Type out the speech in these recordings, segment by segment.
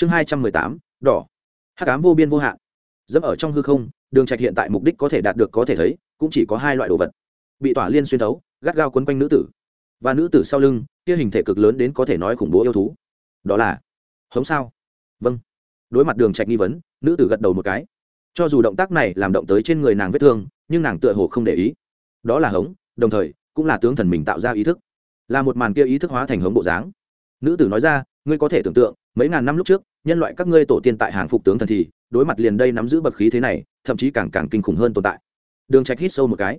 chương hai trăm mười tám, đỏ. Hắc ám vô biên vô hạn. Dẫm ở trong hư không, đường trạch hiện tại mục đích có thể đạt được có thể thấy, cũng chỉ có hai loại đồ vật. Bị tỏa liên xuyên thấu, gắt gao quấn quanh nữ tử. Và nữ tử sau lưng, kia hình thể cực lớn đến có thể nói khủng bố yêu thú. Đó là, hống sao? Vâng. Đối mặt đường trạch nghi vấn, nữ tử gật đầu một cái. Cho dù động tác này làm động tới trên người nàng vết thương, nhưng nàng tựa hồ không để ý. Đó là hống, đồng thời, cũng là tướng thần mình tạo ra ý thức. Là một màn kia ý thức hóa thành hống bộ dáng. Nữ tử nói ra, ngươi có thể tưởng tượng mấy ngàn năm lúc trước, nhân loại các ngươi tổ tiên tại hàng phục tướng thần thì, đối mặt liền đây nắm giữ bậc khí thế này, thậm chí càng càng kinh khủng hơn tồn tại. Đường trạch hít sâu một cái.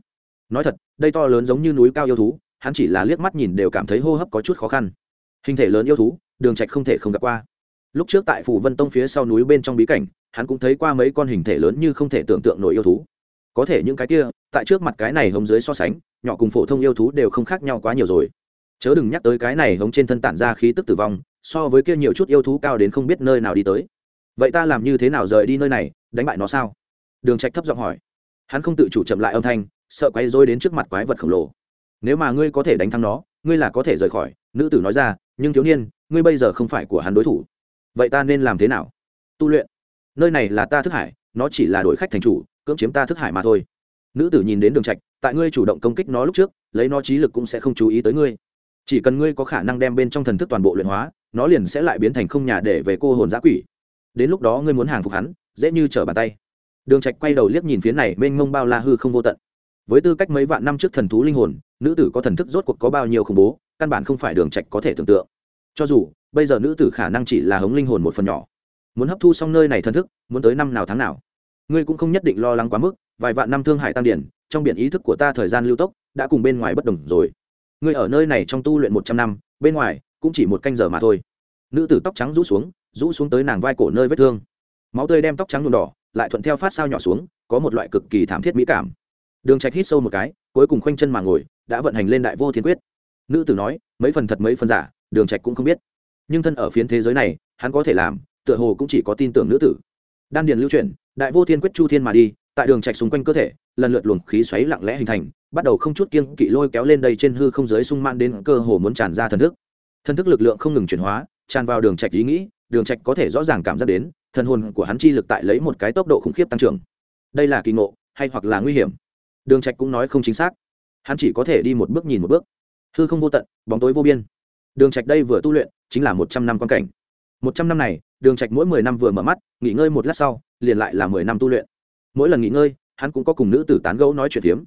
Nói thật, đây to lớn giống như núi cao yêu thú, hắn chỉ là liếc mắt nhìn đều cảm thấy hô hấp có chút khó khăn. Hình thể lớn yêu thú, đường trạch không thể không gặp qua. Lúc trước tại phủ vân tông phía sau núi bên trong bí cảnh, hắn cũng thấy qua mấy con hình thể lớn như không thể tưởng tượng nổi yêu thú. Có thể những cái kia, tại trước mặt cái này hống dưới so sánh, nhỏ cùng phổ thông yêu thú đều không khác nhau quá nhiều rồi chớ đừng nhắc tới cái này hống trên thân tản ra khí tức tử vong, so với kia nhiều chút yêu thú cao đến không biết nơi nào đi tới. Vậy ta làm như thế nào rời đi nơi này, đánh bại nó sao? Đường trạch thấp giọng hỏi. Hắn không tự chủ chậm lại âm thanh, sợ quay rối đến trước mặt quái vật khổng lồ. Nếu mà ngươi có thể đánh thắng nó, ngươi là có thể rời khỏi, nữ tử nói ra, nhưng thiếu niên, ngươi bây giờ không phải của hắn đối thủ. Vậy ta nên làm thế nào? Tu luyện. Nơi này là ta thức hải, nó chỉ là đổi khách thành chủ, cưỡng chiếm ta thức hải mà thôi. Nữ tử nhìn đến đường trạch, tại ngươi chủ động công kích nó lúc trước, lấy nó trí lực cũng sẽ không chú ý tới ngươi chỉ cần ngươi có khả năng đem bên trong thần thức toàn bộ luyện hóa, nó liền sẽ lại biến thành không nhà để về cô hồn giã quỷ. Đến lúc đó ngươi muốn hàng phục hắn, dễ như trở bàn tay. Đường trạch quay đầu liếc nhìn phía này mênh mông bao la hư không vô tận. Với tư cách mấy vạn năm trước thần thú linh hồn, nữ tử có thần thức rốt cuộc có bao nhiêu khủng bố, căn bản không phải đường trạch có thể tưởng tượng. Cho dù, bây giờ nữ tử khả năng chỉ là hống linh hồn một phần nhỏ. Muốn hấp thu xong nơi này thần thức, muốn tới năm nào tháng nào. Ngươi cũng không nhất định lo lắng quá mức, vài vạn năm thương hải tăng điển, trong biển ý thức của ta thời gian lưu tốc, đã cùng bên ngoài bất đồng rồi ngươi ở nơi này trong tu luyện một trăm năm, bên ngoài cũng chỉ một canh giờ mà thôi. Nữ tử tóc trắng rũ xuống rũ xuống tới nàng vai cổ nơi vết thương. Máu tươi đem tóc trắng nhuộm đỏ, lại thuận theo phát sao nhỏ xuống, có một loại cực kỳ thảm thiết mỹ cảm. Đường trạch hít sâu một cái, cuối cùng khoanh chân mà ngồi, đã vận hành lên đại vô thiên quyết. Nữ tử nói, mấy phần thật mấy phần giả, đường trạch cũng không biết. Nhưng thân ở phiến thế giới này, hắn có thể làm, tựa hồ cũng chỉ có tin tưởng nữ tử. Đan điền lưu chuyển, đại vô thiên quyết chu thiên mà đi, tại đường trạch xung quanh cơ thể, lần lượt luồng khí xoáy lặng lẽ hình thành bắt đầu không chút kiêng kỵ lôi kéo lên đây trên hư không giới sung mãn đến cơ hồ muốn tràn ra thần thức. Thần thức lực lượng không ngừng chuyển hóa, tràn vào đường trạch ý nghĩ, đường trạch có thể rõ ràng cảm giác đến, thần hồn của hắn chi lực tại lấy một cái tốc độ khủng khiếp tăng trưởng. Đây là kỳ ngộ, hay hoặc là nguy hiểm? Đường trạch cũng nói không chính xác. Hắn chỉ có thể đi một bước nhìn một bước. Hư không vô tận, bóng tối vô biên. Đường trạch đây vừa tu luyện, chính là một trăm năm quan cảnh. Một trăm năm này, đường trạch mỗi mười năm vừa mở mắt, nghỉ ngơi một lát sau, liền lại là mười năm tu luyện. Mỗi lần nghỉ ngơi, hắn cũng có cùng nữ tử tán gẫu nói chuyện phiếm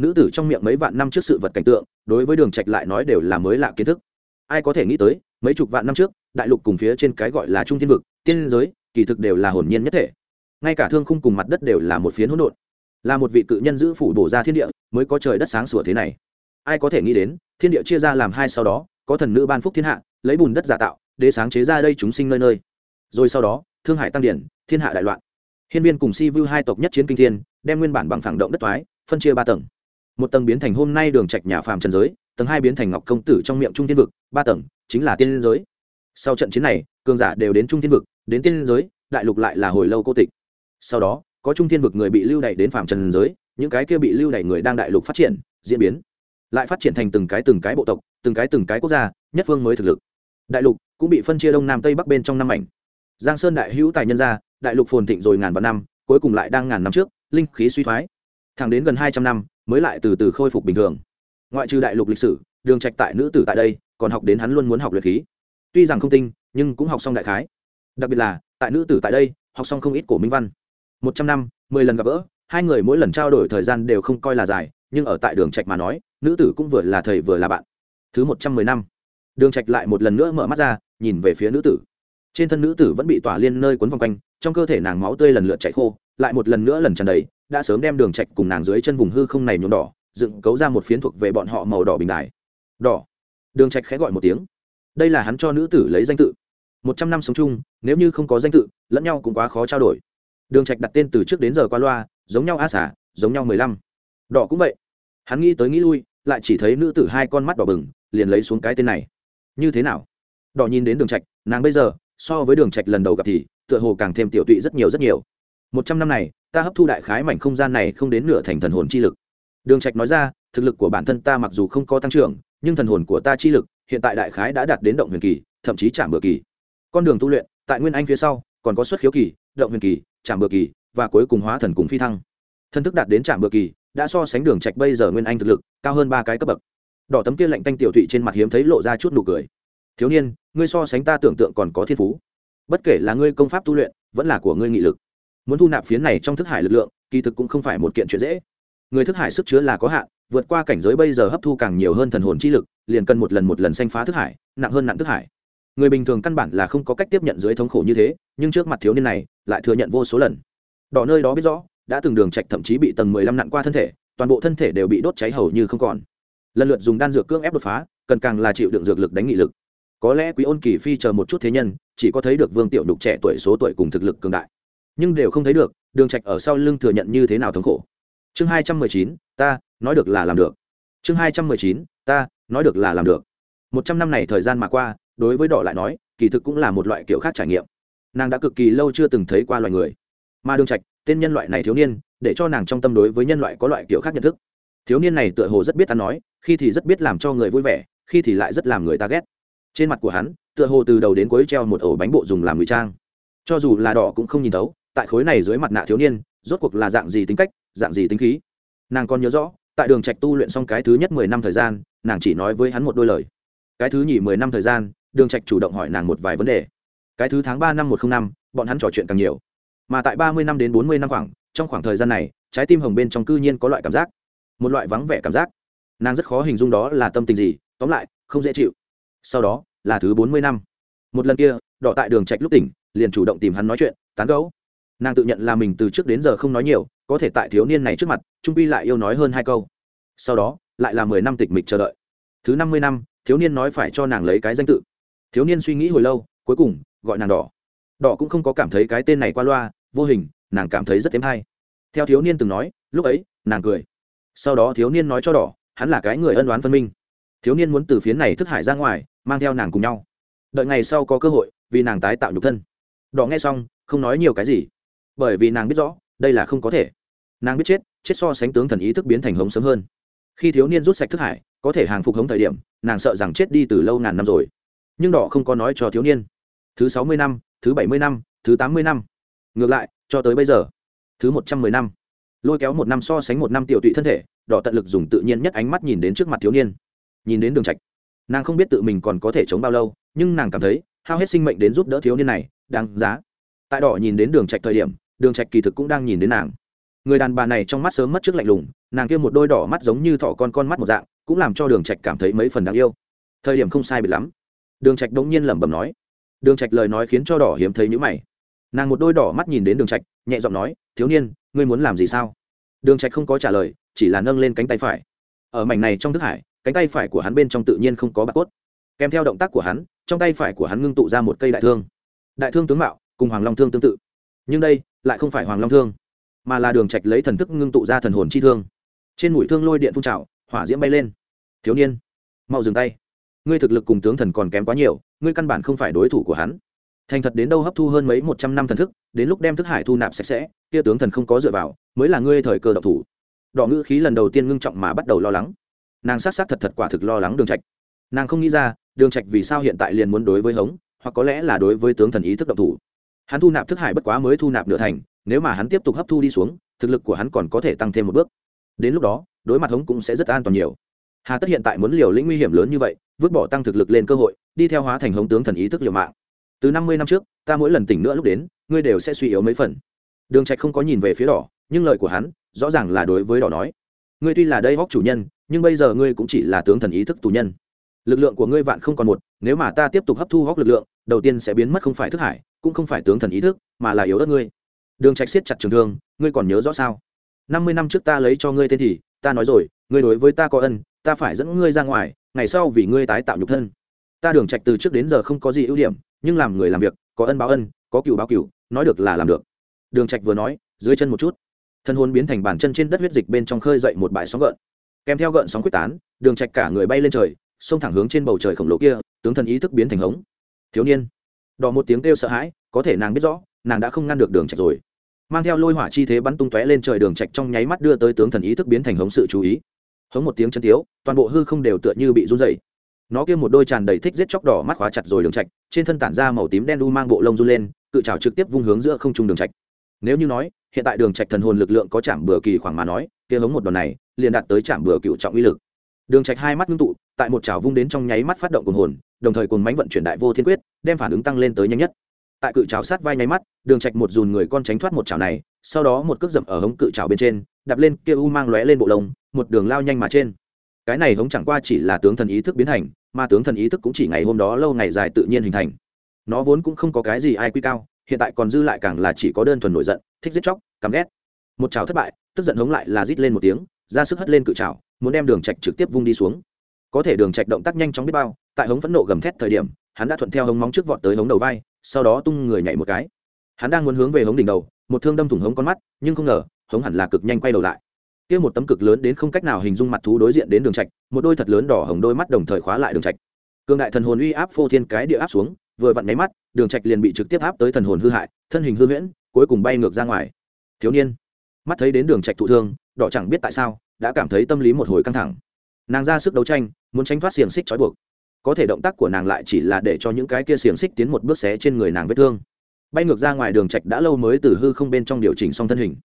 nữ tử trong miệng mấy vạn năm trước sự vật cảnh tượng, đối với đường trạch lại nói đều là mới lạ kiến thức. Ai có thể nghĩ tới, mấy chục vạn năm trước, đại lục cùng phía trên cái gọi là trung thiên vực, tiên giới, kỳ thực đều là hồn nhiên nhất thể. Ngay cả thương khung cùng mặt đất đều là một phiến hỗn độn. Là một vị cự nhân giữ phủ bổ ra thiên địa, mới có trời đất sáng sủa thế này. Ai có thể nghĩ đến, thiên địa chia ra làm hai sau đó, có thần nữ ban phúc thiên hạ, lấy bùn đất giả tạo để sáng chế ra đây chúng sinh nơi nơi. Rồi sau đó, thương hải tăng điển, thiên hạ đại loạn. Hiên viên cùng si vưu hai tộc nhất chiến kinh thiên, đem nguyên bản bằng phẳng động đất thoái phân chia ba tầng một tầng biến thành hôm nay đường trạch nhà phàm trần giới, tầng hai biến thành ngọc công tử trong miệng trung thiên vực, ba tầng chính là tiên giới. Sau trận chiến này, cường giả đều đến trung thiên vực, đến tiên giới, đại lục lại là hồi lâu cô tịch. Sau đó, có trung thiên vực người bị lưu đày đến phàm trần giới, những cái kia bị lưu đày người đang đại lục phát triển, diễn biến. Lại phát triển thành từng cái từng cái bộ tộc, từng cái từng cái quốc gia, nhất phương mới thực lực. Đại lục cũng bị phân chia đông nam tây bắc bên trong năm mảnh. Giang sơn đại hữu tài nhân gia, đại lục phồn thịnh rồi ngàn vạn năm, cuối cùng lại đang ngàn năm trước, linh khí suy thoái. Thẳng đến gần hai trăm năm mới lại từ từ khôi phục bình thường. Ngoại trừ đại lục lịch sử, đường trạch tại nữ tử tại đây, còn học đến hắn luôn muốn học luyện khí. Tuy rằng không tinh, nhưng cũng học xong đại khái. Đặc biệt là, tại nữ tử tại đây, học xong không ít cổ minh văn. Một trăm năm, mười lần gặp gỡ, hai người mỗi lần trao đổi thời gian đều không coi là dài, nhưng ở tại đường trạch mà nói, nữ tử cũng vừa là thầy vừa là bạn. Thứ một trăm mười năm, đường trạch lại một lần nữa mở mắt ra, nhìn về phía nữ tử trên thân nữ tử vẫn bị tỏa liên nơi cuốn vòng quanh, trong cơ thể nàng máu tươi lần lượt chảy khô, lại một lần nữa lần tràn đầy, đã sớm đem đường trạch cùng nàng dưới chân vùng hư không này nhuộm đỏ, dựng cấu ra một phiến thuộc về bọn họ màu đỏ bình đài. Đỏ. Đường trạch khẽ gọi một tiếng. Đây là hắn cho nữ tử lấy danh tự. Một trăm năm sống chung, nếu như không có danh tự, lẫn nhau cũng quá khó trao đổi. Đường trạch đặt tên từ trước đến giờ qua loa, giống nhau a xả giống nhau mười lăm. Đỏ cũng vậy. Hắn nghĩ tới nghĩ lui, lại chỉ thấy nữ tử hai con mắt đỏ bừng, liền lấy xuống cái tên này. Như thế nào? Đỏ nhìn đến đường trạch, nàng bây giờ so với đường trạch lần đầu gặp thì, tựa hồ càng thêm tiểu tụy rất nhiều rất nhiều. Một trăm năm này, ta hấp thu đại khái mảnh không gian này không đến nửa thành thần hồn chi lực. Đường trạch nói ra, thực lực của bản thân ta mặc dù không có tăng trưởng, nhưng thần hồn của ta chi lực, hiện tại đại khái đã đạt đến động huyền kỳ, thậm chí chạm bừa kỳ. Con đường tu luyện, tại nguyên anh phía sau, còn có xuất khiếu kỳ, động huyền kỳ, chạm bừa kỳ, và cuối cùng hóa thần cùng phi thăng. Thân thức đạt đến trạm bờ kỳ, đã so sánh đường trạch bây giờ nguyên anh thực lực, cao hơn ba cái cấp bậc. Đỏ tấm kia lạnh tanh tiểu thụy trên mặt hiếm thấy lộ ra chút nụ cười thiếu niên, ngươi so sánh ta tưởng tượng còn có thiên phú. Bất kể là ngươi công pháp tu luyện, vẫn là của ngươi nghị lực. Muốn thu nạp phiến này trong thức hải lực lượng, kỳ thực cũng không phải một kiện chuyện dễ. Người thức hải sức chứa là có hạn, vượt qua cảnh giới bây giờ hấp thu càng nhiều hơn thần hồn chi lực, liền cần một lần một lần xanh phá thức hải, nặng hơn nặng thức hải. Người bình thường căn bản là không có cách tiếp nhận dưới thống khổ như thế, nhưng trước mặt thiếu niên này, lại thừa nhận vô số lần. Đỏ nơi đó biết rõ, đã từng đường trạch thậm chí bị tầng mười lăm nặng qua thân thể, toàn bộ thân thể đều bị đốt cháy hầu như không còn. Lần lượt dùng đan dược cưỡng ép đột phá, cần càng là chịu đựng dược lực đánh nghị lực có lẽ quý ôn kỳ phi chờ một chút thế nhân, chỉ có thấy được vương tiểu nhục trẻ tuổi số tuổi cùng thực lực cường đại. Nhưng đều không thấy được, đường trạch ở sau lưng thừa nhận như thế nào thống khổ. Chương hai trăm mười chín, ta, nói được là làm được. Chương hai trăm mười chín, ta, nói được là làm được. Một trăm năm này thời gian mà qua, đối với đỏ lại nói, kỳ thực cũng là một loại kiểu khác trải nghiệm. Nàng đã cực kỳ lâu chưa từng thấy qua loài người. Mà đường trạch, tên nhân loại này thiếu niên, để cho nàng trong tâm đối với nhân loại có loại kiểu khác nhận thức. Thiếu niên này tựa hồ rất biết ăn nói, khi thì rất biết làm cho người vui vẻ, khi thì lại rất làm người ta ghét trên mặt của hắn, tựa hồ từ đầu đến cuối treo một ổ bánh bộ dùng làm ngụy trang. Cho dù là đỏ cũng không nhìn thấu, tại khối này dưới mặt nạ thiếu niên, rốt cuộc là dạng gì tính cách, dạng gì tính khí? Nàng còn nhớ rõ, tại đường trạch tu luyện xong cái thứ nhất mười năm thời gian, nàng chỉ nói với hắn một đôi lời. Cái thứ nhì mười năm thời gian, đường trạch chủ động hỏi nàng một vài vấn đề. Cái thứ tháng ba năm một không năm, bọn hắn trò chuyện càng nhiều. Mà tại ba mươi năm đến bốn mươi năm khoảng, trong khoảng thời gian này, trái tim hồng bên trong cư nhiên có loại cảm giác. Một loại vắng vẻ cảm giác. Nàng rất khó hình dung đó là tâm tình gì, tóm lại, không dễ chịu sau đó, là thứ bốn mươi năm. Một lần kia, đỏ tại đường trạch lúc tỉnh, liền chủ động tìm hắn nói chuyện, tán gẫu. Nàng tự nhận là mình từ trước đến giờ không nói nhiều, có thể tại thiếu niên này trước mặt, trung pi lại yêu nói hơn hai câu. Sau đó, lại là mười năm tịch mịch chờ đợi. Thứ năm mươi năm, thiếu niên nói phải cho nàng lấy cái danh tự. Thiếu niên suy nghĩ hồi lâu, cuối cùng, gọi nàng đỏ. Đỏ cũng không có cảm thấy cái tên này qua loa, vô hình, nàng cảm thấy rất thêm hay. Theo thiếu niên từng nói, lúc ấy, nàng cười. Sau đó thiếu niên nói cho đỏ, hắn là cái người ân đoán phân minh. Thiếu niên muốn từ phiến này thức hải ra ngoài mang theo nàng cùng nhau. Đợi ngày sau có cơ hội, vì nàng tái tạo nhục thân. Đỏ nghe xong, không nói nhiều cái gì. Bởi vì nàng biết rõ, đây là không có thể. Nàng biết chết chết so sánh tướng thần ý thức biến thành hống sớm hơn. Khi thiếu niên rút sạch thức hải, có thể hàng phục hống thời điểm, nàng sợ rằng chết đi từ lâu ngàn năm rồi. Nhưng đỏ không có nói cho thiếu niên. Thứ sáu mươi năm, thứ bảy mươi năm, thứ tám mươi năm. Ngược lại, cho tới bây giờ, thứ một trăm mười năm. Lôi kéo một năm so sánh một năm tiểu tụy thân thể, đỏ tận lực dùng tự nhiên nhất ánh mắt nhìn đến trước mặt thiếu niên. Nhìn đến đường trạch nàng không biết tự mình còn có thể chống bao lâu, nhưng nàng cảm thấy, hao hết sinh mệnh đến giúp đỡ thiếu niên này, đáng giá. Tại đỏ nhìn đến đường trạch thời điểm, đường trạch kỳ thực cũng đang nhìn đến nàng. Người đàn bà này trong mắt sớm mất trước lạnh lùng, nàng kia một đôi đỏ mắt giống như thỏ con con mắt một dạng, cũng làm cho đường trạch cảm thấy mấy phần đáng yêu. Thời điểm không sai biệt lắm. Đường trạch đống nhiên lẩm bẩm nói. Đường trạch lời nói khiến cho đỏ hiếm thấy những mày. Nàng một đôi đỏ mắt nhìn đến đường trạch, nhẹ giọng nói, thiếu niên, ngươi muốn làm gì sao? Đường trạch không có trả lời, chỉ là nâng lên cánh tay phải. Ở mảnh này trong thức hải cánh tay phải của hắn bên trong tự nhiên không có bạc cốt. Kèm theo động tác của hắn, trong tay phải của hắn ngưng tụ ra một cây đại thương. Đại thương tướng mạo, cùng hoàng long thương tương tự. Nhưng đây, lại không phải hoàng long thương, mà là đường trạch lấy thần thức ngưng tụ ra thần hồn chi thương. Trên mũi thương lôi điện phun trào, hỏa diễm bay lên. Thiếu niên, mau dừng tay. Ngươi thực lực cùng tướng thần còn kém quá nhiều, ngươi căn bản không phải đối thủ của hắn. Thành thật đến đâu hấp thu hơn mấy một trăm năm thần thức, đến lúc đem thức hải thu nạp sạch sẽ, kia tướng thần không có dựa vào, mới là ngươi thời cơ độc thủ. Đỏ ngữ khí lần đầu tiên ngưng trọng mà bắt đầu lo lắng nàng sát sát thật thật quả thực lo lắng đường trạch. Nàng không nghĩ ra, đường trạch vì sao hiện tại liền muốn đối với hống, hoặc có lẽ là đối với tướng thần ý thức độc thủ. Hắn thu nạp thức hải bất quá mới thu nạp nửa thành, nếu mà hắn tiếp tục hấp thu đi xuống, thực lực của hắn còn có thể tăng thêm một bước. Đến lúc đó, đối mặt hống cũng sẽ rất an toàn nhiều. Hà tất hiện tại muốn liều lĩnh nguy hiểm lớn như vậy, vứt bỏ tăng thực lực lên cơ hội, đi theo hóa thành hống tướng thần ý thức liều mạng. Từ năm mươi năm trước, ta mỗi lần tỉnh nữa lúc đến, ngươi đều sẽ suy yếu mấy phần. Đường trạch không có nhìn về phía đỏ, nhưng lời của hắn rõ ràng là đối với đỏ nói ngươi tuy là đây hóc chủ nhân, nhưng bây giờ ngươi cũng chỉ là tướng thần ý thức tù nhân. Lực lượng của ngươi vạn không còn một, nếu mà ta tiếp tục hấp thu hóc lực lượng, đầu tiên sẽ biến mất không phải thức hải, cũng không phải tướng thần ý thức, mà là yếu đất ngươi. Đường trạch siết chặt trường thương, ngươi còn nhớ rõ sao? Năm mươi năm trước ta lấy cho ngươi tên thì, ta nói rồi, ngươi đối với ta có ân, ta phải dẫn ngươi ra ngoài, ngày sau vì ngươi tái tạo nhục thân. Ta đường trạch từ trước đến giờ không có gì ưu điểm, nhưng làm người làm việc, có ân báo ân, có cựu báo cựu nói được là làm được. Đường trạch vừa nói, dưới chân một chút thân hồn biến thành bàn chân trên đất huyết dịch bên trong khơi dậy một bãi sóng gợn. Kèm theo gợn sóng quyết tán, đường trạch cả người bay lên trời, xông thẳng hướng trên bầu trời khổng lồ kia, tướng thần ý thức biến thành hống. Thiếu niên đỏ một tiếng kêu sợ hãi, có thể nàng biết rõ, nàng đã không ngăn được đường trạch rồi. Mang theo lôi hỏa chi thế bắn tung tóe lên trời đường trạch trong nháy mắt đưa tới tướng thần ý thức biến thành hống sự chú ý. Hống một tiếng chân tiếu, toàn bộ hư không đều tựa như bị run rẩy. Nó kia một đôi tràn đầy thích giết chóc đỏ mắt khóa chặt rồi đường trạch, trên thân tản ra màu tím đen đu mang bộ lông run lên, cự trào trực tiếp vung hướng giữa không trung đường trạch. Nếu như nói hiện tại đường trạch thần hồn lực lượng có chạm bừa kỳ khoảng mà nói, kia hống một đòn này, liền đạt tới chạm bừa cựu trọng uy lực. Đường trạch hai mắt ngưng tụ, tại một chảo vung đến trong nháy mắt phát động cuồng hồn, đồng thời cuồng mãnh vận chuyển đại vô thiên quyết, đem phản ứng tăng lên tới nhanh nhất. Tại cự chảo sát vai nháy mắt, đường trạch một dùn người con tránh thoát một chảo này, sau đó một cước dậm ở hống cự chảo bên trên, đạp lên kia u mang lóe lên bộ lông, một đường lao nhanh mà trên. Cái này hống chẳng qua chỉ là tướng thần ý thức biến thành, mà tướng thần ý thức cũng chỉ ngày hôm đó lâu ngày dài tự nhiên hình thành. Nó vốn cũng không có cái gì ai quy cao, hiện tại còn dư lại càng là chỉ có đơn thuần nổi giận thích giết chóc, căm ghét. Một trào thất bại, tức giận hống lại là rít lên một tiếng, ra sức hất lên cự trào muốn đem đường trạch trực tiếp vung đi xuống. Có thể đường trạch động tác nhanh chóng biết bao, tại hống phẫn nộ gầm thét thời điểm, hắn đã thuận theo hống móng trước vọt tới hống đầu vai, sau đó tung người nhảy một cái. Hắn đang muốn hướng về hống đỉnh đầu, một thương đâm thủng hống con mắt, nhưng không ngờ, hống hẳn là cực nhanh quay đầu lại. Kia một tấm cực lớn đến không cách nào hình dung mặt thú đối diện đến đường trạch, một đôi thật lớn đỏ hồng đôi mắt đồng thời khóa lại đường trạch. Cương đại thần hồn uy áp phô thiên cái địa áp xuống, vừa vặn nháy mắt, đường trạch liền bị trực tiếp áp tới thần hồn hư hại, thân hình hư huyễn cuối cùng bay ngược ra ngoài. Thiếu niên mắt thấy đến đường trạch thụ thương, đỏ chẳng biết tại sao, đã cảm thấy tâm lý một hồi căng thẳng. Nàng ra sức đấu tranh, muốn tránh thoát xiềng xích trói buộc. Có thể động tác của nàng lại chỉ là để cho những cái kia xiềng xích tiến một bước xé trên người nàng vết thương. Bay ngược ra ngoài đường trạch đã lâu mới từ hư không bên trong điều chỉnh xong thân hình.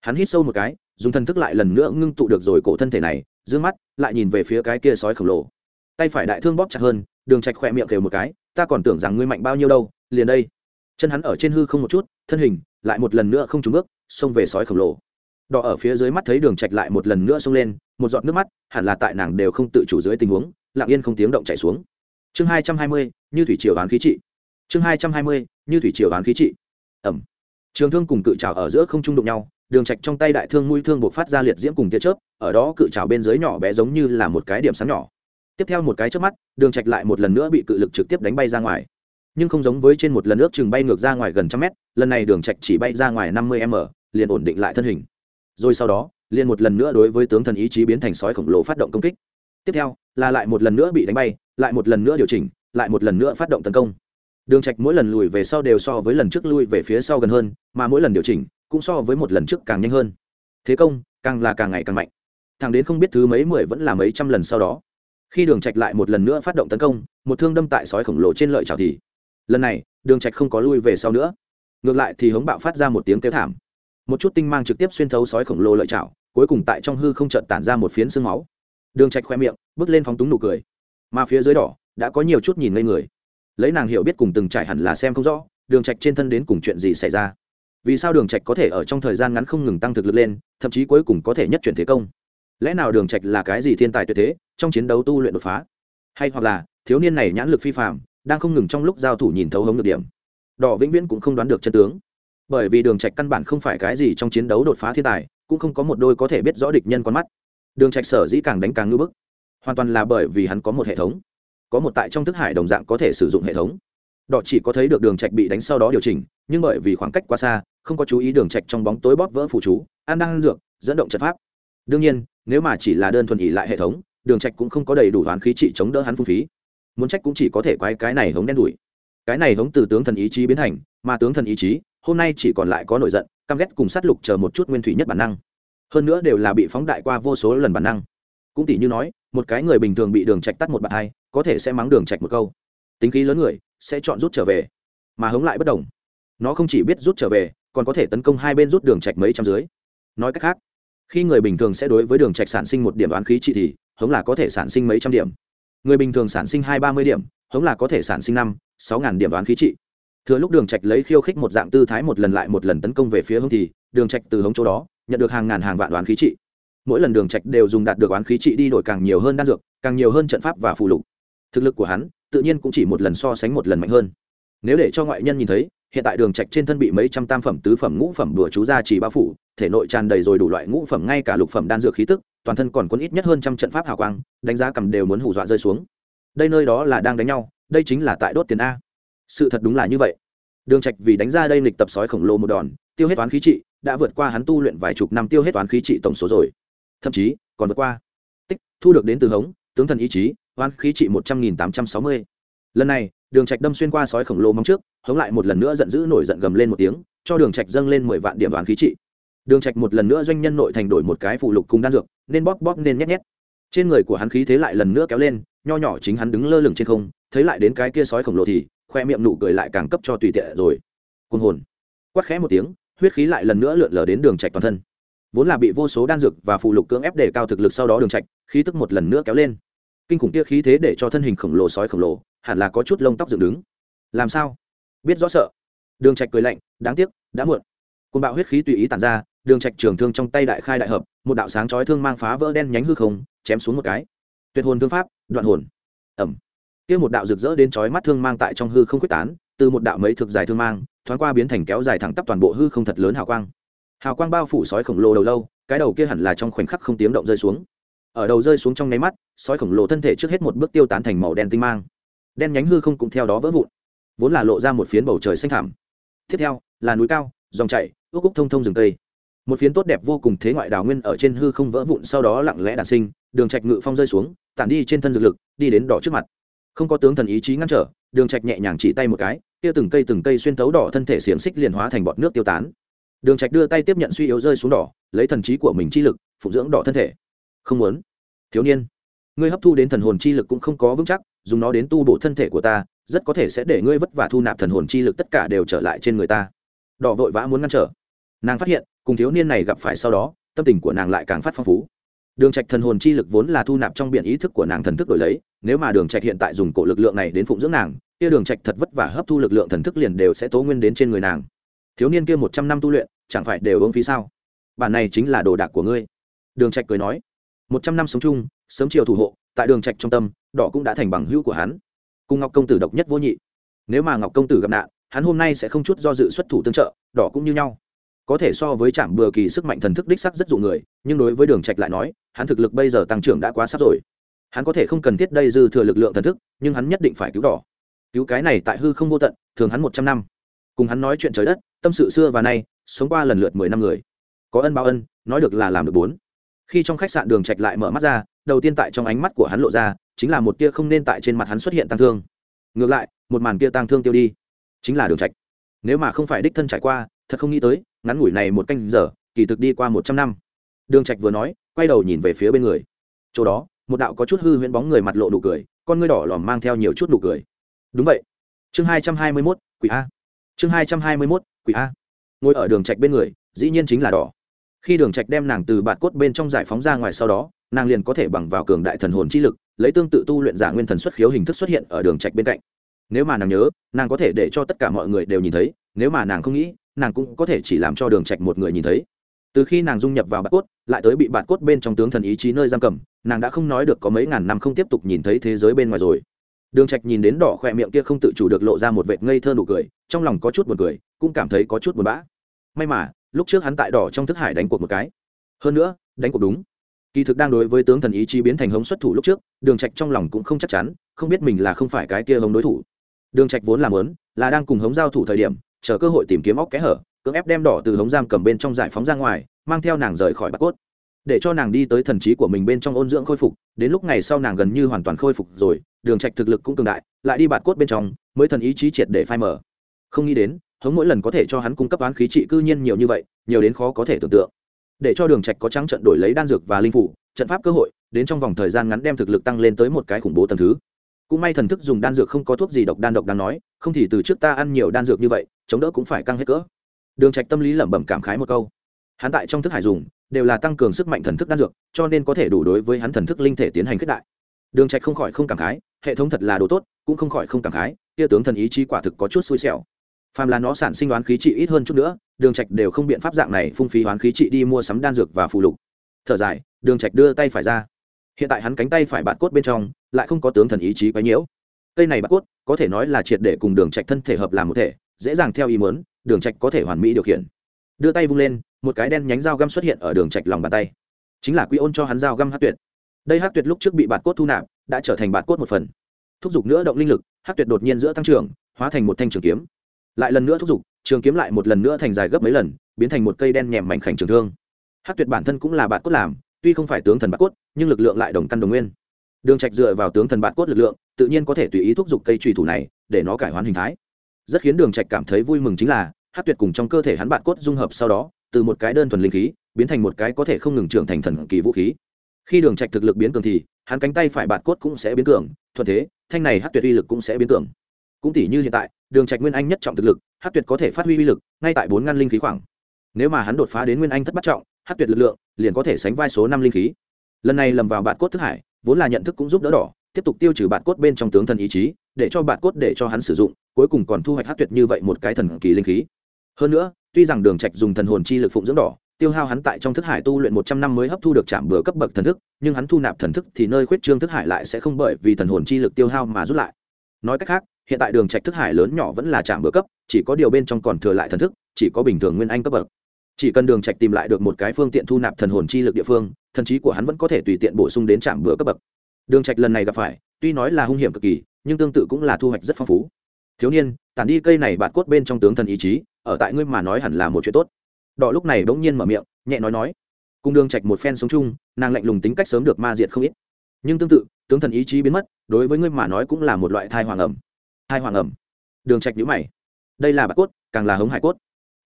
Hắn hít sâu một cái, dùng thân thức lại lần nữa ngưng tụ được rồi cổ thân thể này giữ mắt, lại nhìn về phía cái kia sói khổng lồ. Tay phải đại thương bóp chặt hơn, đường trạch khỏe miệng kêu một cái, ta còn tưởng rằng ngươi mạnh bao nhiêu đâu, liền đây. Chân hắn ở trên hư không một chút, thân hình lại một lần nữa không trúng bước, xông về sói khổng lồ. Đỏ ở phía dưới mắt thấy đường trạch lại một lần nữa xông lên, một giọt nước mắt, hẳn là tại nàng đều không tự chủ dưới tình huống, lặng yên không tiếng động chảy xuống. Chương hai trăm hai mươi, như thủy triều đoán khí trị. Chương hai trăm hai mươi, như thủy triều đoán khí trị. Ẩm. Trường thương cùng cự trào ở giữa không trung đụng nhau, đường trạch trong tay đại thương mũi thương buộc phát ra liệt diễm cùng tia chớp, ở đó cự trào bên dưới nhỏ bé giống như là một cái điểm sáng nhỏ. Tiếp theo một cái chớp mắt, đường trạch lại một lần nữa bị cự lực trực tiếp đánh bay ra ngoài nhưng không giống với trên một lần nước chừng bay ngược ra ngoài gần trăm mét, lần này đường trạch chỉ bay ra ngoài năm mươi m, liền ổn định lại thân hình. Rồi sau đó, liền một lần nữa đối với tướng thần ý chí biến thành sói khổng lồ phát động công kích. Tiếp theo, là lại một lần nữa bị đánh bay, lại một lần nữa điều chỉnh, lại một lần nữa phát động tấn công. Đường trạch mỗi lần lùi về sau đều so với lần trước lui về phía sau gần hơn, mà mỗi lần điều chỉnh cũng so với một lần trước càng nhanh hơn. Thế công càng là càng ngày càng mạnh. Thằng đến không biết thứ mấy mười vẫn là mấy trăm lần sau đó, khi đường trạch lại một lần nữa phát động tấn công, một thương đâm tại sói khổng lồ trên lợi chảo thì lần này, đường trạch không có lui về sau nữa. Ngược lại thì hống bạo phát ra một tiếng kêu thảm. Một chút tinh mang trực tiếp xuyên thấu sói khổng lồ lợi chảo, cuối cùng tại trong hư không chợt tản ra một phiến xương máu. Đường trạch khoe miệng, bước lên phóng túng nụ cười. Mà phía dưới đỏ, đã có nhiều chút nhìn ngây người. Lấy nàng hiểu biết cùng từng trải hẳn là xem không rõ, đường trạch trên thân đến cùng chuyện gì xảy ra. Vì sao đường trạch có thể ở trong thời gian ngắn không ngừng tăng thực lực lên, thậm chí cuối cùng có thể nhất chuyển thế công? Lẽ nào đường trạch là cái gì thiên tài tuyệt thế, trong chiến đấu tu luyện đột phá? Hay hoặc là, thiếu niên này nhãn lực phi phàm đang không ngừng trong lúc giao thủ nhìn thấu hống được điểm. Đỏ vĩnh viễn cũng không đoán được chân tướng. Bởi vì đường trạch căn bản không phải cái gì trong chiến đấu đột phá thiên tài, cũng không có một đôi có thể biết rõ địch nhân con mắt. Đường trạch sở dĩ càng đánh càng ngưỡng bức, hoàn toàn là bởi vì hắn có một hệ thống. Có một tại trong thức hải đồng dạng có thể sử dụng hệ thống. Đỏ chỉ có thấy được đường trạch bị đánh sau đó điều chỉnh, nhưng bởi vì khoảng cách quá xa, không có chú ý đường trạch trong bóng tối bóp vỡ phù chú an đang dược, dẫn động trận pháp. Đương nhiên, nếu mà chỉ là đơn thuần ý lại hệ thống, đường trạch cũng không có đầy đủ hoán khí trị chống đỡ hắn phung phí muốn trách cũng chỉ có thể quay cái này hống đen đuổi cái này hống từ tướng thần ý chí biến thành, mà tướng thần ý chí, hôm nay chỉ còn lại có nổi giận, căm ghét cùng sát lục chờ một chút nguyên thủy nhất bản năng. Hơn nữa đều là bị phóng đại qua vô số lần bản năng. Cũng tỷ như nói, một cái người bình thường bị đường trạch tắt một bạn hai, có thể sẽ mắng đường trạch một câu. Tính khí lớn người, sẽ chọn rút trở về, mà hống lại bất đồng nó không chỉ biết rút trở về, còn có thể tấn công hai bên rút đường trạch mấy trăm dưới. Nói cách khác, khi người bình thường sẽ đối với đường trạch sản sinh một điểm đoán khí trị thì, hống là có thể sản sinh mấy trăm điểm người bình thường sản sinh hai ba mươi điểm, hống là có thể sản sinh năm, sáu ngàn điểm đoán khí trị. Thừa lúc đường trạch lấy khiêu khích một dạng tư thái một lần lại một lần tấn công về phía hống thì, đường trạch từ hống chỗ đó, nhận được hàng ngàn hàng vạn đoán khí trị. Mỗi lần đường trạch đều dùng đạt được đoán khí trị đi đổi càng nhiều hơn đan dược, càng nhiều hơn trận pháp và phù lục. Thực lực của hắn, tự nhiên cũng chỉ một lần so sánh một lần mạnh hơn. Nếu để cho ngoại nhân nhìn thấy hiện tại đường trạch trên thân bị mấy trăm tam phẩm tứ phẩm ngũ phẩm đùa chú ra chỉ bao phủ, thể nội tràn đầy rồi đủ loại ngũ phẩm, ngay cả lục phẩm đan dược khí tức, toàn thân còn cuốn ít nhất hơn trăm trận pháp hào quang, đánh giá cầm đều muốn hù dọa rơi xuống. Đây nơi đó là đang đánh nhau, đây chính là tại đốt tiền a. Sự thật đúng là như vậy. Đường trạch vì đánh ra đây lịch tập sói khổng lồ một đòn, tiêu hết toán khí trị, đã vượt qua hắn tu luyện vài chục năm tiêu hết toán khí trị tổng số rồi. Thậm chí, còn vượt qua. Tích, thu được đến từ hống, tướng thần ý chí oán khí trị một trăm nghìn tám trăm sáu mươi lần này, đường trạch đâm xuyên qua sói khổng lồ mong trước, hống lại một lần nữa giận dữ nổi giận gầm lên một tiếng, cho đường trạch dâng lên mười vạn điểm đoán khí trị. Đường trạch một lần nữa doanh nhân nội thành đổi một cái phụ lục cùng đan dược, nên bóp bóp nên nhét nhét. Trên người của hắn khí thế lại lần nữa kéo lên, nho nhỏ chính hắn đứng lơ lửng trên không, thấy lại đến cái kia sói khổng lồ thì, khoe miệng nụ cười lại càng cấp cho tùy tiện rồi. Cuồng hồn. Quát khẽ một tiếng, huyết khí lại lần nữa lượn lờ đến đường trạch toàn thân. Vốn là bị vô số đan dược và phụ lục cưỡng ép để cao thực lực sau đó đường trạch, khí tức một lần nữa kéo lên kinh khủng kia khí thế để cho thân hình khổng lồ sói khổng lồ, hẳn là có chút lông tóc dựng đứng. Làm sao? Biết rõ sợ. Đường trạch cười lạnh, đáng tiếc, đã muộn. Côn bạo huyết khí tùy ý tản ra, đường trạch trường thương trong tay đại khai đại hợp, một đạo sáng chói thương mang phá vỡ đen nhánh hư không, chém xuống một cái. Tuyệt hồn thương pháp, đoạn hồn. Ẩm kia một đạo rực rỡ đến chói mắt thương mang tại trong hư không quyết tán, từ một đạo mấy thực dài thương mang, thoáng qua biến thành kéo dài thẳng tắp toàn bộ hư không thật lớn hào quang. Hào quang bao phủ sói khổng lồ đầu lâu, cái đầu kia hẳn là trong khoảnh khắc không tiếng động rơi xuống ở đầu rơi xuống trong nháy mắt, sói khổng lồ thân thể trước hết một bước tiêu tán thành màu đen tinh mang. Đen nhánh hư không cũng theo đó vỡ vụn, vốn là lộ ra một phiến bầu trời xanh thảm tiếp theo, là núi cao, dòng chảy, ước úc thông thông rừng cây một phiến tốt đẹp vô cùng thế ngoại đào nguyên ở trên hư không vỡ vụn sau đó lặng lẽ đàn sinh, đường trạch ngự phong rơi xuống, tản đi trên thân dược lực, đi đến đỏ trước mặt. Không có tướng thần ý chí ngăn trở, đường trạch nhẹ nhàng chỉ tay một cái, kia từng cây từng cây xuyên thấu đỏ thân thể xiềng xích liền hóa thành bọt nước tiêu tán. Đường trạch đưa tay tiếp nhận suy yếu rơi xuống đỏ, lấy thần trí của mình chi lực phụ dưỡng đỏ thân thể không muốn. Thiếu niên, ngươi hấp thu đến thần hồn chi lực cũng không có vững chắc, dùng nó đến tu bổ thân thể của ta, rất có thể sẽ để ngươi vất vả thu nạp thần hồn chi lực tất cả đều trở lại trên người ta. Đỏ vội vã muốn ngăn trở. Nàng phát hiện, cùng thiếu niên này gặp phải sau đó, tâm tình của nàng lại càng phát phong phú. Đường trạch thần hồn chi lực vốn là thu nạp trong biển ý thức của nàng thần thức đổi lấy, nếu mà đường trạch hiện tại dùng cổ lực lượng này đến phụng dưỡng nàng, kia đường trạch thật vất vả hấp thu lực lượng thần thức liền đều sẽ tố nguyên đến trên người nàng. Thiếu niên kia một trăm năm tu luyện, chẳng phải đều uống phí sao? Bản này chính là đồ đạc của ngươi. Đường trạch cười nói một trăm năm sống chung, sớm chiều thủ hộ, tại đường trạch trong tâm, đỏ cũng đã thành bằng hữu của hắn. Cùng ngọc công tử độc nhất vô nhị. Nếu mà ngọc công tử gặp nạn, hắn hôm nay sẽ không chút do dự xuất thủ tương trợ, đỏ cũng như nhau. Có thể so với trạm bừa kỳ sức mạnh thần thức đích sắc rất dụ người, nhưng đối với đường trạch lại nói, hắn thực lực bây giờ tăng trưởng đã quá sắp rồi. Hắn có thể không cần thiết đây dư thừa lực lượng thần thức, nhưng hắn nhất định phải cứu đỏ. Cứu cái này tại hư không vô tận, thường hắn một trăm năm. Cùng hắn nói chuyện trời đất, tâm sự xưa và nay, sống qua lần lượt mười năm người. Có ân báo ân, nói được là làm được bốn khi trong khách sạn đường trạch lại mở mắt ra đầu tiên tại trong ánh mắt của hắn lộ ra chính là một tia không nên tại trên mặt hắn xuất hiện tăng thương. Ngược lại một màn kia tăng thương tiêu đi chính là đường trạch. Nếu mà không phải đích thân trải qua thật không nghĩ tới ngắn ngủi này một canh giờ kỳ thực đi qua một trăm năm. Đường trạch vừa nói quay đầu nhìn về phía bên người. Chỗ đó một đạo có chút hư huyễn bóng người mặt lộ nụ cười con ngươi đỏ lòm mang theo nhiều chút nụ cười. Đúng vậy. Chương hai trăm hai mươi 221, quỷ a. Chương hai trăm hai mươi 221, quỷ a. Ngồi ở đường trạch bên người dĩ nhiên chính là đỏ khi đường trạch đem nàng từ bạt cốt bên trong giải phóng ra ngoài sau đó, nàng liền có thể bằng vào cường đại thần hồn chi lực, lấy tương tự tu luyện giả nguyên thần xuất khiếu hình thức xuất hiện ở đường trạch bên cạnh. Nếu mà nàng nhớ, nàng có thể để cho tất cả mọi người đều nhìn thấy, nếu mà nàng không nghĩ, nàng cũng có thể chỉ làm cho đường trạch một người nhìn thấy. Từ khi nàng dung nhập vào bạt cốt, lại tới bị bạt cốt bên trong tướng thần ý chí nơi giam cầm, nàng đã không nói được có mấy ngàn năm không tiếp tục nhìn thấy thế giới bên ngoài rồi. Đường trạch nhìn đến đỏ khỏe miệng kia không tự chủ được lộ ra một vệt ngây thơ nụ cười, trong lòng có chút buồn cười, cũng cảm thấy có chút buồn bã. May mà lúc trước hắn tại đỏ trong thức hải đánh cuộc một cái. Hơn nữa, đánh cuộc đúng. Kỳ thực đang đối với tướng thần ý chí biến thành hống xuất thủ lúc trước, đường trạch trong lòng cũng không chắc chắn, không biết mình là không phải cái kia hống đối thủ. Đường trạch vốn làm lớn, là đang cùng hống giao thủ thời điểm, chờ cơ hội tìm kiếm óc kẽ hở, cưỡng ép đem đỏ từ hống giam cầm bên trong giải phóng ra ngoài, mang theo nàng rời khỏi bát cốt. Để cho nàng đi tới thần trí của mình bên trong ôn dưỡng khôi phục, đến lúc ngày sau nàng gần như hoàn toàn khôi phục rồi, đường trạch thực lực cũng cường đại, lại đi bạt cốt bên trong, mới thần ý chí triệt để phai mở không nghĩ đến hống mỗi lần có thể cho hắn cung cấp oán khí trị cư nhiên nhiều như vậy, nhiều đến khó có thể tưởng tượng. Để cho đường trạch có trắng trận đổi lấy đan dược và linh phủ, trận pháp cơ hội, đến trong vòng thời gian ngắn đem thực lực tăng lên tới một cái khủng bố tầng thứ. Cũng may thần thức dùng đan dược không có thuốc gì độc đan độc đang nói, không thì từ trước ta ăn nhiều đan dược như vậy, chống đỡ cũng phải căng hết cỡ. Đường trạch tâm lý lẩm bẩm cảm khái một câu. Hắn tại trong thức hải dùng, đều là tăng cường sức mạnh thần thức đan dược, cho nên có thể đủ đối với hắn thần thức linh thể tiến hành kết đại. Đường trạch không khỏi không cảm khái, hệ thống thật là đồ tốt, cũng không khỏi không cảm khái, kia tướng thần ý chí quả thực có chút xui xẻo phàm là nó sản sinh đoán khí trị ít hơn chút nữa, đường trạch đều không biện pháp dạng này phung phí đoán khí trị đi mua sắm đan dược và phụ lục. Thở dài, đường trạch đưa tay phải ra. Hiện tại hắn cánh tay phải bạt cốt bên trong, lại không có tướng thần ý chí quấy nhiễu. Cây này bạt cốt, có thể nói là triệt để cùng đường trạch thân thể hợp làm một thể, dễ dàng theo ý muốn, đường trạch có thể hoàn mỹ điều khiển. Đưa tay vung lên, một cái đen nhánh dao găm xuất hiện ở đường trạch lòng bàn tay. Chính là quy ôn cho hắn dao găm hắc tuyệt. Đây hắc tuyệt lúc trước bị bạt cốt thu nạp, đã trở thành bạt cốt một phần. Thúc giục nữa động linh lực, hắc tuyệt đột nhiên giữa tăng trưởng, hóa thành một thanh trường kiếm lại lần nữa thúc giục, trường kiếm lại một lần nữa thành dài gấp mấy lần, biến thành một cây đen nhèm mảnh khảnh trường thương. Hát tuyệt bản thân cũng là bạn cốt làm, tuy không phải tướng thần bạn cốt, nhưng lực lượng lại đồng căn đồng nguyên. Đường trạch dựa vào tướng thần bạn cốt lực lượng, tự nhiên có thể tùy ý thúc giục cây trùy thủ này, để nó cải hoán hình thái. Rất khiến đường trạch cảm thấy vui mừng chính là hát tuyệt cùng trong cơ thể hắn bạn cốt dung hợp sau đó, từ một cái đơn thuần linh khí, biến thành một cái có thể không ngừng trưởng thành thần kỳ vũ khí. Khi đường trạch thực lực biến cường thì, hắn cánh tay phải bạt cốt cũng sẽ biến cường, thuận thế, thanh này hát tuyệt uy lực cũng sẽ biến cường. Cũng tỷ như hiện tại đường trạch nguyên anh nhất trọng thực lực hát tuyệt có thể phát huy uy lực, ngay tại bốn ngăn linh khí khoảng. Nếu mà hắn đột phá đến nguyên anh thất bắt trọng hát tuyệt lực lượng liền có thể sánh vai số năm linh khí. Lần này lầm vào bạt cốt thức hải, vốn là nhận thức cũng giúp đỡ đỏ, tiếp tục tiêu trừ bạt cốt bên trong tướng thần ý chí, để cho bạt cốt để cho hắn sử dụng, cuối cùng còn thu hoạch hát tuyệt như vậy một cái thần kỳ linh khí. Hơn nữa, tuy rằng đường trạch dùng thần hồn chi lực phụng dưỡng đỏ, tiêu hao hắn tại trong thức hải tu luyện một trăm năm mới hấp thu được chạm bừa cấp bậc thần thức, nhưng hắn thu nạp thần thức thì nơi khuyết trương thức hải lại sẽ không bởi vì thần hồn chi lực tiêu hao mà rút lại. Nói cách khác hiện tại đường trạch thức hải lớn nhỏ vẫn là chạm bữa cấp, chỉ có điều bên trong còn thừa lại thần thức, chỉ có bình thường nguyên anh cấp bậc. Chỉ cần đường trạch tìm lại được một cái phương tiện thu nạp thần hồn chi lực địa phương, thần trí của hắn vẫn có thể tùy tiện bổ sung đến chạm bữa cấp bậc. Đường trạch lần này gặp phải, tuy nói là hung hiểm cực kỳ, nhưng tương tự cũng là thu hoạch rất phong phú. Thiếu niên, tản đi cây này bạt cốt bên trong tướng thần ý chí, ở tại ngươi mà nói hẳn là một chuyện tốt. Đỏ lúc này bỗng nhiên mở miệng, nhẹ nói nói. Cùng đường trạch một phen sống chung, nàng lạnh lùng tính cách sớm được ma diệt không ít. Nhưng tương tự, tướng thần ý chí biến mất, đối với ngươi mà nói cũng là một loại thai hoàng ẩm thai hoàng ẩm. Đường trạch nhíu mày. Đây là bạc cốt, càng là hống hải cốt.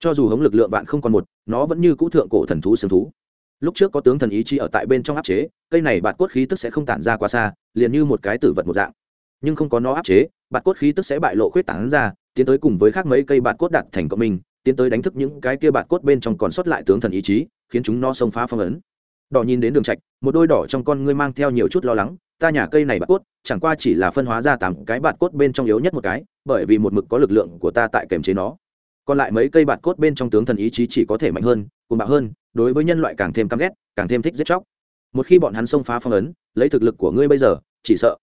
Cho dù hống lực lượng vạn không còn một, nó vẫn như cũ thượng cổ thần thú xương thú. Lúc trước có tướng thần ý chí ở tại bên trong áp chế, cây này bạt cốt khí tức sẽ không tản ra quá xa, liền như một cái tử vật một dạng. Nhưng không có nó áp chế bạt cốt khí tức sẽ bại lộ khuyết tán ra, tiến tới cùng với khác mấy cây bạt cốt đạt thành cộng minh, tiến tới đánh thức những cái kia bạt cốt bên trong còn sót lại tướng thần ý chí, khiến chúng nó xông phá phong ấn. Đỏ nhìn đến đường trạch, một đôi đỏ trong con ngươi mang theo nhiều chút lo lắng ta nhà cây này bạt cốt, chẳng qua chỉ là phân hóa ra tám cái bạt cốt bên trong yếu nhất một cái, bởi vì một mực có lực lượng của ta tại kềm chế nó. Còn lại mấy cây bạt cốt bên trong tướng thần ý chí chỉ có thể mạnh hơn cùng bạo hơn, đối với nhân loại càng thêm căm ghét, càng thêm thích giết chóc. Một khi bọn hắn xông phá phong ấn, lấy thực lực của ngươi bây giờ, chỉ sợ.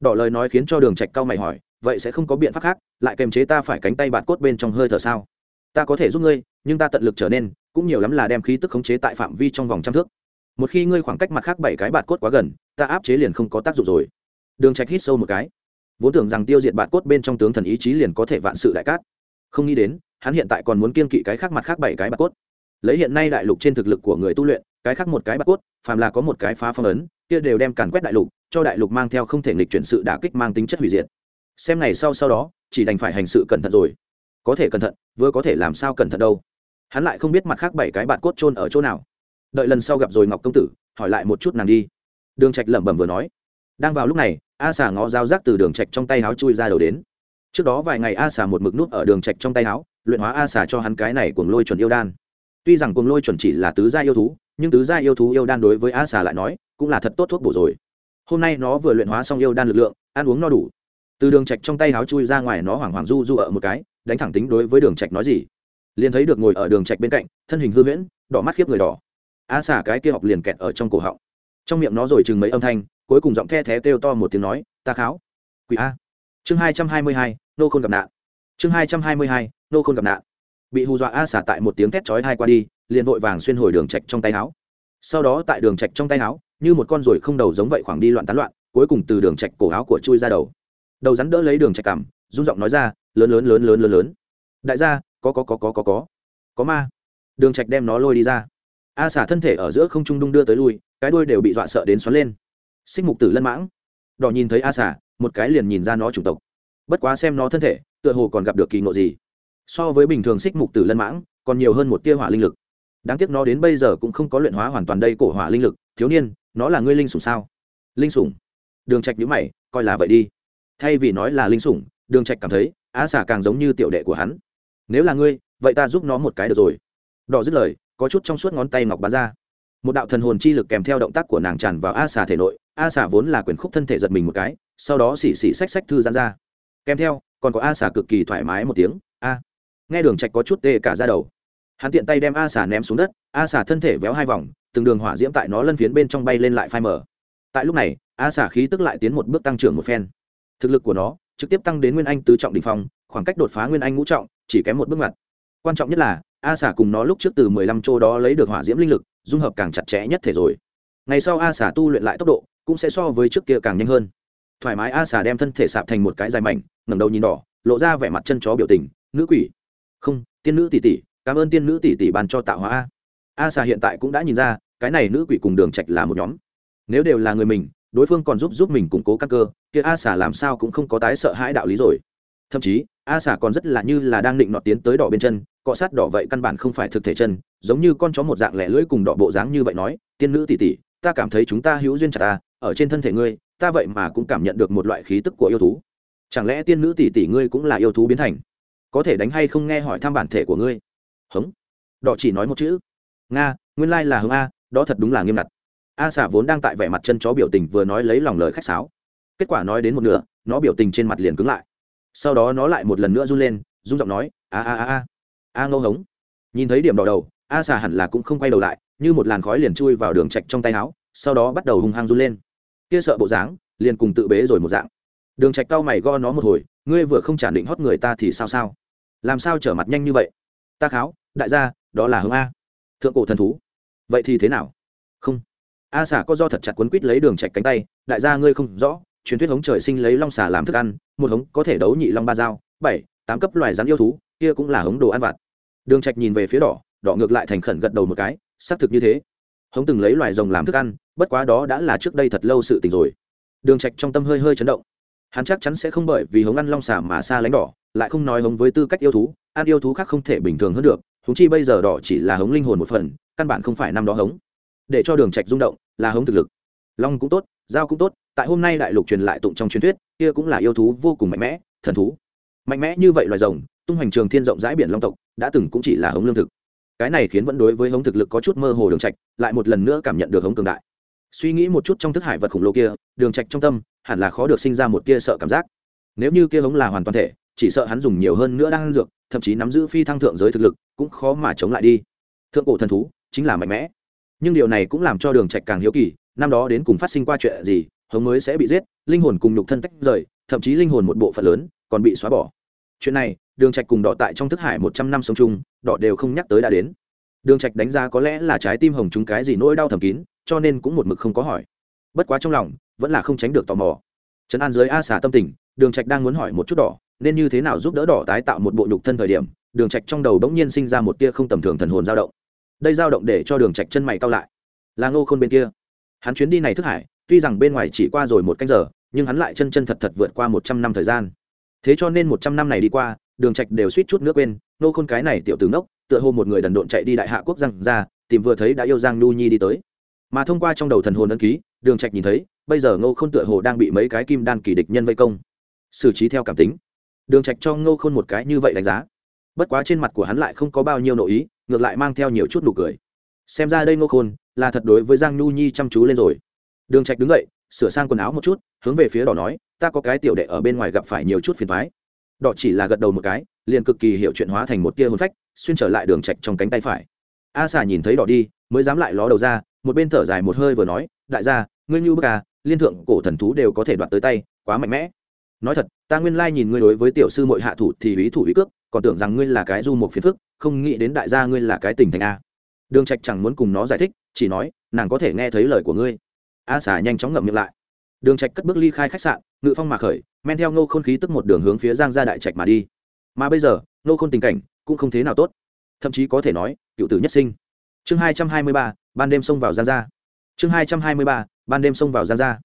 Đỏ lời nói khiến cho đường trạch cao mày hỏi, vậy sẽ không có biện pháp khác, lại kềm chế ta phải cánh tay bạt cốt bên trong hơi thở sao? Ta có thể giúp ngươi, nhưng ta tận lực trở nên, cũng nhiều lắm là đem khí tức khống chế tại phạm vi trong vòng trăm thước. Một khi ngươi khoảng cách mặt khác bảy cái bạt cốt quá gần ta áp chế liền không có tác dụng rồi. Đường trạch hít sâu một cái. Vốn tưởng rằng tiêu diệt bạn cốt bên trong tướng thần ý chí liền có thể vạn sự đại cát. Không nghĩ đến, hắn hiện tại còn muốn kiên kỵ cái khác mặt khác bảy cái bạt cốt. Lấy hiện nay đại lục trên thực lực của người tu luyện, cái khác một cái bạt cốt, phàm là có một cái phá phong ấn, kia đều đem càn quét đại lục, cho đại lục mang theo không thể nghịch chuyển sự đả kích mang tính chất hủy diệt. Xem ngày sau sau đó, chỉ đành phải hành sự cẩn thận rồi. Có thể cẩn thận, vừa có thể làm sao cẩn thận đâu. Hắn lại không biết mặt khác bảy cái bạt cốt chôn ở chỗ nào. Đợi lần sau gặp rồi ngọc công tử, hỏi lại một chút nàng đi đường trạch lẩm bẩm vừa nói. Đang vào lúc này, a xà ngó dao rác từ đường trạch trong tay áo chui ra đầu đến. Trước đó vài ngày a xà một mực nút ở đường trạch trong tay áo luyện hóa a xà cho hắn cái này cuồng lôi chuẩn yêu đan. Tuy rằng cuồng lôi chuẩn chỉ là tứ gia yêu thú, nhưng tứ gia yêu thú yêu đan đối với a xà lại nói, cũng là thật tốt thuốc bổ rồi. Hôm nay nó vừa luyện hóa xong yêu đan lực lượng, ăn uống no đủ. Từ đường trạch trong tay áo chui ra ngoài nó hoảng hoảng du du ở một cái, đánh thẳng tính đối với đường trạch nói gì. Liền thấy được ngồi ở đường trạch bên cạnh, thân hình hư huyễn, đỏ mắt khiếp người đỏ. A xà cái kia học liền kẹt ở trong cổ họng trong miệng nó rồi chừng mấy âm thanh, cuối cùng giọng the thé kêu to một tiếng nói, ta kháo. Quỷ a. Chương hai trăm hai mươi hai, nô khôn gặp nạn. Chương hai trăm hai mươi hai, nô khôn gặp nạn. Bị hù dọa a xả tại một tiếng thét chói hai qua đi, liền vội vàng xuyên hồi đường trạch trong tay áo. Sau đó tại đường trạch trong tay áo, như một con ruồi không đầu giống vậy khoảng đi loạn tán loạn, cuối cùng từ đường trạch cổ áo của chui ra đầu. Đầu rắn đỡ lấy đường trạch cằm rung giọng nói ra, lớn lớn lớn lớn lớn lớn. Đại gia, có có có có có có có ma. Đường trạch đem nó lôi đi ra a xả thân thể ở giữa không trung đung đưa tới lui, cái đuôi đều bị dọa sợ đến xoắn lên. Xích mục tử lân mãng. Đỏ nhìn thấy a xả, một cái liền nhìn ra nó chủng tộc. Bất quá xem nó thân thể, tựa hồ còn gặp được kỳ ngộ gì. So với bình thường xích mục tử lân mãng, còn nhiều hơn một tia hỏa linh lực. Đáng tiếc nó đến bây giờ cũng không có luyện hóa hoàn toàn đây cổ hỏa linh lực. Thiếu niên, nó là ngươi linh sủng sao? Linh sủng. Đường trạch nhíu mày, coi là vậy đi. Thay vì nói là linh sủng, đường trạch cảm thấy á xả càng giống như tiểu đệ của hắn. Nếu là ngươi, vậy ta giúp nó một cái được rồi. Đỏ dứt lời có chút trong suốt ngón tay ngọc bắn ra. Một đạo thần hồn chi lực kèm theo động tác của nàng tràn vào a xà thể nội, a xà vốn là quyền khúc thân thể giật mình một cái, sau đó xỉ xỉ xách xách thư giãn ra. Kèm theo, còn có a xà cực kỳ thoải mái một tiếng, a. Nghe đường trạch có chút tê cả ra đầu. Hắn tiện tay đem a xà ném xuống đất, a xà thân thể véo hai vòng, từng đường hỏa diễm tại nó lân phiến bên trong bay lên lại phai mở tại lúc này, a xà khí tức lại tiến một bước tăng trưởng một phen. Thực lực của nó trực tiếp tăng đến nguyên anh tứ trọng đỉnh phong, khoảng cách đột phá nguyên anh ngũ trọng chỉ kém một bước ngoặt quan trọng nhất là, a xà cùng nó lúc trước từ mười lăm châu đó lấy được hỏa diễm linh lực, dung hợp càng chặt chẽ nhất thể rồi. Ngày sau a xà tu luyện lại tốc độ, cũng sẽ so với trước kia càng nhanh hơn. Thoải mái a xà đem thân thể sạp thành một cái dài mảnh, ngẩng đầu nhìn đỏ, lộ ra vẻ mặt chân chó biểu tình, nữ quỷ. Không, tiên nữ tỷ tỷ, cảm ơn tiên nữ tỷ tỷ ban cho tạo hóa a. A xà hiện tại cũng đã nhìn ra, cái này nữ quỷ cùng đường trạch là một nhóm. Nếu đều là người mình, đối phương còn giúp giúp mình củng cố căn cơ, kia a xà làm sao cũng không có tái sợ hãi đạo lý rồi. Thậm chí, a xà còn rất là như là đang định nọ tiến tới đỏ bên chân cọ sát đỏ vậy căn bản không phải thực thể chân, giống như con chó một dạng lẻ lưỡi cùng đỏ bộ dáng như vậy nói, tiên nữ tỷ tỷ, ta cảm thấy chúng ta hữu duyên chặt ta, ở trên thân thể ngươi, ta vậy mà cũng cảm nhận được một loại khí tức của yêu thú. Chẳng lẽ tiên nữ tỷ tỷ ngươi cũng là yêu thú biến thành? Có thể đánh hay không nghe hỏi thăm bản thể của ngươi. Hống. Đỏ chỉ nói một chữ. Nga, nguyên lai là hống a, đó thật đúng là nghiêm ngặt. A xả vốn đang tại vẻ mặt chân chó biểu tình vừa nói lấy lòng lời khách sáo. Kết quả nói đến một nửa, nó biểu tình trên mặt liền cứng lại. Sau đó nó lại một lần nữa run lên, run giọng nói, a a a a a ngâu hống. Nhìn thấy điểm đỏ đầu, a xà hẳn là cũng không quay đầu lại, như một làn khói liền chui vào đường trạch trong tay áo, sau đó bắt đầu hung hăng run lên. Kia sợ bộ dáng, liền cùng tự bế rồi một dạng. Đường trạch cao mày go nó một hồi, ngươi vừa không trả định hót người ta thì sao sao? Làm sao trở mặt nhanh như vậy? Ta kháo, đại gia, đó là hướng a. Thượng cổ thần thú. Vậy thì thế nào? Không. A xà có do thật chặt quấn quít lấy đường trạch cánh tay, đại gia ngươi không rõ, truyền thuyết hống trời sinh lấy long xà làm thức ăn, một hống có thể đấu nhị long ba dao, bảy tám cấp loài rắn yêu thú, kia cũng là hống đồ ăn vặt. Đường trạch nhìn về phía đỏ đỏ ngược lại thành khẩn gật đầu một cái, xác thực như thế. Hống từng lấy loài rồng làm thức ăn, bất quá đó đã là trước đây thật lâu sự tình rồi. Đường trạch trong tâm hơi hơi chấn động. Hắn chắc chắn sẽ không bởi vì hống ăn long xà mà xa lánh đỏ, lại không nói hống với tư cách yêu thú, ăn yêu thú khác không thể bình thường hơn được húng chi bây giờ đỏ chỉ là hống linh hồn một phần, căn bản không phải năm đó hống. Để cho đường trạch rung động, là hống thực lực. Long cũng tốt, dao cũng tốt, tại hôm nay đại lục truyền lại tụng trong truyền thuyết, kia cũng là yêu thú vô cùng mạnh mẽ, thần thú mạnh mẽ như vậy loài rồng, tung hoành trường thiên rộng rãi biển long tộc, đã từng cũng chỉ là hống lương thực. Cái này khiến vẫn đối với hống thực lực có chút mơ hồ đường trạch lại một lần nữa cảm nhận được hống cường đại. Suy nghĩ một chút trong thức hải vật khủng lồ kia, đường trạch trong tâm hẳn là khó được sinh ra một tia sợ cảm giác. Nếu như kia hống là hoàn toàn thể, chỉ sợ hắn dùng nhiều hơn nữa đang dược, thậm chí nắm giữ phi thăng thượng giới thực lực, cũng khó mà chống lại đi. Thượng cổ thần thú chính là mạnh mẽ. Nhưng điều này cũng làm cho đường trạch càng hiếu kỳ, năm đó đến cùng phát sinh qua chuyện gì, hống mới sẽ bị giết, linh hồn cùng nhục thân tách rời, thậm chí linh hồn một bộ phận lớn còn bị xóa bỏ chuyện này, đường trạch cùng đỏ tại trong thức hải một trăm năm sống chung đỏ đều không nhắc tới đã đến. Đường trạch đánh giá có lẽ là trái tim hồng chúng cái gì nỗi đau thầm kín, cho nên cũng một mực không có hỏi. Bất quá trong lòng, vẫn là không tránh được tò mò. Trấn an dưới a xả tâm tình, đường trạch đang muốn hỏi một chút đỏ nên như thế nào giúp đỡ đỏ tái tạo một bộ nhục thân thời điểm, đường trạch trong đầu bỗng nhiên sinh ra một tia không tầm thường thần hồn dao động. Đây dao động để cho đường trạch chân mày cao lại. Là ngô khôn bên kia. Hắn chuyến đi này thức hải, tuy rằng bên ngoài chỉ qua rồi một canh giờ, nhưng hắn lại chân chân thật thật vượt qua một trăm năm thời gian thế cho nên một trăm năm này đi qua, đường trạch đều suýt chút nước quên, nô khôn cái này tiểu tướng nốc tựa hồ một người đần độn chạy đi đại hạ quốc giang ra, tìm vừa thấy đã yêu giang nu nhi đi tới. Mà thông qua trong đầu thần hồn ấn ký, đường trạch nhìn thấy, bây giờ ngô khôn tựa hồ đang bị mấy cái kim đan kỳ địch nhân vây công. Xử trí theo cảm tính. Đường trạch cho ngô khôn một cái như vậy đánh giá. Bất quá trên mặt của hắn lại không có bao nhiêu nội ý, ngược lại mang theo nhiều chút nụ cười. Xem ra đây ngô khôn, là thật đối với giang nhu nhi chăm chú lên rồi. Đường trạch đứng dậy, sửa sang quần áo một chút, hướng về phía đỏ nói ta có cái tiểu đệ ở bên ngoài gặp phải nhiều chút phiền toái đỏ chỉ là gật đầu một cái, liền cực kỳ hiểu chuyện hóa thành một tia hồn phách, xuyên trở lại đường trạch trong cánh tay phải. A xà nhìn thấy đỏ đi, mới dám lại ló đầu ra, một bên thở dài một hơi vừa nói, đại gia, ngươi như bức à liên thượng cổ thần thú đều có thể đoạt tới tay, quá mạnh mẽ. Nói thật, ta nguyên lai nhìn ngươi đối với tiểu sư muội hạ thủ thì ý thủ ý cước, còn tưởng rằng ngươi là cái du một phiền phức, không nghĩ đến đại gia ngươi là cái tình thành a. Đường trạch chẳng muốn cùng nó giải thích, chỉ nói, nàng có thể nghe thấy lời của ngươi. A xà nhanh chóng ngậm miệng lại đường trạch cất bước ly khai khách sạn, ngự phong mà khởi, men theo ngô khôn khí tức một đường hướng phía giang gia đại trạch mà đi. Mà bây giờ, ngô khôn tình cảnh cũng không thế nào tốt. Thậm chí có thể nói, cựu tử nhất sinh. Chương hai trăm hai mươi ba, ban đêm xông vào giang gia. Chương hai trăm hai mươi ba, ban đêm xông vào giang gia.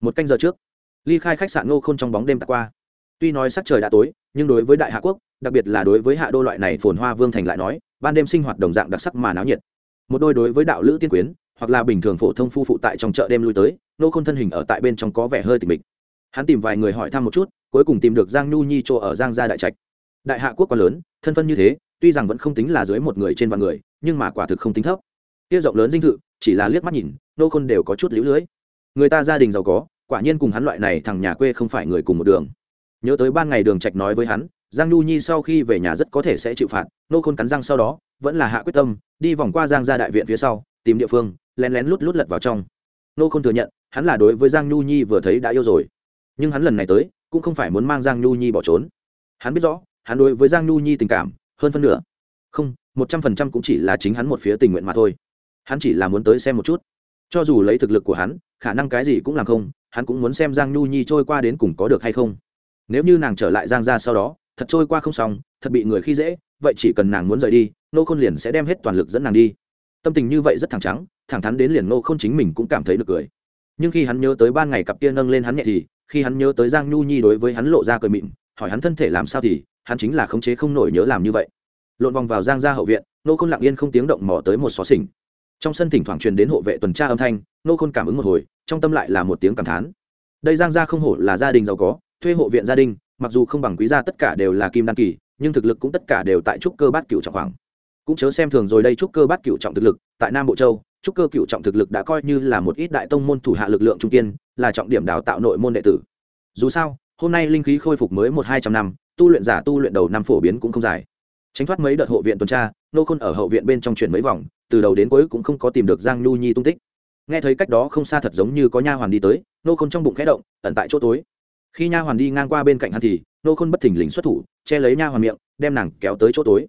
Một canh giờ trước, ly khai khách sạn ngô khôn trong bóng đêm tạt qua. Tuy nói sắc trời đã tối, nhưng đối với đại hạ quốc, đặc biệt là đối với hạ đô loại này phồn hoa vương thành lại nói, ban đêm sinh hoạt đồng dạng đặc sắc mà náo nhiệt. Một đôi đối với đạo lữ tiên quyến hoặc là bình thường phổ thông phu phụ tại trong chợ đêm lui tới, nô khôn thân hình ở tại bên trong có vẻ hơi tịch mịch. Hắn tìm vài người hỏi thăm một chút, cuối cùng tìm được giang nhu nhi chỗ ở giang gia đại trạch. Đại hạ quốc quá lớn, thân phân như thế, tuy rằng vẫn không tính là dưới một người trên vạn người, nhưng mà quả thực không tính thấp. Kia rộng lớn dinh thự, chỉ là liếc mắt nhìn, nô khôn đều có chút lũ lưới. Người ta gia đình giàu có, quả nhiên cùng hắn loại này thằng nhà quê không phải người cùng một đường. Nhớ tới ban ngày đường trạch nói với hắn, giang nhu nhi sau khi về nhà rất có thể sẽ chịu phạt, nô khôn cắn răng sau đó, vẫn là hạ quyết tâm, đi vòng qua giang gia đại viện phía sau, tìm địa phương lén lén lút lút lật vào trong. Nô không thừa nhận, hắn là đối với giang nhu nhi vừa thấy đã yêu rồi. Nhưng hắn lần này tới, cũng không phải muốn mang giang nhu nhi bỏ trốn. Hắn biết rõ, hắn đối với giang nhu nhi tình cảm, hơn phân nửa. Không, một trăm phần trăm cũng chỉ là chính hắn một phía tình nguyện mà thôi. Hắn chỉ là muốn tới xem một chút. Cho dù lấy thực lực của hắn, khả năng cái gì cũng làm không, hắn cũng muốn xem giang nhu nhi trôi qua đến cùng có được hay không. Nếu như nàng trở lại giang ra sau đó, thật trôi qua không xong, thật bị người khi dễ, vậy chỉ cần nàng muốn rời đi nô khôn liền sẽ đem hết toàn lực dẫn nàng đi. Tâm tình như vậy rất thẳng trắng thẳng thắn đến liền nô khôn chính mình cũng cảm thấy được cười. Nhưng khi hắn nhớ tới ban ngày cặp kia nâng lên hắn nhẹ thì, khi hắn nhớ tới giang nhu nhi đối với hắn lộ ra cười mịn, hỏi hắn thân thể làm sao thì, hắn chính là khống chế không nổi nhớ làm như vậy. Lộn vòng vào giang ra hậu viện nô khôn lặng yên không tiếng động mò tới một xó xỉnh. Trong sân thỉnh thoảng truyền đến hộ vệ tuần tra âm thanh nô khôn cảm ứng một hồi, trong tâm lại là một tiếng cảm thán. Đây giang gia không hổ là gia đình giàu có, thuê hộ viện gia đình, mặc dù không bằng quý gia tất cả đều là kim đan kỳ, nhưng thực lực cũng tất cả đều tại trúc cơ bát cựu trọng khoảng cũng chớ xem thường rồi đây trúc cơ bát cựu trọng thực lực, tại nam bộ châu, trúc cơ cựu trọng thực lực đã coi như là một ít đại tông môn thủ hạ lực lượng trung kiên, là trọng điểm đào tạo nội môn đệ tử. Dù sao, hôm nay linh khí khôi phục mới một hai trăm năm, tu luyện giả tu luyện đầu năm phổ biến cũng không dài. Tránh thoát mấy đợt hộ viện tuần tra, nô khôn ở hậu viện bên trong chuyển mấy vòng, từ đầu đến cuối cũng không có tìm được giang nhu nhi tung tích. Nghe thấy cách đó không xa thật giống như có nha hoàn đi tới, nô khôn trong bụng khẽ động, ẩn tại chỗ tối. Khi nha hoàn đi ngang qua bên cạnh hắn thì, nô khôn bất thình lình xuất thủ, che lấy nha hoàn miệng, đem nàng kéo tới chỗ tối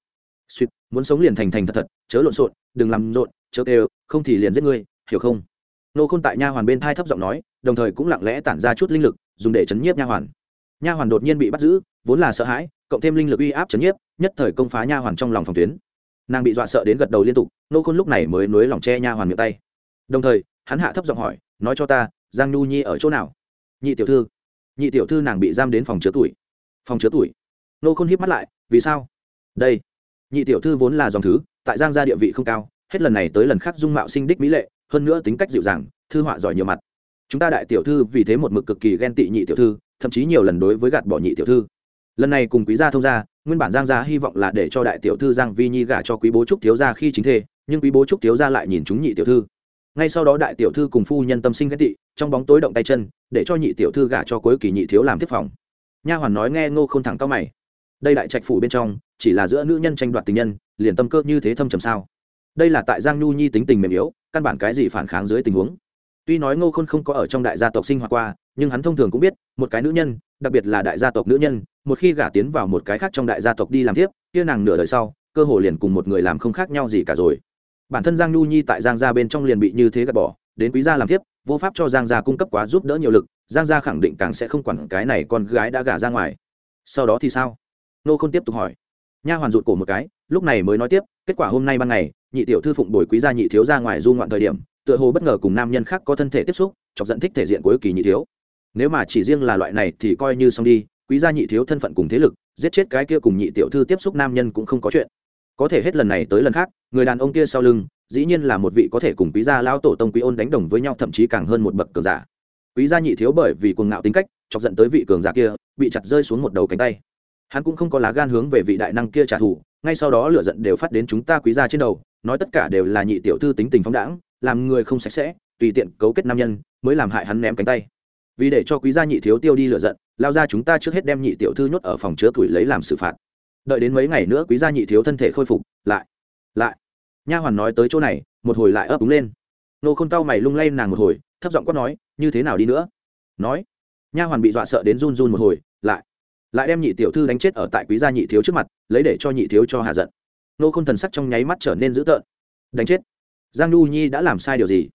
suýt, muốn sống liền thành thành thật thật, chớ lộn xộn, đừng làm rộn, chớ kêu, không thì liền giết ngươi, hiểu không? Nô khôn tại nha hoàn bên thai thấp giọng nói, đồng thời cũng lặng lẽ tản ra chút linh lực, dùng để chấn nhiếp nha hoàn. Nha hoàn đột nhiên bị bắt giữ, vốn là sợ hãi, cộng thêm linh lực uy áp chấn nhiếp, nhất thời công phá nha hoàn trong lòng phòng tuyến. Nàng bị dọa sợ đến gật đầu liên tục, nô khôn lúc này mới nối lòng che nha hoàn miệng tay. Đồng thời, hắn hạ thấp giọng hỏi, nói cho ta, giang nhu nhi ở chỗ nào? Nhị tiểu thư. Nhị tiểu thư nàng bị giam đến phòng chứa tuổi. Phòng chứa tuổi? Nô khôn híp mắt lại, vì sao? Đây nhị tiểu thư vốn là dòng thứ, tại giang gia địa vị không cao, hết lần này tới lần khác dung mạo sinh đích mỹ lệ, hơn nữa tính cách dịu dàng, thư họa giỏi nhiều mặt. Chúng ta đại tiểu thư vì thế một mực cực kỳ ghen tị nhị tiểu thư, thậm chí nhiều lần đối với gạt bỏ nhị tiểu thư. Lần này cùng quý gia thông gia, nguyên bản giang gia hy vọng là để cho đại tiểu thư giang vi nhi gả cho quý bố trúc thiếu gia khi chính thê, nhưng quý bố trúc thiếu gia lại nhìn chúng nhị tiểu thư. Ngay sau đó đại tiểu thư cùng phu nhân tâm sinh ghen tị, trong bóng tối động tay chân, để cho nhị tiểu thư gả cho cuối kỳ nhị thiếu làm tiếp phòng. Nha hoàn nói nghe ngô không thẳng cao mày đây đại trạch phủ bên trong, chỉ là giữa nữ nhân tranh đoạt tình nhân, liền tâm cơ như thế thâm trầm sao? Đây là tại giang nhu nhi tính tình mềm yếu, căn bản cái gì phản kháng dưới tình huống. Tuy nói ngô khôn không có ở trong đại gia tộc sinh hoạt qua, nhưng hắn thông thường cũng biết, một cái nữ nhân, đặc biệt là đại gia tộc nữ nhân, một khi gả tiến vào một cái khác trong đại gia tộc đi làm tiếp, kia nàng nửa đời sau, cơ hồ liền cùng một người làm không khác nhau gì cả rồi. Bản thân giang nhu nhi tại giang gia bên trong liền bị như thế gạt bỏ, đến quý gia làm tiếp, vô pháp cho giang gia cung cấp quá giúp đỡ nhiều lực, giang gia khẳng định càng sẽ không quản cái này con gái đã gả ra ngoài. Sau đó thì sao? Nô không tiếp tục hỏi. Nha hoàn rụt cổ một cái, lúc này mới nói tiếp, kết quả hôm nay ban ngày, nhị tiểu thư phụng bồi quý gia nhị thiếu ra ngoài du ngoạn thời điểm, tựa hồ bất ngờ cùng nam nhân khác có thân thể tiếp xúc, chọc dẫn thích thể diện cuối kỳ nhị thiếu. Nếu mà chỉ riêng là loại này thì coi như xong đi, quý gia nhị thiếu thân phận cùng thế lực, giết chết cái kia cùng nhị tiểu thư tiếp xúc nam nhân cũng không có chuyện. Có thể hết lần này tới lần khác, người đàn ông kia sau lưng, dĩ nhiên là một vị có thể cùng quý gia lao tổ tông quý ôn đánh đồng với nhau, thậm chí càng hơn một bậc cường giả. Quý gia nhị thiếu bởi vì cuồng ngạo tính cách, chọc giận tới vị cường giả kia, bị chặt rơi xuống một đầu cánh tay hắn cũng không có lá gan hướng về vị đại năng kia trả thù, ngay sau đó lửa giận đều phát đến chúng ta quý gia trên đầu, nói tất cả đều là nhị tiểu thư tính tình phóng đãng, làm người không sạch sẽ, tùy tiện cấu kết nam nhân, mới làm hại hắn ném cánh tay. Vì để cho quý gia nhị thiếu tiêu đi lửa giận, lao ra chúng ta trước hết đem nhị tiểu thư nhốt ở phòng chứa tuổi lấy làm xử phạt. Đợi đến mấy ngày nữa quý gia nhị thiếu thân thể khôi phục, lại lại. Nha hoàn nói tới chỗ này, một hồi lại ấp úng lên. Nô khôn cau mày lung lay nàng một hồi, thấp giọng quát nói, như thế nào đi nữa? Nói, nha hoàn bị dọa sợ đến run run một hồi, lại lại đem nhị tiểu thư đánh chết ở tại quý gia nhị thiếu trước mặt, lấy để cho nhị thiếu cho hạ giận. Nô khôn thần sắc trong nháy mắt trở nên dữ tợn. Đánh chết? Giang nhu nhi đã làm sai điều gì?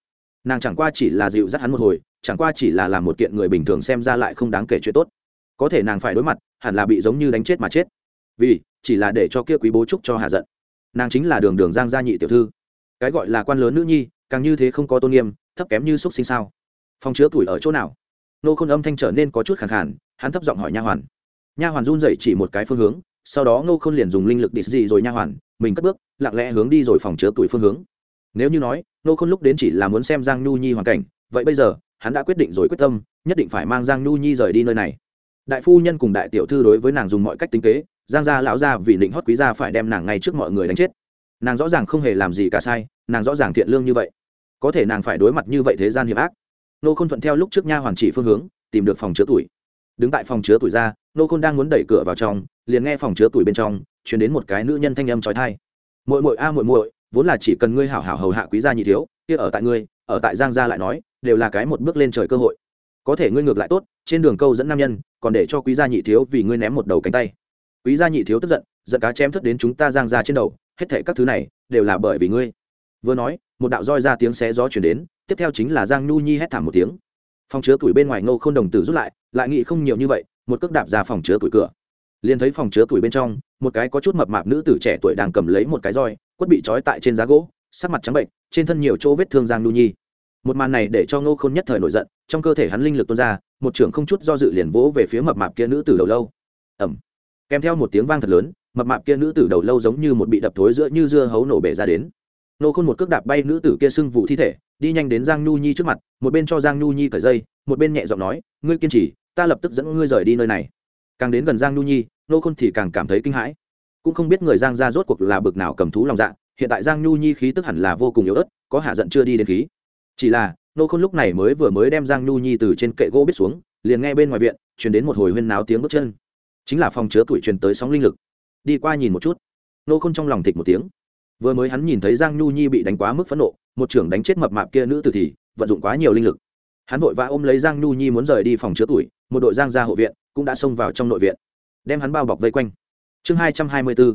Nàng chẳng qua chỉ là dịu dắt hắn một hồi, chẳng qua chỉ là làm một kiện người bình thường xem ra lại không đáng kể chuyện tốt. Có thể nàng phải đối mặt, hẳn là bị giống như đánh chết mà chết. Vì, chỉ là để cho kia quý bố trúc cho hạ giận. Nàng chính là đường đường giang gia nhị tiểu thư. Cái gọi là quan lớn nữ nhi, càng như thế không có tôn nghiêm, thấp kém như xúc sinh sao? Phòng chứa tuổi ở chỗ nào? Nô khôn âm thanh trở nên có chút khẳng khản hắn thấp giọng hỏi nha hoàn nha hoàn run dậy chỉ một cái phương hướng, sau đó nô khôn liền dùng linh lực đi gì rồi nha hoàn, mình cất bước, lặng lẽ hướng đi rồi phòng chứa tuổi phương hướng. Nếu như nói nô khôn lúc đến chỉ là muốn xem giang nhu nhi hoàn cảnh, vậy bây giờ, hắn đã quyết định rồi quyết tâm, nhất định phải mang giang nhu nhi rời đi nơi này. Đại phu nhân cùng đại tiểu thư đối với nàng dùng mọi cách tính kế, giang gia lão gia vì định hót quý gia phải đem nàng ngay trước mọi người đánh chết. Nàng rõ ràng không hề làm gì cả sai, nàng rõ ràng thiện lương như vậy. Có thể nàng phải đối mặt như vậy thế gian hiểm ác. Nô khôn thuận theo lúc trước nha hoàn chỉ phương hướng, tìm được phòng chứa tuổi. Đứng tại phòng chứa tuổi ra nô khôn đang muốn đẩy cửa vào trong, liền nghe phòng chứa tuổi bên trong chuyển đến một cái nữ nhân thanh âm trói thai mội mội a mội mội vốn là chỉ cần ngươi hảo hảo hầu hạ quý gia nhị thiếu, kia ở tại ngươi, ở tại giang gia lại nói, đều là cái một bước lên trời cơ hội. Có thể ngươi ngược lại tốt, trên đường câu dẫn nam nhân, còn để cho quý gia nhị thiếu vì ngươi ném một đầu cánh tay. Quý gia nhị thiếu tức giận giận cá chém thất đến chúng ta giang ra trên đầu, hết thể các thứ này, đều là bởi vì ngươi. Vừa nói, một đạo roi ra tiếng xé gió chuyển đến, tiếp theo chính là giang nhu nhi hét thảm một tiếng. Phòng chứa tuổi bên ngoài ngô không đồng tử rút lại lại nghĩ không nhiều như vậy một cước đạp ra phòng chứa tuổi cửa. Liền thấy phòng chứa tuổi bên trong, một cái có chút mập mạp nữ tử trẻ tuổi đang cầm lấy một cái roi, quất bị trói tại trên giá gỗ, sắc mặt trắng bệnh, trên thân nhiều chỗ vết thương giang nhu nhi. Một màn này để cho ngô Khôn nhất thời nổi giận, trong cơ thể hắn linh lực tuôn ra, một trưởng không chút do dự liền vỗ về phía mập mạp kia nữ tử đầu lâu. Ẩm kèm theo một tiếng vang thật lớn, mập mạp kia nữ tử đầu lâu giống như một bị đập thối giữa như dưa hấu nổ bể ra đến. Nô khôn một cước đạp bay nữ tử kia sưng vụ thi thể, đi nhanh đến giang nhu nhi trước mặt, một bên cho giang nhu nhi cởi dây, một bên nhẹ giọng nói, ngươi kiên trì ta lập tức dẫn ngươi rời đi nơi này. Càng đến gần giang nhu nhi, nô khôn thì càng cảm thấy kinh hãi. Cũng không biết người giang ra rốt cuộc là bực nào cầm thú lòng dạ hiện tại giang nhu nhi khí tức hẳn là vô cùng yếu ớt, có hạ giận chưa đi đến khí. Chỉ là, nô khôn lúc này mới vừa mới đem giang nhu nhi từ trên kệ gỗ biết xuống, liền nghe bên ngoài viện chuyển đến một hồi huyên náo tiếng bước chân. Chính là phòng chứa tuổi truyền tới sóng linh lực. Đi qua nhìn một chút, nô khôn trong lòng thịch một tiếng. Vừa mới hắn nhìn thấy giang nhu nhi bị đánh quá mức phẫn nộ, một trưởng đánh chết mập mạp kia nữ tử thì vận dụng quá nhiều linh lực. Hắn vội vã ôm lấy giang nhu nhi muốn rời đi phòng chứa tuổi một đội giang gia hộ viện cũng đã xông vào trong nội viện, đem hắn bao bọc vây quanh. Chương hai trăm hai mươi b ố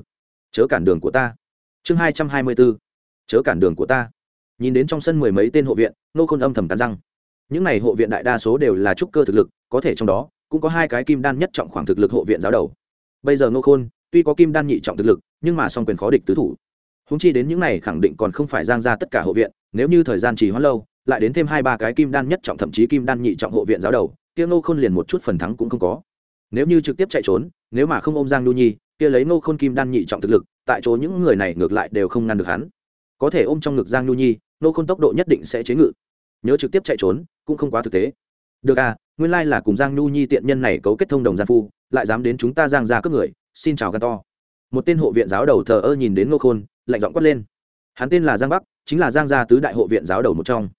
chớ cản đường của ta. Chương hai trăm hai mươi b ố chớ cản đường của ta. Nhìn đến trong sân mười mấy tên hộ viện nô khôn âm thầm cắn răng. Những n à y hộ viện đại đa số đều là trúc cơ thực lực, có thể trong đó cũng có hai cái kim đan nhất trọng khoảng thực lực hộ viện giáo đầu. Bây giờ nô khôn tuy có kim đan nhị trọng thực lực, nhưng mà song quyền khó địch tứ thủ. Húng chi đến những này khẳng định còn không phải giang ra tất cả hộ viện, nếu như thời gian trì hoãn lâu lại đến thêm hai ba cái kim đan nhất trọng, thậm chí kim đan nhị trọng hộ viện giáo đầu, kia nô khôn liền một chút phần thắng cũng không có. Nếu như trực tiếp chạy trốn, nếu mà không ôm giang nhu nhi, kia lấy nô khôn kim đan nhị trọng thực lực, tại chỗ những người này ngược lại đều không ngăn được hắn. Có thể ôm trong ngực giang nhu nhi nô khôn tốc độ nhất định sẽ chế ngự. Nhớ trực tiếp chạy trốn, cũng không quá thực tế. Được à nguyên lai là cùng giang nhu nhi tiện nhân này cấu kết thông đồng gian phu, lại dám đến chúng ta giang ra cướp người, xin chào gan to. Một tên hộ viện giáo đầu thờ ơ nhìn đến nô khôn, lạnh giọng quát lên. Hắn tên là giang bắc, chính là giang gia tứ đại hộ viện giáo đầu một trong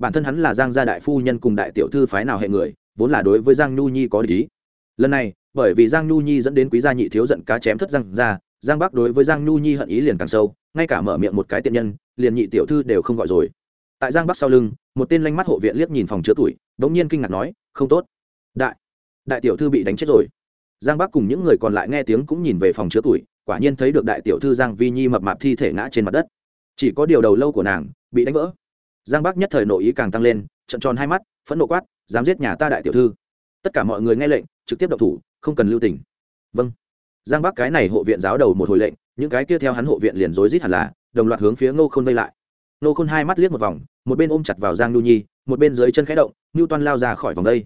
bản thân hắn là giang gia đại phu nhân cùng đại tiểu thư phái nào hệ người, vốn là đối với giang nhu nhi có lý lần này, bởi vì giang nhu nhi dẫn đến quý gia nhị thiếu giận cá chém thất giang ra giang bắc đối với giang nhu nhi hận ý liền càng sâu, ngay cả mở miệng một cái tiện nhân, liền nhị tiểu thư đều không gọi rồi. Tại giang bắc sau lưng, một tên lanh mắt hộ viện liếc nhìn phòng chứa tuổi, bỗng nhiên kinh ngạc nói, không tốt. Đại đại tiểu thư bị đánh chết rồi. Giang bắc cùng những người còn lại nghe tiếng cũng nhìn về phòng chứa tuổi, quả nhiên thấy được đại tiểu thư giang vi nhi mập mạp thi thể ngã trên mặt đất. Chỉ có điều đầu lâu của nàng bị đánh vỡ giang bắc nhất thời nội ý càng tăng lên, trận tròn hai mắt, phẫn nộ quát, dám giết nhà ta đại tiểu thư. Tất cả mọi người nghe lệnh, trực tiếp động thủ, không cần lưu tình. Vâng. Giang bắc cái này hộ viện giáo đầu một hồi lệnh, những cái kia theo hắn hộ viện liền rối rít hẳn là, đồng loạt hướng phía ngô khôn vây lại. Ngô khôn hai mắt liếc một vòng, một bên ôm chặt vào giang nhu nhi, một bên dưới chân khẽ động ngưu toan lao ra khỏi vòng đây.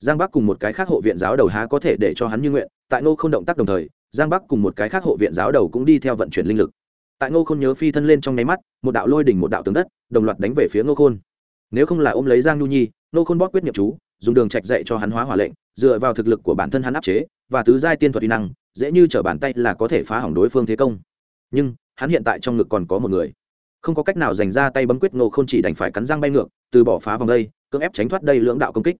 Giang bắc cùng một cái khác hộ viện giáo đầu há có thể để cho hắn như nguyện, tại ngô không động tác đồng thời, giang bắc cùng một cái khác hộ viện giáo đầu cũng đi theo vận chuyển linh lực. Tại ngô khôn nhớ phi thân lên trong nháy mắt, một đạo lôi đỉnh một đạo tướng đất đồng loạt đánh về phía ngô khôn. Nếu không là ôm lấy giang nhu nhi, ngô khôn bóp quyết niệm chú, dùng đường trạch dạy cho hắn hóa hỏa lệnh, dựa vào thực lực của bản thân hắn áp chế, và tứ giai tiên thuật uy năng, dễ như trở bàn tay là có thể phá hỏng đối phương thế công. Nhưng, hắn hiện tại trong ngực còn có một người. Không có cách nào dành ra tay bấm quyết, ngô khôn chỉ đành phải cắn răng bay ngược, từ bỏ phá vòng đây, cưỡng ép tránh thoát đây lưỡng đạo công kích.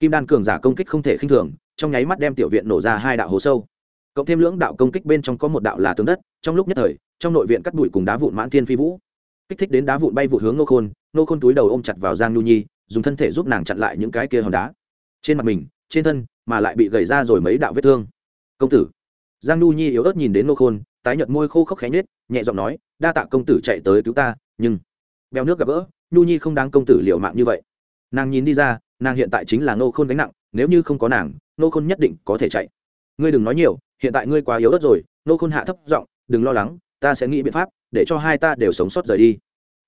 Kim đan cường giả công kích không thể khinh thường, trong nháy mắt đem tiểu viện nổ ra hai đạo hố sâu. Cộng thêm lưỡng đạo công kích bên trong có một đạo là tướng đất, trong lúc nhất thời, trong nội viện cắt bụi cùng đá vụn mãn thiên phi vũ kích thích đến đá vụn bay vụ hướng nô khôn nô khôn túi đầu ôm chặt vào giang nhu nhi, dùng thân thể giúp nàng chặn lại những cái kia hòn đá. Trên mặt mình, trên thân mà lại bị gầy ra rồi mấy đạo vết thương. Công tử. Giang nhu nhi yếu ớt nhìn đến nô khôn, tái nhợt môi khô khốc khẽ nhết nhẹ giọng nói, đa tạ công tử chạy tới cứu ta, nhưng bèo nước gặp gỡ, nhu nhi không đáng công tử liệu mạng như vậy. Nàng nhìn đi ra, nàng hiện tại chính là nô khôn gánh nặng, nếu như không có nàng, nô khôn nhất định có thể chạy. Ngươi đừng nói nhiều, hiện tại ngươi quá yếu ớt rồi, nô khôn hạ thấp giọng, đừng lo lắng ta sẽ nghĩ biện pháp để cho hai ta đều sống sót rời đi.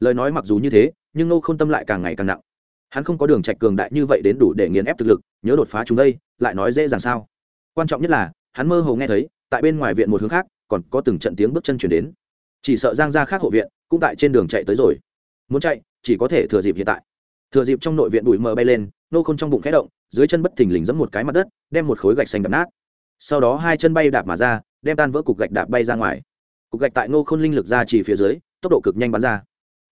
Lời nói mặc dù như thế, nhưng nô khôn tâm lại càng ngày càng nặng. Hắn không có đường trạch cường đại như vậy đến đủ để nghiền ép thực lực, nhớ đột phá chúng đây, lại nói dễ dàng sao? Quan trọng nhất là, hắn mơ hồ nghe thấy, tại bên ngoài viện một hướng khác, còn có từng trận tiếng bước chân chuyển đến. Chỉ sợ giang gia khác hộ viện, cũng tại trên đường chạy tới rồi. Muốn chạy, chỉ có thể thừa dịp hiện tại. Thừa dịp trong nội viện bụi mờ bay lên nô khôn trong bụng khẽ động, dưới chân bất thình lình giẫm một cái mặt đất, đem một khối gạch xanh đập nát. Sau đó hai chân bay đạp mà ra, đem tan vỡ cục gạch đạp bay ra ngoài cục gạch tại nô khôn linh lực ra chỉ phía dưới, tốc độ cực nhanh bắn ra.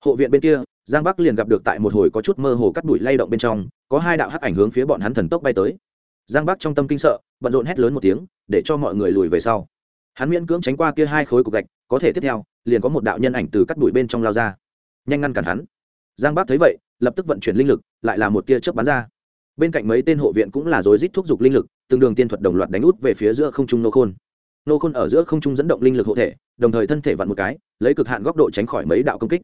Hộ viện bên kia, giang bắc liền gặp được tại một hồi có chút mơ hồ cắt đùi lay động bên trong, có hai đạo hắc ảnh hướng phía bọn hắn thần tốc bay tới. Giang bắc trong tâm kinh sợ, bận rộn hét lớn một tiếng, để cho mọi người lùi về sau. Hắn miễn cưỡng tránh qua kia hai khối cục gạch, có thể tiếp theo, liền có một đạo nhân ảnh từ cắt đùi bên trong lao ra. Nhanh ngăn cản hắn. Giang bắc thấy vậy, lập tức vận chuyển linh lực, lại là một tia chớp bắn ra. Bên cạnh mấy tên hộ viện cũng là rối rít thúc giục linh lực, từng đường tiên thuật đồng loạt đánh út về phía giữa không trung nô khôn nô khôn ở giữa không trung dẫn động linh lực hộ thể, đồng thời thân thể vặn một cái, lấy cực hạn góc độ tránh khỏi mấy đạo công kích.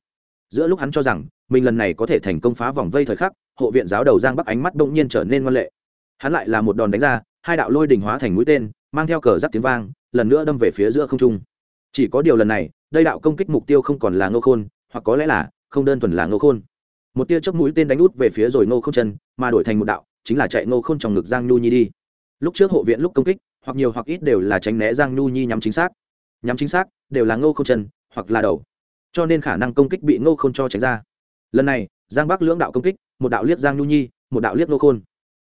Giữa lúc hắn cho rằng, mình lần này có thể thành công phá vòng vây thời khắc, hộ viện giáo đầu giang bắc ánh mắt bỗng nhiên trở nên ngoan lệ. Hắn lại là một đòn đánh ra, hai đạo lôi đình hóa thành mũi tên, mang theo cờ giáp tiếng vang, lần nữa đâm về phía giữa không trung. Chỉ có điều lần này, đây đạo công kích mục tiêu không còn là ngô khôn, hoặc có lẽ là, không đơn thuần là ngô khôn. Một tia chớp mũi tên đánh út về phía rồi ngô không chân, mà đổi thành một đạo, chính là chạy ngô khôn trong ngực giang nhu nhi đi. Lúc trước hộ viện lúc công kích hoặc nhiều hoặc ít đều là tránh né giang nhu nhi nhắm chính xác. Nhắm chính xác, đều là ngô không chân, hoặc là đầu. Cho nên khả năng công kích bị ngô Không cho tránh ra. Lần này, giang bắc lưỡng đạo công kích, một đạo liếc giang nhu nhi, một đạo liếc ngô khôn.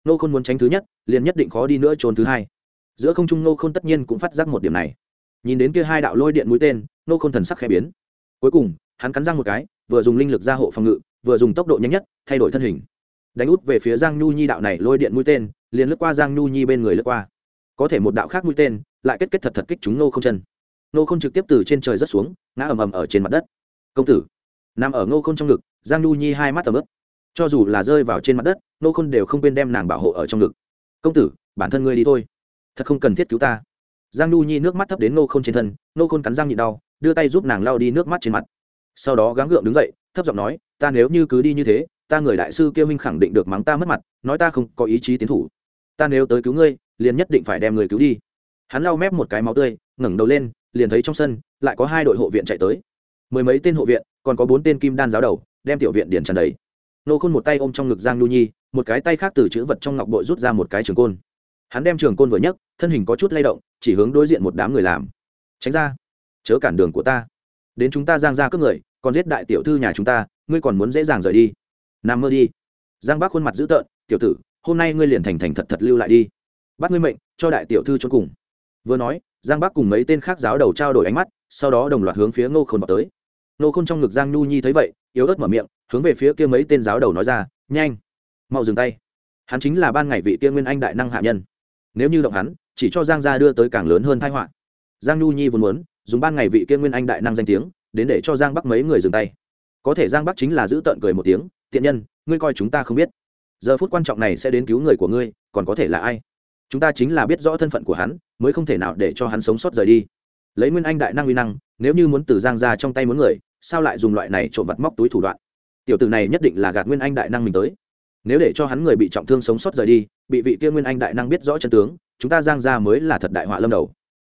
Ngô khôn muốn tránh thứ nhất, liền nhất định khó đi nữa trốn thứ hai. Giữa không trung ngô khôn tất nhiên cũng phát giác một điểm này. Nhìn đến kia hai đạo lôi điện mũi tên, ngô khôn thần sắc khẽ biến. Cuối cùng, hắn cắn răng một cái, vừa dùng linh lực ra hộ phòng ngự, vừa dùng tốc độ nhanh nhất, thay đổi thân hình. Đánh út về phía giang nhu nhi đạo này lôi điện mũi tên, liền lướt qua giang nhu nhi bên người lướt qua có thể một đạo khác mũi tên, lại kết kết thật thật kích chúng nô không chân. Nô không trực tiếp từ trên trời rớt xuống, ngã ầm ầm ở trên mặt đất. Công tử! Nằm ở nô không trong ngực, giang nhu nhi hai mắt tầm ướp cho dù là rơi vào trên mặt đất nô không đều không quên đem nàng bảo hộ ở trong ngực. Công tử, bản thân ngươi đi thôi. Thật không cần thiết cứu ta. Giang nhu nhi nước mắt thấp đến nô không trên thân nô không cắn răng nhịn đau, đưa tay giúp nàng lao đi nước mắt trên mặt. Sau đó gắng gượng đứng dậy, thấp giọng nói, ta nếu như cứ đi như thế, ta người đại sư kêu minh khẳng định được mắng ta mất mặt, nói ta không có ý chí tiến thủ. Ta nếu tới cứu ngươi liền nhất định phải đem người cứu đi. Hắn lau mép một cái máu tươi, ngẩng đầu lên, liền thấy trong sân lại có hai đội hộ viện chạy tới. Mười mấy tên hộ viện, còn có bốn tên kim đan giáo đầu, đem tiểu viện điền tràn đầy. Nô khôn một tay ôm trong ngực giang nhu nhi, một cái tay khác từ chữ vật trong ngọc bội rút ra một cái trường côn. Hắn đem trường côn vừa nhấc, thân hình có chút lay động, chỉ hướng đối diện một đám người làm. Tránh ra, chớ cản đường của ta. Đến chúng ta giang ra cướp người, còn giết đại tiểu thư nhà chúng ta, ngươi còn muốn dễ dàng rời đi. Nằm mơ đi. Giang bác khuôn mặt dữ tợn, tiểu tử, hôm nay ngươi liền thành thành thật thật lưu lại đi bắt ngươi mệnh, cho đại tiểu thư cho cùng. Vừa nói, giang bắc cùng mấy tên khác giáo đầu trao đổi ánh mắt, sau đó đồng loạt hướng phía ngô khôn vào tới. Ngô khôn trong ngực giang nhu nhi thấy vậy, yếu ớt mở miệng, hướng về phía kia mấy tên giáo đầu nói ra, nhanh, mau dừng tay. Hắn chính là ban ngày vị tiên nguyên anh đại năng hạ nhân. Nếu như động hắn, chỉ cho giang gia đưa tới càng lớn hơn thái họa. Giang nhu nhi vốn muốn, dùng ban ngày vị kia nguyên anh đại năng danh tiếng, đến để cho giang bắc mấy người dừng tay. Có thể giang bắc chính là giữ tợn cười một tiếng, tiện nhân, ngươi coi chúng ta không biết. Giờ phút quan trọng này sẽ đến cứu người của ngươi, còn có thể là ai? Chúng ta chính là biết rõ thân phận của hắn, mới không thể nào để cho hắn sống sót rời đi. Lấy nguyên anh đại năng uy năng, nếu như muốn từ giang ra trong tay muốn người, sao lại dùng loại này trộm vặt móc túi thủ đoạn? Tiểu tử này nhất định là gạt nguyên anh đại năng mình tới. Nếu để cho hắn người bị trọng thương sống sót rời đi, bị vị kia nguyên anh đại năng biết rõ chân tướng, chúng ta giang ra mới là thật đại họa lâm đầu.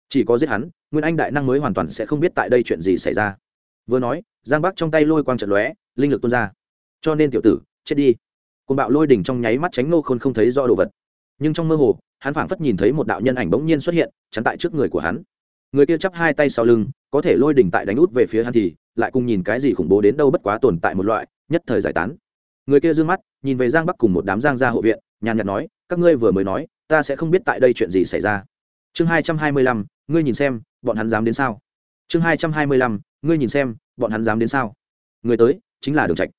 Chỉ có giết hắn, nguyên anh đại năng mới hoàn toàn sẽ không biết tại đây chuyện gì xảy ra. Vừa nói, giang bắc trong tay lôi quang trận lóe, linh lực tuôn ra. Cho nên tiểu tử, chết đi. Côn bạo lôi đỉnh trong nháy mắt tránh nô khôn không thấy rõ đồ vật nhưng trong mơ hồ, hắn phảng phất nhìn thấy một đạo nhân ảnh bỗng nhiên xuất hiện, chắn tại trước người của hắn. Người kia chắp hai tay sau lưng, có thể lôi đỉnh tại đánh út về phía hắn thì, lại cùng nhìn cái gì khủng bố đến đâu bất quá tồn tại một loại, nhất thời giải tán. Người kia d mắt, nhìn về giang bắc cùng một đám giang gia hộ viện, nhàn nhạt nói, các ngươi vừa mới nói, ta sẽ không biết tại đây chuyện gì xảy ra. Chương hai trăm hai mươi lăm, ngươi nhìn xem, bọn hắn dám đến sao? Chương hai trăm hai mươi lăm, ngươi nhìn xem, bọn hắn dám đến sao? Người tới, chính là đường trạch.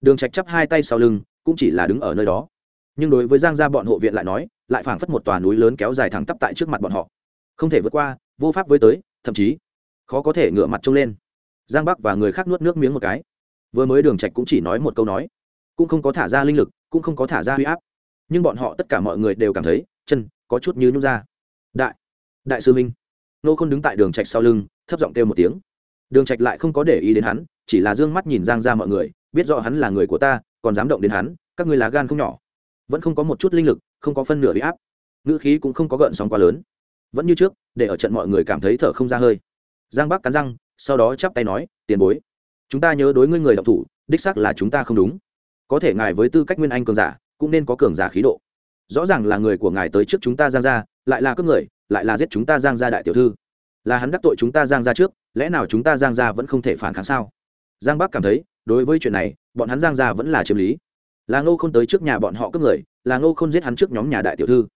Đường trạch chắp hai tay sau lưng, cũng chỉ là đứng ở nơi đó nhưng đối với giang gia bọn hộ viện lại nói, lại phảng phất một tòa núi lớn kéo dài thẳng tắp tại trước mặt bọn họ. Không thể vượt qua, vô pháp với tới, thậm chí, khó có thể ngửa mặt trông lên. Giang bắc và người khác nuốt nước miếng một cái. Vừa mới đường trạch cũng chỉ nói một câu nói. Cũng không có thả ra linh lực, cũng không có thả ra huy áp. Nhưng bọn họ tất cả mọi người đều cảm thấy, chân, có chút như nhút ra. Đại đại sư minh. Nô khôn đứng tại đường trạch sau lưng, thấp giọng kêu một tiếng. Đường trạch lại không có để ý đến hắn, chỉ là dương mắt nhìn giang ra mọi người, biết rõ hắn là người của ta, còn dám động đến hắn, các ngươi là gan không nhỏ vẫn không có một chút linh lực, không có phân nửa bị áp. Ngữ khí cũng không có gợn sóng quá lớn. Vẫn như trước, để ở trận mọi người cảm thấy thở không ra hơi. Giang bắc cắn răng, sau đó chắp tay nói, tiền bối, chúng ta nhớ đối ngươi người đọc thủ, đích xác là chúng ta không đúng. Có thể ngài với tư cách nguyên anh cường giả, cũng nên có cường giả khí độ. Rõ ràng là người của ngài tới trước chúng ta giang ra lại là cướp người, lại là giết chúng ta giang ra đại tiểu thư. Là hắn đắc tội chúng ta giang ra trước, lẽ nào chúng ta giang ra vẫn không thể phản kháng sao? Giang bắc cảm thấy, đối với chuyện này, bọn hắn giang ra vẫn là chiếm lý là ngô không tới trước nhà bọn họ cướp người, là ngô không giết hắn trước nhóm nhà đại tiểu thư.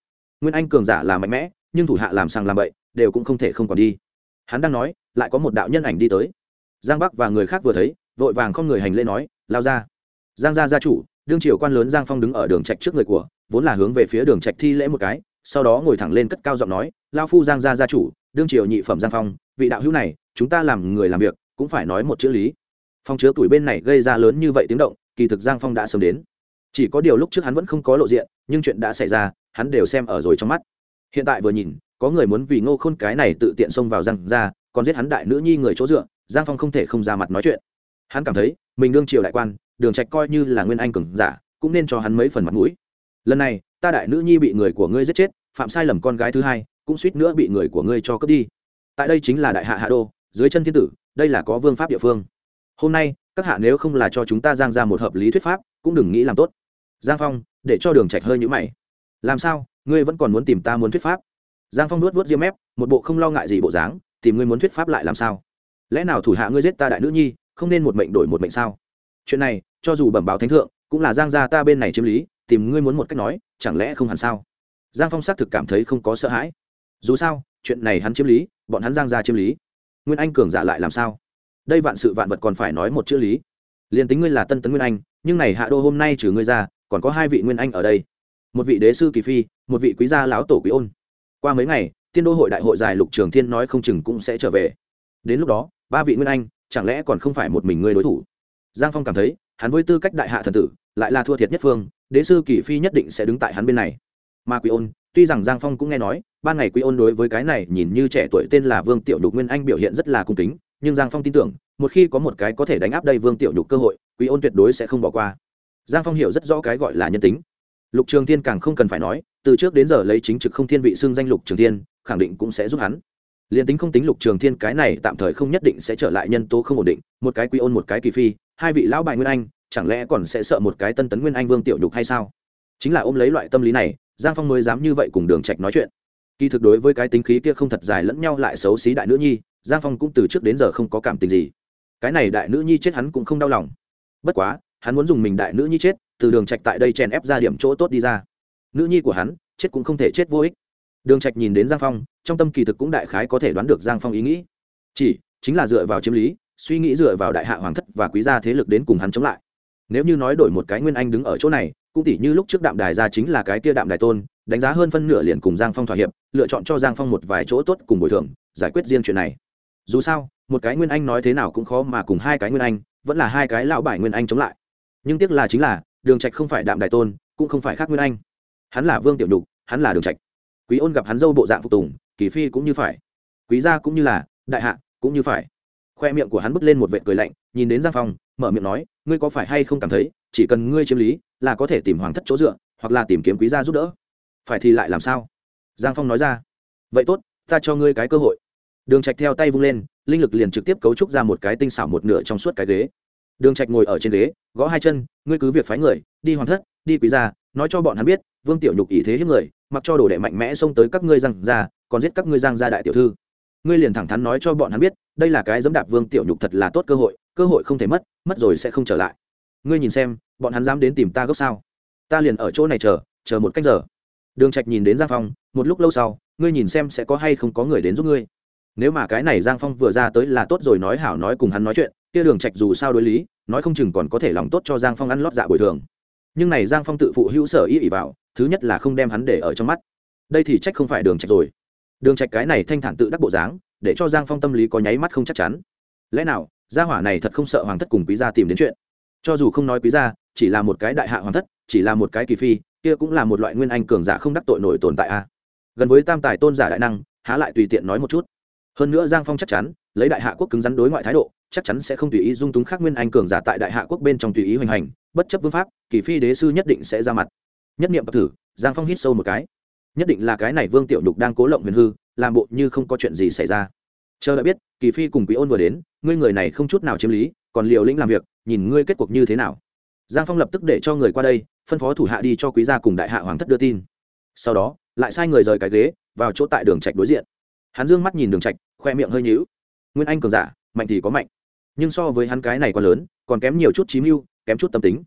Nguyên anh cường giả là mạnh mẽ, nhưng thủ hạ làm sàng làm bậy, đều cũng không thể không còn đi. Hắn đang nói, lại có một đạo nhân ảnh đi tới. Giang bắc và người khác vừa thấy, vội vàng không người hành lễ nói, lao ra. Giang gia gia chủ, đương triều quan lớn giang phong đứng ở đường trạch trước người của, vốn là hướng về phía đường trạch thi lễ một cái, sau đó ngồi thẳng lên cất cao giọng nói, lao phu giang gia gia chủ, đương triều nhị phẩm giang phong, vị đạo hữu này, chúng ta làm người làm việc, cũng phải nói một chữ lý. Phong chứa tuổi bên này gây ra lớn như vậy tiếng động, kỳ thực giang phong đã sớm đến chỉ có điều lúc trước hắn vẫn không có lộ diện, nhưng chuyện đã xảy ra, hắn đều xem ở rồi trong mắt. Hiện tại vừa nhìn, có người muốn vì ngô khôn cái này tự tiện xông vào giang ra, còn giết hắn đại nữ nhi người chỗ dựa, giang phong không thể không ra mặt nói chuyện. Hắn cảm thấy, mình đương triều đại quan, đường trạch coi như là nguyên anh cường giả, cũng nên cho hắn mấy phần mặt mũi. Lần này, ta đại nữ nhi bị người của ngươi giết chết, phạm sai lầm con gái thứ hai, cũng suýt nữa bị người của ngươi cho cướp đi. Tại đây chính là đại hạ hạ đô, dưới chân thiên tử, đây là có vương pháp địa phương. Hôm nay, các hạ nếu không là cho chúng ta giang ra một hợp lý thuyết pháp, cũng đừng nghĩ làm tốt giang phong, để cho đường trạch hơi nhũ mày. Làm sao, ngươi vẫn còn muốn tìm ta muốn thuyết pháp? Giang phong nuốt vuốt diêm mép, một bộ không lo ngại gì bộ dáng, tìm ngươi muốn thuyết pháp lại làm sao? Lẽ nào thủ hạ ngươi giết ta đại nữ nhi, không nên một mệnh đổi một mệnh sao? Chuyện này, cho dù bẩm báo thánh thượng, cũng là giang gia ta bên này chiếm lý, tìm ngươi muốn một cách nói, chẳng lẽ không hẳn sao? Giang phong xác thực cảm thấy không có sợ hãi. Dù sao, chuyện này hắn chiếm lý, bọn hắn giang gia chiếm lý. Nguyên anh cường giả lại làm sao? Đây vạn sự vạn vật còn phải nói một chữ lý. Liền tính ngươi là tân tấn nguyên anh, nhưng này hạ đô hôm nay trừ ngươi ra còn có hai vị nguyên anh ở đây. Một vị đế sư kỳ phi, một vị quý gia lão tổ quý ôn. Qua mấy ngày, tiên đô hội đại hội dài lục trường thiên nói không chừng cũng sẽ trở về. Đến lúc đó, ba vị nguyên anh, chẳng lẽ còn không phải một mình ngươi đối thủ? Giang phong cảm thấy, hắn với tư cách đại hạ thần tử, lại là thua thiệt nhất phương, đế sư kỳ phi nhất định sẽ đứng tại hắn bên này. Mà quý ôn, tuy rằng giang phong cũng nghe nói, ban ngày quý ôn đối với cái này nhìn như trẻ tuổi tên là vương tiểu đục nguyên anh biểu hiện rất là cung kính, nhưng giang phong tin tưởng, một khi có một cái có thể đánh áp đây vương tiểu nhục cơ hội, quý ôn tuyệt đối sẽ không bỏ qua giang phong hiểu rất rõ cái gọi là nhân tính. Lục trường thiên càng không cần phải nói, từ trước đến giờ lấy chính trực không thiên vị xưng danh lục trường thiên, khẳng định cũng sẽ giúp hắn. Liền tính không tính lục trường thiên, cái này tạm thời không nhất định sẽ trở lại nhân tố không ổn định, một cái quy ôn một cái kỳ phi, hai vị lão bài nguyên anh, chẳng lẽ còn sẽ sợ một cái tân tấn nguyên anh vương tiểu nhục hay sao? Chính là ôm lấy loại tâm lý này, giang phong mới dám như vậy cùng đường trạch nói chuyện. Kỳ thực đối với cái tính khí kia không thật dài lẫn nhau lại xấu xí đại nữ nhi, giang phong cũng từ trước đến giờ không có cảm tình gì. Cái này đại nữ nhi chết hắn cũng không đau lòng. Bất quá hắn muốn dùng mình đại nữ nhi chết, từ đường trạch tại đây chèn ép ra điểm chỗ tốt đi ra. Nữ nhi của hắn, chết cũng không thể chết vô ích. Đường trạch nhìn đến giang phong, trong tâm kỳ thực cũng đại khái có thể đoán được giang phong ý nghĩ. Chỉ, chính là dựa vào chiếm lý, suy nghĩ dựa vào đại hạ hoàng thất và quý gia thế lực đến cùng hắn chống lại. Nếu như nói đổi một cái nguyên anh đứng ở chỗ này, cũng tỷ như lúc trước đạm đài ra chính là cái kia đạm đài tôn, đánh giá hơn phân nửa liền cùng giang phong thỏa hiệp, lựa chọn cho giang phong một vài chỗ tốt cùng bồi thường, giải quyết riêng chuyện này. Dù sao, một cái nguyên anh nói thế nào cũng khó mà cùng hai cái nguyên anh, vẫn là hai cái lão bài nguyên anh chống lại nhưng tiếc là chính là, đường trạch không phải đạm Đại tôn, cũng không phải khác nguyên anh. Hắn là vương tiểu nhục, hắn là đường trạch. Quý ôn gặp hắn dâu bộ dạng phục tùng, kỳ phi cũng như phải. Quý gia cũng như là, đại hạ cũng như phải. Khoe miệng của hắn bứt lên một vệt cười lạnh, nhìn đến giang phong, mở miệng nói, ngươi có phải hay không cảm thấy, chỉ cần ngươi chiếm lý, là có thể tìm hoàng thất chỗ dựa, hoặc là tìm kiếm quý gia giúp đỡ? Phải thì lại làm sao? Giang phong nói ra. Vậy tốt, ta cho ngươi cái cơ hội. Đường trạch theo tay vung lên, linh lực liền trực tiếp cấu trúc ra một cái tinh xảo một nửa trong suốt cái ghế đường trạch ngồi ở trên ghế, gõ hai chân, ngươi cứ việc phái người, đi hoàn thất, đi quý gia, nói cho bọn hắn biết, vương tiểu nhục ý thế hiếp người, mặc cho đồ đệ mạnh mẽ xông tới các ngươi giang gia, còn giết các ngươi giang gia đại tiểu thư. Ngươi liền thẳng thắn nói cho bọn hắn biết, đây là cái dẫm đạp vương tiểu nhục thật là tốt cơ hội cơ hội không thể mất mất rồi sẽ không trở lại. Ngươi nhìn xem, bọn hắn dám đến tìm ta gốc sao? Ta liền ở chỗ này chờ chờ một cách giờ. Đường trạch nhìn đến giang phong, một lúc lâu sau, ngươi nhìn xem sẽ có hay không có người đến giúp ngươi. Nếu mà cái này giang phong vừa ra tới là tốt rồi, nói hảo nói cùng hắn nói chuyện kia đường trạch dù sao đối lý, nói không chừng còn có thể lòng tốt cho giang phong ăn lót dạ bồi thường. Nhưng này giang phong tự phụ hữu sở ý ỉ vào, thứ nhất là không đem hắn để ở trong mắt. Đây thì trách không phải đường trạch rồi. Đường trạch cái này thanh thản tự đắc bộ dáng, để cho giang phong tâm lý có nháy mắt không chắc chắn. Lẽ nào, gia hỏa này thật không sợ hoàng thất cùng quý gia tìm đến chuyện? Cho dù không nói quý gia, chỉ là một cái đại hạ hoàng thất, chỉ là một cái kỳ phi, kia cũng là một loại nguyên anh cường giả không đắc tội nổi tồn tại a. Gần với tam tài tôn giả đại năng, há lại tùy tiện nói một chút. Hơn nữa giang phong chắc chắn lấy đại hạ quốc cứng rắn đối ngoại thái độ, chắc chắn sẽ không tùy ý dung túng khác nguyên anh cường giả tại đại hạ quốc bên trong tùy ý hoành hành, bất chấp vương pháp, kỳ phi đế sư nhất định sẽ ra mặt. Nhất niệm nghiệm thử, giang phong hít sâu một cái. Nhất định là cái này vương tiểu nhục đang cố lộng huyền hư, làm bộ như không có chuyện gì xảy ra. Chờ đã biết, kỳ phi cùng quý ôn vừa đến, ngươi người này không chút nào chiếm lý, còn liều lĩnh làm việc, nhìn ngươi kết cuộc như thế nào. Giang phong lập tức để cho người qua đây, phân phó thủ hạ đi cho quý gia cùng đại hạ hoàng thất đưa tin. Sau đó, lại sai người rời cái ghế, vào chỗ tại đường trạch đối diện. Hắn dương mắt nhìn đường trạch, khoe miệng hơi nhíu nguyên anh cường giả, mạnh thì có mạnh. Nhưng so với hắn cái này quá lớn, còn kém nhiều chút chí mưu, kém chút tâm tính.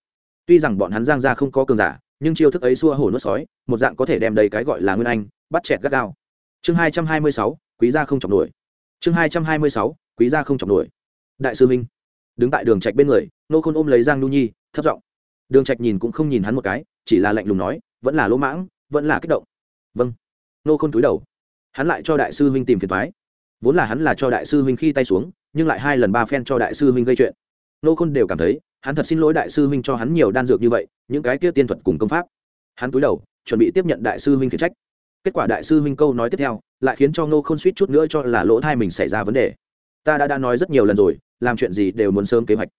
Tuy rằng bọn hắn giang gia không có cường giả, nhưng chiêu thức ấy xua hổ nuốt sói, một dạng có thể đem đầy cái gọi là nguyên anh, bắt chẹt gắt gao. Chương hai trăm hai mươi sáu, quý gia không chọc nổi. Chương hai trăm hai mươi sáu, quý gia không chọc nổi. Đại sư minh, đứng tại đường trạch bên người, nô khôn ôm lấy giang nu nhi, thấp giọng. Đường trạch nhìn cũng không nhìn hắn một cái, chỉ là lạnh lùng nói, vẫn là lỗ mãng, vẫn là kích động. Vâng. Nô khôn túi đầu. Hắn lại cho đại sư huynh tìm phiền toái vốn là hắn là cho đại sư huynh khi tay xuống, nhưng lại hai lần ba phen cho đại sư huynh gây chuyện. Nô khôn đều cảm thấy, hắn thật xin lỗi đại sư huynh cho hắn nhiều đan dược như vậy, những cái kia tiên thuật cùng công pháp. Hắn cúi đầu, chuẩn bị tiếp nhận đại sư huynh khiển trách. Kết quả đại sư huynh câu nói tiếp theo, lại khiến cho nô khôn suýt chút nữa cho là lỗ thai mình xảy ra vấn đề. Ta đã đã nói rất nhiều lần rồi, làm chuyện gì đều muốn sớm kế hoạch.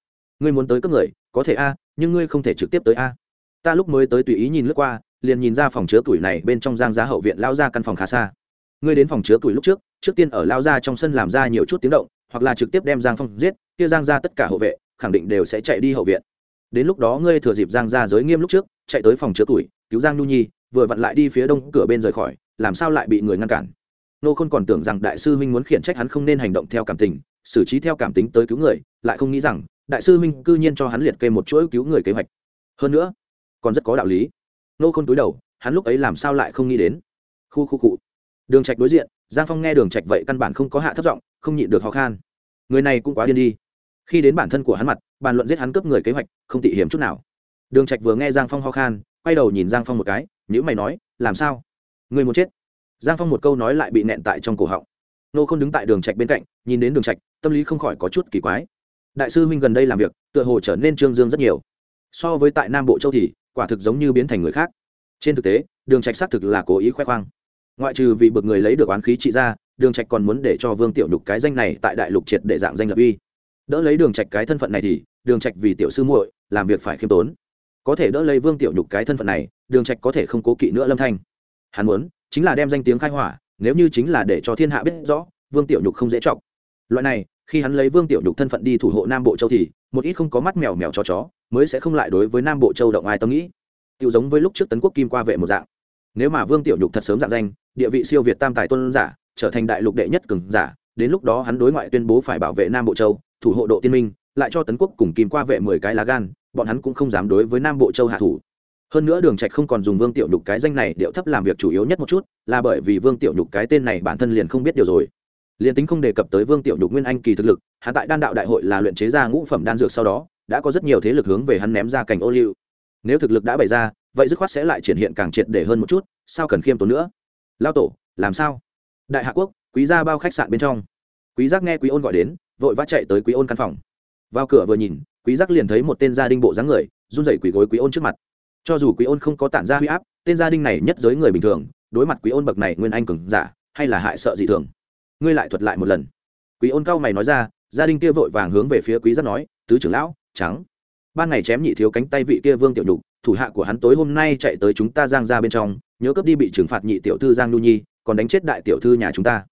Ngươi muốn tới cấp người, có thể a, nhưng ngươi không thể trực tiếp tới a. Ta lúc mới tới tùy ý nhìn lướt qua, liền nhìn ra phòng chứa tuổi này bên trong giang giá hậu viện lao ra căn phòng khá xa ngươi đến phòng chứa tuổi lúc trước trước tiên ở lao ra trong sân làm ra nhiều chút tiếng động, hoặc là trực tiếp đem giang phong giết, kia giang ra tất cả hậu vệ, khẳng định đều sẽ chạy đi hậu viện. Đến lúc đó ngươi thừa dịp giang ra giới nghiêm lúc trước, chạy tới phòng chứa tuổi cứu giang nhu nhi, vừa vặn lại đi phía đông cửa bên rời khỏi, làm sao lại bị người ngăn cản? Nô khôn còn tưởng rằng đại sư huynh muốn khiển trách hắn không nên hành động theo cảm tình, xử trí theo cảm tính tới cứu người, lại không nghĩ rằng, đại sư huynh cư nhiên cho hắn liệt kê một chuỗi cứu người kế hoạch. Hơn nữa, còn rất có đạo lý. Nô không túi đầu, hắn lúc ấy làm sao lại không nghĩ đến? Khu khu cụ đường trạch đối diện, giang phong nghe đường trạch vậy căn bản không có hạ thấp giọng, không nhịn được ho khan. Người này cũng quá điên đi. Khi đến bản thân của hắn mặt, bàn luận giết hắn cướp người kế hoạch, không tị hiểm chút nào. Đường trạch vừa nghe giang phong ho khan, quay đầu nhìn giang phong một cái nhữ mày nói, làm sao? Người muốn chết? Giang phong một câu nói lại bị nẹn tại trong cổ họng. Nô không đứng tại đường trạch bên cạnh, nhìn đến đường trạch, tâm lý không khỏi có chút kỳ quái. Đại sư huynh gần đây làm việc, tựa hồ trở nên trương dương rất nhiều. So với tại nam bộ châu thì, quả thực giống như biến thành người khác. Trên thực tế, đường trạch xác thực là cố ý khoe khoang ngoại trừ vì bực người lấy được oán khí trị ra đường trạch còn muốn để cho vương tiểu nhục cái danh này tại đại lục triệt để dạng danh lập uy. Đỡ lấy đường trạch cái thân phận này thì, đường trạch vì tiểu sư muội, làm việc phải khiêm tốn. Có thể đỡ lấy vương tiểu nhục cái thân phận này, đường trạch có thể không cố kỵ nữa lâm thanh. Hắn muốn, chính là đem danh tiếng khai hỏa, nếu như chính là để cho thiên hạ biết rõ, vương tiểu nhục không dễ trọng loại này, khi hắn lấy vương tiểu nhục thân phận đi thủ hộ nam bộ châu thì, một ít không có mắt mèo mèo cho chó, mới sẽ không lại đối với nam bộ châu động ai tâm nghĩ. Tiểu giống với lúc trước tấn quốc kim qua vệ một dạng. Nếu mà vương tiểu nhục thật sớm dạng danh địa vị siêu việt tam tài tôn giả, trở thành đại lục đệ nhất cường giả, đến lúc đó hắn đối ngoại tuyên bố phải bảo vệ nam bộ châu, thủ hộ độ tiên minh, lại cho tấn quốc cùng kim qua vệ mười cái lá gan, bọn hắn cũng không dám đối với nam bộ châu hạ thủ. Hơn nữa đường trạch không còn dùng vương tiểu nhục cái danh này điệu thấp làm việc chủ yếu nhất một chút, là bởi vì vương tiểu nhục cái tên này bản thân liền không biết điều rồi. Liền tính không đề cập tới vương tiểu nhục nguyên anh kỳ thực lực hạ tại đan đạo đại hội là luyện chế ra ngũ phẩm đan dược sau đó, đã có rất nhiều thế lực hướng về hắn ném ra cảnh ô liu. Nếu thực lực đã bày ra, vậy dứt khoát sẽ lại triển hiện càng triệt để hơn một chút, sao cần khiêm tốn nữa? Lao tổ, làm sao? Đại hạ quốc, quý gia bao khách sạn bên trong. Quý giác nghe quý ôn gọi đến, vội vã chạy tới quý ôn căn phòng. Vào cửa vừa nhìn, quý giác liền thấy một tên gia đình bộ dáng người, run rẩy quỳ gối quý ôn trước mặt. Cho dù quý ôn không có tản ra huy áp, tên gia đình này nhất giới người bình thường, đối mặt quý ôn bậc này nguyên anh cường giả, hay là hại sợ gì thường. Ngươi lại thuật lại một lần. Quý ôn cao mày nói ra, gia đình kia vội vàng hướng về phía quý giác nói, tứ trưởng lão, trắng. Ban ngày chém nhị thiếu cánh tay vị kia vương tiểu nhục thủ hạ của hắn tối hôm nay chạy tới chúng ta giang ra bên trong, nhớ cướp đi bị trừng phạt nhị tiểu thư giang nhu nhi, còn đánh chết đại tiểu thư nhà chúng ta.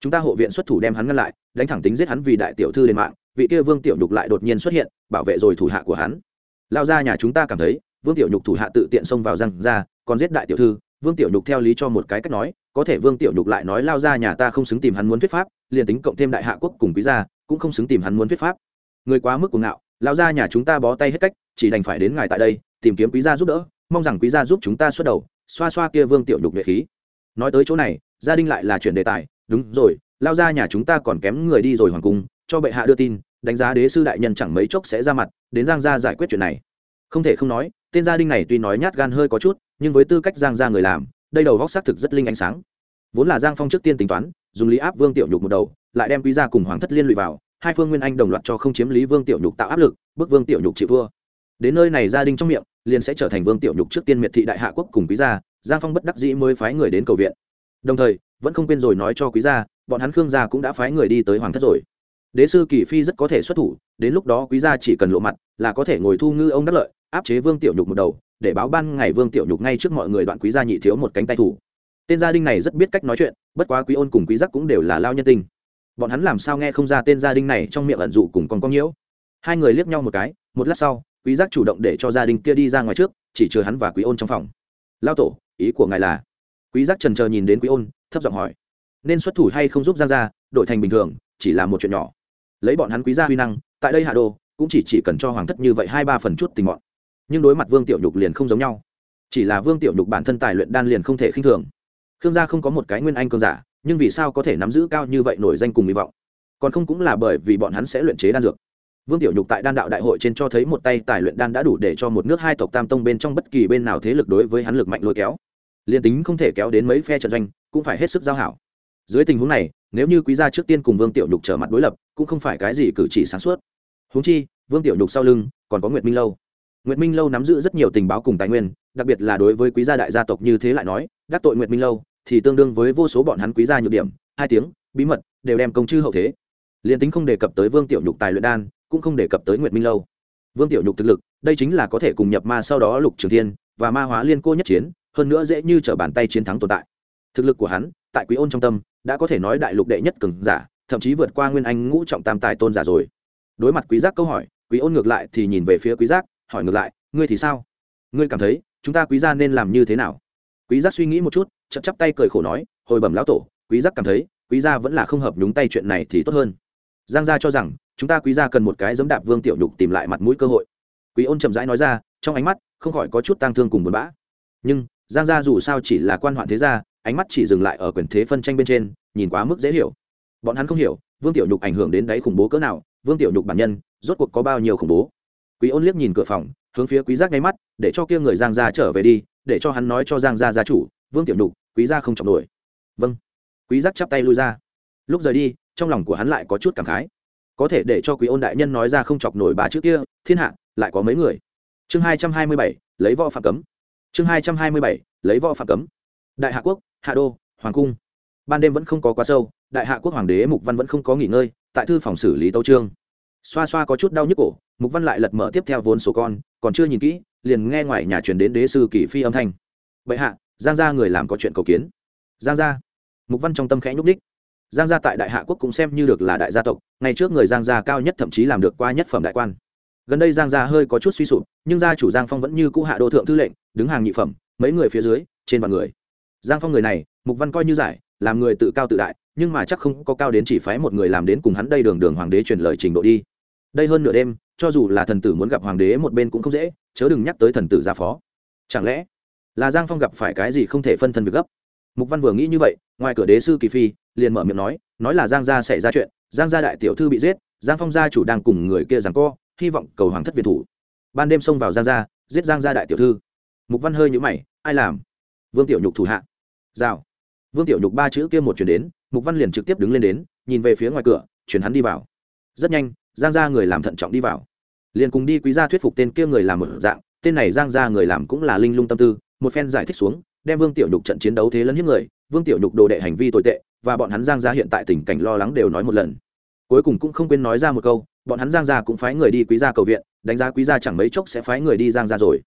Chúng ta hộ viện xuất thủ đem hắn ngăn lại, đánh thẳng tính giết hắn vì đại tiểu thư lên mạng, vị kia vương tiểu nhục lại đột nhiên xuất hiện, bảo vệ rồi thủ hạ của hắn. Lao ra nhà chúng ta cảm thấy, vương tiểu nhục thủ hạ tự tiện xông vào răng ra còn giết đại tiểu thư. Vương tiểu nhục theo lý cho một cái cách nói, có thể vương tiểu nhục lại nói lao ra nhà ta không xứng tìm hắn muốn thuyết pháp, liền tính cộng thêm đại hạ quốc cùng quý gia, cũng không xứng tìm hắn muốn thuyết pháp. Người quá mức cuồng ngạo Lão gia nhà chúng ta bó tay hết cách, chỉ đành phải đến ngài tại đây, tìm kiếm quý gia giúp đỡ, mong rằng quý gia giúp chúng ta xuất đầu, xoa xoa kia vương tiểu nhục nhuệ khí. Nói tới chỗ này, gia đình lại là chuyển đề tài, đúng rồi lao ra nhà chúng ta còn kém người đi rồi hoàng cung, cho bệ hạ đưa tin, đánh giá đế sư đại nhân chẳng mấy chốc sẽ ra mặt, đến giang gia giải quyết chuyện này. Không thể không nói, tên gia đình này tuy nói nhát gan hơi có chút, nhưng với tư cách giang gia người làm, đây đầu vóc xác thực rất linh ánh sáng. Vốn là giang phong trước tiên tính toán, dùng lý áp vương tiểu nhục một đầu, lại đem quý gia cùng hoàng thất liên lụy vào hai phương nguyên anh đồng loạt cho không chiếm lý vương tiểu nhục tạo áp lực bức vương tiểu nhục chịu vua đến nơi này gia đình trong miệng, liền sẽ trở thành vương tiểu nhục trước tiên miệt thị đại hạ quốc cùng quý gia, giang phong bất đắc dĩ mới phái người đến cầu viện. Đồng thời, vẫn không quên rồi nói cho quý gia, bọn hắn khương gia cũng đã phái người đi tới hoàng thất rồi. Đế sư kỳ phi rất có thể xuất thủ, đến lúc đó quý gia chỉ cần lộ mặt, là có thể ngồi thu ngư ông đắc lợi, áp chế vương tiểu nhục một đầu, để báo ban ngày vương tiểu nhục ngay trước mọi người đoạn quý gia nhị thiếu một cánh tay thủ. Tên gia đình này rất biết cách nói chuyện, bất quá quý ôn cùng quý giác cũng đều là lao nhân tình bọn hắn làm sao nghe không ra tên gia đình này trong miệng ẩn dụ cùng con con nhiễu? Hai người liếc nhau một cái, một lát sau, quý giác chủ động để cho gia đình kia đi ra ngoài trước, chỉ chứa hắn và quý ôn trong phòng. Lao tổ, ý của ngài là? Quý giác trần chờ nhìn đến quý ôn, thấp giọng hỏi. Nên xuất thủ hay không giúp giang gia, đổi thành bình thường, chỉ là một chuyện nhỏ. Lấy bọn hắn quý gia huy năng, tại đây hạ đô cũng chỉ chỉ cần cho hoàng thất như vậy hai ba phần chút tình mọn. Nhưng đối mặt vương tiểu nhục liền không giống nhau. Chỉ là vương tiểu nhục bản thân tài luyện đan liền không thể khinh thường. Khương gia không có một cái nguyên anh cường giả nhưng vì sao có thể nắm giữ cao như vậy nổi danh cùng hy vọng? Còn không cũng là bởi vì bọn hắn sẽ luyện chế đan dược. Vương tiểu nhục tại đan đạo đại hội trên cho thấy một tay tài luyện đan đã đủ để cho một nước hai tộc tam tông bên trong bất kỳ bên nào thế lực đối với hắn lực mạnh lôi kéo. Liền tính không thể kéo đến mấy phe trận doanh, cũng phải hết sức giao hảo. Dưới tình huống này, nếu như quý gia trước tiên cùng vương tiểu nhục trở mặt đối lập, cũng không phải cái gì cử chỉ sáng suốt. Huống chi, vương tiểu nhục sau lưng còn có nguyệt minh lâu. Nguyệt minh lâu nắm giữ rất nhiều tình báo cùng tài nguyên, đặc biệt là đối với quý gia đại gia tộc như thế lại nói, đắc tội nguyệt minh lâu thì tương đương với vô số bọn hắn quý gia nhược điểm, hai tiếng, bí mật, đều đem công chư hậu thế. Liền tính không đề cập tới vương tiểu nhục tài luyện đan, cũng không đề cập tới nguyệt minh lâu. Vương tiểu nhục thực lực, đây chính là có thể cùng nhập ma sau đó lục trường thiên và ma hóa liên cô nhất chiến, hơn nữa dễ như t r ở bàn tay chiến thắng tồn tại. Thực lực của hắn, tại quý ôn trong tâm, đã có thể nói đại lục đệ nhất cường giả, thậm chí vượt qua nguyên anh ngũ trọng tam tài tôn giả rồi. Đối mặt quý giác câu hỏi, quý ôn ngược lại thì nhìn về phía quý giác, hỏi ngược lại, ngươi thì sao? Ngươi cảm thấy, chúng ta quý gia nên làm như thế nào? Quý giác suy nghĩ một chút chậm chắp tay cười khổ nói, hồi bẩm lão tổ, quý giác cảm thấy, quý gia vẫn là không hợp nhúng tay chuyện này thì tốt hơn. Giang gia cho rằng, chúng ta quý gia cần một cái giấm đạp vương tiểu nhục tìm lại mặt mũi cơ hội. Quý ôn chậm rãi nói ra, trong ánh mắt, không khỏi có chút tang thương cùng buồn bã. Nhưng, giang gia dù sao chỉ là quan hoạn thế gia, ánh mắt chỉ dừng lại ở quyền thế phân tranh bên trên, nhìn quá mức dễ hiểu. Bọn hắn không hiểu, vương tiểu nhục ảnh hưởng đến đáy khủng bố cỡ nào, vương tiểu nhục bản nhân, rốt cuộc có bao nhiêu khủng bố. Quý ôn liếc nhìn cửa phòng, hướng phía quý giác ngay mắt, để cho kia người giang gia trở về đi, để cho hắn nói cho giang gia gia chủ vương tiểu nhục, quý gia không trọng nổi. Vâng. Quý giác chắp tay lui ra. Lúc rời đi, trong lòng của hắn lại có chút cảm khái. Có thể để cho quý ôn đại nhân nói ra không chọc nổi bà trước kia, thiên hạ, lại có mấy người? Chương hai trăm hai mươi bảy, lấy võ phạm cấm. Chương hai trăm hai mươi bảy, lấy võ phạm cấm. Đại hạ quốc, hạ đô, hoàng cung. Ban đêm vẫn không có quá sâu, đại hạ quốc hoàng đế mục văn vẫn không có nghỉ ngơi, tại thư phòng xử lý tấu trương xoa xoa có chút đau nhức cổ, mục văn lại lật mở tiếp theo vốn số con, còn chưa nhìn kỹ, liền nghe ngoài nhà truyền đến đế sư kỳ phi âm thanh. Bệ hạ giang gia người làm có chuyện cầu kiến. Giang gia. Mục văn trong tâm khẽ nhúc ních giang gia tại đại hạ quốc cũng xem như được là đại gia tộc, ngày trước người giang gia cao nhất thậm chí làm được qua nhất phẩm đại quan. Gần đây giang gia hơi có chút suy sụp, nhưng gia chủ giang phong vẫn như cũ hạ đô thượng thư lệnh, đứng hàng nhị phẩm, mấy người phía dưới, trên vạn người. Giang phong người này, mục văn coi như giải, làm người tự cao tự đại, nhưng mà chắc không có cao đến chỉ phái một người làm đến cùng hắn đây đường đường hoàng đế truyền lời trình độ đi. Đây hơn nửa đêm, cho dù là thần tử muốn gặp hoàng đế một bên cũng không dễ, chớ đừng nhắc tới thần tử gia phó. Chẳng lẽ là giang phong gặp phải cái gì không thể phân thân việc gấp mục văn vừa nghĩ như vậy ngoài cửa đế sư kỳ phi liền mở miệng nói nói là giang gia xảy ra chuyện giang gia đại tiểu thư bị giết giang phong gia chủ đang cùng người kia rằng co hy vọng cầu hoàng thất việt thủ ban đêm xông vào giang gia giết giang gia đại tiểu thư mục văn hơi nhũ mày ai làm vương tiểu nhục thủ hạ rào vương tiểu nhục ba chữ kia một chuyển đến mục văn liền trực tiếp đứng lên đến nhìn về phía ngoài cửa chuyển hắn đi vào rất nhanh giang gia người làm thận trọng đi vào liền cùng đi quý gia thuyết phục tên kia người làm một dạng tên này giang gia người làm cũng là linh lung tâm tư một phen giải thích xuống, đem vương tiểu nhục trận chiến đấu thế lẫn những người, vương tiểu nhục đồ đệ hành vi tồi tệ, và bọn hắn giang gia hiện tại tình cảnh lo lắng đều nói một lần. Cuối cùng cũng không quên nói ra một câu, bọn hắn giang gia cũng phái người đi quý gia cầu viện, đánh giá quý gia chẳng mấy chốc sẽ phái người đi giang gia rồi.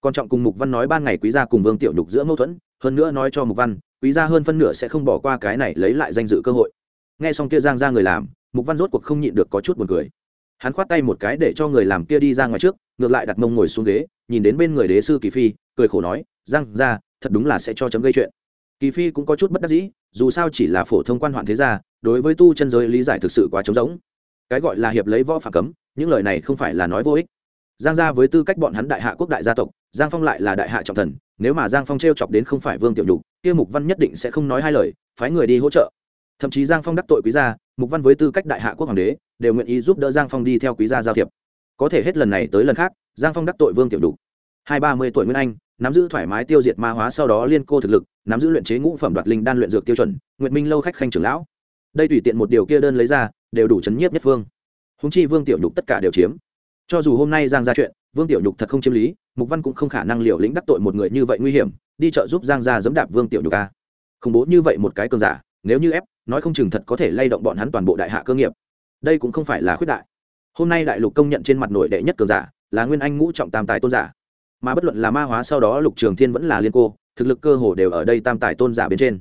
Còn trọng cùng mục văn nói ban ngày quý gia cùng vương tiểu nhục giữa mâu thuẫn, hơn nữa nói cho mục văn, quý gia hơn phân nửa sẽ không bỏ qua cái này lấy lại danh dự cơ hội. Nghe xong kia giang gia người làm, mục văn rốt cuộc không nhịn được có chút buồn cười. Hắn khoát tay một cái để cho người làm kia đi ra ngoài trước, ngược lại đặt mông ngồi xuống ghế, nhìn đến bên người đế sư kỳ phi, cười khổ nói giang gia thật đúng là sẽ cho chấm gây chuyện. Kỳ phi cũng có chút bất đắc dĩ, dù sao chỉ là phổ thông quan hoạn thế gia, đối với tu chân giới lý giải thực sự quá trống rỗng. Cái gọi là hiệp lấy võ phản cấm, những lời này không phải là nói vô ích. Giang gia với tư cách bọn hắn đại hạ quốc đại gia tộc, giang phong lại là đại hạ trọng thần, nếu mà giang phong t r e o chọc đến không phải vương tiểu nhục, kia mục văn nhất định sẽ không nói hai lời, phái người đi hỗ trợ. Thậm chí giang phong đắc tội quý gia, mục văn với tư cách đại hạ quốc hoàng đế, đều nguyện ý giúp đỡ giang phong đi theo quý gia giao thiệp. Có thể hết lần này tới lần khác, giang phong đắc tội vương tiểu nhục hai ba mươi tuổi nguyên anh, nắm giữ thoải mái tiêu diệt ma hóa sau đó liên cô thực lực, nắm giữ luyện chế ngũ phẩm đoạt linh đan luyện dược tiêu chuẩn, nguyệt minh lâu khách khanh trưởng lão. Đây tùy tiện một điều kia đơn lấy ra, đều đủ chấn nhiếp nhất phương. Húng chi vương tiểu nhục tất cả đều chiếm. Cho dù hôm nay giang ra chuyện, vương tiểu nhục thật không chiếm lý, mục văn cũng không khả năng liều lĩnh đắc tội một người như vậy nguy hiểm, đi chợ giúp giang gia dẫm đạp vương tiểu nhục a khủng bố như vậy một cái cường giả, nếu như ép, nói không chừng thật có thể lay động bọn hắn toàn bộ đại hạ cơ nghiệp. Đây cũng không phải là khuyết đại. Hôm nay đại lục công nhận trên mặt nội đệ nhất cường giả là nguyên anh ngũ trọng tam tài tôn giả mà bất luận là ma hóa sau đó lục trường thiên vẫn là liên cô, thực lực cơ hồ đều ở đây tam tài tôn giả bên trên.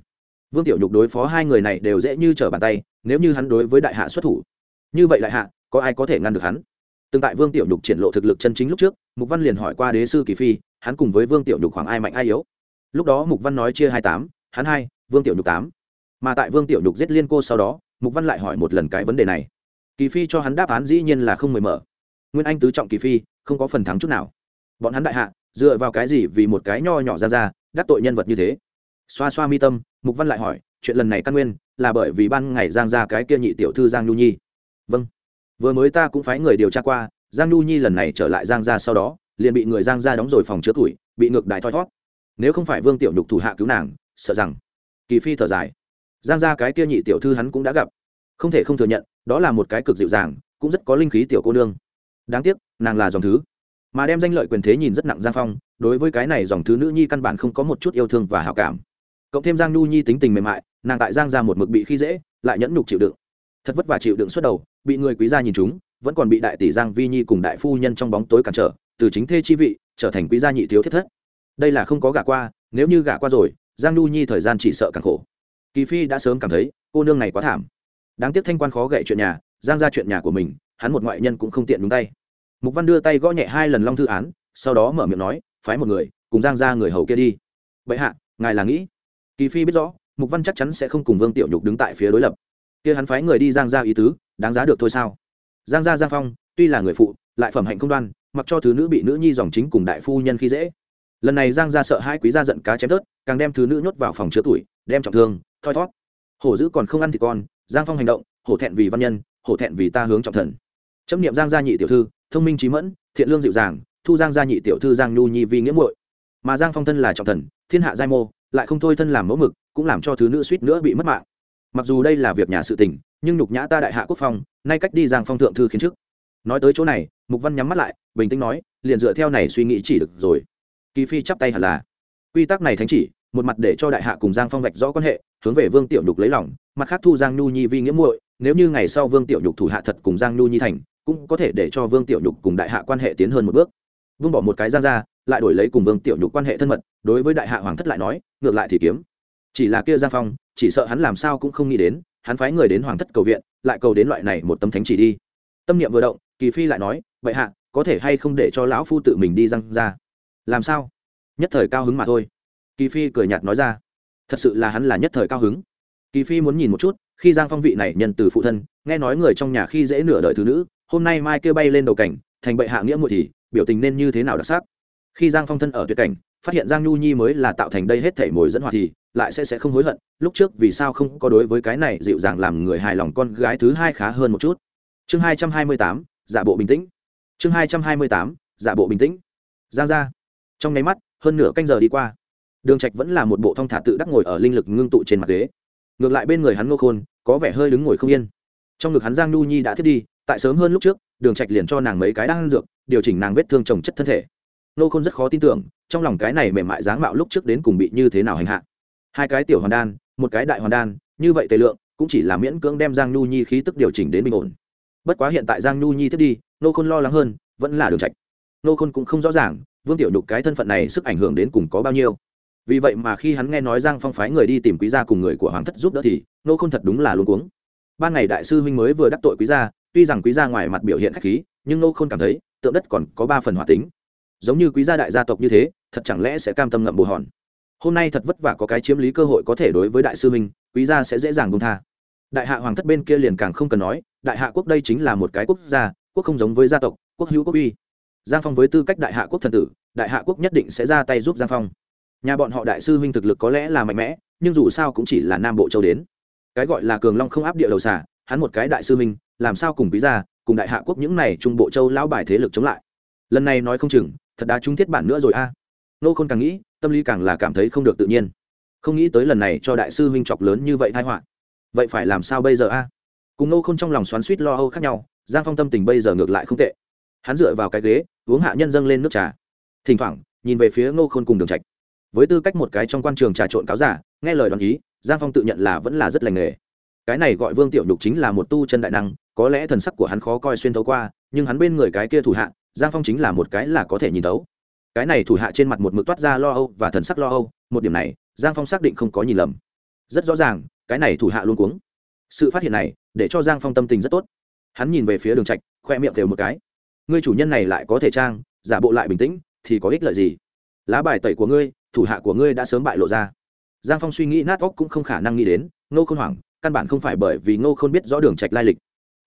Vương tiểu nhục đối phó hai người này đều dễ như trở bàn tay, nếu như hắn đối với đại hạ xuất thủ, như vậy đại hạ, có ai có thể ngăn được hắn? Từng tại vương tiểu nhục triển lộ thực lực chân chính lúc trước, mục văn liền hỏi qua đế sư kỳ phi, hắn cùng với vương tiểu nhục khoảng ai mạnh ai yếu? Lúc đó mục văn nói chia hai tám, hắn hai, vương tiểu nhục tám. Mà tại vương tiểu nhục giết liên cô sau đó, mục văn lại hỏi một lần cái vấn đề này. Kỳ phi cho hắn đáp án dĩ nhiên là không mời mở. Nguyên anh tứ trọng kỳ phi, không có phần thắng chút nào bọn hắn đại hạ, dựa vào cái gì vì một cái nho nhỏ ra ra, đắc tội nhân vật như thế? Xoa xoa mi tâm, mục văn lại hỏi, chuyện lần này căn nguyên là bởi vì ban ngày giang ra cái kia nhị tiểu thư giang nhu nhi. Vâng. Vừa mới ta cũng phái người điều tra qua, giang nhu nhi lần này trở lại giang ra sau đó, liền bị người giang ra đóng rồi phòng chứa tuổi, bị ngược đại thoi thót nếu không phải vương tiểu nhục thủ hạ cứu nàng, sợ rằng kỳ phi thở dài. Giang ra cái kia nhị tiểu thư hắn cũng đã gặp. Không thể không thừa nhận, đó là một cái cực dịu dàng, cũng rất có linh khí tiểu cô nương. Đáng tiếc, nàng là dòng thứ mà đem danh lợi quyền thế nhìn rất nặng giang phong, đối với cái này dòng thứ nữ nhi căn bản không có một chút yêu thương và hào cảm. Cộng thêm giang nhu nhi tính tình mềm mại, nàng tại giang ra một mực bị khi dễ, lại nhẫn nhục chịu đựng. Thật vất vả chịu đựng suốt đầu, bị người quý gia nhìn chúng, vẫn còn bị đại tỷ giang vi nhi cùng đại phu nhân trong bóng tối cản trở, từ chính thê chi vị, trở thành quý gia nhị thiếu thiết thất. Đây là không có gả qua, nếu như gả qua rồi, giang nhu nhi thời gian chỉ sợ càng khổ. Kỳ phi đã sớm cảm thấy, cô nương này quá thảm. Đáng tiếc thanh quan khó gậy chuyện nhà, giang ra chuyện nhà của mình, hắn một ngoại nhân cũng không tiện đúng tay mục văn đưa tay gõ nhẹ hai lần long thư án, sau đó mở miệng nói, phái một người, cùng giang ra người hầu kia đi. Bệ hạ, ngài là nghĩ? Kỳ phi biết rõ, mục văn chắc chắn sẽ không cùng vương tiểu nhục đứng tại phía đối lập. Kia hắn phái người đi giang ra ý tứ, đáng giá được thôi sao? Giang gia giang phong, tuy là người phụ, lại phẩm hạnh không đoan, mặc cho thứ nữ bị nữ nhi dòng chính cùng đại phu nhân khi dễ. Lần này giang gia sợ hai quý gia giận cá chém tớt, càng đem thứ nữ nhốt vào phòng chứa tuổi, đem trọng thương, thoi thót hổ dữ còn không ăn thì con, giang phong hành động, hổ thẹn vì văn nhân, hổ thẹn vì ta hướng trọng thần chấm niệm giang gia nhị tiểu thư, thông minh trí mẫn, thiện lương dịu dàng, thu giang gia nhị tiểu thư giang nhu nhi vì nghĩa muội. Mà giang phong thân là trọng thần, thiên hạ giai mô, lại không thôi thân làm mẫu mực, cũng làm cho thứ nữ suýt nữa bị mất mạng. Mặc dù đây là việc nhà sự tình, nhưng nhục nhã ta đại hạ quốc phong, nay cách đi giang phong thượng thư khiến trước nói tới chỗ này, mục văn nhắm mắt lại, bình tĩnh nói, liền dựa theo này suy nghĩ chỉ được rồi. Kỳ phi chắp tay hẳn là. Quy tắc này thánh chỉ, một mặt để cho đại hạ cùng giang phong vạch rõ quan hệ, hướng về vương tiểu nhục lấy lòng, mặt khác thu giang nhu nhi vi nghĩa muội, nếu như ngày sau vương tiểu nhục thủ hạ thật cùng giang nhu nhi thành cũng có thể để cho vương tiểu nhục cùng đại hạ quan hệ tiến hơn một bước. Vương bỏ một cái giang ra, lại đổi lấy cùng vương tiểu nhục quan hệ thân mật, đối với đại hạ hoàng thất lại nói, ngược lại thì kiếm. Chỉ là kia giang phong, chỉ sợ hắn làm sao cũng không nghĩ đến, hắn phái người đến hoàng thất cầu viện, lại cầu đến loại này một tấm thánh chỉ đi. Tâm niệm vừa động, kỳ phi lại nói, vậy hạ, có thể hay không để cho lão phu tự mình đi răng ra? Làm sao? Nhất thời cao hứng mà thôi. Kỳ phi cười nhạt nói ra. Thật sự là hắn là nhất thời cao hứng. Kỳ phi muốn nhìn một chút, khi giang phong vị này nhận từ phụ thân, nghe nói người trong nhà khi dễ nửa đời thứ nữ hôm nay mai kêu bay lên đầu cảnh, thành bệ hạ nghĩa muội thì, biểu tình nên như thế nào đặc sắc? Khi giang phong thân ở tuyệt cảnh, phát hiện giang nhu nhi mới là tạo thành đây hết thể mồi dẫn hòa thì, lại sẽ sẽ không hối hận, lúc trước vì sao không có đối với cái này dịu dàng làm người hài lòng con gái thứ hai khá hơn một chút. Chương hai trăm hai mươi tám, giả bộ bình tĩnh. Chương hai trăm hai mươi tám, giả bộ bình tĩnh. Giang ra trong nháy mắt, hơn nửa canh giờ đi qua. Đường trạch vẫn là một bộ thong thả tự đắc ngồi ở linh lực ngưng tụ trên mặt ghế. Ngược lại bên người hắn ngô khôn, có vẻ hơi đứng ngồi không yên. Trong ngực hắn giang nhu nhi đã thiết đi tại sớm hơn lúc trước, đường trạch liền cho nàng mấy cái đang dược, điều chỉnh nàng vết thương trồng chất thân thể. Nô khôn rất khó tin tưởng, trong lòng cái này mềm mại dáng mạo lúc trước đến cùng bị như thế nào hành hạ. Hai cái tiểu hoàn đan, một cái đại hoàn đan, như vậy tề lượng, cũng chỉ là miễn cưỡng đem giang nhu nhi khí tức điều chỉnh đến bình ổn. Bất quá hiện tại giang nhu nhi thiết đi, nô khôn lo lắng hơn, vẫn là đường trạch. Nô khôn cũng không rõ ràng, vương tiểu nhục cái thân phận này sức ảnh hưởng đến cùng có bao nhiêu. Vì vậy mà khi hắn nghe nói giang phong phái người đi tìm quý gia cùng người của hoàng thất giúp đỡ thì, nô khôn thật đúng là luôn cuống. Ban ngày đại sư huynh mới vừa đắc tội quý gia tuy rằng quý gia ngoài mặt biểu hiện khách khí, nhưng nô khôn cảm thấy, tượng đất còn có ba phần hỏa tính. Giống như quý gia đại gia tộc như thế, thật chẳng lẽ sẽ cam tâm ngậm bù hòn? Hôm nay thật vất vả có cái chiếm lý cơ hội có thể đối với đại sư minh quý gia sẽ dễ dàng buông tha. Đại hạ hoàng thất bên kia liền càng không cần nói, đại hạ quốc đây chính là một cái quốc gia, quốc không giống với gia tộc, quốc hữu quốc uy. Giang phong với tư cách đại hạ quốc thần tử, đại hạ quốc nhất định sẽ ra tay giúp giang phong. Nhà bọn họ đại sư huynh thực lực có lẽ là mạnh mẽ, nhưng dù sao cũng chỉ là nam bộ châu đến. Cái gọi là cường long không áp địa đầu xả hắn một cái đại sư huynh làm sao cùng quý gia, cùng đại hạ quốc những này trung bộ châu lão bài thế lực chống lại? Lần này nói không chừng, thật đã trung thiết bản nữa rồi a. Nô khôn càng nghĩ, tâm lý càng là cảm thấy không được tự nhiên. Không nghĩ tới lần này cho đại sư huynh chọc lớn như vậy thai họa. Vậy phải làm sao bây giờ a? Cùng nô khôn trong lòng xoắn suýt lo âu khác nhau, giang phong tâm tình bây giờ ngược lại không tệ. Hắn dựa vào cái ghế, uống hạ nhân dâng lên nước trà. Thỉnh thoảng, nhìn về phía nô khôn cùng đường trạch. Với tư cách một cái trong quan trường trà trộn cáo giả, nghe lời đoàn ý, giang phong tự nhận là vẫn là rất lành nghề. Cái này gọi vương tiểu nhục chính là một tu chân đại năng có lẽ thần sắc của hắn khó coi xuyên thấu qua, nhưng hắn bên người cái kia thủ hạ, giang phong chính là một cái là có thể nhìn thấu. Cái này thủ hạ trên mặt một mực toát ra lo âu và thần sắc lo âu, một điểm này, giang phong xác định không có nhìn lầm. Rất rõ ràng, cái này thủ hạ luôn cuống. Sự phát hiện này, để cho giang phong tâm tình rất tốt. Hắn nhìn về phía đường trạch, khoe miệng đều một cái. Ngươi chủ nhân này lại có thể trang, giả bộ lại bình tĩnh, thì có ích lợi gì? Lá bài tẩy của ngươi, thủ hạ của ngươi đã sớm bại lộ ra. Giang phong suy nghĩ nát óc cũng không khả năng nghĩ đến, ngô khôn hoảng, căn bản không phải bởi vì ngô khôn biết rõ đường trạch lai lịch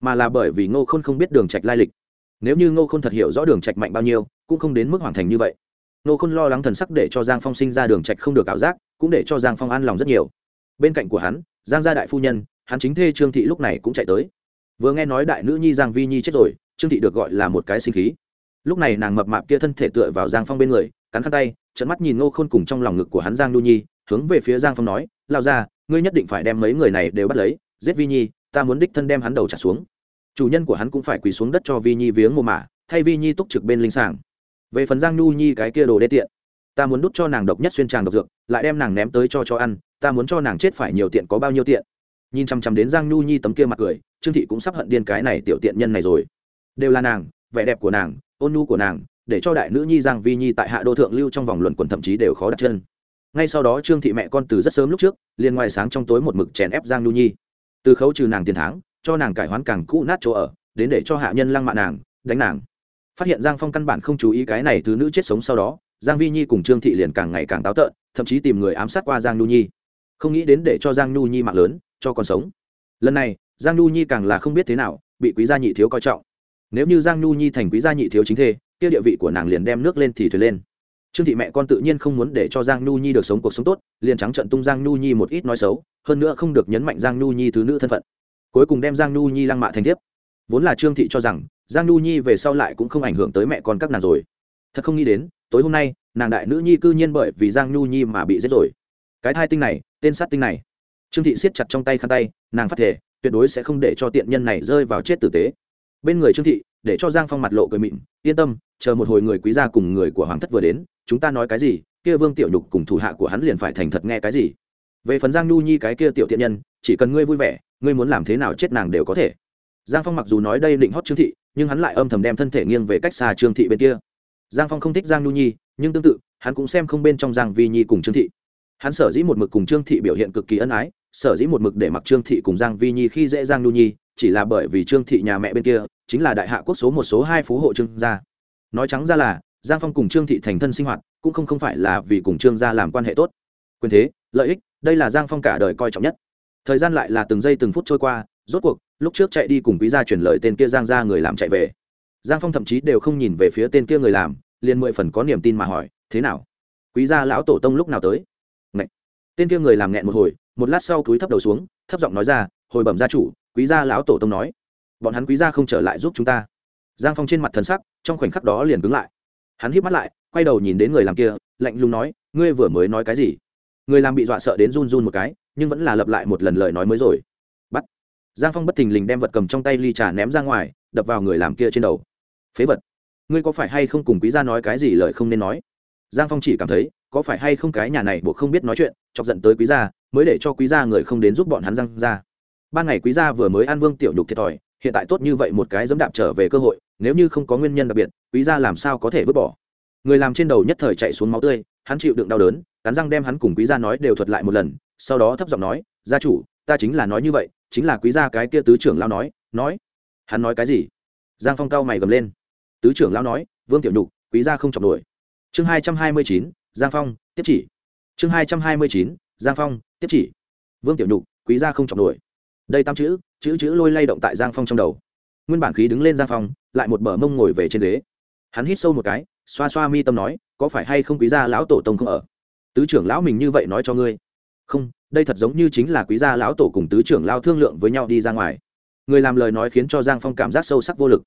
mà là bởi vì ngô khôn không biết đường trạch lai lịch. Nếu như ngô khôn thật hiểu rõ đường trạch mạnh bao nhiêu, cũng không đến mức hoàn thành như vậy. Ngô khôn lo lắng thần sắc để cho giang phong sinh ra đường trạch không được ảo giác, cũng để cho giang phong an lòng rất nhiều. Bên cạnh của hắn, giang gia đại phu nhân, hắn chính thê trương thị lúc này cũng chạy tới. Vừa nghe nói đại nữ nhi giang vi nhi chết rồi, trương thị được gọi là một cái sinh khí. Lúc này nàng mập mạp kia thân thể tựa vào giang phong bên người, cắn khăn tay trận mắt nhìn ngô khôn cùng trong lòng ngực của hắn giang nhu nhi, hướng về phía giang phong nói lao ra ngươi nhất định phải đem mấy người này đều bắt lấy, giết vi nhi ta muốn đích thân đem hắn đầu trả xuống. Chủ nhân của hắn cũng phải quỳ xuống đất cho vi nhi viếng mồ mả, thay vi nhi túc trực bên linh sàng. Về phần giang nhu nhi cái kia đồ đê tiện, ta muốn đút cho nàng độc nhất xuyên tràng độc dược, lại đem nàng ném tới cho cho ăn, ta muốn cho nàng chết phải nhiều tiện có bao nhiêu tiện. Nhìn chằm chằm đến giang nhu nhi tấm kia mặt cười, trương thị cũng sắp hận điên cái này tiểu tiện nhân này rồi. Đều là nàng, vẻ đẹp của nàng, ôn nhu của nàng, để cho đại nữ nhi giang vi nhi tại hạ đô thượng lưu trong vòng luận quần thậm chí đều khó đặt chân. Ngay sau đó trương thị mẹ con từ rất sớm lúc trước, liền ngoài sáng trong tối một mực chèn ép giang nhu nhi từ khấu trừ nàng tiền tháng, cho nàng cải hoán càng cũ nát chỗ ở, đến để cho hạ nhân lăng mạ nàng, đánh nàng. Phát hiện giang phong căn bản không chú ý cái này thứ nữ chết sống sau đó, giang vi nhi cùng trương thị liền càng ngày càng táo tợn, thậm chí tìm người ám sát qua giang nhu nhi. Không nghĩ đến để cho giang nhu nhi mạng lớn, cho còn sống. Lần này, giang nhu nhi càng là không biết thế nào, bị quý gia nhị thiếu coi trọng. Nếu như giang nhu nhi thành quý gia nhị thiếu chính thê, kia địa vị của nàng liền đem nước lên thì thuyền lên trương thị mẹ con tự nhiên không muốn để cho giang nhu nhi được sống cuộc sống tốt, liền trắng trận tung giang nhu nhi một ít nói xấu, hơn nữa không được nhấn mạnh giang nhu nhi thứ nữ thân phận. Cuối cùng đem giang nhu nhi lăng mạ thành thiếp. Vốn là trương thị cho rằng, giang nhu nhi về sau lại cũng không ảnh hưởng tới mẹ con các nàng rồi. Thật không nghĩ đến, tối hôm nay, nàng đại nữ nhi cư nhiên bởi vì giang nhu nhi mà bị giết rồi. Cái thai tinh này, tên sát tinh này. Trương thị siết chặt trong tay khăn tay, nàng phát thể tuyệt đối sẽ không để cho tiện nhân này rơi vào chết tử tế. Bên người trương thị, để cho giang phong mặt lộ cười mịn, yên tâm, chờ một hồi người quý gia cùng người của hoàng thất vừa đến chúng ta nói cái gì, kia vương tiểu nhục cùng thủ hạ của hắn liền phải thành thật nghe cái gì. Về phần giang nhu nhi cái kia tiểu thiện nhân, chỉ cần ngươi vui vẻ, ngươi muốn làm thế nào chết nàng đều có thể. Giang phong mặc dù nói đây định hót trương thị, nhưng hắn lại âm thầm đem thân thể nghiêng về cách xa trương thị bên kia. Giang phong không thích giang nhu nhi, nhưng tương tự, hắn cũng xem không bên trong giang vi nhi cùng trương thị. Hắn sở dĩ một mực cùng trương thị biểu hiện cực kỳ ân ái, sở dĩ một mực để mặc trương thị cùng giang vi nhi khi dễ giang nhu nhi, chỉ là bởi vì trương thị nhà mẹ bên kia, chính là đại hạ quốc số một số hai phú hộ trương gia. Nói trắng ra là giang phong cùng trương thị thành thân sinh hoạt, cũng không không phải là vì cùng trương gia làm quan hệ tốt. Quyền thế, lợi ích, đây là giang phong cả đời coi trọng nhất. Thời gian lại là từng giây từng phút trôi qua, rốt cuộc, lúc trước chạy đi cùng quý gia chuyển lời tên kia giang gia người làm chạy về. Giang phong thậm chí đều không nhìn về phía tên kia người làm, liền mười phần có niềm tin mà hỏi, thế nào? Quý gia lão tổ tông lúc nào tới? Ngậy! tên kia người làm nghẹn một hồi, một lát sau túi thấp đầu xuống, thấp giọng nói ra, hồi bẩm gia chủ, quý gia lão tổ tông nói, bọn hắn quý gia không trở lại giúp chúng ta. Giang phong trên mặt thần sắc, trong khoảnh khắc đó liền cứng lại hắn hít mắt lại, quay đầu nhìn đến người làm kia, lạnh lùng nói, ngươi vừa mới nói cái gì? Người làm bị dọa sợ đến run run một cái, nhưng vẫn là lập lại một lần lời nói mới rồi. Bắt. Giang phong bất thình lình đem vật cầm trong tay ly trà ném ra ngoài, đập vào người làm kia trên đầu. Phế vật! Ngươi có phải hay không cùng quý gia nói cái gì lời không nên nói? Giang phong chỉ cảm thấy, có phải hay không cái nhà này buộc không biết nói chuyện, chọc giận tới quý gia, mới để cho quý gia người không đến giúp bọn hắn răng ra. Ban ngày quý gia vừa mới an vương tiểu nhục thiệt thòi, hiện tại tốt như vậy một cái dẫm đạp trở về cơ hội nếu như không có nguyên nhân đặc biệt, quý gia làm sao có thể vứt bỏ? Người làm trên đầu nhất thời chạy xuống máu tươi, hắn chịu đựng đau đớn, cắn răng đem hắn cùng quý gia nói đều thuật lại một lần, sau đó thấp giọng nói, gia chủ, ta chính là nói như vậy, chính là quý gia cái kia tứ trưởng lao nói nói. Hắn nói cái gì? Giang phong cao mày gầm lên. Tứ trưởng lao nói, vương tiểu nhục, quý gia không chọc nổi. Chương hai trăm hai mươi chín, giang phong, tiếp chỉ. Chương hai trăm hai mươi chín, giang phong, tiếp chỉ. Vương tiểu nhục, quý gia không chọc nổi. Đây tam chữ chữ chữ lôi lay động tại giang phong trong đầu nguyên bản khí đứng lên giang phong lại một bờ mông ngồi về trên ghế. Hắn hít sâu một cái, xoa xoa mi tâm nói, có phải hay không quý gia lão tổ tông không ở? Tứ trưởng lão mình như vậy nói cho ngươi. Không, đây thật giống như chính là quý gia lão tổ cùng tứ trưởng lao thương lượng với nhau đi ra ngoài. Người làm lời nói khiến cho giang phong cảm giác sâu sắc vô lực.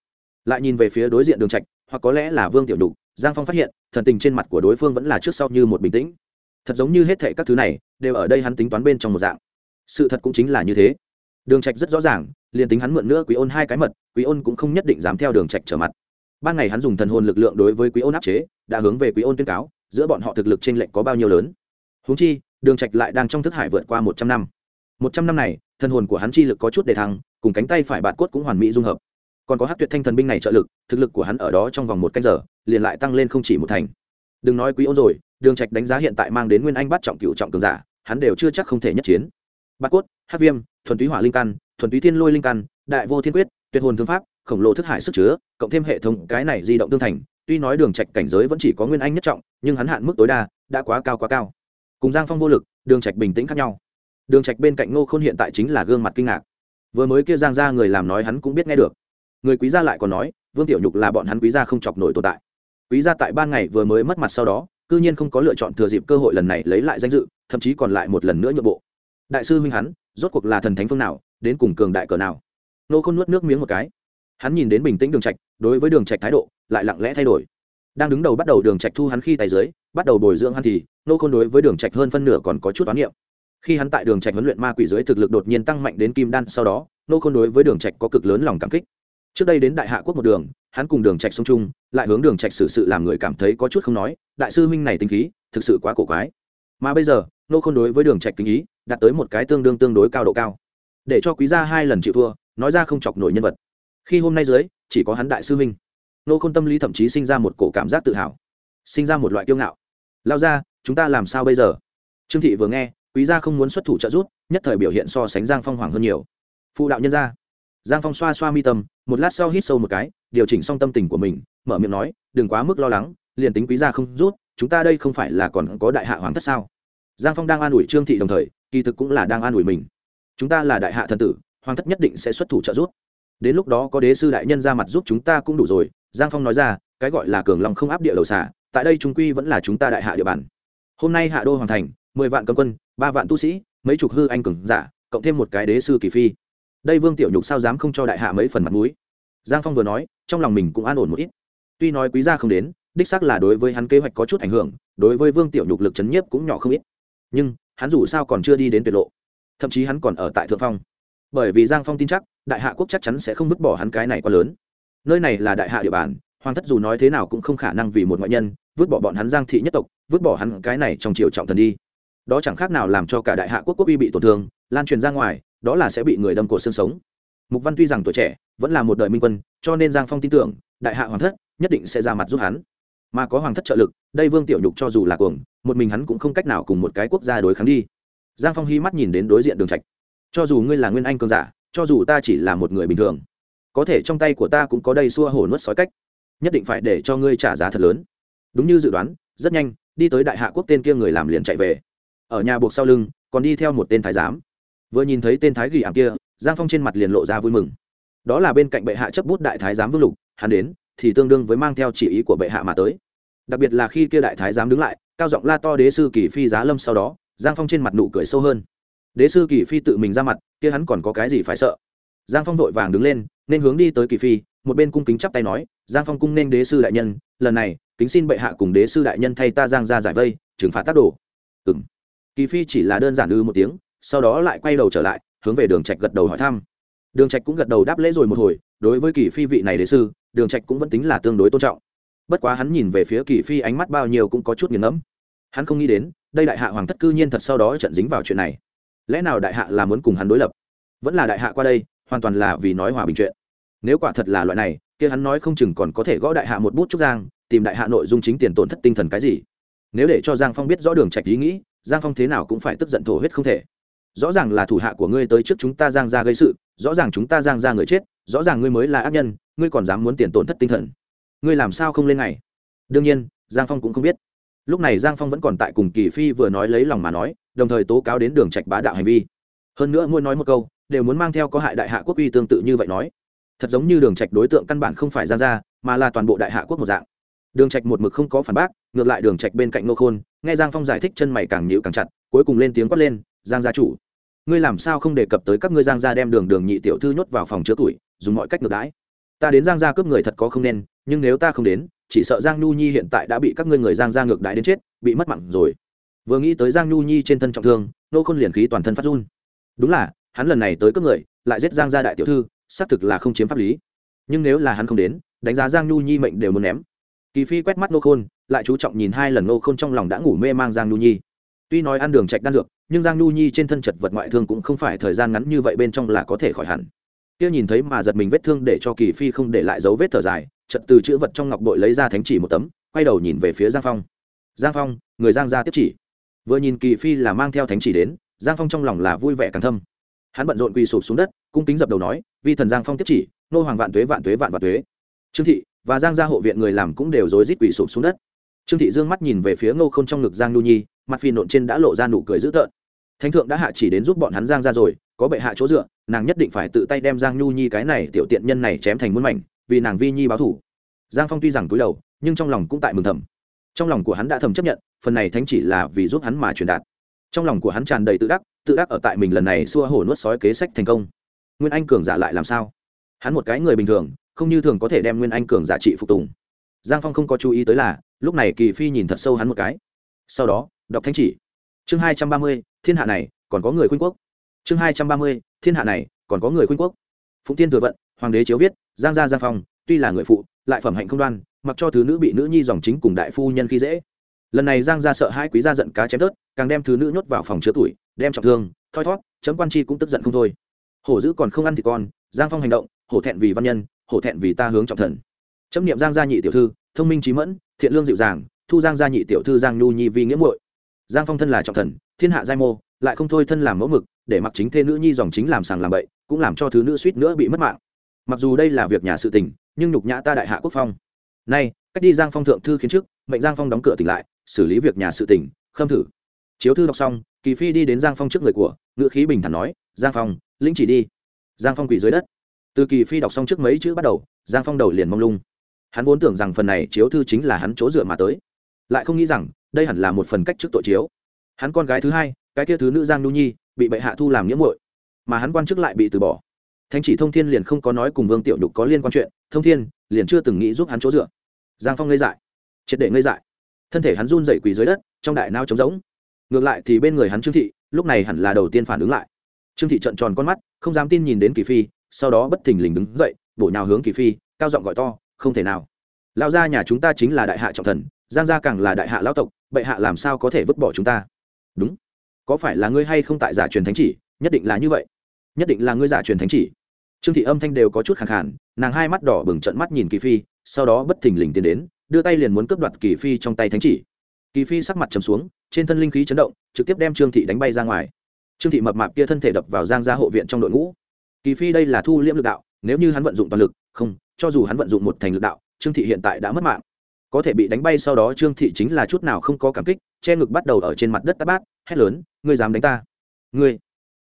Lại nhìn về phía đối diện đường trạch, hoặc có lẽ là vương tiểu đục giang phong phát hiện, thần tình trên mặt của đối phương vẫn là trước sau như một bình tĩnh. Thật giống như hết thệ các thứ này, đều ở đây hắn tính toán bên trong một dạng. Sự thật cũng chính là như thế. Đường trạch rất rõ ràng liền tính hắn mượn nữa quý ôn hai cái mật, quý ôn cũng không nhất định dám theo đường trạch trở mặt. Ban ngày hắn dùng thần hồn lực lượng đối với quý ôn áp chế, đã hướng về quý ôn tuyên cáo, giữa bọn họ thực lực trên lệnh có bao nhiêu lớn. Huống chi, đường trạch lại đang trong thức hải vượt qua một trăm năm. Một trăm năm này, thần hồn của hắn chi lực có chút để thăng, cùng cánh tay phải bạt cốt cũng hoàn mỹ dung hợp. Còn có hát tuyệt thanh thần binh này trợ lực, thực lực của hắn ở đó trong vòng một canh giờ, liền lại tăng lên không chỉ một thành. Đừng nói quý ôn rồi, đường trạch đánh giá hiện tại mang đến nguyên anh bắt trọng cựu trọng cường giả, hắn đều chưa chắc không thể nhất chiến. Bát cốt hát viêm, thuần túy hỏa linh căn thuần túy thiên lôi linh căn, đại vô thiên quyết, tuyệt hồn thương pháp, khổng lồ thức hải sức chứa, cộng thêm hệ thống cái này di động tương thành, tuy nói đường trạch cảnh giới vẫn chỉ có nguyên anh nhất trọng, nhưng hắn hạn mức tối đa đã quá cao quá cao. Cùng giang phong vô lực, đường trạch bình tĩnh khác nhau. Đường trạch bên cạnh ngô khôn hiện tại chính là gương mặt kinh ngạc. Vừa mới kia giang ra người làm nói hắn cũng biết nghe được. Người quý gia lại còn nói, vương tiểu nhục là bọn hắn quý gia không chọc nổi tồn tại. Quý gia tại ban ngày vừa mới mất mặt sau đó, cư nhiên không có lựa chọn thừa dịp cơ hội lần này lấy lại danh dự, thậm chí còn lại một lần nữa nhượng bộ. Đại sư huynh hắn rốt cuộc là thần thánh phương nào, đến cùng cường đại cỡ nào. Nô khôn nuốt nước miếng một cái. Hắn nhìn đến bình tĩnh đường trạch, đối với đường trạch thái độ lại lặng lẽ thay đổi. Đang đứng đầu bắt đầu đường trạch thu hắn khi tay dưới, bắt đầu bồi dưỡng hắn thì, nô khôn đối với đường trạch hơn phân nửa còn có chút toán niệm. Khi hắn tại đường trạch huấn luyện ma quỷ dưới thực lực đột nhiên tăng mạnh đến kim đan sau đó, nô khôn đối với đường trạch có cực lớn lòng cảm kích. Trước đây đến đại hạ quốc một đường, hắn cùng đường trạch sống chung, lại hướng đường trạch xử sự làm người cảm thấy có chút không nói, đại sư huynh này tính khí, thực sự quá cổ quái mà bây giờ, nô khôn đối với đường trạch kính ý, đạt tới một cái tương đương tương đối cao độ cao. Để cho quý gia hai lần chịu thua, nói ra không chọc nổi nhân vật. Khi hôm nay dưới, chỉ có hắn đại sư huynh. Nô khôn tâm lý thậm chí sinh ra một cổ cảm giác tự hào. Sinh ra một loại kiêu ngạo. Lao ra, chúng ta làm sao bây giờ? Trương thị vừa nghe, quý gia không muốn xuất thủ trợ giúp, nhất thời biểu hiện so sánh giang phong hoàng hơn nhiều. Phụ đạo nhân gia. Giang phong xoa xoa mi tâm, một lát sau hít sâu một cái, điều chỉnh xong tâm tình của mình, mở miệng nói, đừng quá mức lo lắng, liền tính quý gia không rút chúng ta đây không phải là còn có đại hạ hoàng thất sao? Giang phong đang an ủi trương thị đồng thời, kỳ thực cũng là đang an ủi mình. Chúng ta là đại hạ thần tử, hoàng thất nhất định sẽ xuất thủ trợ giúp. Đến lúc đó có đế sư đại nhân ra mặt giúp chúng ta cũng đủ rồi, giang phong nói ra, cái gọi là cường lòng không áp địa đầu xả, tại đây chúng quy vẫn là chúng ta đại hạ địa bàn. Hôm nay hạ đô hoàn thành, mười vạn cấm quân, ba vạn tu sĩ, mấy chục hư anh cường giả, cộng thêm một cái đế sư kỳ phi. Đây vương tiểu nhục sao dám không cho đại hạ mấy phần mặt mũi? Giang phong vừa nói, trong lòng mình cũng an ổn một ít. Tuy nói quý gia không đến đích xác là đối với hắn kế hoạch có chút ảnh hưởng, đối với vương tiểu nhục lực chấn nhiếp cũng nhỏ không ít. Nhưng, hắn dù sao còn chưa đi đến tuyệt lộ, thậm chí hắn còn ở tại thượng phong. Bởi vì giang phong tin chắc, đại hạ quốc chắc chắn sẽ không vứt bỏ hắn cái này quá lớn. Nơi này là đại hạ địa bàn, hoàng thất dù nói thế nào cũng không khả năng vì một ngoại nhân, vứt bỏ bọn hắn giang thị nhất tộc, vứt bỏ hắn cái này trong triều trọng thần đi. Đó chẳng khác nào làm cho cả đại hạ quốc quốc uy bị tổn thương, lan truyền ra ngoài, đó là sẽ bị người đâm cổ xương sống. Mục văn tuy rằng tuổi trẻ, vẫn là một đời minh quân, cho nên giang phong tin tưởng, đại hạ hoàng thất nhất định sẽ ra mặt giúp hắn mà có hoàng thất trợ lực, đây vương tiểu nhục cho dù là cuồng, một mình hắn cũng không cách nào cùng một cái quốc gia đối kháng đi. Giang phong hy mắt nhìn đến đối diện đường trạch. Cho dù ngươi là nguyên anh cường giả, cho dù ta chỉ là một người bình thường, có thể trong tay của ta cũng có đầy xua hổ nuốt sói cách, nhất định phải để cho ngươi trả giá thật lớn. Đúng như dự đoán, rất nhanh, đi tới đại hạ quốc tên kia người làm liền chạy về. Ở nhà buộc sau lưng, còn đi theo một tên thái giám. Vừa nhìn thấy tên thái gỉ ảm kia, giang phong trên mặt liền lộ ra vui mừng. Đó là bên cạnh bệ hạ chấp bút đại thái giám vương lục, hắn đến thì tương đương với mang theo chỉ ý của bệ hạ mà tới. Đặc biệt là khi kia đại thái giám đứng lại, cao giọng la to đế sư kỳ phi giá lâm sau đó, giang phong trên mặt nụ cười sâu hơn. Đế sư kỳ phi tự mình ra mặt, kia hắn còn có cái gì phải sợ? Giang phong vội vàng đứng lên, nên hướng đi tới kỳ phi, một bên cung kính chắp tay nói, giang phong cung nên đế sư đại nhân, lần này, kính xin bệ hạ cùng đế sư đại nhân thay ta giang ra giải vây, trừng phạt tác đồ. Ừ m kỳ phi chỉ là đơn giản ư một tiếng, sau đó lại quay đầu trở lại, hướng về đường trạch gật đầu hỏi thăm đường trạch cũng gật đầu đáp lễ rồi một hồi, đối với kỳ phi vị này đế sư, đường trạch cũng vẫn tính là tương đối tôn trọng. Bất quá hắn nhìn về phía kỳ phi ánh mắt bao nhiêu cũng có chút nghiền ngẫm. Hắn không nghĩ đến, đây đại hạ hoàng thất cư nhiên thật sau đó trận dính vào chuyện này. Lẽ nào đại hạ là muốn cùng hắn đối lập? Vẫn là đại hạ qua đây, hoàn toàn là vì nói hòa bình chuyện. Nếu quả thật là loại này, kia hắn nói không chừng còn có thể gõ đại hạ một bút trúc giang, tìm đại hạ nội dung chính tiền tổn thất tinh thần cái gì. Nếu để cho giang phong biết rõ đường trạch ý nghĩ, giang phong thế nào cũng phải tức giận thổ huyết không thể rõ ràng là thủ hạ của ngươi tới trước chúng ta giang ra gây sự, rõ ràng chúng ta giang ra người chết, rõ ràng ngươi mới là ác nhân, ngươi còn dám muốn tiền tổn thất tinh thần. Ngươi làm sao không lên ngày? Đương nhiên, giang phong cũng không biết. Lúc này giang phong vẫn còn tại cùng kỳ phi vừa nói lấy lòng mà nói, đồng thời tố cáo đến đường trạch bá đạo hành vi. Hơn nữa mỗi nói một câu, đều muốn mang theo có hại đại hạ quốc uy tương tự như vậy nói. Thật giống như đường trạch đối tượng căn bản không phải giang gia, mà là toàn bộ đại hạ quốc một dạng. Đường trạch một mực không có phản bác, ngược lại đường trạch bên cạnh nô khôn, nghe giang phong giải thích chân mày càng nhíu càng chặt, cuối cùng lên tiếng quát lên giang gia chủ. Ngươi làm sao không đề cập tới các ngươi giang gia đem đường đường nhị tiểu thư nhốt vào phòng chứa tuổi, dùng mọi cách ngược đãi? Ta đến giang gia cướp người thật có không nên, nhưng nếu ta không đến, chỉ sợ giang nhu nhi hiện tại đã bị các ngươi người giang gia ngược đãi đến chết, bị mất mạng rồi. Vừa nghĩ tới giang nhu nhi trên thân trọng thương, nô khôn liền khí toàn thân phát run. Đúng là, hắn lần này tới cướp người, lại giết giang gia đại tiểu thư, xác thực là không chiếm pháp lý. Nhưng nếu là hắn không đến, đánh giá giang nhu nhi mệnh đều muốn ném. Kỳ phi quét mắt nô khôn, lại chú trọng nhìn hai lần nô khôn trong lòng đã ngủ mê mang giang nhu nhi. Tuy nói ăn đường trạch đan dược nhưng giang nhu nhi trên thân chật vật ngoại thương cũng không phải thời gian ngắn như vậy bên trong là có thể khỏi hẳn. Kia nhìn thấy mà giật mình vết thương để cho kỳ phi không để lại dấu vết thở dài chật từ chữ vật trong ngọc bội lấy ra thánh chỉ một tấm, quay đầu nhìn về phía giang phong. Giang phong, người giang ra tiếp chỉ. Vừa nhìn kỳ phi là mang theo thánh chỉ đến, giang phong trong lòng là vui vẻ càng thâm. Hắn bận rộn quỳ sụp xuống đất, cung kính dập đầu nói, vi thần giang phong tiếp chỉ, nô hoàng vạn tuế vạn tuế vạn vạn tuế. Trương thị và giang gia hộ viện người làm cũng đều rối rít quỳ sụp xuống đất. Trương thị dương mắt nhìn về phía ngô k h ô n trong ngực giang nhu nhi, mặt phi nộn trên đã lộ ra nụ cười dữ tợn thánh thượng đã hạ chỉ đến giúp bọn hắn giang ra rồi, có bệ hạ chỗ dựa, nàng nhất định phải tự tay đem giang nhu nhi cái này tiểu tiện nhân này chém thành muôn mảnh, vì nàng vi nhi báo thủ. Giang phong tuy rằng túi đầu, nhưng trong lòng cũng tại mừng thầm. Trong lòng của hắn đã thầm chấp nhận, phần này thánh chỉ là vì giúp hắn mà truyền đạt. Trong lòng của hắn tràn đầy tự đắc tự đắc ở tại mình lần này xua hổ nuốt sói kế sách thành công. Nguyên anh cường giả lại làm sao? Hắn một cái người bình thường, không như thường có thể đem nguyên anh cường giả trị phục tùng. Giang phong không có chú ý tới là, lúc này kỳ phi nhìn thật sâu hắn một cái. Sau đó, đọc thánh chỉ chương hai trăm ba mươi, thiên hạ này, còn có người khuynh quốc. Chương hai trăm ba mươi, thiên hạ này, còn có người khuynh quốc. Phụng tiên thừa vận, hoàng đế chiếu viết, giang gia giang phong, tuy là người phụ, lại phẩm hạnh không đoan, mặc cho thứ nữ bị nữ nhi dòng chính cùng đại phu nhân khi dễ. Lần này giang gia sợ hai quý gia giận cá chém tớt, càng đem thứ nữ nhốt vào phòng chứa tuổi, đem trọng thương, thoi thót, chấm quan chi cũng tức giận không thôi. Hổ dữ còn không ăn thì con, giang phong hành động, hổ thẹn vì văn nhân, hổ thẹn vì ta hướng trọng thần. Chấm niệm giang gia nhị tiểu thư, thông minh trí mẫn, thiện lương dịu dàng, thu giang gia nhị tiểu thư giang nhu nhi vì nghĩa muội giang phong thân là trọng thần, thiên hạ giai mô, lại không thôi thân làm mẫu mực, để mặc chính thê nữ nhi dòng chính làm sàng làm bậy, cũng làm cho thứ nữ suýt nữa bị mất mạng. Mặc dù đây là việc nhà sự tình, nhưng nhục nhã ta đại hạ quốc phong. Nay, cách đi giang phong thượng thư khiến trước, mệnh giang phong đóng cửa tỉnh lại, xử lý việc nhà sự tỉnh khâm thử. Chiếu thư đọc xong, kỳ phi đi đến giang phong trước người của ngự khí bình thản nói, giang phong, lĩnh chỉ đi. Giang phong quỳ dưới đất. Từ kỳ phi đọc xong trước mấy chữ bắt đầu, giang phong đầu liền mông lung. Hắn vốn tưởng rằng phần này chiếu thư chính là hắn chỗ dựa mà tới. Lại không nghĩ rằng đây hẳn là một phần cách trước tội chiếu. Hắn con gái thứ hai, cái kia thứ nữ giang nhu nhi, bị bệ hạ thu làm nghĩa muội, mà hắn quan chức lại bị từ bỏ. Thánh chỉ thông thiên liền không có nói cùng vương tiểu nhục có liên quan chuyện, thông thiên liền chưa từng nghĩ giúp hắn chỗ dựa. Giang phong ngây dại, triệt để ngây dại. Thân thể hắn run dậy quỳ dưới đất, trong đại nao trống rỗng. Ngược lại thì bên người hắn trương thị, lúc này hẳn là đầu tiên phản ứng lại. Trương thị trợn tròn con mắt, không dám tin nhìn đến kỳ phi, sau đó bất thình lình đứng dậy, bổ nhào hướng kỳ phi, cao giọng gọi to, không thể nào. Lao ra nhà chúng ta chính là đại hạ trọng thần, giang gia càng là đại hạ lão tộc bệ hạ làm sao có thể vứt bỏ chúng ta? Đúng. Có phải là ngươi hay không tại giả truyền thánh chỉ? Nhất định là như vậy. Nhất định là ngươi giả truyền thánh chỉ. Trương thị âm thanh đều có chút khẳng khản nàng hai mắt đỏ bừng trận mắt nhìn kỳ phi, sau đó bất thình lình tiến đến, đưa tay liền muốn cướp đoạt kỳ phi trong tay thánh chỉ. Kỳ phi sắc mặt trầm xuống, trên thân linh khí chấn động, trực tiếp đem trương thị đánh bay ra ngoài. Trương thị mập mạp kia thân thể đập vào giang gia hộ viện trong đội ngũ. Kỳ phi đây là thu liễm lực đạo, nếu như hắn vận dụng toàn lực, không, cho dù hắn vận dụng một thành lực đạo, trương thị hiện tại đã mất mạng có thể bị đánh bay sau đó trương thị chính là chút nào không có cảm kích, che ngực bắt đầu ở trên mặt đất tát bát, hét lớn, ngươi dám đánh ta? Ngươi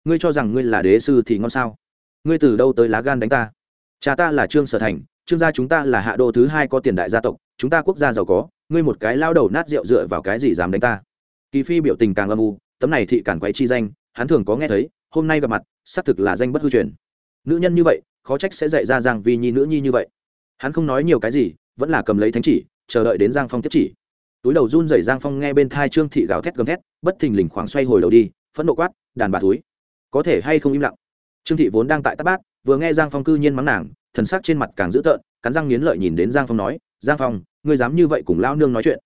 ngươi cho rằng ngươi là đế sư thì ngon sao? Ngươi từ đâu tới lá gan đánh ta? Cha ta là trương sở thành, trương gia chúng ta là hạ đô thứ hai có tiền đại gia tộc, chúng ta quốc gia giàu có, ngươi một cái lao đầu nát rượu dựa vào cái gì dám đánh ta? Kỳ phi biểu tình càng âm u, tấm này thị cản quay chi danh, hắn thường có nghe thấy, hôm nay gặp mặt, xác thực là danh bất hư truyền. Nữ nhân như vậy, khó trách sẽ dạy ra rằng vì nhi nữ nhi như vậy. Hắn không nói nhiều cái gì, vẫn là cầm lấy thánh chỉ chờ đợi đến giang phong tiếp chỉ. Túi đầu run rẩy giang phong nghe bên thai trương thị gào thét gầm thét, bất thình lình khoảng xoay hồi đầu đi, phẫn nộ quát, đàn bà túi có thể hay không im lặng? Trương thị vốn đang tại tát bát, vừa nghe giang phong cư nhiên mắng nàng, thần sắc trên mặt càng dữ tợn, cắn răng nghiến lợi nhìn đến giang phong nói, giang phong, ngươi dám như vậy cùng lao nương nói chuyện.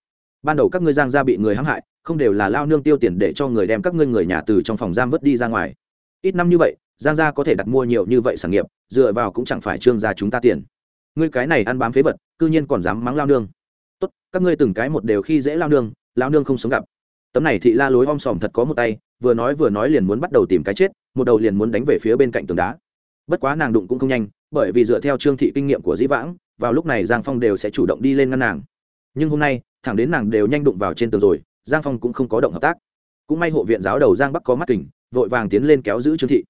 Ban đầu các ngươi giang gia bị người hãm hại, không đều là lao nương tiêu tiền để cho người đem các ngươi người nhà từ trong phòng giam vứt đi ra ngoài. Ít năm như vậy, giang gia có thể đặt mua nhiều như vậy sản nghiệp, dựa vào cũng chẳng phải trương gia chúng ta tiền. Ngươi cái này ăn bám phế vật, cư nhiên còn dám mắng lao nương tốt, các ngươi từng cái một đều khi dễ lao nương lao nương không sống gặp. Tấm này thị la lối om sòm thật có một tay, vừa nói vừa nói liền muốn bắt đầu tìm cái chết, một đầu liền muốn đánh về phía bên cạnh tường đá. Bất quá nàng đụng cũng không nhanh, bởi vì dựa theo trương thị kinh nghiệm của dĩ vãng, vào lúc này giang phong đều sẽ chủ động đi lên ngăn nàng. Nhưng hôm nay, thẳng đến nàng đều nhanh đụng vào trên tường rồi, giang phong cũng không có động hợp tác. Cũng may hộ viện giáo đầu giang bắc có mắt kình, vội vàng tiến lên kéo giữ trương thị.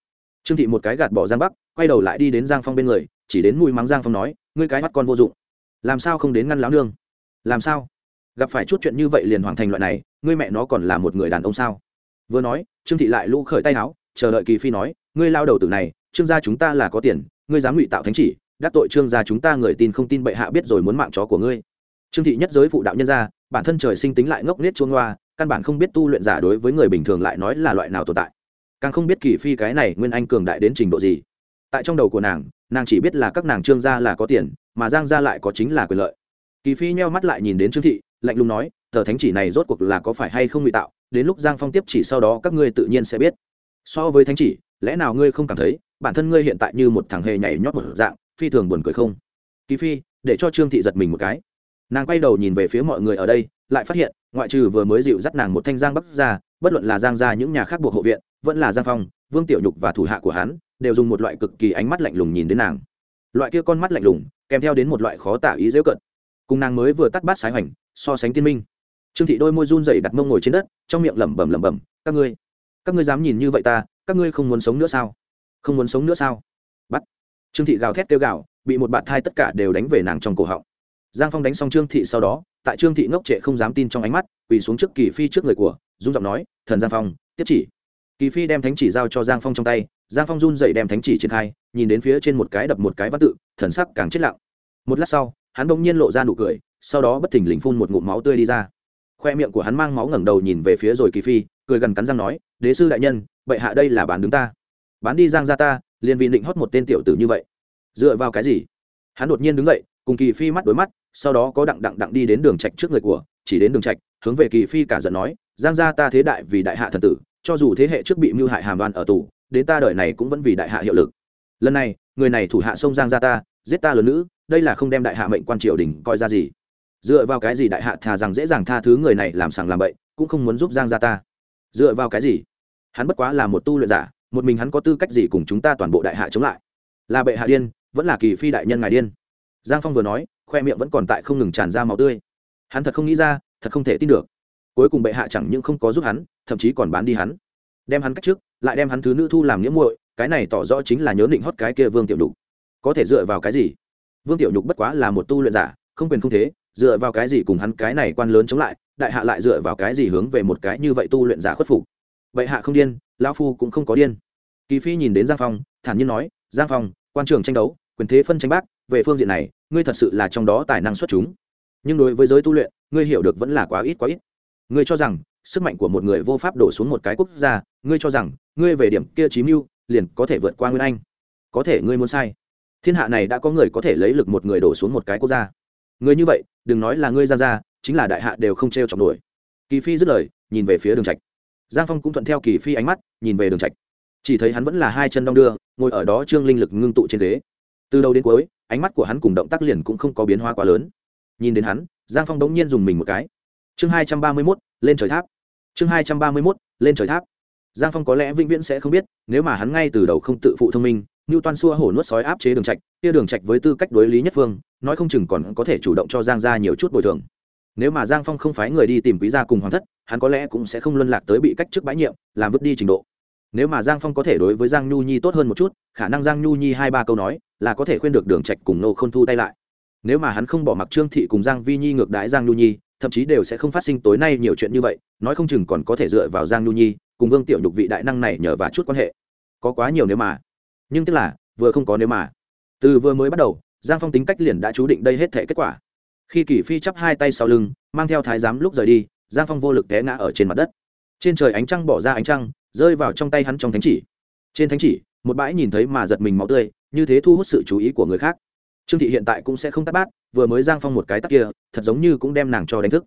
Trương thị một cái gạt bỏ giang bắc, quay đầu lại đi đến giang phong bên người, chỉ đến mùi mắng giang phong nói, ngươi cái mắt con vô dụng. Làm sao không đến ngăn láo nương? Làm sao? Gặp phải chút chuyện như vậy liền hoàn thành loại này, ngươi mẹ nó còn là một người đàn ông sao? Vừa nói, trương thị lại lũ khởi tay áo chờ đợi kỳ phi nói, ngươi lao đầu tử này, trương gia chúng ta là có tiền, ngươi dám ngụy tạo thánh chỉ, đắc tội trương gia chúng ta người tin không tin bệ hạ biết rồi muốn mạng chó của ngươi. Trương thị nhất giới phụ đạo nhân gia, bản thân trời sinh tính lại ngốc nết chuông loa căn bản không biết tu luyện giả đối với người bình thường lại nói là loại nào tồn tại. Càng không biết kỳ phi cái này nguyên anh cường đại đến trình độ gì. Tại trong đầu của nàng nàng chỉ biết là các nàng trương gia là có tiền, mà giang gia lại có chính là quyền lợi kỳ phi nheo mắt lại nhìn đến trương thị, lạnh lùng nói, tờ thánh chỉ này rốt cuộc là có phải hay không ngụy tạo, đến lúc giang phong tiếp chỉ sau đó các ngươi tự nhiên sẽ biết. So với thánh chỉ, lẽ nào ngươi không cảm thấy bản thân ngươi hiện tại như một thằng hề nhảy nhót một dạng, phi thường buồn cười không? Kỳ phi, để cho trương thị giật mình một cái. Nàng quay đầu nhìn về phía mọi người ở đây, lại phát hiện, ngoại trừ vừa mới dịu dắt nàng một thanh giang bắc ra, bất luận là giang ra những nhà khác buộc hộ viện, vẫn là giang phong, vương tiểu nhục và thủ hạ của hắn, đều dùng một loại cực kỳ ánh mắt lạnh lùng nhìn đến nàng. Loại kia con mắt lạnh lùng, kèm theo đến một loại khó tả ý dễu cận cùng nàng mới vừa tắt bát sái hoành, so sánh tiên minh. Trương thị đôi môi run dày đặt mông ngồi trên đất, trong miệng lẩm bẩm lẩm bẩm, các ngươi các ngươi dám nhìn như vậy ta, các ngươi không muốn sống nữa sao? Không muốn sống nữa sao? Bắt. Trương thị gào thét kêu gào, bị một bạn thai tất cả đều đánh về nàng trong cổ họng. Giang phong đánh xong trương thị sau đó, tại trương thị ngốc trệ không dám tin trong ánh mắt, quỳ xuống trước kỳ phi trước người của dung giọng nói, thần giang phong, tiếp chỉ. Kỳ phi đem thánh chỉ giao cho giang phong trong tay, giang phong run dậy đem thánh chỉ triển khai, nhìn đến phía trên một cái đập một cái văn tự, thần sắc càng chết lặng. Một lát sau hắn bỗng nhiên lộ ra nụ cười, sau đó bất thình lình phun một ngụm máu tươi đi ra. Khoe miệng của hắn mang máu ngẩng đầu nhìn về phía rồi kỳ phi, cười gần cắn răng nói, đế sư đại nhân, bệ hạ đây là bán đứng ta. Bán đi giang ra ta, liền vì định hót một tên tiểu tử như vậy. Dựa vào cái gì? Hắn đột nhiên đứng dậy, cùng kỳ phi mắt đối mắt, sau đó có đặng đặng đặng đi đến đường trạch trước người của, chỉ đến đường trạch, hướng về kỳ phi cả giận nói, giang gia ta thế đại vì đại hạ thần tử, cho dù thế hệ trước bị mưu hại hàm đoan ở tù, đến ta đời này cũng vẫn vì đại hạ hiệu lực. Lần này, người này thủ hạ sông giang gia ta giết ta lớn nữ, đây là không đem đại hạ mệnh quan triều đình coi ra gì. Dựa vào cái gì đại hạ thà rằng dễ dàng tha thứ người này làm sàng làm bậy, cũng không muốn giúp giang gia ta. Dựa vào cái gì? Hắn bất quá là một tu luyện giả, một mình hắn có tư cách gì cùng chúng ta toàn bộ đại hạ chống lại? Là bệ hạ điên, vẫn là kỳ phi đại nhân ngài điên? Giang phong vừa nói, khoe miệng vẫn còn tại không ngừng tràn ra máu tươi. Hắn thật không nghĩ ra, thật không thể tin được. Cuối cùng bệ hạ chẳng những không có giúp hắn, thậm chí còn bán đi hắn. Đem hắn cách trước, lại đem hắn thứ nữ thu làm nghĩa muội, cái này tỏ rõ chính là nhớ định hót cái kia vương tiểu đục có thể dựa vào cái gì? Vương tiểu nhục bất quá là một tu luyện giả, không quyền không thế, dựa vào cái gì cùng hắn cái này quan lớn chống lại, đại hạ lại dựa vào cái gì hướng về một cái như vậy tu luyện giả khuất phục? Vậy hạ không điên, lão phu cũng không có điên. Kỳ phi nhìn đến giang phong, thản nhiên nói, giang phong, quan trường tranh đấu, quyền thế phân tranh bác, về phương diện này, ngươi thật sự là trong đó tài năng xuất chúng. Nhưng đối với giới tu luyện, ngươi hiểu được vẫn là quá ít quá ít. Ngươi cho rằng, sức mạnh của một người vô pháp đổ xuống một cái quốc gia, ngươi cho rằng, ngươi về điểm kia chí mưu, liền có thể vượt qua nguyên anh. Có thể ngươi muốn sai thiên hạ này đã có người có thể lấy lực một người đổ xuống một cái quốc gia. Người như vậy, đừng nói là ngươi ra ra chính là đại hạ đều không t r e o chọc nổi. Kỳ phi dứt lời, nhìn về phía đường trạch. Giang phong cũng thuận theo kỳ phi ánh mắt, nhìn về đường trạch. Chỉ thấy hắn vẫn là hai chân đong đưa, ngồi ở đó trương linh lực ngưng tụ trên ghế. Từ đầu đến cuối, ánh mắt của hắn cùng động tác liền cũng không có biến hóa quá lớn. Nhìn đến hắn, giang phong đống nhiên dùng mình một cái. Chương hai trăm ba mươi mốt, lên trời tháp. Chương hai trăm ba mươi mốt, lên trời tháp. Giang phong có lẽ vĩnh viễn sẽ không biết, nếu mà hắn ngay từ đầu không tự phụ thông minh như Toan xua hổ nuốt sói áp chế đường trạch, kia đường trạch với tư cách đối lý nhất phương, nói không chừng còn có thể chủ động cho giang gia nhiều chút bồi thường. Nếu mà giang phong không phái người đi tìm quý gia cùng hoàng thất, hắn có lẽ cũng sẽ không luân lạc tới bị cách chức bãi nhiệm, làm vứt đi trình độ. Nếu mà giang phong có thể đối với giang nhu nhi tốt hơn một chút, khả năng giang nhu nhi hai ba câu nói là có thể khuyên được đường trạch cùng nô Khôn thu tay lại. Nếu mà hắn không bỏ mặc trương thị cùng giang vi nhi ngược đãi giang nhu nhi, thậm chí đều sẽ không phát sinh tối nay nhiều chuyện như vậy, nói không chừng còn có thể dựa vào giang nhu nhi cùng vương tiểu nhục vị đại năng này nhờ và chút quan hệ. Có quá nhiều nếu mà nhưng tức là, vừa không có nếu mà. Từ vừa mới bắt đầu, giang phong tính cách liền đã chú định đây hết thể kết quả. Khi kỷ phi chắp hai tay sau lưng, mang theo thái giám lúc rời đi, giang phong vô lực té ngã ở trên mặt đất. Trên trời ánh trăng bỏ ra ánh trăng, rơi vào trong tay hắn trong thánh chỉ. Trên thánh chỉ, một bãi nhìn thấy mà giật mình máu tươi, như thế thu hút sự chú ý của người khác. Trương thị hiện tại cũng sẽ không tắt bát, vừa mới giang phong một cái tắt kia, thật giống như cũng đem nàng cho đánh thức.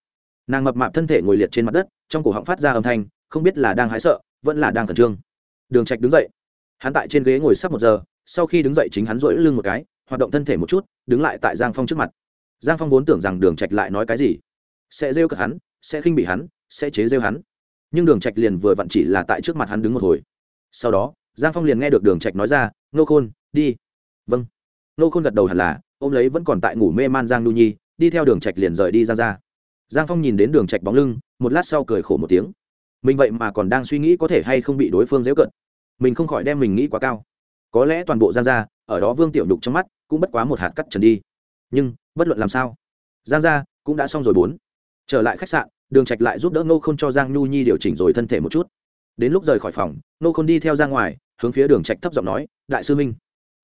Nàng mập mạp thân thể ngồi liệt trên mặt đất, trong cổ họng phát ra âm thanh, không biết là đang hái sợ, vẫn là đang khẩn trương. Đường trạch đứng dậy hắn tại trên ghế ngồi sắp một giờ, sau khi đứng dậy chính hắn rỗi lưng một cái, hoạt động thân thể một chút, đứng lại tại giang phong trước mặt. Giang phong vốn tưởng rằng đường trạch lại nói cái gì. Sẽ rêu cợt hắn, sẽ khinh bị hắn, sẽ chế rêu hắn. Nhưng đường trạch liền vừa vặn chỉ là tại trước mặt hắn đứng một hồi. Sau đó, giang phong liền nghe được đường trạch nói ra nô khôn, đi. Vâng. Nô khôn gật đầu hẳn là, ôm lấy vẫn còn tại ngủ mê man giang nu nhi, đi theo đường trạch liền rời đi ra ra. Giang phong nhìn đến đường trạch bóng lưng, một lát sau cười khổ một tiếng. Mình vậy mà còn đang suy nghĩ có thể hay không bị đối phương dễ cận mình không khỏi đem mình nghĩ quá cao. Có lẽ toàn bộ giang gia, ở đó vương tiểu nhục trong mắt cũng bất quá một hạt cắt trần đi. Nhưng, bất luận làm sao, giang gia cũng đã xong rồi bốn. Trở lại khách sạn, đường trạch lại giúp đỡ nô khôn cho giang nhu nhi điều chỉnh rồi thân thể một chút. Đến lúc rời khỏi phòng nô khôn đi theo ra ngoài, hướng phía đường trạch thấp giọng nói, đại sư minh,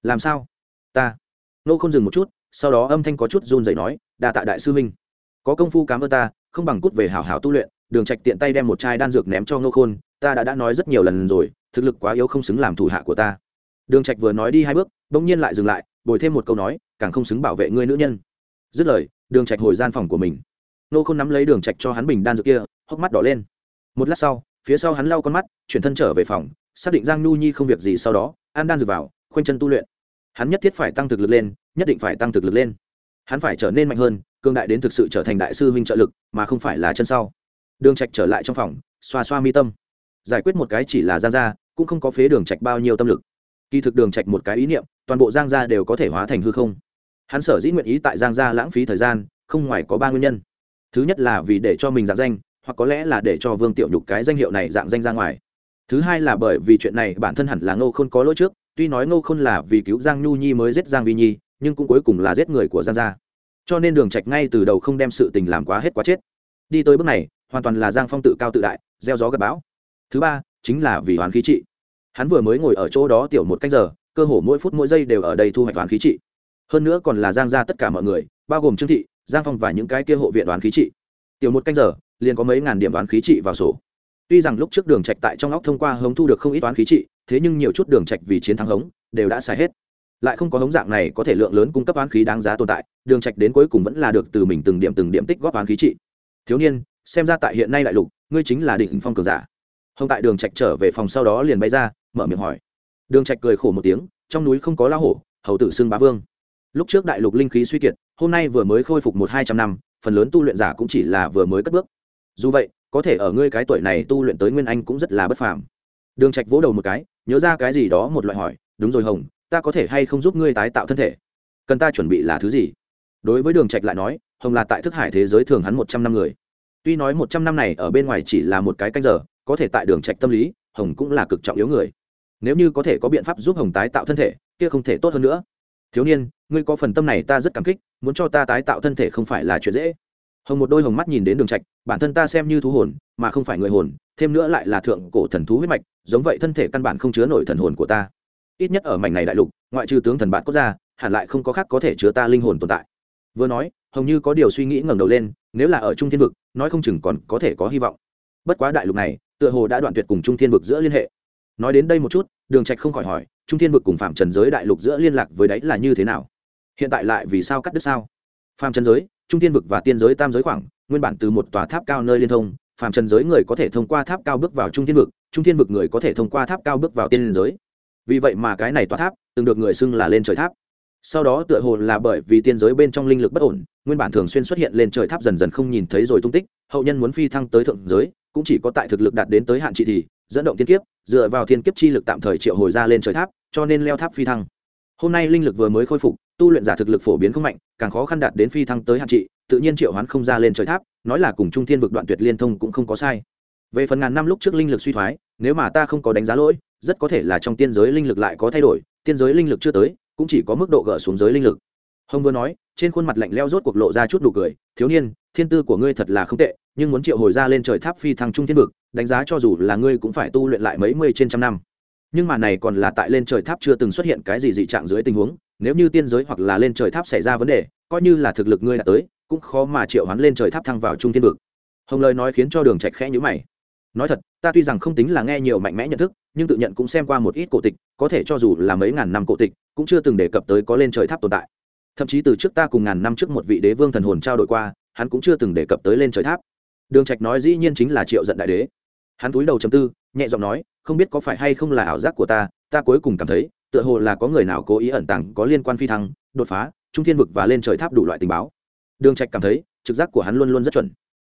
làm sao? Ta. Nô khôn dừng một chút, sau đó âm thanh có chút run rẩy nói, đa tạ đại sư minh. Có công phu cảm ơn ta, không bằng cút về hảo hảo tu luyện. Đường trạch tiện tay đem một chai đan dược ném cho nô khôn, ta đã đã nói rất nhiều lần rồi thực lực quá yếu không xứng làm thủ hạ của ta. Đường trạch vừa nói đi hai bước, bỗng nhiên lại dừng lại, bồi thêm một câu nói, càng không xứng bảo vệ ngươi nữ nhân. Dứt lời, đường trạch hồi gian phòng của mình. Nô không nắm lấy đường trạch cho hắn bình đan dược kia, hốc mắt đỏ lên. Một lát sau, phía sau hắn lau con mắt, chuyển thân trở về phòng, xác định giang nu nhi không việc gì sau đó, an đan dược vào, khoanh chân tu luyện. Hắn nhất thiết phải tăng thực lực lên, nhất định phải tăng thực lực lên. Hắn phải trở nên mạnh hơn cương đại đến thực sự trở thành đại sư huynh trợ lực, mà không phải là chân sau. Đường trạch trở lại trong phòng, xoa xoa mi tâm giải quyết một cái chỉ là giang gia, cũng không có phế đường trạch bao nhiêu tâm lực. Kỳ thực đường trạch một cái ý niệm, toàn bộ giang gia đều có thể hóa thành hư không. Hắn sở dĩ nguyện ý tại giang gia lãng phí thời gian, không ngoài có ba nguyên nhân. Thứ nhất là vì để cho mình dạng danh, hoặc có lẽ là để cho vương tiểu nhục cái danh hiệu này dạng danh ra ngoài. Thứ hai là bởi vì chuyện này bản thân hẳn là ngô khôn có lỗi trước, tuy nói ngô khôn là vì cứu giang nhu nhi mới giết giang vi nhi, nhưng cũng cuối cùng là giết người của giang gia. Cho nên đường trạch ngay từ đầu không đem sự tình làm quá hết quá chết. Đi tới bước này, hoàn toàn là giang phong tự cao tự đại, gieo gió gặp bão thứ ba, chính là vì hoán khí trị. Hắn vừa mới ngồi ở chỗ đó tiểu một cách giờ, cơ hồ mỗi phút mỗi giây đều ở đây thu hoạch hoán khí trị. Hơn nữa còn là giang ra tất cả mọi người, bao gồm trương thị, giang phong và những cái kia hộ viện đoán khí trị. Tiểu một canh giờ, liền có mấy ngàn điểm đoán khí trị vào sổ. Tuy rằng lúc trước đường trạch tại trong óc thông qua hống thu được không ít đoán khí trị, thế nhưng nhiều chút đường trạch vì chiến thắng hống, đều đã xài hết. Lại không có hống dạng này có thể lượng lớn cung cấp đoán khí đáng giá tồn tại, đường trạch đến cuối cùng vẫn là được từ mình từng điểm từng điểm tích góp đoán khí trị. Thiếu niên, xem ra tại hiện nay đại lục, ngươi chính là đỉnh phong cường giả hồng tại đường trạch trở về phòng sau đó liền bay ra, mở miệng hỏi. Đường trạch cười khổ một tiếng, trong núi không có lao hổ, hầu tử xưng bá vương. Lúc trước đại lục linh khí suy kiệt, hôm nay vừa mới khôi phục một hai trăm năm, phần lớn tu luyện giả cũng chỉ là vừa mới cất bước. Dù vậy, có thể ở ngươi cái tuổi này tu luyện tới nguyên anh cũng rất là bất phàm. Đường trạch vỗ đầu một cái, nhớ ra cái gì đó một loại hỏi, đúng rồi hồng, ta có thể hay không giúp ngươi tái tạo thân thể? Cần ta chuẩn bị là thứ gì? Đối với đường trạch lại nói, hồng là tại thức hải thế giới thường hắn một trăm năm người. Tuy nói một trăm năm này ở bên ngoài chỉ là một cái canh giờ có thể tại đường trạch tâm lý, hồng cũng là cực trọng yếu người. Nếu như có thể có biện pháp giúp hồng tái tạo thân thể, kia không thể tốt hơn nữa. Thiếu niên, ngươi có phần tâm này ta rất cảm kích, muốn cho ta tái tạo thân thể không phải là chuyện dễ. Hồng một đôi hồng mắt nhìn đến đường trạch, bản thân ta xem như thú hồn, mà không phải người hồn, thêm nữa lại là thượng cổ thần thú huyết mạch, giống vậy thân thể căn bản không chứa nổi thần hồn của ta. Ít nhất ở mảnh này đại lục, ngoại trừ tướng thần bạn quốc ra hẳn lại không có khác có thể chứa ta linh hồn tồn tại. Vừa nói, hồng như có điều suy nghĩ ngẩng đầu lên, nếu là ở trung thiên vực, nói không chừng còn có thể có hy vọng. Bất quá đại lục này tựa hồ đã đoạn tuyệt cùng trung thiên vực giữa liên hệ. Nói đến đây một chút, đường trạch không khỏi hỏi, trung thiên vực cùng phạm trần giới đại lục giữa liên lạc với đấy là như thế nào? Hiện tại lại vì sao cắt đứt sao? Phạm trần giới, trung thiên vực và tiên giới tam giới khoảng, nguyên bản từ một tòa tháp cao nơi liên thông, phạm trần giới người có thể thông qua tháp cao bước vào trung thiên vực, trung thiên vực người có thể thông qua tháp cao bước vào tiên giới. Vì vậy mà cái này tòa tháp, từng được người xưng là lên trời tháp. Sau đó tựa hồ là bởi vì tiên giới bên trong linh lực bất ổn nguyên bản thường xuyên xuất hiện lên trời tháp dần dần không nhìn thấy rồi tung tích, hậu nhân muốn phi thăng tới thượng giới, cũng chỉ có tại thực lực đạt đến tới hạn trị thì, dẫn động thiên kiếp, dựa vào thiên kiếp chi lực tạm thời triệu hồi ra lên trời tháp, cho nên leo tháp phi thăng. Hôm nay linh lực vừa mới khôi phục, tu luyện giả thực lực phổ biến không mạnh, càng khó khăn đạt đến phi thăng tới hạn trị, tự nhiên triệu hoán không ra lên trời tháp, nói là cùng trung thiên vực đoạn tuyệt liên thông cũng không có sai. Về phần ngàn năm lúc trước linh lực suy thoái, nếu mà ta không có đánh giá lỗi, rất có thể là trong tiên giới linh lực lại có thay đổi, tiên giới linh lực chưa tới, cũng chỉ có mức độ gỡ xuống giới linh lực hồng vừa nói, trên khuôn mặt lạnh leo rốt cuộc lộ ra chút đủ cười, thiếu niên, thiên tư của ngươi thật là không tệ, nhưng muốn triệu hồi ra lên trời tháp phi thăng trung thiên vực, đánh giá cho dù là ngươi cũng phải tu luyện lại mấy mươi trên trăm năm. Nhưng mà này còn là tại lên trời tháp chưa từng xuất hiện cái gì dị trạng dưới tình huống, nếu như tiên giới hoặc là lên trời tháp xảy ra vấn đề, coi như là thực lực ngươi đã tới, cũng khó mà triệu hoán lên trời tháp thăng vào trung thiên vực. Hồng lời nói khiến cho đường trạch khẽ nhíu mày. Nói thật, ta tuy rằng không tính là nghe nhiều mạnh mẽ nhận thức, nhưng tự nhận cũng xem qua một ít cổ tịch, có thể cho dù là mấy ngàn năm cổ tịch, cũng chưa từng đề cập tới có lên trời tháp tồn tại thậm chí từ trước ta cùng ngàn năm trước một vị đế vương thần hồn trao đổi qua, hắn cũng chưa từng đề cập tới lên trời tháp. Đường trạch nói dĩ nhiên chính là triệu giận đại đế. Hắn cúi đầu chấm tư, nhẹ giọng nói, không biết có phải hay không là ảo giác của ta ta cuối cùng cảm thấy, tựa hồ là có người nào cố ý ẩn tàng, có liên quan phi thăng, đột phá, trung thiên vực và lên trời tháp đủ loại tình báo. Đường trạch cảm thấy, trực giác của hắn luôn luôn rất chuẩn.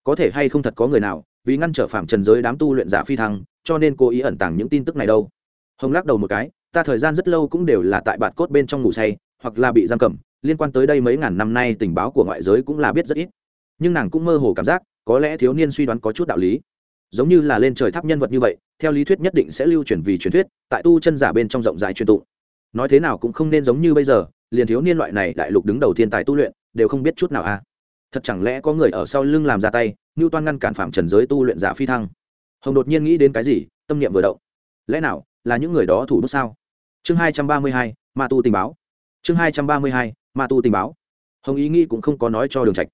Có thể hay không thật có người nào, vì ngăn trở phạm trần giới đám tu luyện giả phi thăng, cho nên cố ý ẩn tàng những tin tức này đâu. Hồng lắc đầu một cái, ta thời gian rất lâu cũng đều là tại bạt cốt bên trong ngủ say, hoặc là bị giam cầm liên quan tới đây mấy ngàn năm nay tình báo của ngoại giới cũng là biết rất ít. Nhưng nàng cũng mơ hồ cảm giác, có lẽ thiếu niên suy đoán có chút đạo lý. Giống như là lên trời tháp nhân vật như vậy, theo lý thuyết nhất định sẽ lưu truyền vì truyền thuyết, tại tu chân giả bên trong rộng rãi truyền tụ nói thế nào cũng không nên giống như bây giờ, liền thiếu niên loại này đại lục đứng đầu thiên tài tu luyện, đều không biết chút nào à. Thật chẳng lẽ có người ở sau lưng làm ra tay như toan ngăn cản phạm trần giới tu luyện giả phi thăng. Hồng đột nhiên nghĩ đến cái gì, tâm niệm vừa động. Lẽ nào là những người đó thủ bút sao? Chương hai trăm ba mươi hai, ma tu tình báo. Chương hai trăm ba mươi hai ma tu tình báo. Hồng ý nghĩ cũng không có nói cho đường trạch.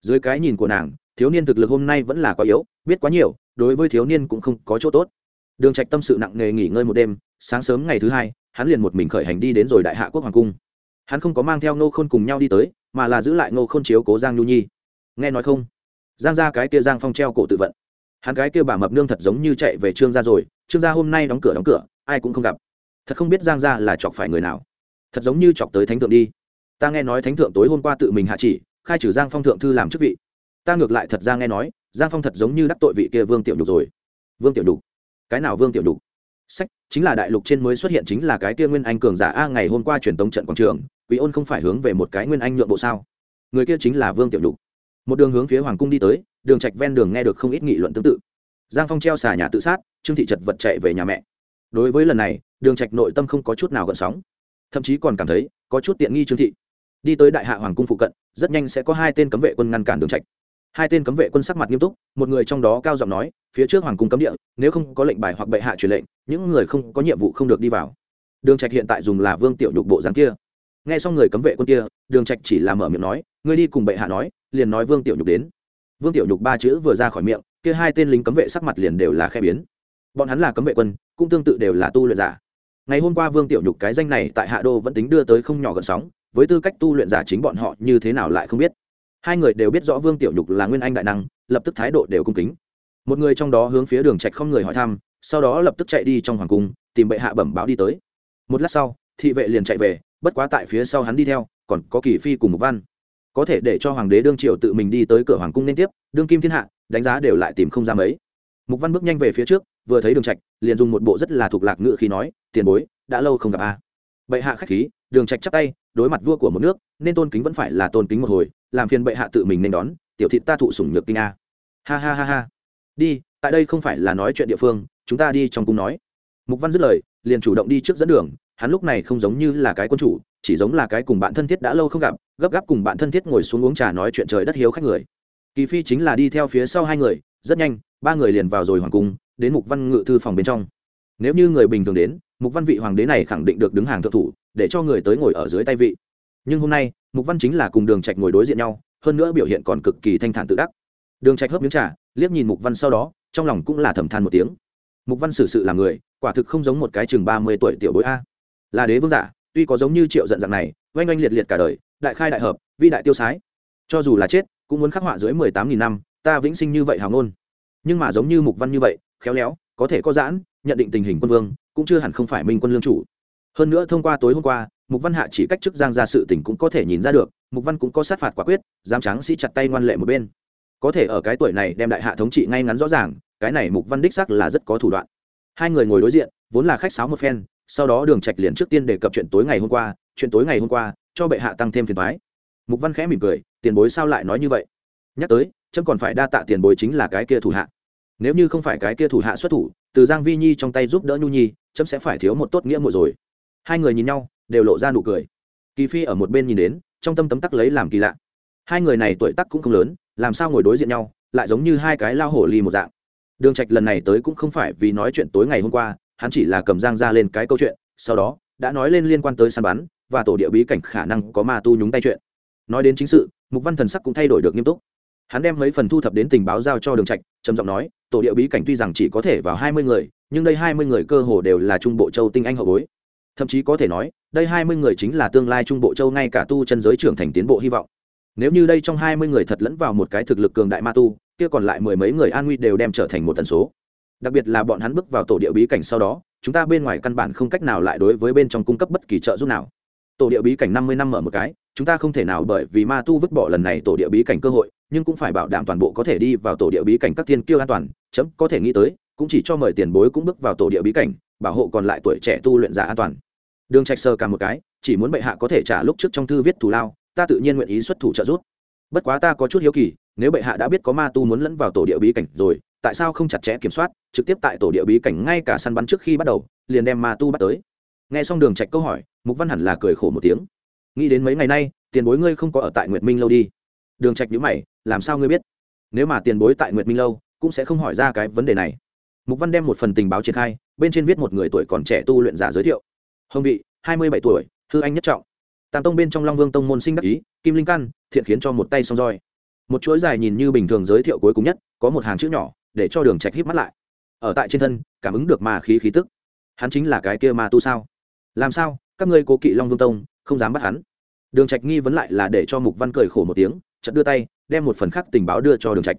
Dưới cái nhìn của nàng, thiếu niên thực lực hôm nay vẫn là quá yếu, biết quá nhiều, đối với thiếu niên cũng không có chỗ tốt. Đường trạch tâm sự nặng nề nghỉ ngơi một đêm, sáng sớm ngày thứ hai, hắn liền một mình khởi hành đi đến rồi đại hạ quốc hoàng cung. Hắn không có mang theo ngô khôn cùng nhau đi tới, mà là giữ lại ngô khôn chiếu cố giang nhu nhi. Nghe nói không? Giang ra cái kia giang phong treo cổ tự vận. Hắn cái kia bà mập nương thật giống như chạy về trương gia rồi, trương gia hôm nay đóng cửa đóng cửa, ai cũng không gặp. Thật không biết giang gia là chọc phải người nào. Thật giống như chọc tới thánh thượng đi ta nghe nói thánh thượng tối hôm qua tự mình hạ chỉ, khai trừ giang phong thượng thư làm chức vị. Ta ngược lại thật ra nghe nói, giang phong thật giống như đắc tội vị kia vương tiểu nhục rồi. Vương tiểu nhục? Cái nào vương tiểu nhục? Sách, chính là đại lục trên mới xuất hiện chính là cái kia nguyên anh cường giả a, ngày hôm qua truyền tống trận quảng trường, quý ôn không phải hướng về một cái nguyên anh nhượng bộ sao? Người kia chính là vương tiểu nhục. Một đường hướng phía hoàng cung đi tới, đường trạch ven đường nghe được không ít nghị luận tương tự. Giang phong treo xà nhà tự sát, trương thị chật vật chạy về nhà mẹ. Đối với lần này, đường trạch nội tâm không có chút nào gợn sóng. Thậm chí còn cảm thấy, có chút tiện nghi trương thị đi tới đại hạ hoàng cung phụ cận, rất nhanh sẽ có hai tên cấm vệ quân ngăn cản đường trạch. Hai tên cấm vệ quân sắc mặt nghiêm túc, một người trong đó cao giọng nói, phía trước hoàng cung cấm địa, nếu không có lệnh bài hoặc bệ hạ truyền lệnh, những người không có nhiệm vụ không được đi vào. Đường trạch hiện tại dùng là vương tiểu nhục bộ dáng kia. Nghe xong người cấm vệ quân kia, đường trạch chỉ là mở miệng nói, ngươi đi cùng bệ hạ nói, liền nói vương tiểu nhục đến. Vương tiểu nhục ba chữ vừa ra khỏi miệng, kia hai tên lính cấm vệ sắc mặt liền đều là khe biến. Bọn hắn là cấm vệ quân, cũng tương tự đều là tu luyện giả. Ngày hôm qua vương tiểu nhục cái danh này tại hạ đô vẫn tính đưa tới không nhỏ gần sóng với tư cách tu luyện giả chính bọn họ như thế nào lại không biết. Hai người đều biết rõ vương tiểu nhục là nguyên anh đại năng, lập tức thái độ đều cung kính. Một người trong đó hướng phía đường trạch không người hỏi thăm, sau đó lập tức chạy đi trong hoàng cung, tìm bệ hạ bẩm báo đi tới. Một lát sau, thị vệ liền chạy về, bất quá tại phía sau hắn đi theo, còn có kỳ phi cùng một văn. Có thể để cho hoàng đế đương triều tự mình đi tới cửa hoàng cung liên tiếp, đương kim thiên hạ, đánh giá đều lại tìm không ra mấy. Mục văn bước nhanh về phía trước, vừa thấy đường trạch, liền dùng một bộ rất là thuộc lạc ngữ khi nói, tiền bối, đã lâu không gặp a. Bệ hạ khách khí, đường trạch chắp tay đối mặt vua của một nước, nên tôn kính vẫn phải là tôn kính một hồi, làm phiền bệ hạ tự mình nên đón, tiểu thị ta thụ sủng nhược kinh a. Ha ha ha ha. Đi, tại đây không phải là nói chuyện địa phương, chúng ta đi trong cung nói. Mục văn dứt lời, liền chủ động đi trước dẫn đường, hắn lúc này không giống như là cái quân chủ, chỉ giống là cái cùng bạn thân thiết đã lâu không gặp, gấp gáp cùng bạn thân thiết ngồi xuống uống trà nói chuyện trời đất hiếu khách người. Kỳ phi chính là đi theo phía sau hai người, rất nhanh, ba người liền vào rồi hoàng cung, đến mục văn ngự thư phòng bên trong. Nếu như người bình thường đến, mục văn vị hoàng đế này khẳng định được đứng hàng thượng thủ để cho người tới ngồi ở dưới tay vị. Nhưng hôm nay, mục văn chính là cùng đường trạch ngồi đối diện nhau, hơn nữa biểu hiện còn cực kỳ thanh thản tự đắc. Đường trạch hớp miếng trà, liếc nhìn mục văn sau đó, trong lòng cũng là thầm than một tiếng. Mục văn xử sự là người, quả thực không giống một cái chừng ba mươi tuổi tiểu bối a. Là đế vương giả, tuy có giống như triệu giận dạng này, oanh oanh liệt liệt cả đời, đại khai đại hợp, vi đại tiêu sái. Cho dù là chết, cũng muốn khắc họa dưới mười tám nghìn năm, ta vĩnh sinh như vậy hào ngôn. Nhưng mà giống như mục văn như vậy, khéo léo, có thể có giãn, nhận định tình hình quân vương, cũng chưa hẳn không phải minh quân lương chủ hơn nữa thông qua tối hôm qua, mục văn hạ chỉ cách chức giang ra sự tình cũng có thể nhìn ra được, mục văn cũng có sát phạt quả quyết, dám tráng sĩ chặt tay ngoan lệ một bên. Có thể ở cái tuổi này đem đại hạ thống trị ngay ngắn rõ ràng, cái này mục văn đích sắc là rất có thủ đoạn. Hai người ngồi đối diện, vốn là khách sáo một phen, sau đó đường trạch liền trước tiên đề cập chuyện tối ngày hôm qua, chuyện tối ngày hôm qua, cho bệ hạ tăng thêm phiền toái. Mục văn khẽ mỉm cười, tiền bối sao lại nói như vậy? Nhắc tới, chấm còn phải đa tạ tiền bối chính là cái kia thủ hạ. Nếu như không phải cái kia thủ hạ xuất thủ, từ giang vi nhi trong tay giúp đỡ nhu nhi, chấm sẽ phải thiếu một tốt nghĩa muội rồi hai người nhìn nhau, đều lộ ra nụ cười. Kỳ phi ở một bên nhìn đến, trong tâm tấm tắc lấy làm kỳ lạ. Hai người này tuổi tác cũng không lớn, làm sao ngồi đối diện nhau, lại giống như hai cái lao hổ ly một dạng. Đường trạch lần này tới cũng không phải vì nói chuyện tối ngày hôm qua, hắn chỉ là cầm giang ra lên cái câu chuyện, sau đó, đã nói lên liên quan tới săn bắn, và tổ địa bí cảnh khả năng có ma tu nhúng tay chuyện. Nói đến chính sự, mục văn thần sắc cũng thay đổi được nghiêm túc. Hắn đem mấy phần thu thập đến tình báo giao cho đường trạch, trầm giọng nói, tổ địa bí cảnh tuy rằng chỉ có thể vào hai mươi người, nhưng đây hai mươi người cơ hồ đều là trung bộ châu tinh anh hậu bối thậm chí có thể nói, đây hai mươi người chính là tương lai trung bộ châu ngay cả tu chân giới trưởng thành tiến bộ hy vọng. Nếu như đây trong hai mươi người thật lẫn vào một cái thực lực cường đại ma tu, kia còn lại mười mấy người an nguy đều đem trở thành một tần số. Đặc biệt là bọn hắn bước vào tổ địa bí cảnh sau đó, chúng ta bên ngoài căn bản không cách nào lại đối với bên trong cung cấp bất kỳ trợ giúp nào. Tổ địa bí cảnh năm mươi năm mở một cái, chúng ta không thể nào bởi vì ma tu vứt bỏ lần này tổ địa bí cảnh cơ hội, nhưng cũng phải bảo đảm toàn bộ có thể đi vào tổ địa bí cảnh các thiên kiêu an toàn, chấm có thể nghĩ tới, cũng chỉ cho mời tiền bối cũng bước vào tổ địa bí cảnh bảo hộ còn lại tuổi trẻ tu luyện giả an toàn. Đường trạch sơ cả một cái, chỉ muốn bệ hạ có thể trả lúc trước trong thư viết thù lao, ta tự nhiên nguyện ý xuất thủ trợ giúp. Bất quá ta có chút hiếu kỳ, nếu bệ hạ đã biết có ma tu muốn lẫn vào tổ địa bí cảnh rồi, tại sao không chặt chẽ kiểm soát, trực tiếp tại tổ địa bí cảnh ngay cả săn bắn trước khi bắt đầu, liền đem ma tu bắt tới. Nghe xong đường trạch câu hỏi, mục văn hẳn là cười khổ một tiếng. Nghĩ đến mấy ngày nay, tiền bối ngươi không có ở tại nguyệt minh lâu đi. Đường trạch nhíu mày, làm sao ngươi biết? Nếu mà tiền bối tại nguyệt minh lâu, cũng sẽ không hỏi ra cái vấn đề này mục văn đem một phần tình báo triển khai, bên trên viết một người tuổi còn trẻ tu luyện giả giới thiệu. Hồng vị, hai mươi bảy tuổi, hư anh nhất trọng. Tam tông bên trong long vương tông môn sinh đắc ý, kim linh căn, thiện khiến cho một tay song roi. Một chuỗi dài nhìn như bình thường giới thiệu cuối cùng nhất, có một hàng chữ nhỏ, để cho đường trạch híp mắt lại. Ở tại trên thân, cảm ứng được ma khí khí tức. Hắn chính là cái kia ma tu sao? Làm sao? Các ngươi cố kỵ long vương tông, không dám bắt hắn. Đường trạch nghi vấn lại là để cho mục văn cười khổ một tiếng, chợt đưa tay, đem một phần khác tình báo đưa cho đường trạch.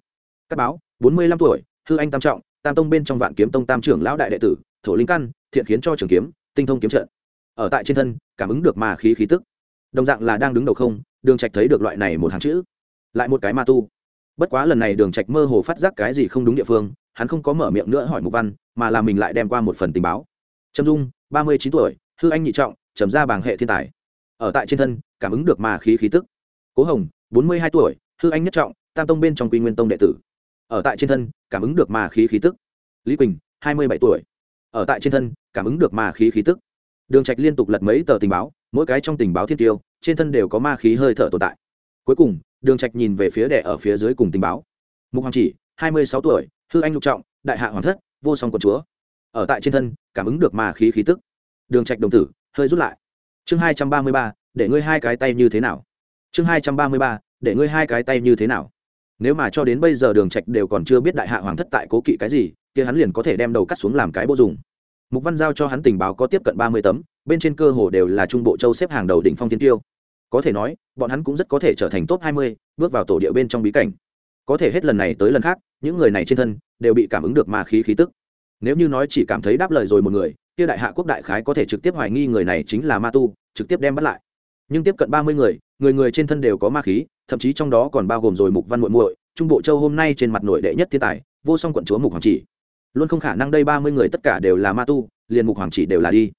Các báo, bốn mươi lăm tuổi, hư anh tam trọng tam tông bên trong vạn kiếm tông tam trưởng lão đại đệ tử, thổ linh căn, thiện khiến cho trường kiếm, tinh thông kiếm trận. Ở tại trên thân, cảm ứng được ma khí khí tức. Đồng dạng là đang đứng đầu không, đường trạch thấy được loại này một hàng chữ. Lại một cái ma tu. Bất quá lần này đường trạch mơ hồ phát giác cái gì không đúng địa phương, hắn không có mở miệng nữa hỏi mục văn, mà là mình lại đem qua một phần tình báo. Trâm dung, ba mươi chín tuổi, hư anh nhị trọng, trầm ra bảng hệ thiên tài. Ở tại trên thân, cảm ứng được ma khí khí tức. Cố hồng, bốn mươi hai tuổi, hư anh nhất trọng, tam tông bên trong quy nguyên tông đệ tử ở tại trên thân, cảm ứng được ma khí khí tức. Lý quỳnh, hai mươi bảy tuổi. Ở tại trên thân, cảm ứng được ma khí khí tức. Đường trạch liên tục lật mấy tờ tình báo, mỗi cái trong tình báo thiên tiêu, trên thân đều có ma khí hơi thở tồn tại. Cuối cùng, đường trạch nhìn về phía đẻ ở phía dưới cùng tình báo. Mục hoàng chỉ, hai mươi sáu tuổi, hư anh lục trọng, đại hạ hoàng thất, vô song quận chúa. Ở tại trên thân, cảm ứng được ma khí khí tức. Đường trạch đồng tử, hơi rút lại. Chương hai trăm ba mươi ba, để ngươi hai cái tay như thế nào? Chương hai trăm ba mươi ba, để ngươi hai cái tay như thế nào? Nếu mà cho đến bây giờ đường trạch đều còn chưa biết đại hạ hoàng thất tại cố kỵ cái gì, kia hắn liền có thể đem đầu cắt xuống làm cái bộ dùng. Mục văn giao cho hắn tình báo có tiếp cận ba mươi tấm, bên trên cơ hồ đều là trung bộ châu xếp hàng đầu đỉnh phong tiên tiêu. Có thể nói, bọn hắn cũng rất có thể trở thành top hai mươi, bước vào tổ địa bên trong bí cảnh. Có thể hết lần này tới lần khác, những người này trên thân đều bị cảm ứng được ma khí khí tức. Nếu như nói chỉ cảm thấy đáp lời rồi một người, kia đại hạ quốc đại khái có thể trực tiếp hoài nghi người này chính là ma tu, trực tiếp đem bắt lại nhưng tiếp cận ba mươi người người người trên thân đều có ma khí, thậm chí trong đó còn bao gồm rồi mục văn muội muội, trung bộ châu hôm nay trên mặt nội đệ nhất thiên tài, vô song quận chúa mục hoàng chỉ. Luôn không khả năng đây ba mươi người tất cả đều là ma tu, liền mục hoàng chỉ đều là đi.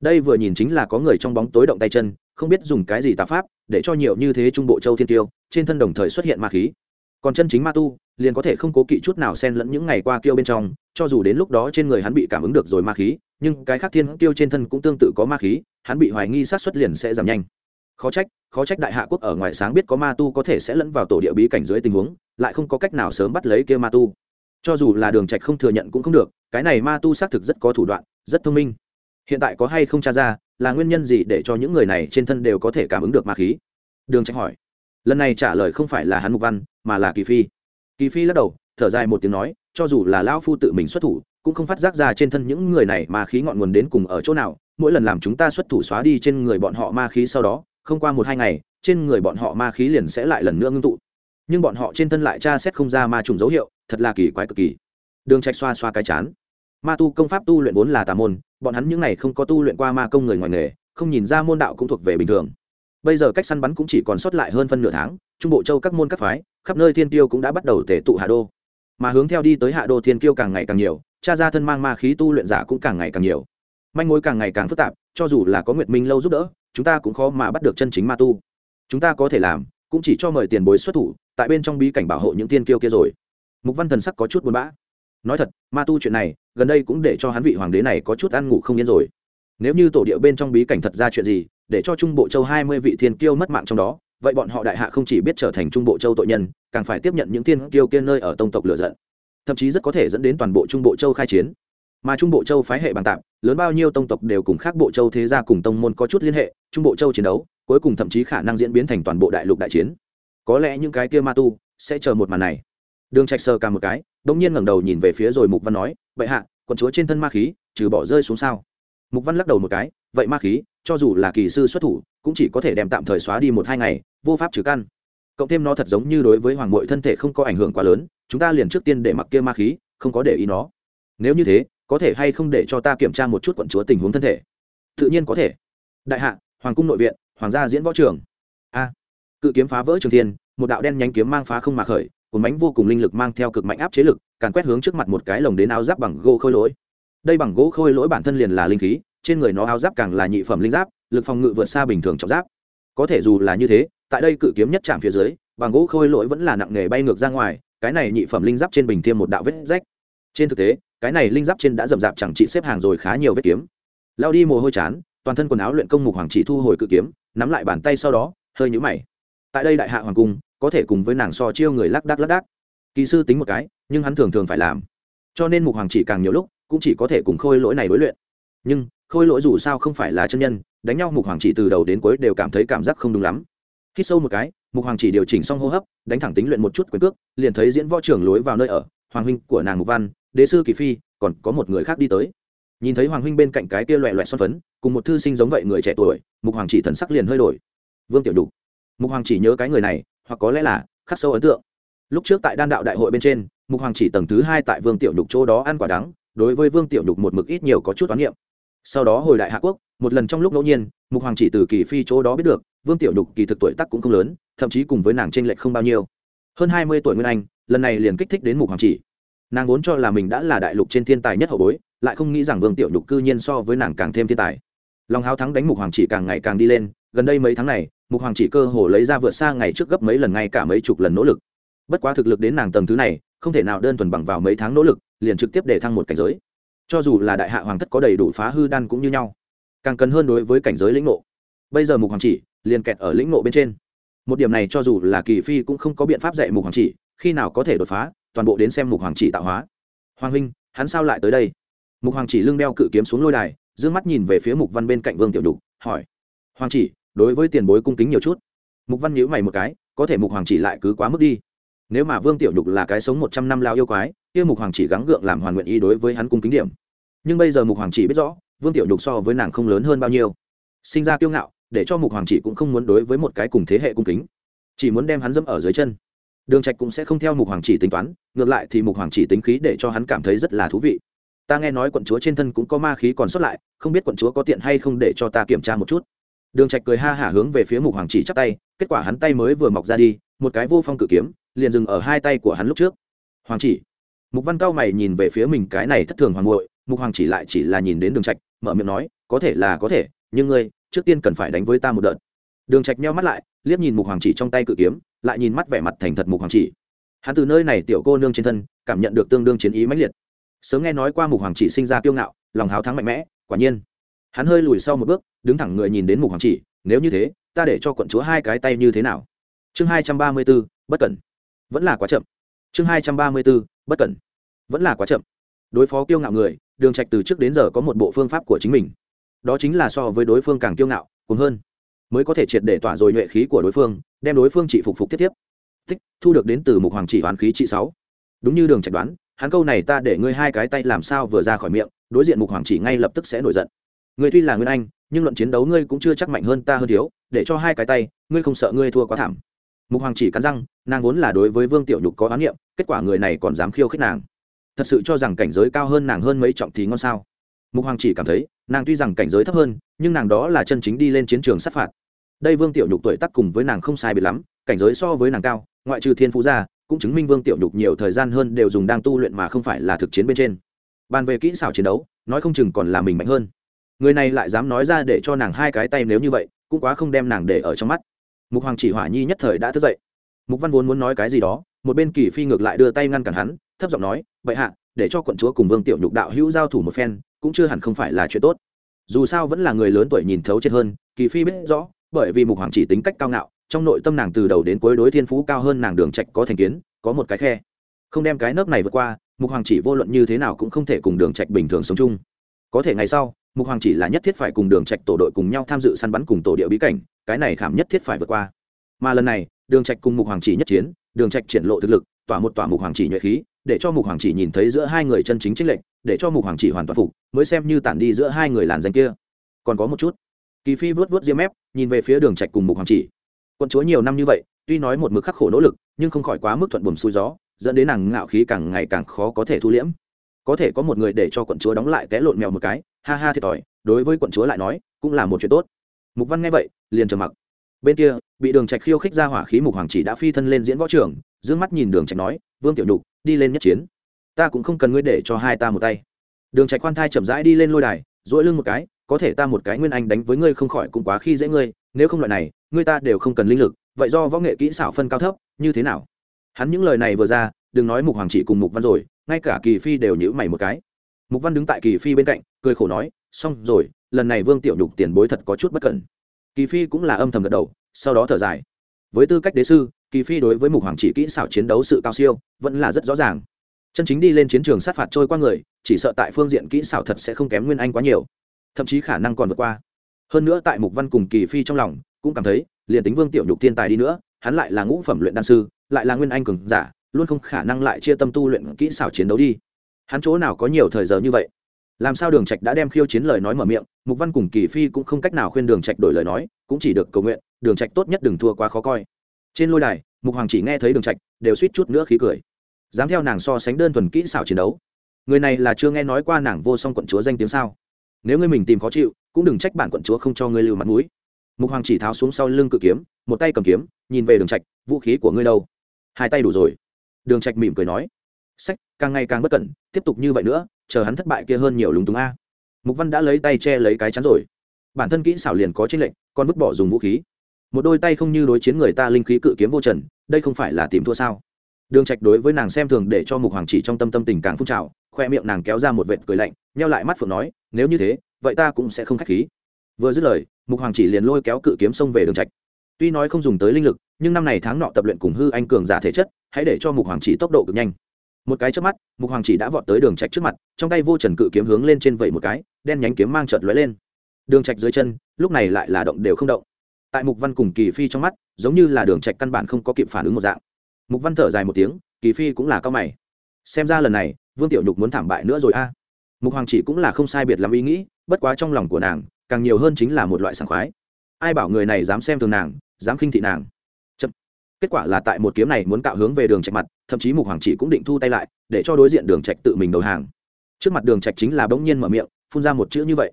Đây vừa nhìn chính là có người trong bóng tối động tay chân, không biết dùng cái gì tà pháp, để cho nhiều như thế trung bộ châu thiên tiêu, trên thân đồng thời xuất hiện ma khí. Còn chân chính ma tu, liền có thể không cố kỵ chút nào xen lẫn những ngày qua kêu bên trong, cho dù đến lúc đó trên người hắn bị cảm ứng được rồi ma khí, nhưng cái khác thiên tiêu trên thân cũng tương tự có ma khí, hắn bị hoài nghi sát xuất liền sẽ giảm nhanh khó trách khó trách đại hạ quốc ở ngoài sáng biết có ma tu có thể sẽ lẫn vào tổ địa bí cảnh dưới tình huống, lại không có cách nào sớm bắt lấy kia ma tu. Cho dù là đường trạch không thừa nhận cũng không được, cái này ma tu xác thực rất có thủ đoạn, rất thông minh. Hiện tại có hay không tra ra, là nguyên nhân gì để cho những người này trên thân đều có thể cảm ứng được ma khí? Đường trạch hỏi. Lần này trả lời không phải là hắn mục văn, mà là kỳ phi. Kỳ phi lắc đầu, thở dài một tiếng nói, cho dù là lão phu tự mình xuất thủ, cũng không phát giác ra trên thân những người này ma khí ngọn nguồn đến cùng ở chỗ nào, mỗi lần làm chúng ta xuất thủ xóa đi trên người bọn họ ma khí sau đó không qua một hai ngày, trên người bọn họ ma khí liền sẽ lại lần nữa ngưng tụ. Nhưng bọn họ trên thân lại tra xét không ra ma trùng dấu hiệu, thật là kỳ quái cực kỳ. Đường trạch xoa xoa cái chán. Ma tu công pháp tu luyện vốn là tà môn, bọn hắn những này không có tu luyện qua ma công người ngoài nghề, không nhìn ra môn đạo cũng thuộc về bình thường. Bây giờ cách săn bắn cũng chỉ còn sót lại hơn phân nửa tháng, trung bộ châu các môn các phái, khắp nơi thiên tiêu cũng đã bắt đầu tể tụ hạ đô. Mà hướng theo đi tới hạ đô thiên kiêu càng ngày càng nhiều cha ra thân mang ma khí tu luyện giả cũng càng ngày càng nhiều. Manh mối càng ngày càng phức tạp cho dù là có nguyệt minh lâu giúp đỡ, chúng ta cũng khó mà bắt được chân chính ma tu. Chúng ta có thể làm, cũng chỉ cho mời tiền bối xuất thủ, tại bên trong bí cảnh bảo hộ những tiên kiêu kia rồi. Mục văn thần sắc có chút buồn bã. Nói thật, ma tu chuyện này, gần đây cũng để cho hắn vị hoàng đế này có chút ăn ngủ không yên rồi. Nếu như tổ địa bên trong bí cảnh thật ra chuyện gì, để cho trung bộ châu hai mươi vị thiên kiêu mất mạng trong đó, vậy bọn họ đại hạ không chỉ biết trở thành trung bộ châu tội nhân, càng phải tiếp nhận những thiên kiêu kia nơi ở tông tộc lựa giận. Thậm chí rất có thể dẫn đến toàn bộ trung bộ châu khai chiến mà trung bộ châu phái hệ bằng tạm lớn bao nhiêu tông tộc đều cùng khác bộ châu thế gia cùng tông môn có chút liên hệ, trung bộ châu chiến đấu, cuối cùng thậm chí khả năng diễn biến thành toàn bộ đại lục đại chiến. Có lẽ những cái kia ma tu sẽ chờ một màn này. Đường trạch sơ cả một cái đống nhiên ngẩng đầu nhìn về phía rồi mục văn nói, vậy hạ, quận chúa trên thân ma khí, trừ bỏ rơi xuống sao? Mục văn lắc đầu một cái, vậy ma khí, cho dù là kỳ sư xuất thủ, cũng chỉ có thể đem tạm thời xóa đi một hai ngày, vô pháp trừ căn. Cộng thêm nó thật giống như đối với hoàng mội thân thể không có ảnh hưởng quá lớn, chúng ta liền trước tiên để mặc kia ma khí, không có để ý nó. Nếu như thế có thể hay không để cho ta kiểm tra một chút quận chúa tình huống thân thể? Tự nhiên có thể. Đại hạ, hoàng cung nội viện, hoàng gia diễn võ trường. A. Cự kiếm phá vỡ trường thiên, một đạo đen nhánh kiếm mang phá không mà khởi, cuốn bánh vô cùng linh lực mang theo cực mạnh áp chế lực, càn quét hướng trước mặt một cái lồng đến áo giáp bằng gỗ khôi lỗi. Đây bằng gỗ khôi lỗi bản thân liền là linh khí, trên người nó áo giáp càng là nhị phẩm linh giáp, lực phòng ngự vượt xa bình thường trọng giáp. Có thể dù là như thế, tại đây cự kiếm nhất chạm phía dưới, bằng gỗ khôi lỗi vẫn là nặng nghề bay ngược ra ngoài, cái này nhị phẩm linh giáp trên bình tiêm một đạo vết rách. Trên thực tế cái này linh giáp trên đã rậm rạp chẳng trị xếp hàng rồi khá nhiều vết kiếm. Lao đi mồ hôi chán, toàn thân quần áo luyện công mục hoàng chỉ thu hồi cự kiếm, nắm lại bàn tay sau đó, hơi nhũ mày. Tại đây đại hạ hoàng cung, có thể cùng với nàng so chiêu người lác đác lác đác kỳ sư tính một cái, nhưng hắn thường thường phải làm. Cho nên mục hoàng chỉ càng nhiều lúc, cũng chỉ có thể cùng khôi lỗi này đối luyện. Nhưng, khôi lỗi dù sao không phải là chân nhân, đánh nhau mục hoàng chỉ từ đầu đến cuối đều cảm thấy cảm giác không đúng lắm. Khi sâu một cái, mục hoàng chỉ điều chỉnh xong hô hấp, đánh thẳng tính luyện một chút quyền cước, liền thấy diễn võ trưởng lối vào nơi ở, hoàng huynh của nàng mục văn đế sư kỳ phi, còn có một người khác đi tới. Nhìn thấy hoàng huynh bên cạnh cái kia loẹ loẹ son phấn, cùng một thư sinh giống vậy người trẻ tuổi, mục hoàng chỉ thần sắc liền hơi đổi. Vương tiểu đục mục hoàng chỉ nhớ cái người này, hoặc có lẽ là khắc sâu ấn tượng. Lúc trước tại đan đạo đại hội bên trên, mục hoàng chỉ tầng thứ hai tại vương tiểu đục chỗ đó ăn quả đắng, đối với vương tiểu đục một mực ít nhiều có chút toán niệm. Sau đó hồi đại hạ quốc, một lần trong lúc ngẫu nhiên, mục hoàng chỉ từ kỳ phi chỗ đó biết được, vương tiểu đục kỳ thực tuổi tắc cũng không lớn, thậm chí cùng với nàng t r ê n lệch không bao nhiêu. Hơn hai mươi tuổi nguyên anh, lần này liền kích thích đến mục hoàng chỉ nàng vốn cho là mình đã là đại lục trên thiên tài nhất hậu bối, lại không nghĩ rằng vương tiểu Nhục cư nhiên so với nàng càng thêm thiên tài. Lòng háo thắng đánh mục hoàng chỉ càng ngày càng đi lên, gần đây mấy tháng này, mục hoàng chỉ cơ hồ lấy ra vượt xa ngày trước gấp mấy lần ngay cả mấy chục lần nỗ lực. Bất quá thực lực đến nàng tầng thứ này, không thể nào đơn thuần bằng vào mấy tháng nỗ lực, liền trực tiếp để thăng một cảnh giới. Cho dù là đại hạ hoàng thất có đầy đủ phá hư đan cũng như nhau, càng cần hơn đối với cảnh giới lĩnh ngộ. Bây giờ mục hoàng chỉ liền kẹt ở lĩnh ngộ bên trên. Một điểm này cho dù là kỳ phi cũng không có biện pháp dạy mục hoàng chỉ, khi nào có thể đột phá toàn bộ đến xem mục hoàng chỉ tạo hóa. Hoàng huynh, hắn sao lại tới đây? Mục hoàng chỉ lưng đeo cự kiếm xuống lôi đài d ư ơ n g mắt nhìn về phía mục văn bên cạnh vương tiểu đục hỏi. Hoàng chỉ, đối với tiền bối cung kính nhiều chút. Mục văn nhữ mày một cái, có thể mục hoàng chỉ lại cứ quá mức đi. Nếu mà vương tiểu đục là cái sống một trăm năm lao yêu quái, kia mục hoàng chỉ gắng gượng làm hoàn nguyện ý đối với hắn cung kính điểm. Nhưng bây giờ mục hoàng chỉ biết rõ, vương tiểu đục so với nàng không lớn hơn bao nhiêu. Sinh ra kiêu ngạo, để cho mục hoàng chỉ cũng không muốn đối với một cái cùng thế hệ cung kính. Chỉ muốn đem hắn dẫm ở dưới chân đường trạch cũng sẽ không theo mục hoàng chỉ tính toán, ngược lại thì mục hoàng chỉ tính khí để cho hắn cảm thấy rất là thú vị. Ta nghe nói quận chúa trên thân cũng có ma khí còn sót lại, không biết quận chúa có tiện hay không để cho ta kiểm tra một chút. Đường trạch cười ha hả hướng về phía mục hoàng chỉ chắp tay, kết quả hắn tay mới vừa mọc ra đi, một cái vô phong cự kiếm, liền dừng ở hai tay của hắn lúc trước. Hoàng chỉ. Mục văn cao mày nhìn về phía mình cái này thất thường hoàng ngội mục hoàng chỉ lại chỉ là nhìn đến đường trạch, mở miệng nói, có thể là có thể, nhưng ngươi, trước tiên cần phải đánh với ta một đợt. Đường trạch nheo mắt lại, liếc nhìn mục hoàng chỉ trong tay cự kiếm lại nhìn mắt vẻ mặt thành thật mục hoàng chỉ. Hắn từ nơi này tiểu cô nương trên thân, cảm nhận được tương đương chiến ý mãnh liệt. Sớm nghe nói qua mục hoàng chỉ sinh ra kiêu ngạo, lòng háo thắng mạnh mẽ, quả nhiên. Hắn hơi lùi sau một bước, đứng thẳng người nhìn đến mục hoàng chỉ, nếu như thế, ta để cho quận chúa hai cái tay như thế nào? Chương hai trăm ba mươi b ố bất cẩn. Vẫn là quá chậm. Chương hai trăm ba mươi b ố bất cẩn. Vẫn là quá chậm. Đối phó kiêu ngạo người, đường trạch từ trước đến giờ có một bộ phương pháp của chính mình. Đó chính là so với đối phương càng kiêu ngạo cùng hơn, mới có thể triệt để tỏa rồi nhuệ khí của đối phương đem đối phương trị phục phục tiếp tiếp. Tích, thu được đến từ mục hoàng chỉ hoàn khí trị sáu. Đúng như đường trạch đoán, hắn câu này ta để ngươi hai cái tay làm sao vừa ra khỏi miệng, đối diện mục hoàng chỉ ngay lập tức sẽ nổi giận. Ngươi tuy là nguyên anh, nhưng luận chiến đấu ngươi cũng chưa chắc mạnh hơn ta hơn thiếu, để cho hai cái tay, ngươi không sợ ngươi thua quá thảm. Mục hoàng chỉ cắn răng, nàng vốn là đối với vương tiểu nhục có oán niệm, kết quả người này còn dám khiêu khích nàng. Thật sự cho rằng cảnh giới cao hơn nàng hơn mấy trọng thì ngon sao? Mục hoàng chỉ cảm thấy, nàng tuy rằng cảnh giới thấp hơn, nhưng nàng đó là chân chính đi lên chiến trường sát phạt đây vương tiểu nhục tuổi tác cùng với nàng không sai biệt lắm, cảnh giới so với nàng cao, ngoại trừ thiên phú gia cũng chứng minh vương tiểu nhục nhiều thời gian hơn đều dùng đang tu luyện mà không phải là thực chiến bên trên. Bàn về kỹ xảo chiến đấu, nói không chừng còn là mình mạnh hơn. Người này lại dám nói ra để cho nàng hai cái tay nếu như vậy, cũng quá không đem nàng để ở trong mắt. Mục hoàng chỉ hỏa nhi nhất thời đã thức dậy. Mục văn vốn muốn nói cái gì đó, một bên kỳ phi ngược lại đưa tay ngăn cản hắn, thấp giọng nói vậy hạ, để cho quận chúa cùng vương tiểu nhục đạo hữu giao thủ một phen, cũng chưa hẳn không phải là chuyện tốt. Dù sao vẫn là người lớn tuổi nhìn thấu chết hơn, kỳ phi biết rõ bởi vì mục hoàng chỉ tính cách cao ngạo, trong nội tâm nàng từ đầu đến cuối đối thiên phú cao hơn nàng đường trạch có thành kiến, có một cái khe. Không đem cái nấc này vượt qua, mục hoàng chỉ vô luận như thế nào cũng không thể cùng đường trạch bình thường sống chung. Có thể ngày sau, mục hoàng chỉ là nhất thiết phải cùng đường trạch tổ đội cùng nhau tham dự săn bắn cùng tổ địa bí cảnh, cái này khảm nhất thiết phải vượt qua. Mà lần này, đường trạch cùng mục hoàng chỉ nhất chiến, đường trạch triển lộ thực lực, tỏa một tỏa mục hoàng chỉ nhuệ khí, để cho mục hoàng chỉ nhìn thấy giữa hai người chân chính chính lệnh để cho mục hoàng chỉ hoàn toàn phục, mới xem như tản đi giữa hai người làn danh kia. Còn có một chút kỳ phi vớt vớt diêm mép, nhìn về phía đường trạch cùng mục hoàng chỉ. Quân chúa nhiều năm như vậy, tuy nói một mực khắc khổ nỗ lực, nhưng không khỏi quá mức thuận buồm xuôi gió, dẫn đến nàng ngạo khí càng ngày càng khó có thể thu liễm. Có thể có một người để cho quận chúa đóng lại té lộn mèo một cái, ha ha thiệt thòi, đối với quận chúa lại nói, cũng là một chuyện tốt. Mục văn nghe vậy, liền trầm mặc. Bên kia, bị đường trạch khiêu khích ra hỏa khí mục hoàng chỉ đã phi thân lên diễn võ trường, dương mắt nhìn đường trạch nói, vương tiểu nhục, đi lên nhất chiến. Ta cũng không cần ngươi để cho hai ta một tay. Đường trạch khoan thai chậm rãi đi lên lôi đài, duỗi lưng một cái có thể ta một cái nguyên anh đánh với ngươi không khỏi cũng quá khi dễ ngươi, nếu không loại này, ngươi ta đều không cần linh lực, vậy do võ nghệ kỹ xảo phân cao thấp, như thế nào? Hắn những lời này vừa ra, đừng nói mục hoàng chỉ cùng mục văn rồi, ngay cả kỳ phi đều nhữ mày một cái. Mục văn đứng tại kỳ phi bên cạnh, cười khổ nói, xong rồi, lần này vương tiểu nhục tiền bối thật có chút bất cẩn. Kỳ phi cũng là âm thầm gật đầu, sau đó thở dài. Với tư cách đế sư, kỳ phi đối với mục hoàng chỉ kỹ xảo chiến đấu sự cao siêu, vẫn là rất rõ ràng. Chân chính đi lên chiến trường sát phạt trôi qua người, chỉ sợ tại phương diện kỹ xảo thật sẽ không kém nguyên anh quá nhiều thậm chí khả năng còn vượt qua. Hơn nữa tại mục văn cùng kỳ phi trong lòng, cũng cảm thấy, liền tính vương tiểu nhục thiên tài đi nữa, hắn lại là ngũ phẩm luyện đan sư, lại là nguyên anh cường giả, luôn không khả năng lại chia tâm tu luyện kỹ xảo chiến đấu đi. Hắn chỗ nào có nhiều thời giờ như vậy? Làm sao đường trạch đã đem khiêu chiến lời nói mở miệng, mục văn cùng kỳ phi cũng không cách nào khuyên đường trạch đổi lời nói, cũng chỉ được cầu nguyện, đường trạch tốt nhất đừng thua quá khó coi. Trên lôi đài, mục hoàng chỉ nghe thấy đường trạch, đều suýt chút nữa khí cười. Dám theo nàng so sánh đơn thuần kỹ xảo chiến đấu. Người này là chưa nghe nói qua nàng vô song quận chúa danh tiếng sao? Nếu ngươi mình tìm khó chịu, cũng đừng trách bản quận chúa không cho ngươi lưu mặt mũi. Mục hoàng chỉ tháo xuống sau lưng cự kiếm, một tay cầm kiếm, nhìn về đường trạch, vũ khí của ngươi đâu? Hai tay đủ rồi. Đường trạch mỉm cười nói. Sách, càng ngày càng bất cẩn, tiếp tục như vậy nữa, chờ hắn thất bại kia hơn nhiều lúng túng a. Mục văn đã lấy tay che lấy cái chắn rồi. Bản thân kỹ xảo liền có trên lệnh còn vứt bỏ dùng vũ khí. Một đôi tay không như đối chiến người ta linh khí cự kiếm vô trần, đây không phải là tìm thua sao? Đường trạch đối với nàng xem thường để cho mục hoàng chỉ trong tâm tâm tình càng phun trào, khoe miệng nàng kéo ra một vệt cười lạnh, nheo lại mắt phượng nói, nếu như thế, vậy ta cũng sẽ không khách khí. Vừa dứt lời, mục hoàng chỉ liền lôi kéo cự kiếm xông về đường trạch. Tuy nói không dùng tới linh lực, nhưng năm này tháng nọ tập luyện cùng hư anh cường giả thể chất, hãy để cho mục hoàng chỉ tốc độ cực nhanh. Một cái chớp mắt, mục hoàng chỉ đã vọt tới đường trạch trước mặt, trong tay vô trần cự kiếm hướng lên trên vẩy một cái, đen nhánh kiếm mang chợt lóe lên. Đường trạch dưới chân, lúc này lại là động đều không động. Tại mục văn cùng kỳ phi trong mắt, giống như là đường trạch căn bản không có kịp phản ứng một dạng mục văn thở dài một tiếng, kỳ phi cũng là cao mày. Xem ra lần này, vương tiểu nhục muốn thảm bại nữa rồi a. Mục hoàng chỉ cũng là không sai biệt lắm ý nghĩ, bất quá trong lòng của nàng, càng nhiều hơn chính là một loại sảng khoái. Ai bảo người này dám xem thường nàng, dám khinh thị nàng. Chậm. kết quả là tại một kiếm này muốn cạo hướng về đường trạch mặt, thậm chí mục hoàng chỉ cũng định thu tay lại, để cho đối diện đường trạch tự mình đầu hàng. Trước mặt đường trạch chính là bỗng nhiên mở miệng, phun ra một chữ như vậy.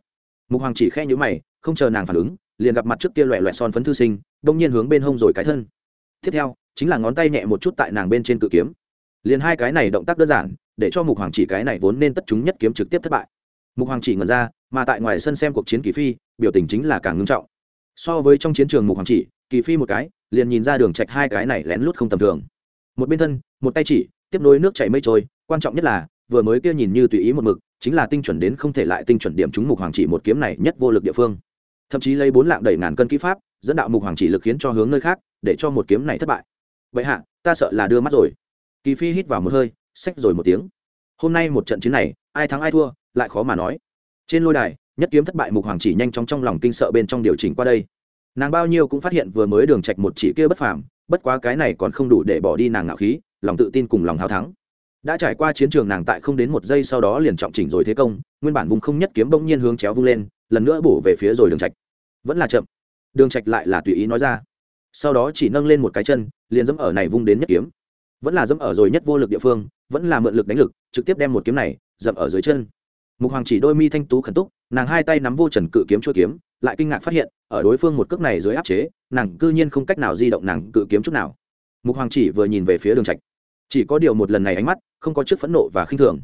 Mục hoàng chỉ khe nhíu mày, không chờ nàng phản ứng, liền gặp mặt trước kia loẹ loẹt son phấn thư sinh, bỗng nhiên hướng bên hông rồi cái thân. Tiếp theo chính là ngón tay nhẹ một chút tại nàng bên trên cự kiếm. Liền hai cái này động tác đơn giản, để cho mục hoàng chỉ cái này vốn nên tất chúng nhất kiếm trực tiếp thất bại. Mục hoàng chỉ ngẩn ra, mà tại ngoài sân xem cuộc chiến kỳ phi, biểu tình chính là càng ngưng trọng. So với trong chiến trường mục hoàng chỉ, kỳ phi một cái, liền nhìn ra đường trạch hai cái này lén lút không tầm thường. Một bên thân, một tay chỉ, tiếp nối nước chảy mây trôi, quan trọng nhất là, vừa mới kia nhìn như tùy ý một mực, chính là tinh chuẩn đến không thể lại tinh chuẩn điểm chúng mục hoàng chỉ một kiếm này nhất vô lực địa phương. Thậm chí lấy bốn lạng đẩy ngàn cân kỹ pháp, dẫn đạo mục hoàng chỉ lực khiến cho hướng nơi khác, để cho một kiếm này thất bại vậy hạ, ta sợ là đưa mắt rồi. Kỳ phi hít vào một hơi, xách rồi một tiếng. Hôm nay một trận chiến này, ai thắng ai thua, lại khó mà nói. Trên lôi đài, nhất kiếm thất bại mục hoàng chỉ nhanh chóng trong lòng kinh sợ bên trong điều chỉnh qua đây. Nàng bao nhiêu cũng phát hiện vừa mới đường trạch một chỉ kia bất phàm, bất quá cái này còn không đủ để bỏ đi nàng ngạo khí, lòng tự tin cùng lòng hào thắng. Đã trải qua chiến trường nàng tại không đến một giây sau đó liền trọng chỉnh rồi thế công, nguyên bản vùng không nhất kiếm bỗng nhiên hướng chéo vung lên, lần nữa bổ về phía rồi đường trạch. Vẫn là chậm. Đường trạch lại là tùy ý nói ra. Sau đó chỉ nâng lên một cái chân liền dẫm ở này vung đến nhất kiếm. Vẫn là dẫm ở rồi nhất vô lực địa phương, vẫn là mượn lực đánh lực, trực tiếp đem một kiếm này dậm ở dưới chân. Mục hoàng chỉ đôi mi thanh tú khẩn túc, nàng hai tay nắm vô trần cự kiếm chua kiếm, lại kinh ngạc phát hiện, ở đối phương một cước này dưới áp chế, nàng cư nhiên không cách nào di động nàng cự kiếm chút nào. Mục hoàng chỉ vừa nhìn về phía đường trạch, chỉ có điều một lần này ánh mắt, không có trước phẫn nộ và khinh thường.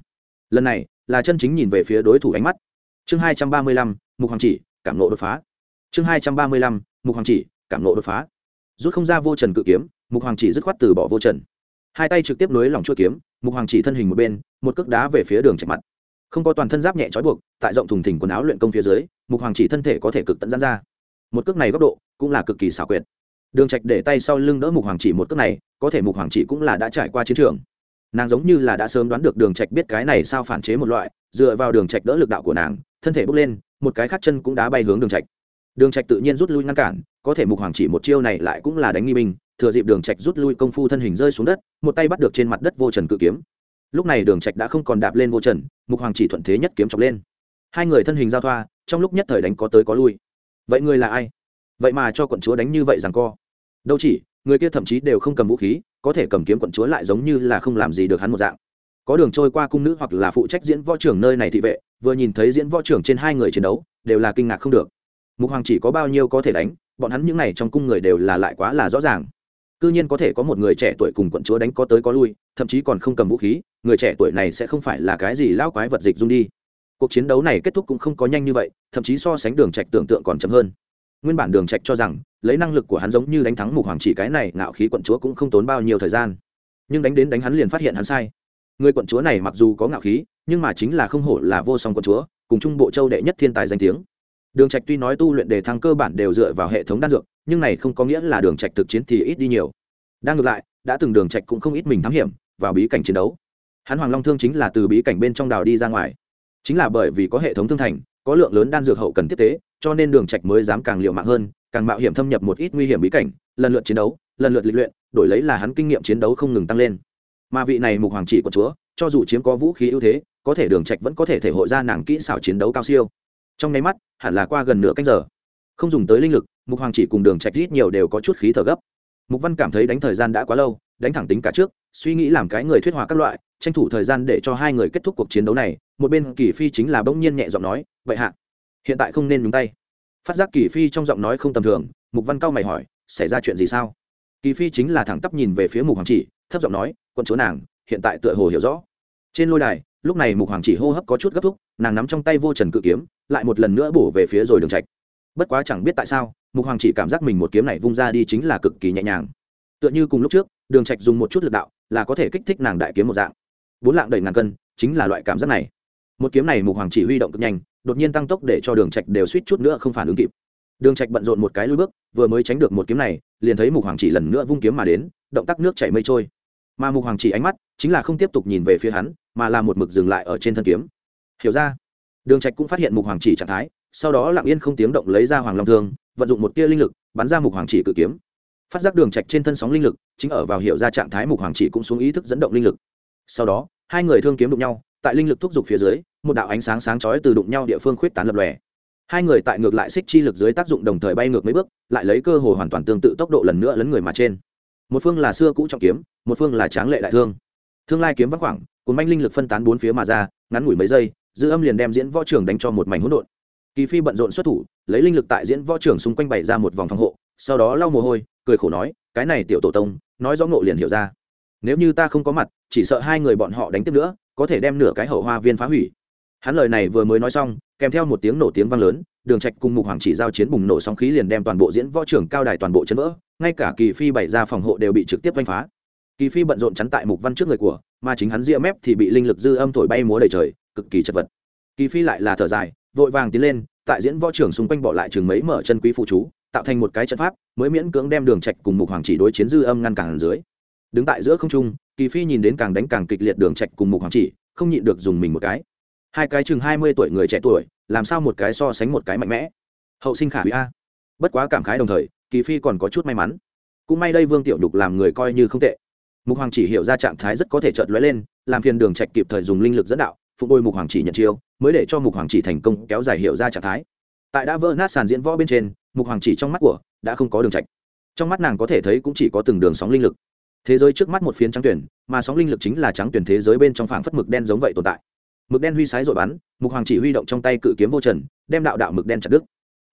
Lần này, là chân chính nhìn về phía đối thủ ánh mắt. Chương hai trăm ba mươi lăm, mục hoàng chỉ, cảm nộ đột phá. Chương hai trăm ba mươi lăm, mục hoàng chỉ, cảm nộ đột phá. Rút không ra vô trần cự kiếm mục hoàng chỉ dứt khoát từ bỏ vô trần. Hai tay trực tiếp nối lòng chua kiếm, mục hoàng chỉ thân hình một bên, một cước đá về phía đường trạch mặt. Không có toàn thân giáp nhẹ trói buộc, tại rộng thùng thình quần áo luyện công phía dưới, mục hoàng chỉ thân thể có thể cực tận giãn ra. Một cước này góc độ cũng là cực kỳ xảo quyệt. Đường trạch để tay sau lưng đỡ mục hoàng chỉ một cước này, có thể mục hoàng chỉ cũng là đã trải qua chiến trường. Nàng giống như là đã sớm đoán được đường trạch biết cái này sao phản chế một loại, dựa vào đường trạch đỡ lực đạo của nàng, thân thể bốc lên, một cái khác chân cũng đá bay hướng đường trạch đường trạch tự nhiên rút lui ngăn cản, có thể mục hoàng chỉ một chiêu này lại cũng là đánh nghi binh, thừa dịp đường trạch rút lui công phu thân hình rơi xuống đất, một tay bắt được trên mặt đất vô trần cự kiếm. Lúc này đường trạch đã không còn đạp lên vô trần, mục hoàng chỉ thuận thế nhất kiếm chọc lên. Hai người thân hình giao thoa, trong lúc nhất thời đánh có tới có lui. Vậy người là ai? Vậy mà cho quận chúa đánh như vậy rằng co. Đâu chỉ, người kia thậm chí đều không cầm vũ khí, có thể cầm kiếm quận chúa lại giống như là không làm gì được hắn một dạng. Có đường trôi qua cung nữ hoặc là phụ trách diễn võ trưởng nơi này thị vệ, vừa nhìn thấy diễn võ trưởng trên hai người chiến đấu, đều là kinh ngạc không được mục hoàng chỉ có bao nhiêu có thể đánh, bọn hắn những n à y trong cung người đều là lại quá là rõ ràng. C ư nhiên có thể có một người trẻ tuổi cùng quận chúa đánh có tới có lui, thậm chí còn không cầm vũ khí, người trẻ tuổi này sẽ không phải là cái gì lao quái vật dịch dung đi. Cuộc chiến đấu này kết thúc cũng không có nhanh như vậy, thậm chí so sánh đường trạch tưởng tượng còn chậm hơn. Nguyên bản đường trạch cho rằng, lấy năng lực của hắn giống như đánh thắng mục hoàng chỉ cái này, ngạo khí quận chúa cũng không tốn bao nhiêu thời gian. Nhưng đánh đến đánh hắn liền phát hiện hắn sai. Người quận chúa này mặc dù có ngạo khí, nhưng mà chính là không hổ là vô song quận chúa, cùng trung bộ châu đệ nhất thiên tài danh tiếng đường trạch tuy nói tu luyện đề thăng cơ bản đều dựa vào hệ thống đan dược, nhưng này không có nghĩa là đường trạch thực chiến thì ít đi nhiều. Đang ngược lại, đã từng đường trạch cũng không ít mình thám hiểm vào bí cảnh chiến đấu. Hắn hoàng long thương chính là từ bí cảnh bên trong đào đi ra ngoài. Chính là bởi vì có hệ thống thương thành, có lượng lớn đan dược hậu cần tiếp tế, cho nên đường trạch mới dám càng liều mạng hơn, càng mạo hiểm thâm nhập một ít nguy hiểm bí cảnh, lần lượt chiến đấu, lần lượt lịch luyện, đổi lấy là hắn kinh nghiệm chiến đấu không ngừng tăng lên. Mà vị này mục hoàng trị của chúa, cho dù chiếm có vũ khí ưu thế, có thể đường trạch vẫn có thể thể hội ra nàng kỹ xảo chiến đấu cao siêu trong nháy mắt, hẳn là qua gần nửa canh giờ. Không dùng tới linh lực, mục hoàng chỉ cùng đường trạch ít nhiều đều có chút khí thở gấp. Mục văn cảm thấy đánh thời gian đã quá lâu, đánh thẳng tính cả trước, suy nghĩ làm cái người thuyết hòa các loại, tranh thủ thời gian để cho hai người kết thúc cuộc chiến đấu này. Một bên kỳ phi chính là bỗng nhiên nhẹ giọng nói, vậy hạ, hiện tại không nên nhúng tay. Phát giác kỳ phi trong giọng nói không tầm thường, mục văn cao mày hỏi, xảy ra chuyện gì sao? Kỳ phi chính là thẳng tắp nhìn về phía mục hoàng chỉ, thấp giọng nói, quân chúa nàng, hiện tại tựa hồ hiểu rõ. Trên lôi đài, lúc này mục hoàng chỉ hô hấp có chút gấp thúc nàng nắm trong tay vô trần cự kiếm lại một lần nữa bổ về phía rồi đường trạch. Bất quá chẳng biết tại sao, mục hoàng chỉ cảm giác mình một kiếm này vung ra đi chính là cực kỳ nhẹ nhàng. Tựa như cùng lúc trước, đường trạch dùng một chút lực đạo, là có thể kích thích nàng đại kiếm một dạng. Bốn lạng đầy ngàn cân, chính là loại cảm giác này. Một kiếm này mục hoàng chỉ huy động cực nhanh, đột nhiên tăng tốc để cho đường trạch đều suýt chút nữa không phản ứng kịp. Đường trạch bận rộn một cái lùi bước, vừa mới tránh được một kiếm này, liền thấy mục hoàng chỉ lần nữa vung kiếm mà đến, động tác nước chảy mây trôi. Mà mục hoàng chỉ ánh mắt, chính là không tiếp tục nhìn về phía hắn, mà là một mực dừng lại ở trên thân kiếm. Hiểu ra đường trạch cũng phát hiện mục hoàng chỉ trạng thái, sau đó lặng yên không tiếng động lấy ra hoàng long thương, vận dụng một tia linh lực, bắn ra mục hoàng chỉ cự kiếm. Phát giác đường trạch trên thân sóng linh lực, chính ở vào hiệu ra trạng thái mục hoàng chỉ cũng xuống ý thức dẫn động linh lực. Sau đó, hai người thương kiếm đụng nhau, tại linh lực thúc giục phía dưới, một đạo ánh sáng sáng chói từ đụng nhau địa phương khuyết tán lập lòe. Hai người tại ngược lại xích chi lực dưới tác dụng đồng thời bay ngược mấy bước, lại lấy cơ hội hoàn toàn tương tự tốc độ lần nữa lấn người mà trên. Một phương là xưa cũ trọng kiếm, một phương là tráng lệ đại thương. Thương lai kiếm vắng khoảng, cuốn manh linh lực phân tán bốn phía mà ra, ngắn ngủi mấy giây dư âm liền đem diễn võ trưởng đánh cho một mảnh hỗn độn. Kỳ phi bận rộn xuất thủ, lấy linh lực tại diễn võ trưởng xung quanh bày ra một vòng phòng hộ, sau đó lau mồ hôi, cười khổ nói, cái này tiểu tổ tông, nói rõ ngộ liền hiểu ra. Nếu như ta không có mặt, chỉ sợ hai người bọn họ đánh tiếp nữa, có thể đem nửa cái hậu hoa viên phá hủy. Hắn lời này vừa mới nói xong, kèm theo một tiếng nổ tiếng vang lớn, đường trạch cùng mục hoàng chỉ giao chiến bùng nổ sóng khí liền đem toàn bộ diễn võ trưởng cao đài toàn bộ chấn vỡ, ngay cả kỳ phi bày ra phòng hộ đều bị trực tiếp vanh phá. Kỳ phi bận rộn chắn tại mục văn trước người của, mà chính hắn ria mép thì bị linh lực dư âm thổi bay múa đầy trời cực kỳ chật vật. Kỳ phi lại là thở dài, vội vàng tiến lên, tại diễn võ trường xung quanh bỏ lại chừng mấy mở chân quý phụ chú, tạo thành một cái trận pháp, mới miễn cưỡng đem đường trạch cùng mục hoàng chỉ đối chiến dư âm ngăn cản dưới. Đứng tại giữa không trung, kỳ phi nhìn đến càng đánh càng kịch liệt đường trạch cùng mục hoàng chỉ, không nhịn được dùng mình một cái. Hai cái chừng hai mươi tuổi người trẻ tuổi, làm sao một cái so sánh một cái mạnh mẽ? Hậu sinh khả hủy a. Bất quá cảm khái đồng thời, kỳ phi còn có chút may mắn. Cũng may đây vương tiểu đục làm người coi như không tệ. Mục hoàng chỉ hiểu ra trạng thái rất có thể chợt lóe lên, làm phiền đường trạch kịp thời dùng linh lực dẫn đạo Phụng bôi mục hoàng chỉ nhận chiêu, mới để cho mục hoàng chỉ thành công kéo dài hiệu ra trạng thái. Tại đã vỡ nát sàn diễn võ bên trên, mục hoàng chỉ trong mắt của, đã không có đường trạch. Trong mắt nàng có thể thấy cũng chỉ có từng đường sóng linh lực. Thế giới trước mắt một phiến trắng tuyển, mà sóng linh lực chính là trắng tuyển thế giới bên trong phảng phất mực đen giống vậy tồn tại. Mực đen huy sái rồi bắn, mục hoàng chỉ huy động trong tay cự kiếm vô trần, đem đạo đạo mực đen chặt đứt.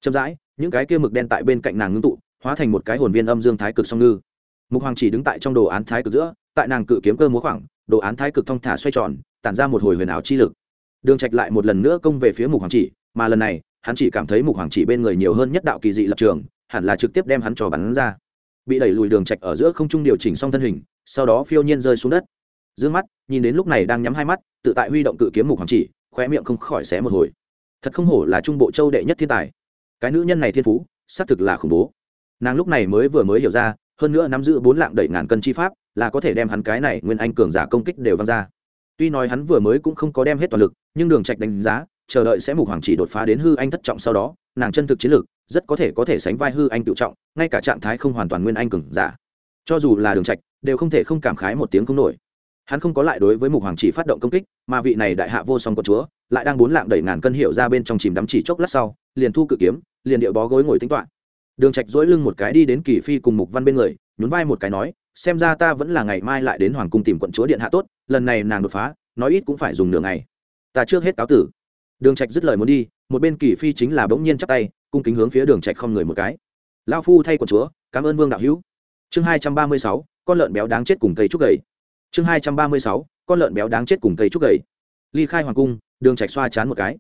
Chậm rãi, những cái kia mực đen tại bên cạnh nàng ngưng tụ, hóa thành một cái hồn viên âm dương thái cực song ngư. Mục hoàng chỉ đứng tại trong đồ án thái cực giữa, tại nàng cự kiếm cơ múa khoảng, đồ án thái cực thong thả xoay tròn tản ra một hồi huyền ảo chi lực. Đường trạch lại một lần nữa công về phía mục hoàng chỉ, mà lần này, hắn chỉ cảm thấy mục hoàng chỉ bên người nhiều hơn nhất đạo kỳ dị lập trường, hẳn là trực tiếp đem hắn cho bắn ra. Bị đẩy lùi đường trạch ở giữa không trung điều chỉnh xong thân hình, sau đó phiêu nhiên rơi xuống đất. Dương mắt, nhìn đến lúc này đang nhắm hai mắt, tự tại huy động cự kiếm mục hoàng chỉ, khóe miệng không khỏi xé một hồi. Thật không hổ là trung bộ châu đệ nhất thiên tài. Cái nữ nhân này thiên phú, xác thực là khủng bố. Nàng lúc này mới vừa mới hiểu ra, hơn nữa nắm giữ bốn lạng đẩy ngàn cân chi pháp, là có thể đem hắn cái này nguyên anh cường giả công kích đều văng ra tuy nói hắn vừa mới cũng không có đem hết toàn lực, nhưng đường trạch đánh giá, chờ đợi sẽ mục hoàng chỉ đột phá đến hư anh thất trọng sau đó, nàng chân thực chiến lực rất có thể có thể sánh vai hư anh tự trọng, ngay cả trạng thái không hoàn toàn nguyên anh cường giả. Cho dù là đường trạch, đều không thể không cảm khái một tiếng không nổi. Hắn không có lại đối với mục hoàng chỉ phát động công kích, mà vị này đại hạ vô song của chúa, lại đang bốn lạng đẩy ngàn cân hiệu ra bên trong chìm đắm chỉ chốc lát sau, liền thu cự kiếm, liền điệu bó gối ngồi tính toán. Đường trạch duỗi lưng một cái đi đến kỳ phi cùng mục văn bên người, nhún vai một cái nói xem ra ta vẫn là ngày mai lại đến hoàng cung tìm quận chúa điện hạ tốt, lần này nàng đột phá, nói ít cũng phải dùng nửa ngày. Ta trước hết cáo tử. Đường trạch dứt lời muốn đi, một bên kỳ phi chính là bỗng nhiên chắp tay, cung kính hướng phía đường trạch không người một cái. Lão phu thay quận chúa, cảm ơn vương đạo hữu. Chương hai trăm ba mươi sáu, con lợn béo đáng chết cùng cây trúc gầy. Chương hai trăm ba mươi sáu, con lợn béo đáng chết cùng cây trúc gầy. Ly khai hoàng cung, đường trạch xoa chán một cái.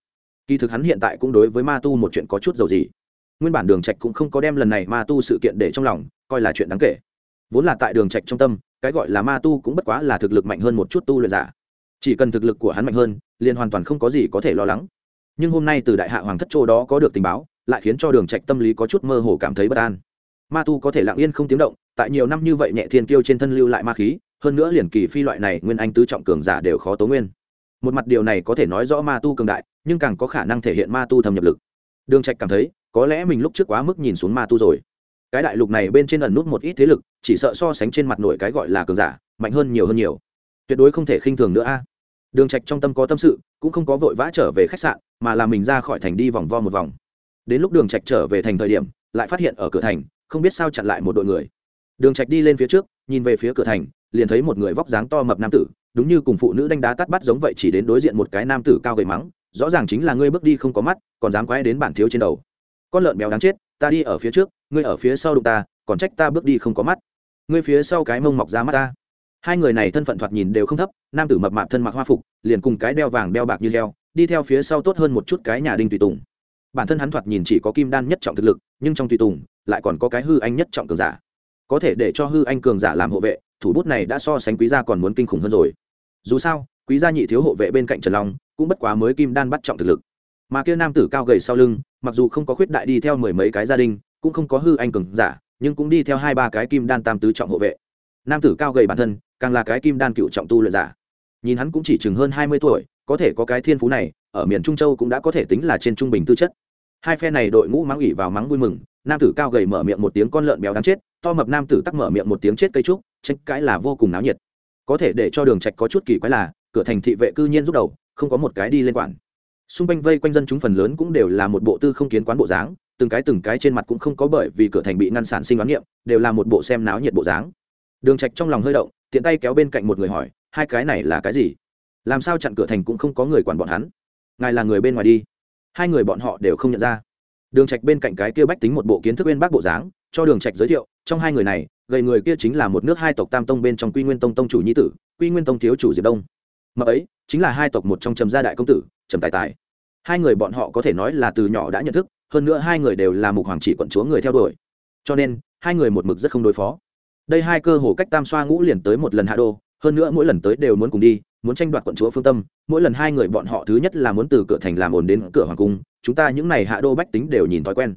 Kỳ thực hắn hiện tại cũng đối với ma tu một chuyện có chút dầu gì. Nguyên bản đường trạch cũng không có đem lần này ma tu sự kiện để trong lòng, coi là chuyện đáng kể vốn là tại đường trạch trong tâm, cái gọi là ma tu cũng bất quá là thực lực mạnh hơn một chút tu luyện giả. Chỉ cần thực lực của hắn mạnh hơn, liền hoàn toàn không có gì có thể lo lắng. Nhưng hôm nay từ đại hạ hoàng thất châu đó có được tình báo, lại khiến cho đường trạch tâm lý có chút mơ hồ cảm thấy bất an. Ma tu có thể lặng yên không tiếng động, tại nhiều năm như vậy nhẹ thiên kiêu trên thân lưu lại ma khí, hơn nữa liền kỳ phi loại này nguyên anh tứ trọng cường giả đều khó tố nguyên. Một mặt điều này có thể nói rõ ma tu cường đại, nhưng càng có khả năng thể hiện ma tu thâm nhập lực. Đường trạch cảm thấy, có lẽ mình lúc trước quá mức nhìn xuống ma tu rồi. Cái đại lục này bên trên ẩn nút một ít thế lực chỉ sợ so sánh trên mặt nổi cái gọi là cường giả, mạnh hơn nhiều hơn nhiều. Tuyệt đối không thể khinh thường nữa a. Đường trạch trong tâm có tâm sự, cũng không có vội vã trở về khách sạn, mà là mình ra khỏi thành đi vòng vo một vòng. Đến lúc đường trạch trở về thành thời điểm, lại phát hiện ở cửa thành, không biết sao chặn lại một đội người. Đường trạch đi lên phía trước, nhìn về phía cửa thành, liền thấy một người vóc dáng to mập nam tử, đúng như cùng phụ nữ đánh đá tát bắt giống vậy chỉ đến đối diện một cái nam tử cao gầy mắng, rõ ràng chính là ngươi bước đi không có mắt, còn dám quay đến bản thiếu trên đầu. Con lợn béo đáng chết, ta đi ở phía trước, ngươi ở phía sau đụng ta, còn trách ta bước đi không có mắt ngươi phía sau cái mông mọc ra mắt ta. Hai người này thân phận thoạt nhìn đều không thấp, nam tử mập mạp thân mặc hoa phục, liền cùng cái đeo vàng đeo bạc như heo đi theo phía sau tốt hơn một chút cái nhà đinh tùy tùng. Bản thân hắn thoạt nhìn chỉ có kim đan nhất trọng thực lực, nhưng trong tùy tùng, lại còn có cái hư anh nhất trọng cường giả. Có thể để cho hư anh cường giả làm hộ vệ, thủ bút này đã so sánh quý gia còn muốn kinh khủng hơn rồi. Dù sao, quý gia nhị thiếu hộ vệ bên cạnh trần long, cũng bất quá mới kim đan bắt trọng thực lực. Mà kia nam tử cao gầy sau lưng, mặc dù không có khuyết đại đi theo mười mấy cái gia đình, cũng không có hư anh cường giả nhưng cũng đi theo hai ba cái kim đan tam tứ trọng hộ vệ. Nam tử cao gầy bản thân, càng là cái kim đan cựu trọng tu luyện giả. Nhìn hắn cũng chỉ chừng hơn hai mươi tuổi, có thể có cái thiên phú này, ở miền trung châu cũng đã có thể tính là trên trung bình tư chất. Hai phe này đội ngũ mắng ủy vào mắng vui mừng, nam tử cao gầy mở miệng một tiếng con lợn béo đáng chết, to mập nam tử tắc mở miệng một tiếng chết cây trúc, tranh cãi là vô cùng náo nhiệt. Có thể để cho đường trạch có chút kỳ quái là, cửa thành thị vệ cư nhiên rút đầu, không có một cái đi lên quản. Xung quanh vây quanh dân chúng phần lớn cũng đều là một bộ tư không kiến quán bộ dáng từng cái từng cái trên mặt cũng không có bởi vì cửa thành bị ngăn sản sinh đoán niệm đều là một bộ xem náo nhiệt bộ dáng. Đường trạch trong lòng hơi động, tiện tay kéo bên cạnh một người hỏi, hai cái này là cái gì? Làm sao chặn cửa thành cũng không có người quản bọn hắn? Ngài là người bên ngoài đi. Hai người bọn họ đều không nhận ra. Đường trạch bên cạnh cái kia bách tính một bộ kiến thức bên bác bộ dáng, cho đường trạch giới thiệu, trong hai người này, gầy người kia chính là một nước hai tộc tam tông bên trong quy nguyên tông tông chủ nhi tử, quy nguyên tông thiếu chủ diệp đông. Mà ấy, chính là hai tộc một trong trầm gia đại công tử, trầm tài tài. Hai người bọn họ có thể nói là từ nhỏ đã nhận thức hơn nữa hai người đều là mục hoàng chỉ quận chúa người theo đuổi. Cho nên, hai người một mực rất không đối phó. Đây hai cơ hồ cách tam xoa ngũ liền tới một lần hạ đô, hơn nữa mỗi lần tới đều muốn cùng đi, muốn tranh đoạt quận chúa phương tâm, mỗi lần hai người bọn họ thứ nhất là muốn từ cửa thành làm ồn đến cửa hoàng cung, chúng ta những này hạ đô bách tính đều nhìn thói quen.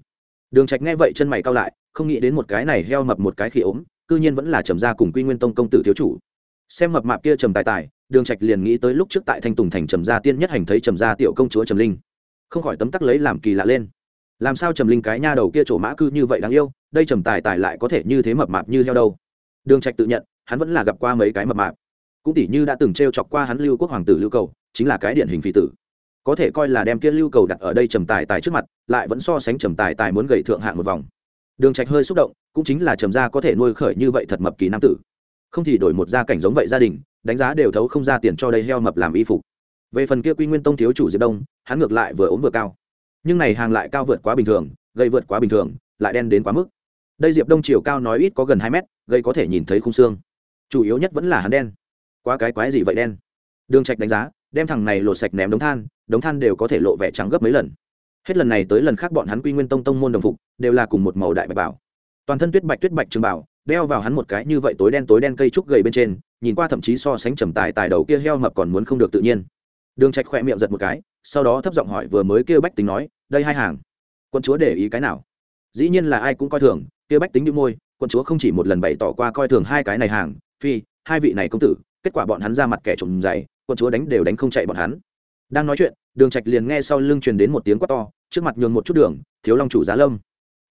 Đường trạch nghe vậy chân mày cao lại, không nghĩ đến một cái này heo mập một cái khi ốm, cư nhiên vẫn là trầm gia cùng quy nguyên tông công tử thiếu chủ. Xem mập mạp kia trầm tài tài, đường trạch liền nghĩ tới lúc trước tại thanh tùng thành trầm gia tiên nhất hành thấy trầm gia tiểu công chúa trầm linh. Không khỏi tấm tắc lấy làm kỳ lạ lên làm sao trầm linh cái nha đầu kia trổ mã cư như vậy đáng yêu, đây trầm tài tài lại có thể như thế mập mạp như heo đâu. Đường trạch tự nhận, hắn vẫn là gặp qua mấy cái mập mạp. Cũng tỷ như đã từng treo chọc qua hắn lưu quốc hoàng tử lưu cầu, chính là cái điển hình phi tử. Có thể coi là đem kia lưu cầu đặt ở đây trầm tài tài trước mặt, lại vẫn so sánh trầm tài tài muốn gầy thượng hạng một vòng. Đường trạch hơi xúc động, cũng chính là trầm gia có thể nuôi khởi như vậy thật mập kỳ nam tử. Không thì đổi một gia cảnh giống vậy gia đình, đánh giá đều thấu không ra tiền cho đây heo mập làm y phục. Về phần kia quy nguyên tông thiếu chủ diệp đông, hắn ngược lại vừa ốm vừa cao nhưng này hàng lại cao vượt quá bình thường, gây vượt quá bình thường, lại đen đến quá mức. Đây diệp đông chiều cao nói ít có gần hai mét, gây có thể nhìn thấy khung xương. Chủ yếu nhất vẫn là hắn đen. Quá cái quái gì vậy đen? Đường trạch đánh giá, đem thằng này lột sạch ném đống than đống than đều có thể lộ vẻ trắng gấp mấy lần. Hết lần này tới lần khác bọn hắn quy nguyên tông tông môn đồng phục, đều là cùng một màu đại bạch bảo. Toàn thân tuyết bạch tuyết bạch trường bảo, đeo vào hắn một cái như vậy tối đen tối đen cây trúc gầy bên trên, nhìn qua thậm chí so sánh trầm tài tài đầu kia heo mập còn muốn không được tự nhiên. Đường trạch khỏe miệng giật một cái sau đó thấp giọng hỏi vừa mới kêu bách tính nói, đây hai hàng quân chúa để ý cái nào? Dĩ nhiên là ai cũng coi thường kêu bách tính như môi quân chúa không chỉ một lần bày tỏ qua coi thường hai cái này hàng, phi, hai vị này công tử, kết quả bọn hắn ra mặt kẻ trộm dày quân chúa đánh đều đánh không chạy bọn hắn. Đang nói chuyện, đường trạch liền nghe sau lưng truyền đến một tiếng quát to, trước mặt nhường một chút đường, thiếu long chủ giá lâm.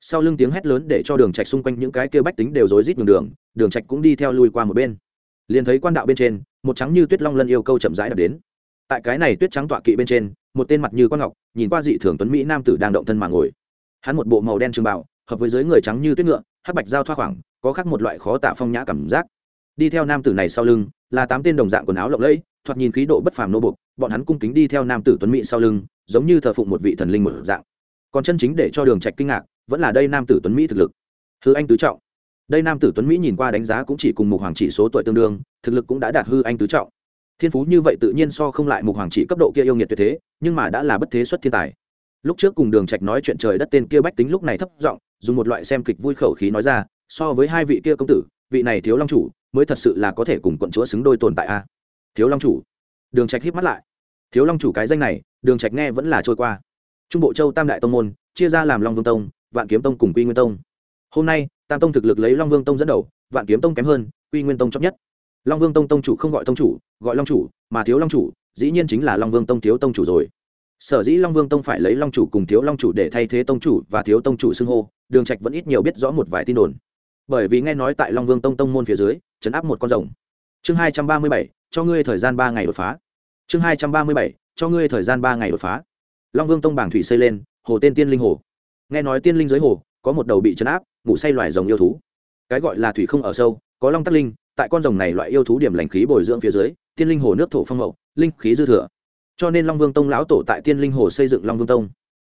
Sau lưng tiếng hét lớn để cho đường trạch xung quanh những cái kia bách tính đều rối rít nhường đường đường trạch cũng đi theo lui qua một bên. Liền thấy quan đạo bên trên, một trắng như tuyết long lân yêu câu chậm rãi đập đến. Tại cái này tuyết trắng tọa kỵ bên trên một tên mặt như quan ngọc, nhìn qua dị thường tuấn mỹ nam tử đang động thân mà ngồi. Hắn một bộ màu đen trường bảo hợp với dưới người trắng như tuyết ngựa, hắc bạch giao thoa khoảng, có khác một loại khó tả phong nhã cảm giác. Đi theo nam tử này sau lưng, là tám tên đồng dạng quần áo lộng lẫy, thoạt nhìn khí độ bất phàm nô bục bọn hắn cung kính đi theo nam tử tuấn mỹ sau lưng, giống như thờ phụng một vị thần linh một dạng. Còn chân chính để cho đường trạch kinh ngạc, vẫn là đây nam tử tuấn mỹ thực lực. Hư anh tứ trọng. Đây nam tử tuấn mỹ nhìn qua đánh giá cũng chỉ cùng mục hoàng chỉ số tuổi tương đương, thực lực cũng đã đạt hư anh tứ trọng thiên phú như vậy tự nhiên so không lại mục hoàng chỉ cấp độ kia yêu nghiệt tuyệt thế, nhưng mà đã là bất thế xuất thiên tài. Lúc trước cùng đường trạch nói chuyện trời đất tên kia bách tính lúc này thấp giọng, dùng một loại xem kịch vui khẩu khí nói ra, so với hai vị kia công tử, vị này thiếu long chủ mới thật sự là có thể cùng quận chúa xứng đôi tồn tại a. Thiếu long chủ? Đường trạch híp mắt lại. Thiếu long chủ cái danh này, đường trạch nghe vẫn là trôi qua. Trung bộ châu tam đại tông môn, chia ra làm long vương tông, vạn kiếm tông cùng quy nguyên tông. Hôm nay, tam tông thực lực lấy long vương tông dẫn đầu, vạn kiếm tông kém hơn, quy nguyên tông chót nhất long vương tông tông chủ không gọi tông chủ, gọi long chủ, mà thiếu long chủ, dĩ nhiên chính là long vương tông thiếu tông chủ rồi. Sở dĩ long vương tông phải lấy long chủ cùng thiếu long chủ để thay thế tông chủ và thiếu tông chủ xưng hô, đường trạch vẫn ít nhiều biết rõ một vài tin đồn. Bởi vì nghe nói tại long vương tông tông môn phía dưới chấn áp một con rồng. Chương hai trăm ba mươi bảy, cho ngươi thời gian ba ngày đột phá. Chương hai trăm ba mươi bảy, cho ngươi thời gian ba ngày đột phá. Long vương tông bảng thủy xây lên, hồ tên tiên linh hồ. Nghe nói tiên linh dưới hồ, có một đầu bị chấn áp, ngủ say loài rồng yêu thú. Cái gọi là thủy không ở sâu, có long tắc linh tại con rồng này loại yêu thú điểm lành khí bồi dưỡng phía dưới, tiên linh hồ nước thổ phong mậu linh khí dư thừa. Cho nên long vương tông lão tổ tại tiên linh hồ xây dựng long vương tông.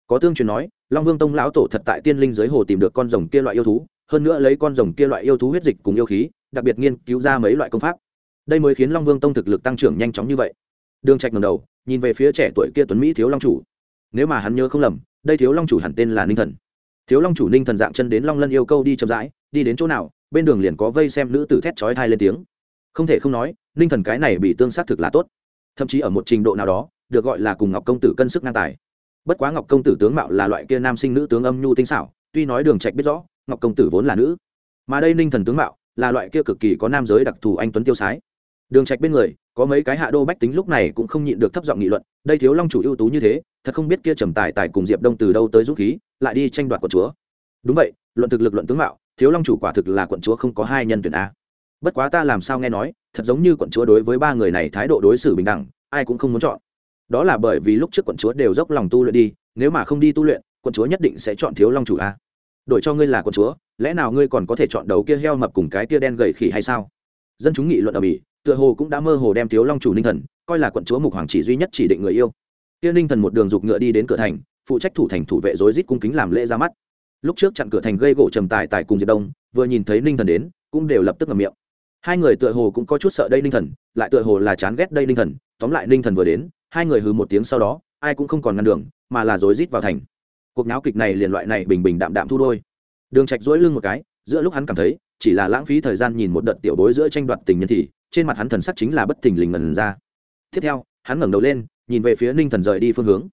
Có tương truyền nói, long vương tông lão tổ thật tại tiên linh dưới hồ tìm được con rồng kia loại yêu thú, hơn nữa lấy con rồng kia loại yêu thú huyết dịch cùng yêu khí, đặc biệt nghiên cứu ra mấy loại công pháp. Đây mới khiến long vương tông thực lực tăng trưởng nhanh chóng như vậy. Đường trạch ngẩng đầu, nhìn về phía trẻ tuổi kia tuấn mỹ thiếu long chủ. Nếu mà hắn nhớ không lầm, đây thiếu long chủ hẳn tên là ninh thần. Thiếu long chủ ninh thần dạng chân đến long lân yêu câu đi chậm rãi, đi đến chỗ nào bên đường liền có vây xem nữ tử thét chói thai lên tiếng. Không thể không nói, ninh thần cái này bị tương xác thực là tốt. Thậm chí ở một trình độ nào đó, được gọi là cùng ngọc công tử cân sức ngang tài. Bất quá ngọc công tử tướng mạo là loại kia nam sinh nữ tướng âm nhu tinh xảo, tuy nói đường trạch biết rõ, ngọc công tử vốn là nữ. Mà đây ninh thần tướng mạo là loại kia cực kỳ có nam giới đặc thù anh tuấn tiêu sái. Đường trạch bên người, có mấy cái hạ đô bách tính lúc này cũng không nhịn được thấp giọng nghị luận, đây thiếu long chủ ưu tú như thế, thật không biết kia trầm tài tài cùng diệp đông từ đâu tới dũng khí, lại đi tranh đoạt của chúa. Đúng vậy, luận thực lực luận tướng mạo thiếu long chủ quả thực là quận chúa không có hai nhân tuyển a. Bất quá ta làm sao nghe nói, thật giống như quận chúa đối với ba người này thái độ đối xử bình đẳng, ai cũng không muốn chọn. Đó là bởi vì lúc trước quận chúa đều dốc lòng tu luyện đi, nếu mà không đi tu luyện, quận chúa nhất định sẽ chọn thiếu long chủ a. Đổi cho ngươi là quận chúa, lẽ nào ngươi còn có thể chọn đầu kia heo mập cùng cái kia đen gầy khỉ hay sao? Dân chúng nghị luận ở bỉ tựa hồ cũng đã mơ hồ đem thiếu long chủ ninh thần, coi là quận chúa mục hoàng chỉ duy nhất chỉ định người yêu. Kia ninh thần một đường giục ngựa đi đến cửa thành, phụ trách thủ thành thủ vệ rối rít cung kính làm lễ ra mắt lúc trước chặn cửa thành gây gỗ trầm tài tại cùng diệp đông, vừa nhìn thấy ninh thần đến, cũng đều lập tức ngầm miệng. Hai người tựa hồ cũng có chút sợ đây ninh thần, lại tựa hồ là chán ghét đây ninh thần, tóm lại ninh thần vừa đến, hai người hừ một tiếng sau đó, ai cũng không còn ngăn đường, mà là rối rít vào thành. Cuộc náo kịch này liền loại này bình bình đạm đạm thu đôi. Đường trạch dỗi lưng một cái, giữa lúc hắn cảm thấy, chỉ là lãng phí thời gian nhìn một đợt tiểu bối giữa tranh đoạt tình nhân thì, trên mặt hắn thần sắc chính là bất thình lình ngần ra. Tiếp theo, hắn ngẩng đầu lên, nhìn về phía ninh thần rời đi phương hướng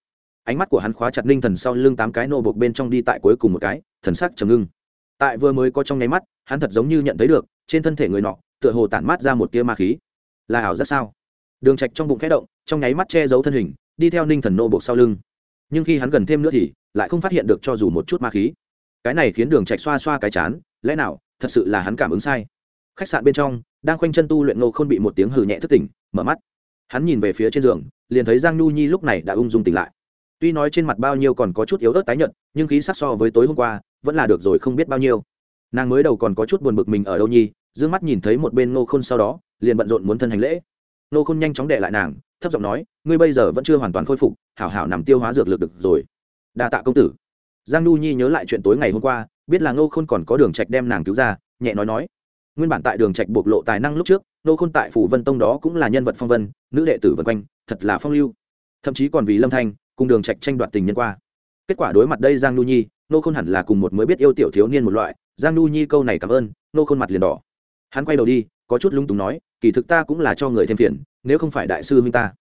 ánh mắt của hắn khóa chặt ninh thần sau lưng tám cái nô buộc bên trong đi tại cuối cùng một cái, thần sắc trầm ngưng. Tại vừa mới có trong nháy mắt, hắn thật giống như nhận thấy được, trên thân thể người nọ, tựa hồ tản mát ra một tia ma khí. Là ảo rất sao? Đường trạch trong bụng khẽ động, trong nháy mắt che giấu thân hình, đi theo ninh thần nô buộc sau lưng. Nhưng khi hắn gần thêm nữa thì, lại không phát hiện được cho dù một chút ma khí. Cái này khiến đường trạch xoa xoa cái chán, lẽ nào, thật sự là hắn cảm ứng sai? Khách sạn bên trong, đang khoanh chân tu luyện ngô khôn bị một tiếng hừ nhẹ thức tỉnh, mở mắt. Hắn nhìn về phía trên giường, liền thấy giang nhu nhi lúc này đã ung dung tỉnh lại tuy nói trên mặt bao nhiêu còn có chút yếu ớt tái nhợt, nhưng khí sắc so với tối hôm qua, vẫn là được rồi không biết bao nhiêu. Nàng mới đầu còn có chút buồn bực mình ở đâu nhi d mắt nhìn thấy một bên ngô khôn sau đó, liền bận rộn muốn thân hành lễ. Ngô khôn nhanh chóng đệ lại nàng, thấp giọng nói, ngươi bây giờ vẫn chưa hoàn toàn khôi phục, hảo hảo nằm tiêu hóa dược lực được rồi. Đa tạ công tử. Giang Nu nhi nhớ lại chuyện tối ngày hôm qua, biết là ngô khôn còn có đường trạch đem nàng cứu ra, nhẹ nói nói. Nguyên bản tại đường trạch bộc lộ tài năng lúc trước, ngô khôn tại phủ vân tông đó cũng là nhân vật phong vân, nữ đệ tử vân quanh, thật là phong lưu. Thậm chí còn vì lâm thanh cùng đường trạch tranh đoạt tình nhân qua. Kết quả đối mặt đây giang nhu nhi, nô khôn hẳn là cùng một mới biết yêu tiểu thiếu niên một loại. Giang nhu nhi câu này cảm ơn, nô khôn mặt liền đỏ. Hắn quay đầu đi, có chút lung túng nói, kỳ thực ta cũng là cho người thêm phiền, nếu không phải đại sư huynh ta.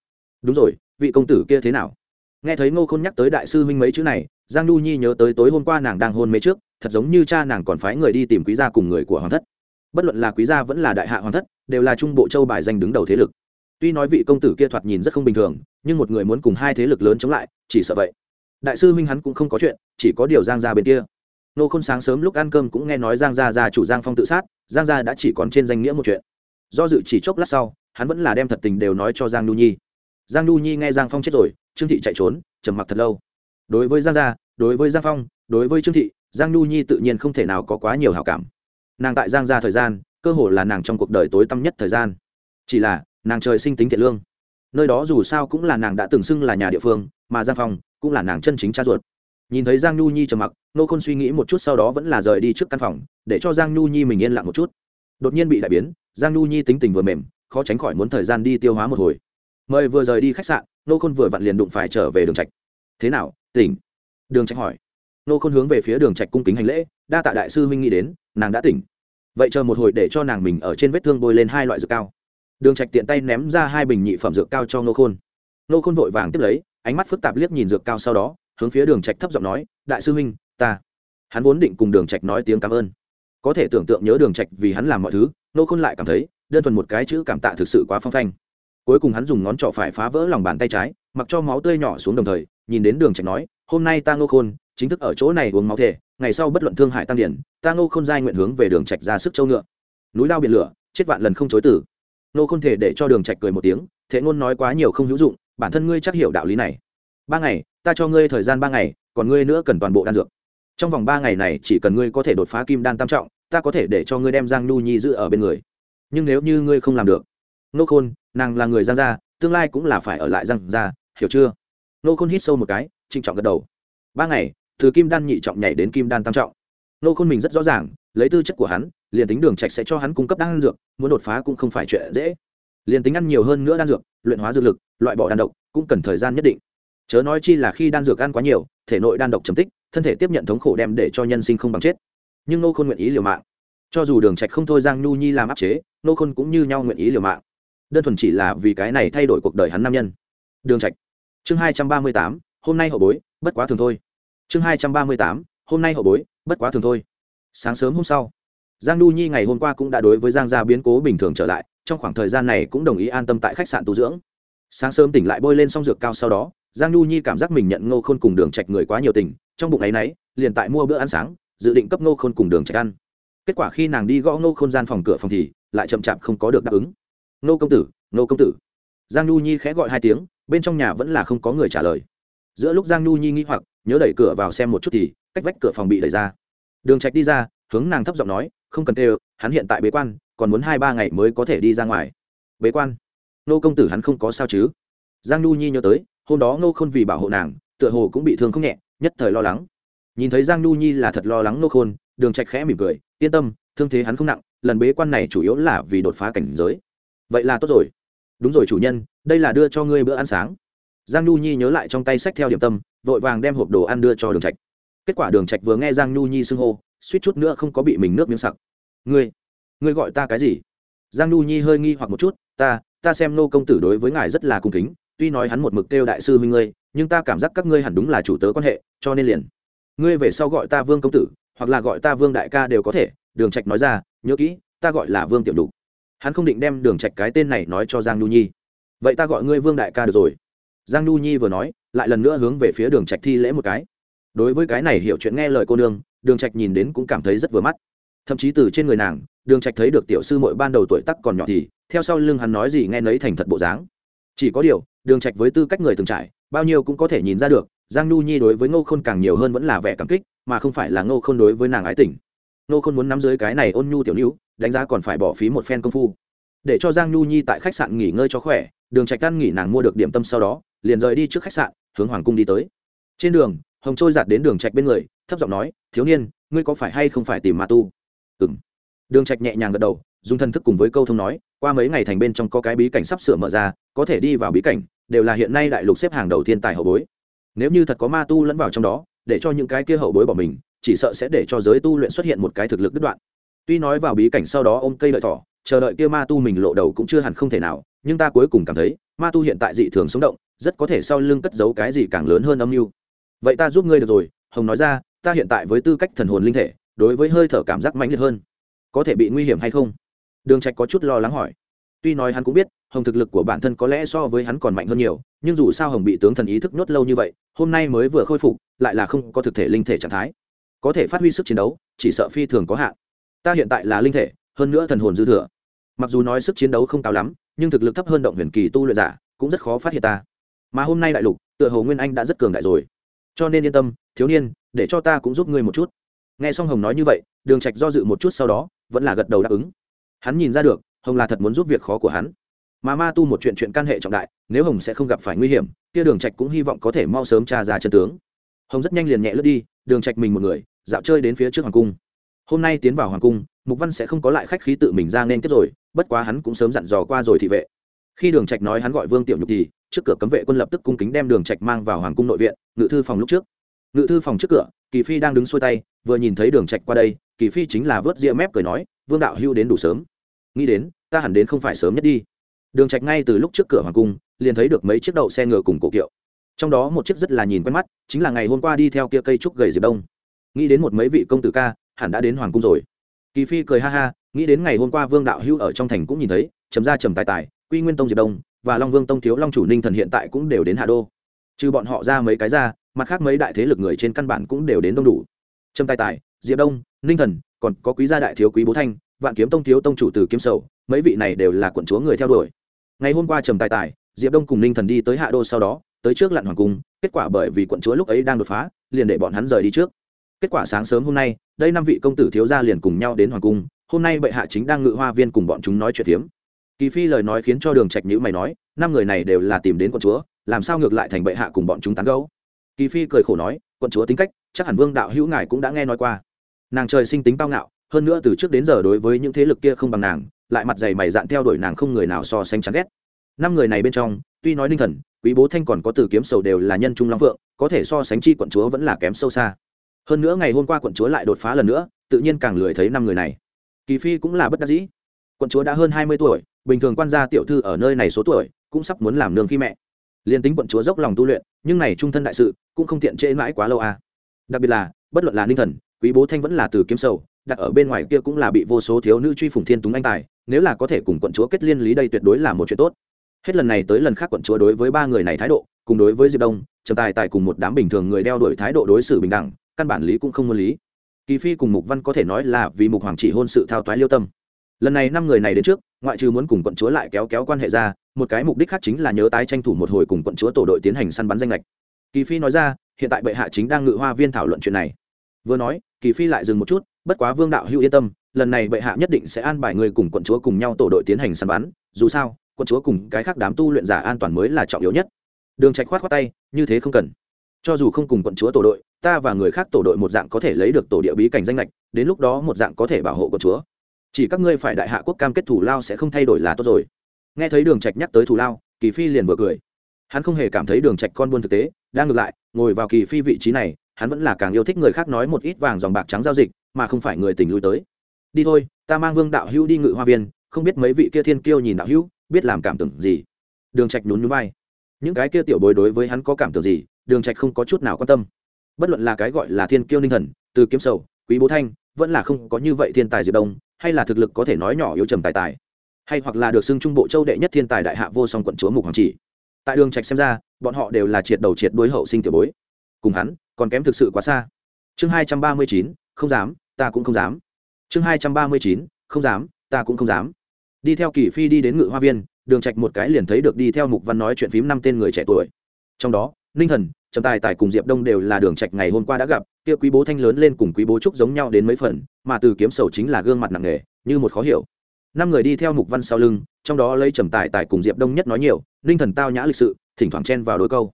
Đúng rồi, vị công tử kia thế nào? Nghe thấy nô khôn nhắc tới đại sư huynh mấy chữ này, giang nhu nhi nhớ tới tối hôm qua nàng đang hôn mê trước, thật giống như cha nàng còn phái người đi tìm quý gia cùng người của hoàng thất. Bất luận là quý gia vẫn là đại hạ hoàng thất, đều là trung bộ châu bài danh đứng đầu thế lực tuy nói vị công tử kia thoạt nhìn rất không bình thường, nhưng một người muốn cùng hai thế lực lớn chống lại, chỉ sợ vậy. Đại sư huynh hắn cũng không có chuyện, chỉ có điều giang gia bên kia. Nô khôn sáng sớm lúc ăn cơm cũng nghe nói giang gia gia chủ giang phong tự sát, giang gia đã chỉ còn trên danh nghĩa một chuyện. Do dự chỉ chốc lát sau, hắn vẫn là đem thật tình đều nói cho giang nu nhi. Giang nu nhi nghe giang phong chết rồi, trương thị chạy trốn, trầm mặc thật lâu. Đối với giang gia, đối với giang phong, đối với trương thị, giang nu nhi tự nhiên không thể nào có quá nhiều hảo cảm. Nàng tại giang gia thời gian, cơ hồ là nàng trong cuộc đời tối tăm nhất thời gian. Chỉ là nàng trời sinh tính thiện lương. Nơi đó dù sao cũng là nàng đã từng xưng là nhà địa phương, mà giang phong cũng là nàng chân chính cha ruột. Nhìn thấy giang nhu nhi trầm mặc, nô khôn suy nghĩ một chút sau đó vẫn là rời đi trước căn phòng, để cho giang nhu nhi mình yên lặng một chút. Đột nhiên bị đại biến, giang nhu nhi tính tình vừa mềm, khó tránh khỏi muốn thời gian đi tiêu hóa một hồi. Mời vừa rời đi khách sạn, nô khôn vừa vặn liền đụng phải trở về đường trạch. Thế nào, tỉnh? Đường trạch hỏi. Nô khôn hướng về phía đường trạch cung kính hành lễ, đa tạ đại sư huynh nghĩ đến, nàng đã tỉnh. Vậy chờ một hồi để cho nàng mình ở trên vết thương bôi lên hai loại dược cao đường trạch tiện tay ném ra hai bình nhị phẩm dược cao cho nô khôn. Nô khôn vội vàng tiếp lấy, ánh mắt phức tạp liếc nhìn dược cao sau đó, hướng phía đường trạch thấp giọng nói, đại sư huynh, ta. Hắn vốn định cùng đường trạch nói tiếng cảm ơn. Có thể tưởng tượng nhớ đường trạch vì hắn làm mọi thứ nô khôn lại cảm thấy, đơn thuần một cái chữ cảm tạ thực sự quá phong phanh. Cuối cùng hắn dùng ngón trỏ phải phá vỡ lòng bàn tay trái, mặc cho máu tươi nhỏ xuống đồng thời, nhìn đến đường trạch nói, hôm nay ta nô khôn, chính thức ở chỗ này uống máu thể, ngày sau bất luận thương hại tăng điển, ta nô khôn giai nguyện hướng về đường trạch ra sức châu ngựa. Núi lao biển lửa, chết vạn lần không chối tử nô khôn thể để cho đường trạch cười một tiếng thế ngôn nói quá nhiều không hữu dụng, bản thân ngươi chắc hiểu đạo lý này. Ba ngày, ta cho ngươi thời gian ba ngày, còn ngươi nữa cần toàn bộ đan dược. Trong vòng ba ngày này, chỉ cần ngươi có thể đột phá kim đan tam trọng, ta có thể để cho ngươi đem giang nhu nhi giữ ở bên người. Nhưng nếu như ngươi không làm được, nô khôn, nàng là người giang gia, tương lai cũng là phải ở lại giang gia, hiểu chưa? Nô khôn hít sâu một cái, trịnh trọng gật đầu. Ba ngày, từ kim đan nhị trọng nhảy đến kim đan tam trọng. Nô khôn mình rất rõ ràng lấy tư chất của hắn, liền tính đường trạch sẽ cho hắn cung cấp đan dược, muốn đột phá cũng không phải chuyện dễ. Liền tính ăn nhiều hơn nữa đan dược, luyện hóa dược lực, loại bỏ đan độc, cũng cần thời gian nhất định. Chớ nói chi là khi đan dược ăn quá nhiều, thể nội đan độc trầm tích, thân thể tiếp nhận thống khổ đem để cho nhân sinh không bằng chết. Nhưng nô khôn nguyện ý liều mạng. Cho dù đường trạch không thôi giang nhu nhi làm áp chế nô khôn cũng như nhau nguyện ý liều mạng. Đơn thuần chỉ là vì cái này thay đổi cuộc đời hắn nam nhân. Đường trạch. Chương hai trăm ba mươi tám, hôm nay hậu bối, bất quá thường thôi. Chương hai trăm ba mươi tám, hôm nay hậu bối, bất quá thường thôi sáng sớm hôm sau, giang Nu nhi ngày hôm qua cũng đã đối với giang gia biến cố bình thường trở lại, trong khoảng thời gian này cũng đồng ý an tâm tại khách sạn tu dưỡng. Sáng sớm tỉnh lại bôi lên xong dược cao sau đó, giang nhu nhi cảm giác mình nhận ngô khôn cùng đường trạch người quá nhiều tình, trong bụng ấy nấy, liền tại mua bữa ăn sáng, dự định cấp ngô khôn cùng đường trạch ăn. Kết quả khi nàng đi gõ ngô khôn gian phòng cửa phòng thì lại chậm chạp không có được đáp ứng. Ngô công tử, ngô công tử. Giang nhu nhi khẽ gọi hai tiếng, bên trong nhà vẫn là không có người trả lời. Giữa lúc giang nhu nhi nghĩ hoặc, nhớ đẩy cửa vào xem một chút thì cách vách cửa phòng bị đẩy ra đường trạch đi ra, hướng nàng thấp giọng nói, không cần tê hắn hiện tại bế quan, còn muốn hai ba ngày mới có thể đi ra ngoài. Bế quan? Nô công tử hắn không có sao chứ? Giang nhu nhi nhớ tới, hôm đó nô khôn vì bảo hộ nàng, tựa hồ cũng bị thương không nhẹ, nhất thời lo lắng. Nhìn thấy giang nhu nhi là thật lo lắng nô khôn, đường trạch khẽ mỉm cười, yên tâm, thương thế hắn không nặng, lần bế quan này chủ yếu là vì đột phá cảnh giới. Vậy là tốt rồi. Đúng rồi chủ nhân, đây là đưa cho ngươi bữa ăn sáng. Giang nhu nhi nhớ lại trong tay sách theo điểm tâm, vội vàng đem hộp đồ ăn đưa cho đường trạch kết quả đường trạch vừa nghe giang nhu nhi xưng hô, suýt chút nữa không có bị mình nước miếng sặc. Ngươi ngươi gọi ta cái gì? Giang nhu nhi hơi nghi hoặc một chút, ta ta xem nô công tử đối với ngài rất là cung kính, tuy nói hắn một mực kêu đại sư huynh ngươi, nhưng ta cảm giác các ngươi hẳn đúng là chủ tớ quan hệ, cho nên liền. Ngươi về sau gọi ta vương công tử, hoặc là gọi ta vương đại ca đều có thể, đường trạch nói ra, nhớ kỹ, ta gọi là vương tiểu Đủ. hắn không định đem đường trạch cái tên này nói cho giang nhu nhi. Vậy ta gọi ngươi vương đại ca được rồi. Giang nhu nhi vừa nói, lại lần nữa hướng về phía đường trạch thi lễ một cái đối với cái này hiểu chuyện nghe lời cô nương, đường trạch nhìn đến cũng cảm thấy rất vừa mắt. Thậm chí từ trên người nàng, đường trạch thấy được tiểu sư muội ban đầu tuổi tác còn nhỏ thì, theo sau lưng hắn nói gì nghe nấy thành thật bộ dáng. Chỉ có điều, đường trạch với tư cách người từng trải, bao nhiêu cũng có thể nhìn ra được, giang nhu nhi đối với ngô khôn càng nhiều hơn vẫn là vẻ cảm kích, mà không phải là ngô khôn đối với nàng ái tình. Ngô khôn muốn nắm dưới cái này ôn nhu tiểu nữ, đánh giá còn phải bỏ phí một phen công phu. Để cho giang nhu nhi tại khách sạn nghỉ ngơi cho khỏe, đường trạch căn nghỉ nàng mua được điểm tâm sau đó, liền rời đi trước khách sạn, hướng hoàng cung đi tới. Trên đường hồng trôi giạt đến đường trạch bên người, thấp giọng nói, thiếu niên, ngươi có phải hay không phải tìm ma tu? Ừm. Đường trạch nhẹ nhàng gật đầu, dùng thân thức cùng với câu thông nói, qua mấy ngày thành bên trong có cái bí cảnh sắp sửa mở ra, có thể đi vào bí cảnh, đều là hiện nay đại lục xếp hàng đầu thiên tài hậu bối. Nếu như thật có ma tu lẫn vào trong đó, để cho những cái kia hậu bối bỏ mình, chỉ sợ sẽ để cho giới tu luyện xuất hiện một cái thực lực đứt đoạn. Tuy nói vào bí cảnh sau đó ôm cây đợi thỏ, chờ đợi kia ma tu mình lộ đầu cũng chưa hẳn không thể nào, nhưng ta cuối cùng cảm thấy, ma tu hiện tại dị thường sống động, rất có thể sau lưng cất giấu cái gì càng lớn hơn âm mưu vậy ta giúp ngươi được rồi, hồng nói ra, ta hiện tại với tư cách thần hồn linh thể, đối với hơi thở cảm giác mãnh liệt hơn. Có thể bị nguy hiểm hay không? Đường trạch có chút lo lắng hỏi. Tuy nói hắn cũng biết, hồng thực lực của bản thân có lẽ so với hắn còn mạnh hơn nhiều, nhưng dù sao hồng bị tướng thần ý thức nhốt lâu như vậy, hôm nay mới vừa khôi phục, lại là không có thực thể linh thể trạng thái. Có thể phát huy sức chiến đấu, chỉ sợ phi thường có hạn. Ta hiện tại là linh thể, hơn nữa thần hồn dư thừa. Mặc dù nói sức chiến đấu không cao lắm, nhưng thực lực thấp hơn động huyền kỳ tu luyện giả, cũng rất khó phát hiện ta. Mà hôm nay đại lục, tựa hồ nguyên anh đã rất cường đại rồi cho nên yên tâm, thiếu niên, để cho ta cũng giúp ngươi một chút. Nghe xong hồng nói như vậy, đường trạch do dự một chút sau đó, vẫn là gật đầu đáp ứng. Hắn nhìn ra được, hồng là thật muốn giúp việc khó của hắn. Mà ma tu một chuyện chuyện can hệ trọng đại, nếu hồng sẽ không gặp phải nguy hiểm, kia đường trạch cũng hy vọng có thể mau sớm tra ra chân tướng. Hồng rất nhanh liền nhẹ lướt đi, đường trạch mình một người, dạo chơi đến phía trước hoàng cung. Hôm nay tiến vào hoàng cung, mục văn sẽ không có lại khách khí tự mình ra nên tiếp rồi, bất quá hắn cũng sớm dặn dò qua rồi thị vệ. Khi đường trạch nói hắn gọi vương tiểu nhục thì trước cửa cấm vệ quân lập tức cung kính đem đường trạch mang vào hoàng cung nội viện, ngự thư phòng lúc trước. Ngự thư phòng trước cửa, kỳ phi đang đứng xuôi tay, vừa nhìn thấy đường trạch qua đây, kỳ phi chính là vớt ria mép cười nói, vương đạo hưu đến đủ sớm. Nghĩ đến, ta hẳn đến không phải sớm nhất đi. Đường trạch ngay từ lúc trước cửa hoàng cung, liền thấy được mấy chiếc đậu xe ngựa cùng cổ kiệu. Trong đó một chiếc rất là nhìn quen mắt, chính là ngày hôm qua đi theo kia cây trúc gầy diệp đông. Nghĩ đến một mấy vị công tử ca, hẳn đã đến hoàng cung rồi. Kỳ phi cười ha ha, nghĩ đến ngày hôm qua vương đạo hưu ở trong thành cũng nhìn thấy, chấm ra trầm tài tài, quy nguyên tông diệp đông và long vương tông thiếu long chủ ninh thần hiện tại cũng đều đến hạ đô. Trừ bọn họ ra mấy cái ra, mặt khác mấy đại thế lực người trên căn bản cũng đều đến đông đủ. Trầm tài tài, diệp đông, ninh thần, còn có quý gia đại thiếu quý bố thanh, vạn kiếm tông thiếu tông chủ từ kiếm sầu, mấy vị này đều là quận chúa người theo đuổi. Ngày hôm qua trầm tài tài, diệp đông cùng ninh thần đi tới hạ đô sau đó, tới trước lặn hoàng cung, kết quả bởi vì quận chúa lúc ấy đang đột phá, liền để bọn hắn rời đi trước. Kết quả sáng sớm hôm nay, đây năm vị công tử thiếu gia liền cùng nhau đến hoàng cung, hôm nay bệ hạ chính đang ngự hoa viên cùng bọn chúng nói chuyện phiếm kỳ phi lời nói khiến cho đường trạch nhữ mày nói, năm người này đều là tìm đến quận chúa, làm sao ngược lại thành bệ hạ cùng bọn chúng tán gẫu? Kỳ phi cười khổ nói, quận chúa tính cách, chắc hẳn vương đạo hữu ngài cũng đã nghe nói qua. Nàng trời sinh tính cao ngạo, hơn nữa từ trước đến giờ đối với những thế lực kia không bằng nàng, lại mặt dày mày dạn theo đuổi nàng không người nào so sánh chán ghét. Năm người này bên trong, tuy nói ninh thần, quý bố thanh còn có từ kiếm sầu đều là nhân trung long phượng, có thể so sánh chi quận chúa vẫn là kém sâu xa. Hơn nữa ngày hôm qua quận chúa lại đột phá lần nữa, tự nhiên càng lười thấy năm người này. Kỳ phi cũng là bất đắc dĩ. Quận chúa đã hơn hai mươi tuổi bình thường quan gia tiểu thư ở nơi này số tuổi, cũng sắp muốn làm nương khi mẹ. Liền tính quận chúa dốc lòng tu luyện, nhưng này trung thân đại sự, cũng không tiện trễ mãi quá lâu à. Đặc biệt là, bất luận là ninh thần, quý bố thanh vẫn là từ kiếm sầu, đặt ở bên ngoài kia cũng là bị vô số thiếu nữ truy phủng thiên túng anh tài, nếu là có thể cùng quận chúa kết liên lý đây tuyệt đối là một chuyện tốt. Hết lần này tới lần khác quận chúa đối với ba người này thái độ, cùng đối với diệp đông, trầm tài tài cùng một đám bình thường người đeo đuổi thái độ đối xử bình đẳng, căn bản lý cũng không muốn lý. Kỳ phi cùng mục văn có thể nói là vì mục hoàng chỉ hôn sự thao toái liêu tâm. Lần này năm người này đến trước ngoại trừ muốn cùng quận chúa lại kéo kéo quan hệ ra, một cái mục đích khác chính là nhớ tái tranh thủ một hồi cùng quận chúa tổ đội tiến hành săn bắn danh lệch. Kỳ phi nói ra, hiện tại bệ hạ chính đang ngự hoa viên thảo luận chuyện này. Vừa nói, kỳ phi lại dừng một chút, bất quá vương đạo hữu yên tâm, lần này bệ hạ nhất định sẽ an bài người cùng quận chúa cùng nhau tổ đội tiến hành săn bắn, dù sao, quận chúa cùng cái khác đám tu luyện giả an toàn mới là trọng yếu nhất. Đường trạch khoát khoát tay, như thế không cần. Cho dù không cùng quận chúa tổ đội, ta và người khác tổ đội một dạng có thể lấy được tổ địa bí cảnh danh lệch, đến lúc đó một dạng có thể bảo hộ quận chúa chỉ các ngươi phải đại hạ quốc cam kết thủ lao sẽ không thay đổi là tốt rồi. Nghe thấy đường trạch nhắc tới thủ lao, kỳ phi liền vừa cười. Hắn không hề cảm thấy đường trạch con buôn thực tế, đang ngược lại, ngồi vào kỳ phi vị trí này, hắn vẫn là càng yêu thích người khác nói một ít vàng dòng bạc trắng giao dịch, mà không phải người tình lui tới. Đi thôi, ta mang vương đạo hữu đi ngự hoa viên, không biết mấy vị kia thiên kiêu nhìn đạo hữu, biết làm cảm tưởng gì. Đường trạch nhún nhún vai. Những cái kia tiểu bối đối với hắn có cảm tưởng gì, đường trạch không có chút nào quan tâm. Bất luận là cái gọi là thiên kiêu ninh thần, từ kiếm sầu, quý bố thanh, vẫn là không có như vậy thiên tài diệp đông hay là thực lực có thể nói nhỏ yếu trầm tài tài, hay hoặc là được xưng trung bộ châu đệ nhất thiên tài đại hạ vô song quận chúa mục hoàng chỉ. Tại đường trạch xem ra, bọn họ đều là triệt đầu triệt đuôi hậu sinh tiểu bối. Cùng hắn, còn kém thực sự quá xa. Chương hai trăm ba mươi chín, không dám, ta cũng không dám. Chương hai trăm ba mươi chín, không dám, ta cũng không dám. Đi theo kỳ phi đi đến ngự hoa viên, đường trạch một cái liền thấy được đi theo mục văn nói chuyện phím năm tên người trẻ tuổi. Trong đó, ninh thần, trầm tài tài cùng diệp đông đều là đường trạch ngày hôm qua đã gặp, kia quý bố thanh lớn lên cùng quý bố trúc giống nhau đến mấy phần mà từ kiếm sầu chính là gương mặt nặng nề, như một khó hiểu. Năm người đi theo mục văn sau lưng, trong đó lấy trầm tài tài cùng diệp đông nhất nói nhiều, ninh thần tao nhã lịch sự, thỉnh thoảng chen vào đối câu.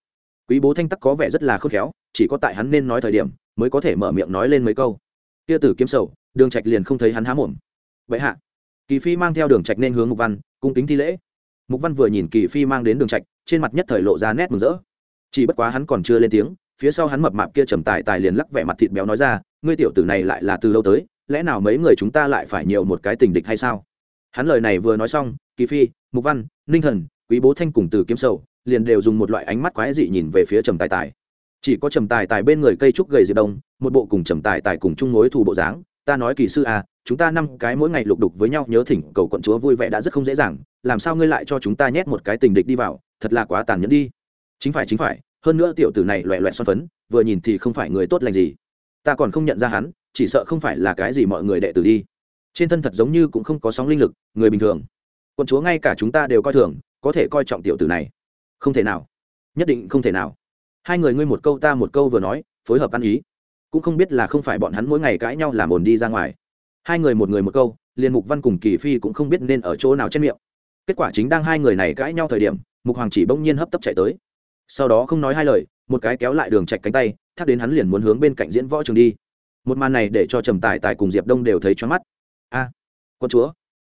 Quý bố thanh tắc có vẻ rất là khôn khéo, chỉ có tại hắn nên nói thời điểm, mới có thể mở miệng nói lên mấy câu. Kia tử kiếm sầu, đường trạch liền không thấy hắn há mồm. Vậy hạ, kỳ phi mang theo đường trạch nên hướng mục văn, cung kính thi lễ. Mục văn vừa nhìn kỳ phi mang đến đường trạch, trên mặt nhất thời lộ ra nét mừng rỡ. Chỉ bất quá hắn còn chưa lên tiếng, phía sau hắn mập mạp kia trầm tài tài liền lắc vẻ mặt thịt béo nói ra, ngươi tiểu tử này lại là từ lâu tới lẽ nào mấy người chúng ta lại phải nhiều một cái tình địch hay sao? Hắn lời này vừa nói xong, kỳ phi, mục văn, ninh thần, quý bố thanh cùng từ kiếm sầu liền đều dùng một loại ánh mắt quái dị nhìn về phía trầm tài tài. Chỉ có trầm tài tài bên người cây trúc gầy diệp đông, một bộ cùng trầm tài tài cùng chung mối thù bộ dáng. Ta nói kỳ sư à chúng ta năm cái mỗi ngày lục đục với nhau nhớ thỉnh cầu quận chúa vui vẻ đã rất không dễ dàng, làm sao ngươi lại cho chúng ta nhét một cái tình địch đi vào, thật là quá tàn nhẫn đi. Chính phải chính phải, hơn nữa tiểu tử này loẹ loẹ son phấn, vừa nhìn thì không phải người tốt lành gì. Ta còn không nhận ra hắn chỉ sợ không phải là cái gì mọi người đệ tử đi. Trên thân thật giống như cũng không có sóng linh lực, người bình thường. Quận chúa ngay cả chúng ta đều coi thường, có thể coi trọng tiểu tử này. Không thể nào. Nhất định không thể nào. Hai người ngươi một câu ta một câu vừa nói, phối hợp ăn ý. Cũng không biết là không phải bọn hắn mỗi ngày cãi nhau làm ồn đi ra ngoài. Hai người một người một câu, liền mục văn cùng kỳ phi cũng không biết nên ở chỗ nào trên miệng. Kết quả chính đang hai người này cãi nhau thời điểm, mục hoàng chỉ bỗng nhiên hấp tấp chạy tới. Sau đó không nói hai lời, một cái kéo lại đường chạch cánh tay, thắt đến hắn liền muốn hướng bên cạnh diễn võ trường đi một màn này để cho trầm tài tài cùng diệp đông đều thấy choáng mắt. A, con chúa,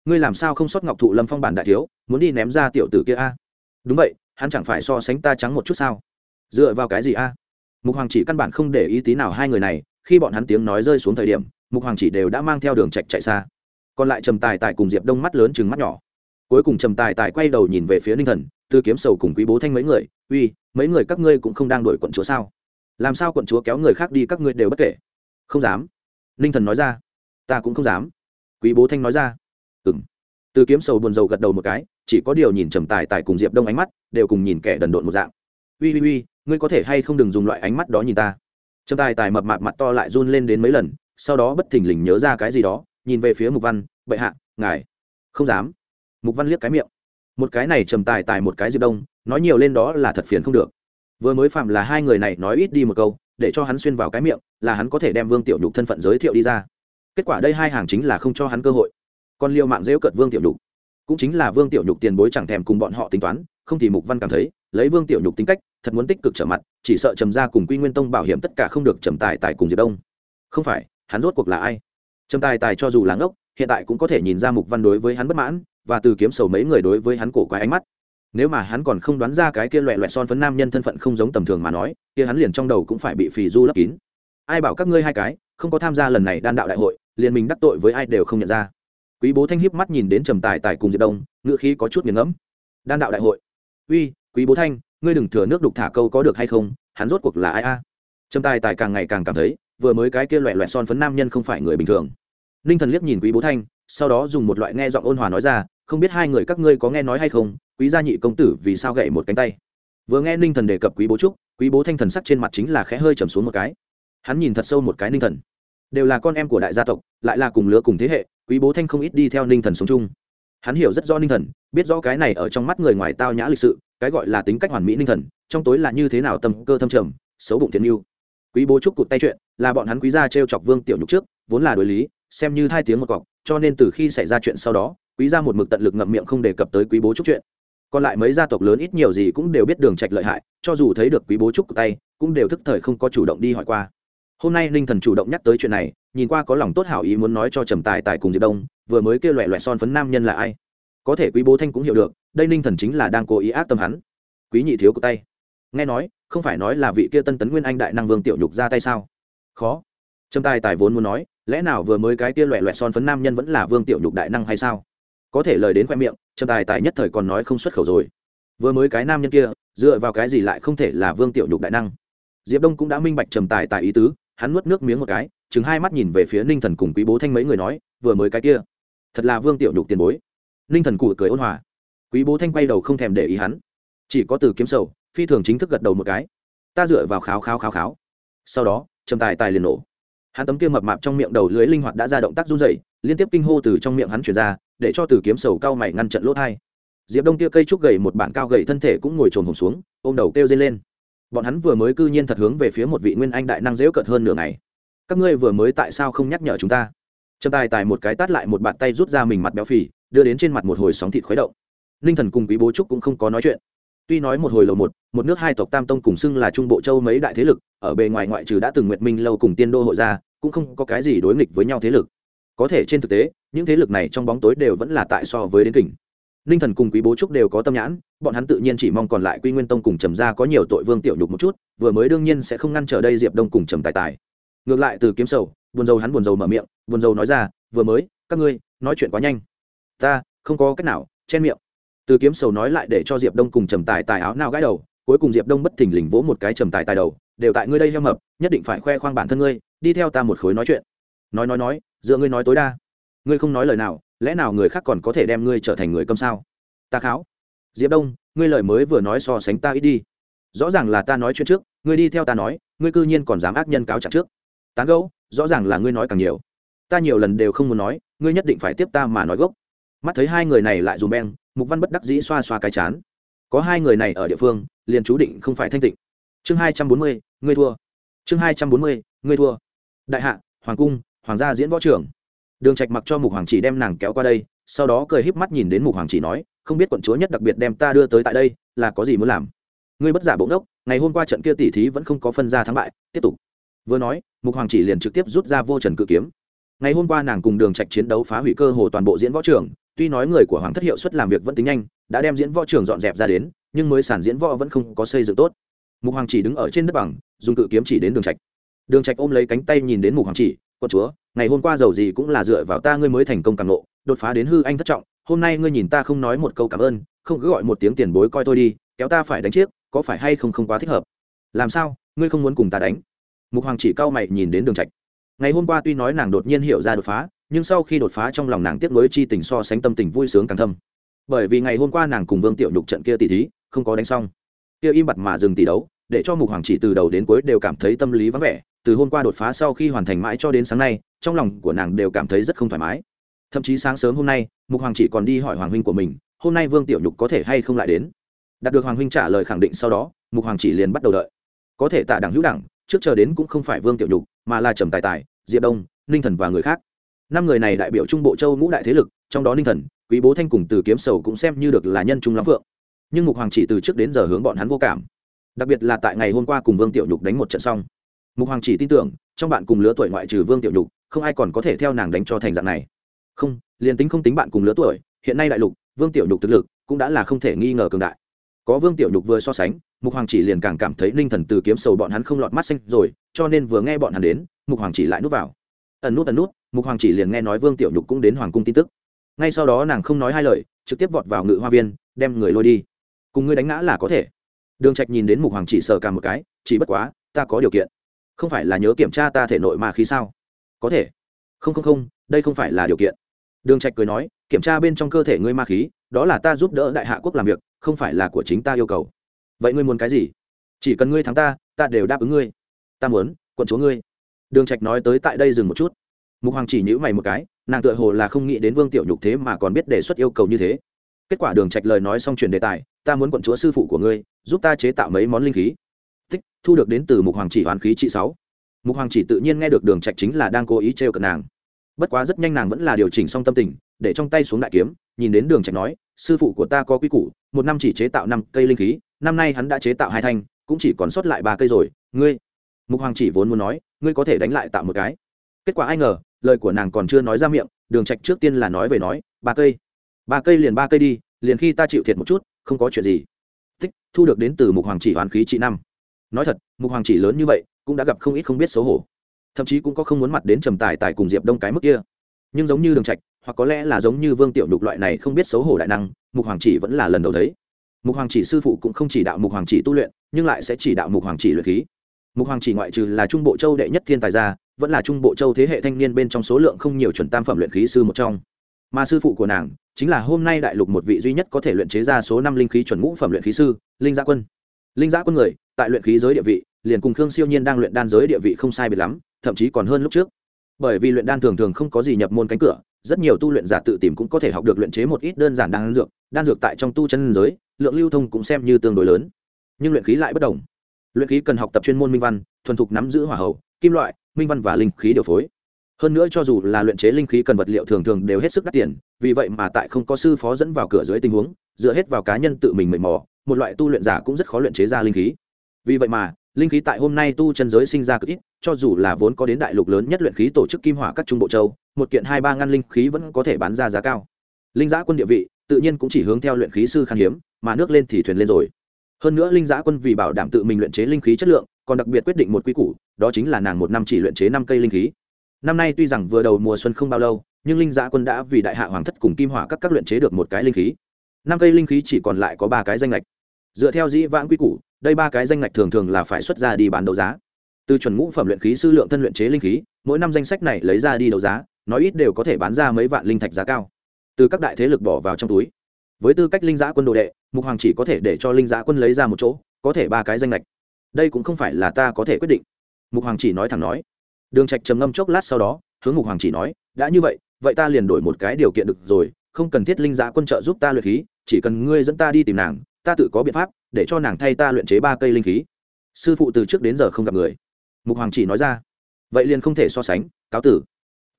ngươi làm sao không sót ngọc thụ lâm phong bản đại thiếu, muốn đi ném ra tiểu tử kia a? Đúng vậy, hắn chẳng phải so sánh ta trắng một chút sao? Dựa vào cái gì a? Mục hoàng chỉ căn bản không để ý tí nào hai người này, khi bọn hắn tiếng nói rơi xuống thời điểm, mục hoàng chỉ đều đã mang theo đường chạch chạy xa. Còn lại trầm tài tài cùng diệp đông mắt lớn chừng mắt nhỏ. Cuối cùng trầm tài tài quay đầu nhìn về phía ninh thần, tư kiếm sầu cùng quý bố thanh mấy người, uy, mấy người các ngươi cũng không đang đổi quận chúa sao? Làm sao quận chúa kéo người khác đi các ngươi đều bất kể? Không dám. Ninh thần nói ra. Ta cũng không dám. Quý bố thanh nói ra. Ừng từ kiếm sầu buồn rầu gật đầu một cái, chỉ có điều nhìn trầm tài tài cùng diệp đông ánh mắt, đều cùng nhìn kẻ đần độn một dạng. Uy uy uy, ngươi có thể hay không đừng dùng loại ánh mắt đó nhìn ta? Trầm tài tài mập mạp mặt to lại run lên đến mấy lần, sau đó bất thình lình nhớ ra cái gì đó, nhìn về phía mục văn, bệ hạ, ngài. Không dám. Mục văn liếc cái miệng. Một cái này trầm tài tài một cái diệp đông, nói nhiều lên đó là thật phiền không được. Vừa mới phạm là hai người này nói ít đi một câu để cho hắn xuyên vào cái miệng, là hắn có thể đem vương tiểu nhục thân phận giới thiệu đi ra. Kết quả đây hai hàng chính là không cho hắn cơ hội. Còn liều mạng dễu cợt vương tiểu nhục. Cũng chính là vương tiểu nhục tiền bối chẳng thèm cùng bọn họ tính toán, không thì mục văn cảm thấy, lấy vương tiểu nhục tính cách, thật muốn tích cực trở mặt, chỉ sợ trầm ra cùng quy nguyên tông bảo hiểm tất cả không được trầm tài tài cùng diệp đông. Không phải, hắn rốt cuộc là ai? Trầm tài tài cho dù là ngốc, hiện tại cũng có thể nhìn ra mục văn đối với hắn bất mãn, và từ kiếm sầu mấy người đối với hắn cổ quái ánh mắt nếu mà hắn còn không đoán ra cái kia loẹ loẹ son phấn nam nhân thân phận không giống tầm thường mà nói, kia hắn liền trong đầu cũng phải bị phì du lấp kín. Ai bảo các ngươi hai cái không có tham gia lần này đan đạo đại hội, liền mình đắc tội với ai đều không nhận ra. Quý bố thanh hiếp mắt nhìn đến trầm tài tài cùng diệp đông, ngữ khí có chút nghiền ngẫm. Đan đạo đại hội. Uy, quý bố thanh, ngươi đừng thừa nước đục thả câu có được hay không, hắn rốt cuộc là ai a? Trầm tài tài càng ngày càng cảm thấy, vừa mới cái kia loẹ loẹ son phấn nam nhân không phải người bình thường. Ninh thần liếc nhìn quý bố thanh, sau đó dùng một loại nghe giọng ôn hòa nói ra không biết hai người các ngươi có nghe nói hay không, quý gia nhị công tử vì sao gậy một cánh tay? Vừa nghe ninh thần đề cập quý bố trúc, quý bố thanh thần sắc trên mặt chính là khẽ hơi trầm xuống một cái. Hắn nhìn thật sâu một cái ninh thần. Đều là con em của đại gia tộc, lại là cùng lứa cùng thế hệ, quý bố thanh không ít đi theo ninh thần sống chung. Hắn hiểu rất rõ ninh thần, biết rõ cái này ở trong mắt người ngoài tao nhã lịch sự, cái gọi là tính cách hoàn mỹ ninh thần, trong tối là như thế nào tâm cơ thâm trầm, xấu bụng thiện mưu quý bố trúc cụt tay chuyện, là bọn hắn quý gia t r e o chọc vương tiểu nhục trước, vốn là đối lý, xem như hai tiếng một cọc, cho nên từ khi xảy ra chuyện sau đó quý gia một mực tận lực ngậm miệng không đề cập tới quý bố trúc chuyện. Còn lại mấy gia tộc lớn ít nhiều gì cũng đều biết đường trạch lợi hại, cho dù thấy được quý bố trúc tay, cũng đều thức thời không có chủ động đi hỏi qua. Hôm nay ninh thần chủ động nhắc tới chuyện này, nhìn qua có lòng tốt hảo ý muốn nói cho trầm tài tài cùng diệp đông, vừa mới kêu loẹ loẹ son phấn nam nhân là ai? Có thể quý bố thanh cũng hiểu được, đây ninh thần chính là đang cố ý ác tâm hắn. Quý nhị thiếu của tay. Nghe nói, không phải nói là vị kia tân tấn nguyên anh đại năng vương tiểu nhục ra tay sao? Khó. Trầm tài tài vốn muốn nói, lẽ nào vừa mới cái kia loẹ loẹ son phấn nam nhân vẫn là vương tiểu nhục đại năng hay sao? Có thể lời đến khoe miệng trầm tài tài nhất thời còn nói không xuất khẩu rồi. Vừa mới cái nam nhân kia, dựa vào cái gì lại không thể là vương tiểu nhục đại năng? Diệp đông cũng đã minh bạch trầm tài tại ý tứ, hắn nuốt nước miếng một cái chừng hai mắt nhìn về phía ninh thần cùng quý bố thanh mấy người nói, vừa mới cái kia, thật là vương tiểu nhục tiền bối. Ninh thần cụ cười ôn hòa. Quý bố thanh quay đầu không thèm để ý hắn. Chỉ có từ kiếm sầu, phi thường chính thức gật đầu một cái. Ta dựa vào kháo kháo kháo kháo. Sau đó trầm tài tài liền nổ hắn tấm kia mập mạp trong miệng đầu lưới linh hoạt đã ra động tác run rẩy, liên tiếp kinh hô từ trong miệng hắn chuyển ra, để cho từ kiếm sầu cao mày ngăn trận lỗ hai. Diệp đông kia cây trúc gầy một bản cao gầy thân thể cũng ngồi trồn hồn xuống, ôm đầu kêu dây lên. Bọn hắn vừa mới cư nhiên thật hướng về phía một vị nguyên anh đại năng dễu cợt hơn nửa ngày. Các ngươi vừa mới tại sao không nhắc nhở chúng ta? Trầm tài tài một cái tát lại một bàn tay rút ra mình mặt béo phì, đưa đến trên mặt một hồi sóng thịt khuấy động. Ninh thần cùng quý bố trúc cũng không có nói chuyện. Tuy nói một hồi lầu một một nước hai tộc tam tông cùng xưng là trung bộ châu mấy đại thế lực, ở bề ngoài ngoại trừ đã từng nguyệt minh lâu cùng tiên đô hội ra cũng không có cái gì đối nghịch với nhau thế lực. Có thể trên thực tế, những thế lực này trong bóng tối đều vẫn là tại so với đến kình. Ninh thần cùng quý bố trúc đều có tâm nhãn, bọn hắn tự nhiên chỉ mong còn lại quy nguyên tông cùng trầm gia có nhiều tội vương tiểu nhục một chút, vừa mới đương nhiên sẽ không ngăn trở đây diệp đông cùng trầm tài tài. Ngược lại từ kiếm sầu, buồn dầu hắn buồn dầu mở miệng, buồn dầu nói ra, vừa mới, các ngươi nói chuyện quá nhanh. Ta không có cách nào, chen miệng. Từ kiếm sầu nói lại để cho diệp đông cùng trầm tài tài áo nào gãi đầu, cuối cùng diệp đông bất thình lình vỗ một cái trầm tài tài đầu, đều tại ngươi đây heo mập, nhất định phải khoe khoang bản thân ngươi đi theo ta một khối nói chuyện. Nói nói nói, dựa ngươi nói tối đa. Ngươi không nói lời nào, lẽ nào người khác còn có thể đem ngươi trở thành người câm sao? Ta kháo. Diệp đông, ngươi lời mới vừa nói so sánh ta ít đi. Rõ ràng là ta nói chuyện trước, ngươi đi theo ta nói, ngươi cư nhiên còn dám ác nhân cáo trạng trước. Tán gẫu, rõ ràng là ngươi nói càng nhiều. Ta nhiều lần đều không muốn nói, ngươi nhất định phải tiếp ta mà nói gốc. Mắt thấy hai người này lại dùm beng, mục văn bất đắc dĩ xoa xoa cái chán. Có hai người này ở địa phương, liền chú định không phải thanh tịnh. Chương hai trăm bốn mươi, ngươi thua. Chương hai trăm bốn mươi, ngươi thua đại hạ, hoàng cung, hoàng gia diễn võ trưởng đường trạch mặc cho mục hoàng chỉ đem nàng kéo qua đây, sau đó cười híp mắt nhìn đến mục hoàng chỉ nói, không biết quận chúa nhất đặc biệt đem ta đưa tới tại đây, là có gì muốn làm? Ngươi bất giả bỗng đốc ngày hôm qua trận kia tỷ thí vẫn không có phân ra thắng bại, tiếp tục. Vừa nói, mục hoàng chỉ liền trực tiếp rút ra vô trần cự kiếm. Ngày hôm qua nàng cùng đường trạch chiến đấu phá hủy cơ hồ toàn bộ diễn võ trường, tuy nói người của hoàng thất hiệu suất làm việc vẫn tính nhanh, đã đem diễn võ trường dọn dẹp ra đến, nhưng mới sản diễn võ vẫn không có xây dựng tốt. Mục hoàng chỉ đứng ở trên đất bằng, dùng cự kiếm chỉ đến đường trạch đường trạch ôm lấy cánh tay nhìn đến mục hoàng chỉ quân chúa, ngày hôm qua giàu gì cũng là dựa vào ta ngươi mới thành công càng nộ đột phá đến hư anh thất trọng, hôm nay ngươi nhìn ta không nói một câu cảm ơn, không cứ gọi một tiếng tiền bối coi tôi đi, kéo ta phải đánh chiếc, có phải hay không không quá thích hợp? Làm sao, ngươi không muốn cùng ta đánh? Mục hoàng chỉ cao mày nhìn đến đường trạch. Ngày hôm qua tuy nói nàng đột nhiên hiểu ra đột phá, nhưng sau khi đột phá trong lòng nàng tiếp nối chi tình so sánh tâm tình vui sướng càng thâm. Bởi vì ngày hôm qua nàng cùng vương tiểu nhục trận kia tỷ thí, không có đánh xong. Kia im bặt mà dừng tỷ đấu, để cho mục hoàng chỉ từ đầu đến cuối đều cảm thấy tâm lý vắng vẻ từ hôm qua đột phá sau khi hoàn thành mãi cho đến sáng nay, trong lòng của nàng đều cảm thấy rất không thoải mái. Thậm chí sáng sớm hôm nay, mục hoàng chỉ còn đi hỏi hoàng huynh của mình, hôm nay vương tiểu nhục có thể hay không lại đến? Đạt được hoàng huynh trả lời khẳng định sau đó, mục hoàng chỉ liền bắt đầu đợi. Có thể tạ đẳng hữu đẳng, trước chờ đến cũng không phải vương tiểu nhục, mà là trầm tài tài, diệp đông, ninh thần và người khác. Năm người này đại biểu trung bộ châu ngũ đại thế lực, trong đó ninh thần, quý bố thanh cùng từ kiếm sầu cũng xem như được là nhân trung lắm phượng. Nhưng mục hoàng chỉ từ trước đến giờ hướng bọn hắn vô cảm. Đặc biệt là tại ngày hôm qua cùng vương tiểu nhục đánh một trận xong mục hoàng chỉ tin tưởng, trong bạn cùng lứa tuổi ngoại trừ vương tiểu nhục, không ai còn có thể theo nàng đánh cho thành dạng này. Không, liền tính không tính bạn cùng lứa tuổi, hiện nay đại lục, vương tiểu nhục thực lực cũng đã là không thể nghi ngờ cường đại. Có vương tiểu nhục vừa so sánh, mục hoàng chỉ liền càng cảm thấy ninh thần từ kiếm sầu bọn hắn không lọt mắt xanh rồi, cho nên vừa nghe bọn hắn đến, mục hoàng chỉ lại núp vào. Ẩn nút ẩn nút, mục hoàng chỉ liền nghe nói vương tiểu nhục cũng đến hoàng cung tin tức. Ngay sau đó nàng không nói hai lời, trực tiếp vọt vào ngự hoa viên, đem người lôi đi. Cùng ngươi đánh ngã là có thể. Đường trạch nhìn đến mục hoàng chỉ sờ cả một cái, chỉ bất quá, ta có điều kiện không phải là nhớ kiểm tra ta thể nội mà khí sao? Có thể. Không không không, đây không phải là điều kiện. Đường trạch cười nói, kiểm tra bên trong cơ thể ngươi ma khí, đó là ta giúp đỡ đại hạ quốc làm việc, không phải là của chính ta yêu cầu. Vậy ngươi muốn cái gì? Chỉ cần ngươi thắng ta ta đều đáp ứng ngươi. Ta muốn, quận chúa ngươi. Đường trạch nói tới tại đây dừng một chút. Mục hoàng chỉ nhíu mày một cái, nàng tựa hồ là không nghĩ đến vương tiểu nhục thế mà còn biết đề xuất yêu cầu như thế. Kết quả đường trạch lời nói xong chuyển đề tài, ta muốn quận chúa sư phụ của ngươi, giúp ta chế tạo mấy món linh khí tích, thu được đến từ mục hoàng chỉ hoàn khí trị sáu. Mục hoàng chỉ tự nhiên nghe được đường trạch chính là đang cố ý trêu cợt nàng. Bất quá rất nhanh nàng vẫn là điều chỉnh xong tâm tình, để trong tay xuống đại kiếm, nhìn đến đường trạch nói, sư phụ của ta có quy củ, một năm chỉ chế tạo năm cây linh khí, năm nay hắn đã chế tạo hai thanh, cũng chỉ còn sót lại ba cây rồi, ngươi mục hoàng chỉ vốn muốn nói, ngươi có thể đánh lại tạo một cái. Kết quả ai ngờ, lời của nàng còn chưa nói ra miệng, đường trạch trước tiên là nói về nói, ba cây ba cây liền ba cây đi, liền khi ta chịu thiệt một chút, không có chuyện gì. Tích, thu được đến từ mục hoàng chỉ hoàn khí trị năm nói thật, mục hoàng chỉ lớn như vậy, cũng đã gặp không ít không biết xấu hổ. Thậm chí cũng có không muốn mặt đến trầm tài tài cùng diệp đông cái mức kia. Nhưng giống như đường trạch, hoặc có lẽ là giống như vương tiểu đục loại này không biết xấu hổ đại năng, mục hoàng chỉ vẫn là lần đầu thấy. Mục hoàng chỉ sư phụ cũng không chỉ đạo mục hoàng chỉ tu luyện, nhưng lại sẽ chỉ đạo mục hoàng chỉ luyện khí. Mục hoàng chỉ ngoại trừ là trung bộ châu đệ nhất thiên tài gia, vẫn là trung bộ châu thế hệ thanh niên bên trong số lượng không nhiều chuẩn tam phẩm luyện khí sư một trong. Mà sư phụ của nàng, chính là hôm nay đại lục một vị duy nhất có thể luyện chế ra số năm linh khí chuẩn ngũ phẩm luyện khí sư, linh gia quân linh giã quân người, tại luyện khí giới địa vị, liền cùng khương siêu nhiên đang luyện đan giới địa vị không sai biệt lắm, thậm chí còn hơn lúc trước. Bởi vì luyện đan thường thường không có gì nhập môn cánh cửa, rất nhiều tu luyện giả tự tìm cũng có thể học được luyện chế một ít đơn giản đan dược đan dược tại trong tu chân giới, lượng lưu thông cũng xem như tương đối lớn. Nhưng luyện khí lại bất đồng. Luyện khí cần học tập chuyên môn minh văn, thuần thục nắm giữ hỏa hậu kim loại, minh văn và linh khí điều phối. Hơn nữa cho dù là luyện chế linh khí cần vật liệu thường thường đều hết sức đắt tiền, vì vậy mà tại không có sư phó dẫn vào cửa dưới tình huống, dựa hết vào cá nhân tự mình mệt mò một loại tu luyện giả cũng rất khó luyện chế ra linh khí. Vì vậy mà, linh khí tại hôm nay tu chân giới sinh ra cực ít, cho dù là vốn có đến đại lục lớn nhất luyện khí tổ chức kim hỏa các trung bộ châu, một kiện hai ba ngăn linh khí vẫn có thể bán ra giá cao. Linh giã quân địa vị, tự nhiên cũng chỉ hướng theo luyện khí sư khan hiếm, mà nước lên thì thuyền lên rồi. Hơn nữa linh giã quân vì bảo đảm tự mình luyện chế linh khí chất lượng, còn đặc biệt quyết định một quy củ, đó chính là nàng một năm chỉ luyện chế năm cây linh khí. Năm nay tuy rằng vừa đầu mùa xuân không bao lâu, nhưng linh giã quân đã vì đại hạ hoàng thất cùng kim hỏa các các luyện chế được một cái linh khí. Năm cây linh khí chỉ còn lại có ba cái danh lệch dựa theo dĩ vãng quy củ, đây ba cái danh ngạch thường thường là phải xuất ra đi bán đấu giá. Từ chuẩn ngũ phẩm luyện khí sư lượng thân luyện chế linh khí, mỗi năm danh sách này lấy ra đi đấu giá, nói ít đều có thể bán ra mấy vạn linh thạch giá cao. Từ các đại thế lực bỏ vào trong túi. Với tư cách linh giã quân đồ đệ, mục hoàng chỉ có thể để cho linh giã quân lấy ra một chỗ, có thể ba cái danh lệch đây cũng không phải là ta có thể quyết định. Mục hoàng chỉ nói thẳng nói. Đường trạch trầm ngâm chốc lát sau đó, hướng mục hoàng chỉ nói, đã như vậy vậy ta liền đổi một cái điều kiện được rồi, không cần thiết linh giã quân trợ giúp ta luyện khí, chỉ cần ngươi dẫn ta đi tìm nàng ta tự có biện pháp, để cho nàng thay ta luyện chế ba cây linh khí. Sư phụ từ trước đến giờ không gặp người. Mục hoàng chỉ nói ra. Vậy liền không thể so sánh, cáo tử.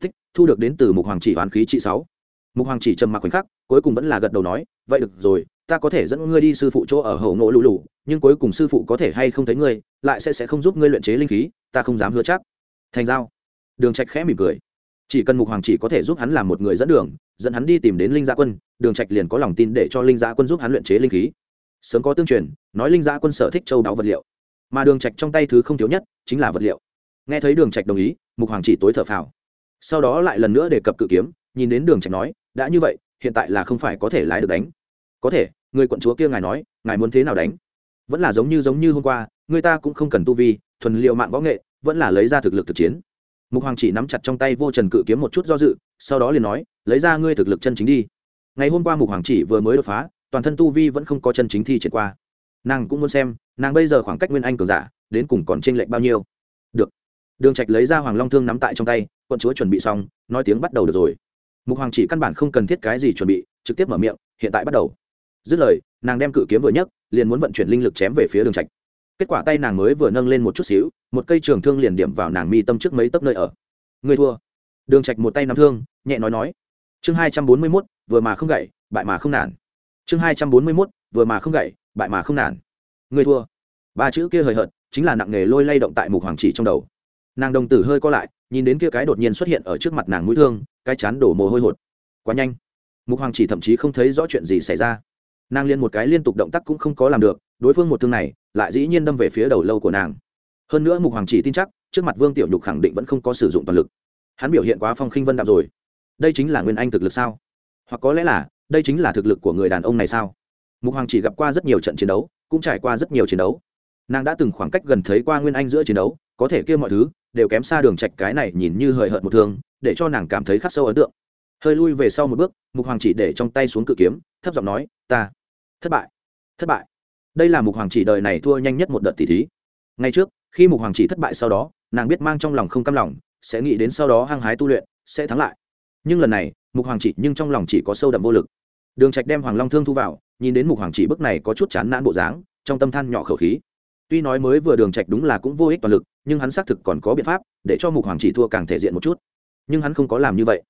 Tích thu được đến từ mục hoàng chỉ hoàn khí trị sáu. Mục hoàng chỉ trầm mặc khoảnh khắc, cuối cùng vẫn là gật đầu nói, vậy được rồi, ta có thể dẫn ngươi đi sư phụ chỗ ở hậu ngộ lù lù, nhưng cuối cùng sư phụ có thể hay không thấy ngươi, lại sẽ sẽ không giúp ngươi luyện chế linh khí, ta không dám hứa chắc. Thành giao. Đường trạch khẽ mỉm cười. Chỉ cần mục hoàng chỉ có thể giúp hắn làm một người dẫn đường, dẫn hắn đi tìm đến linh gia quân, đường trạch liền có lòng tin để cho linh gia quân giúp hắn luyện chế linh khí sớm có tương truyền, nói linh giã quân sở thích châu đáo vật liệu. Mà đường trạch trong tay thứ không thiếu nhất chính là vật liệu. Nghe thấy đường trạch đồng ý, mục hoàng chỉ tối thở phào. Sau đó lại lần nữa đề cập cự kiếm, nhìn đến đường trạch nói, đã như vậy, hiện tại là không phải có thể lái được đánh. Có thể, người quận chúa kia ngài nói, ngài muốn thế nào đánh? Vẫn là giống như giống như hôm qua, người ta cũng không cần tu vi, thuần liệu mạng võ nghệ, vẫn là lấy ra thực lực thực chiến. Mục hoàng chỉ nắm chặt trong tay vô trần cự kiếm một chút do dự, sau đó liền nói, lấy ra ngươi thực lực chân chính đi. Ngày hôm qua mục hoàng chỉ vừa mới đột phá toàn thân tu vi vẫn không có chân chính thi triển qua. Nàng cũng muốn xem nàng bây giờ khoảng cách nguyên anh cường giả đến cùng còn t r ê n lệch bao nhiêu. Được. Đường trạch lấy ra hoàng long thương nắm tại trong tay quận chúa chuẩn bị xong nói tiếng bắt đầu được rồi. Mục hoàng chỉ căn bản không cần thiết cái gì chuẩn bị trực tiếp mở miệng hiện tại bắt đầu. Dứt lời nàng đem cự kiếm vừa nhấc liền muốn vận chuyển linh lực chém về phía đường trạch. Kết quả tay nàng mới vừa nâng lên một chút xíu một cây trường thương liền điểm vào nàng mi tâm trước mấy tấc nơi ở. Người thua. Đường trạch một tay nắm thương nhẹ nói nói. Chương hai trăm bốn mươi 241, vừa mà không gậy bại mà không nản chương hai trăm bốn mươi mốt, vừa mà không gậy, bại mà không nản. Người thua. Ba chữ kia hời hợt, chính là nặng nghề lôi lay động tại mục hoàng chỉ trong đầu. Nàng đồng tử hơi co lại, nhìn đến kia cái đột nhiên xuất hiện ở trước mặt nàng mũi thương, cái chán đổ mồ hôi hột. Quá nhanh. Mục hoàng chỉ thậm chí không thấy rõ chuyện gì xảy ra. Nàng liên một cái liên tục động tác cũng không có làm được, đối phương một thương này, lại dĩ nhiên đâm về phía đầu lâu của nàng. Hơn nữa mục hoàng chỉ tin chắc, trước mặt vương tiểu nhục khẳng định vẫn không có sử dụng toàn lực. Hắn biểu hiện quá phong khinh vân đạm rồi. Đây chính là nguyên anh thực lực sao? Hoặc có lẽ là đây chính là thực lực của người đàn ông này sao? Mục hoàng chỉ gặp qua rất nhiều trận chiến đấu, cũng trải qua rất nhiều chiến đấu. Nàng đã từng khoảng cách gần thấy qua nguyên anh giữa chiến đấu, có thể kia mọi thứ đều kém xa đường trạch cái này nhìn như hời hợt một thương, để cho nàng cảm thấy khắc sâu ấn tượng. Hơi lui về sau một bước, mục hoàng chỉ để trong tay xuống cự kiếm, thấp giọng nói, ta, thất bại thất bại. Đây là mục hoàng chỉ đời này thua nhanh nhất một đợt tỷ thí. Ngay trước, khi mục hoàng chỉ thất bại sau đó, nàng biết mang trong lòng không cam lòng, sẽ nghĩ đến sau đó hăng hái tu luyện, sẽ thắng lại. Nhưng lần này, mục hoàng chỉ nhưng trong lòng chỉ có sâu đậm vô lực đường trạch đem hoàng long thương thu vào, nhìn đến mục hoàng chỉ bức này có chút chán nản bộ dáng, trong tâm than nhỏ khẩu khí. Tuy nói mới vừa đường trạch đúng là cũng vô ích toàn lực, nhưng hắn xác thực còn có biện pháp, để cho mục hoàng chỉ thua càng thể diện một chút. Nhưng hắn không có làm như vậy.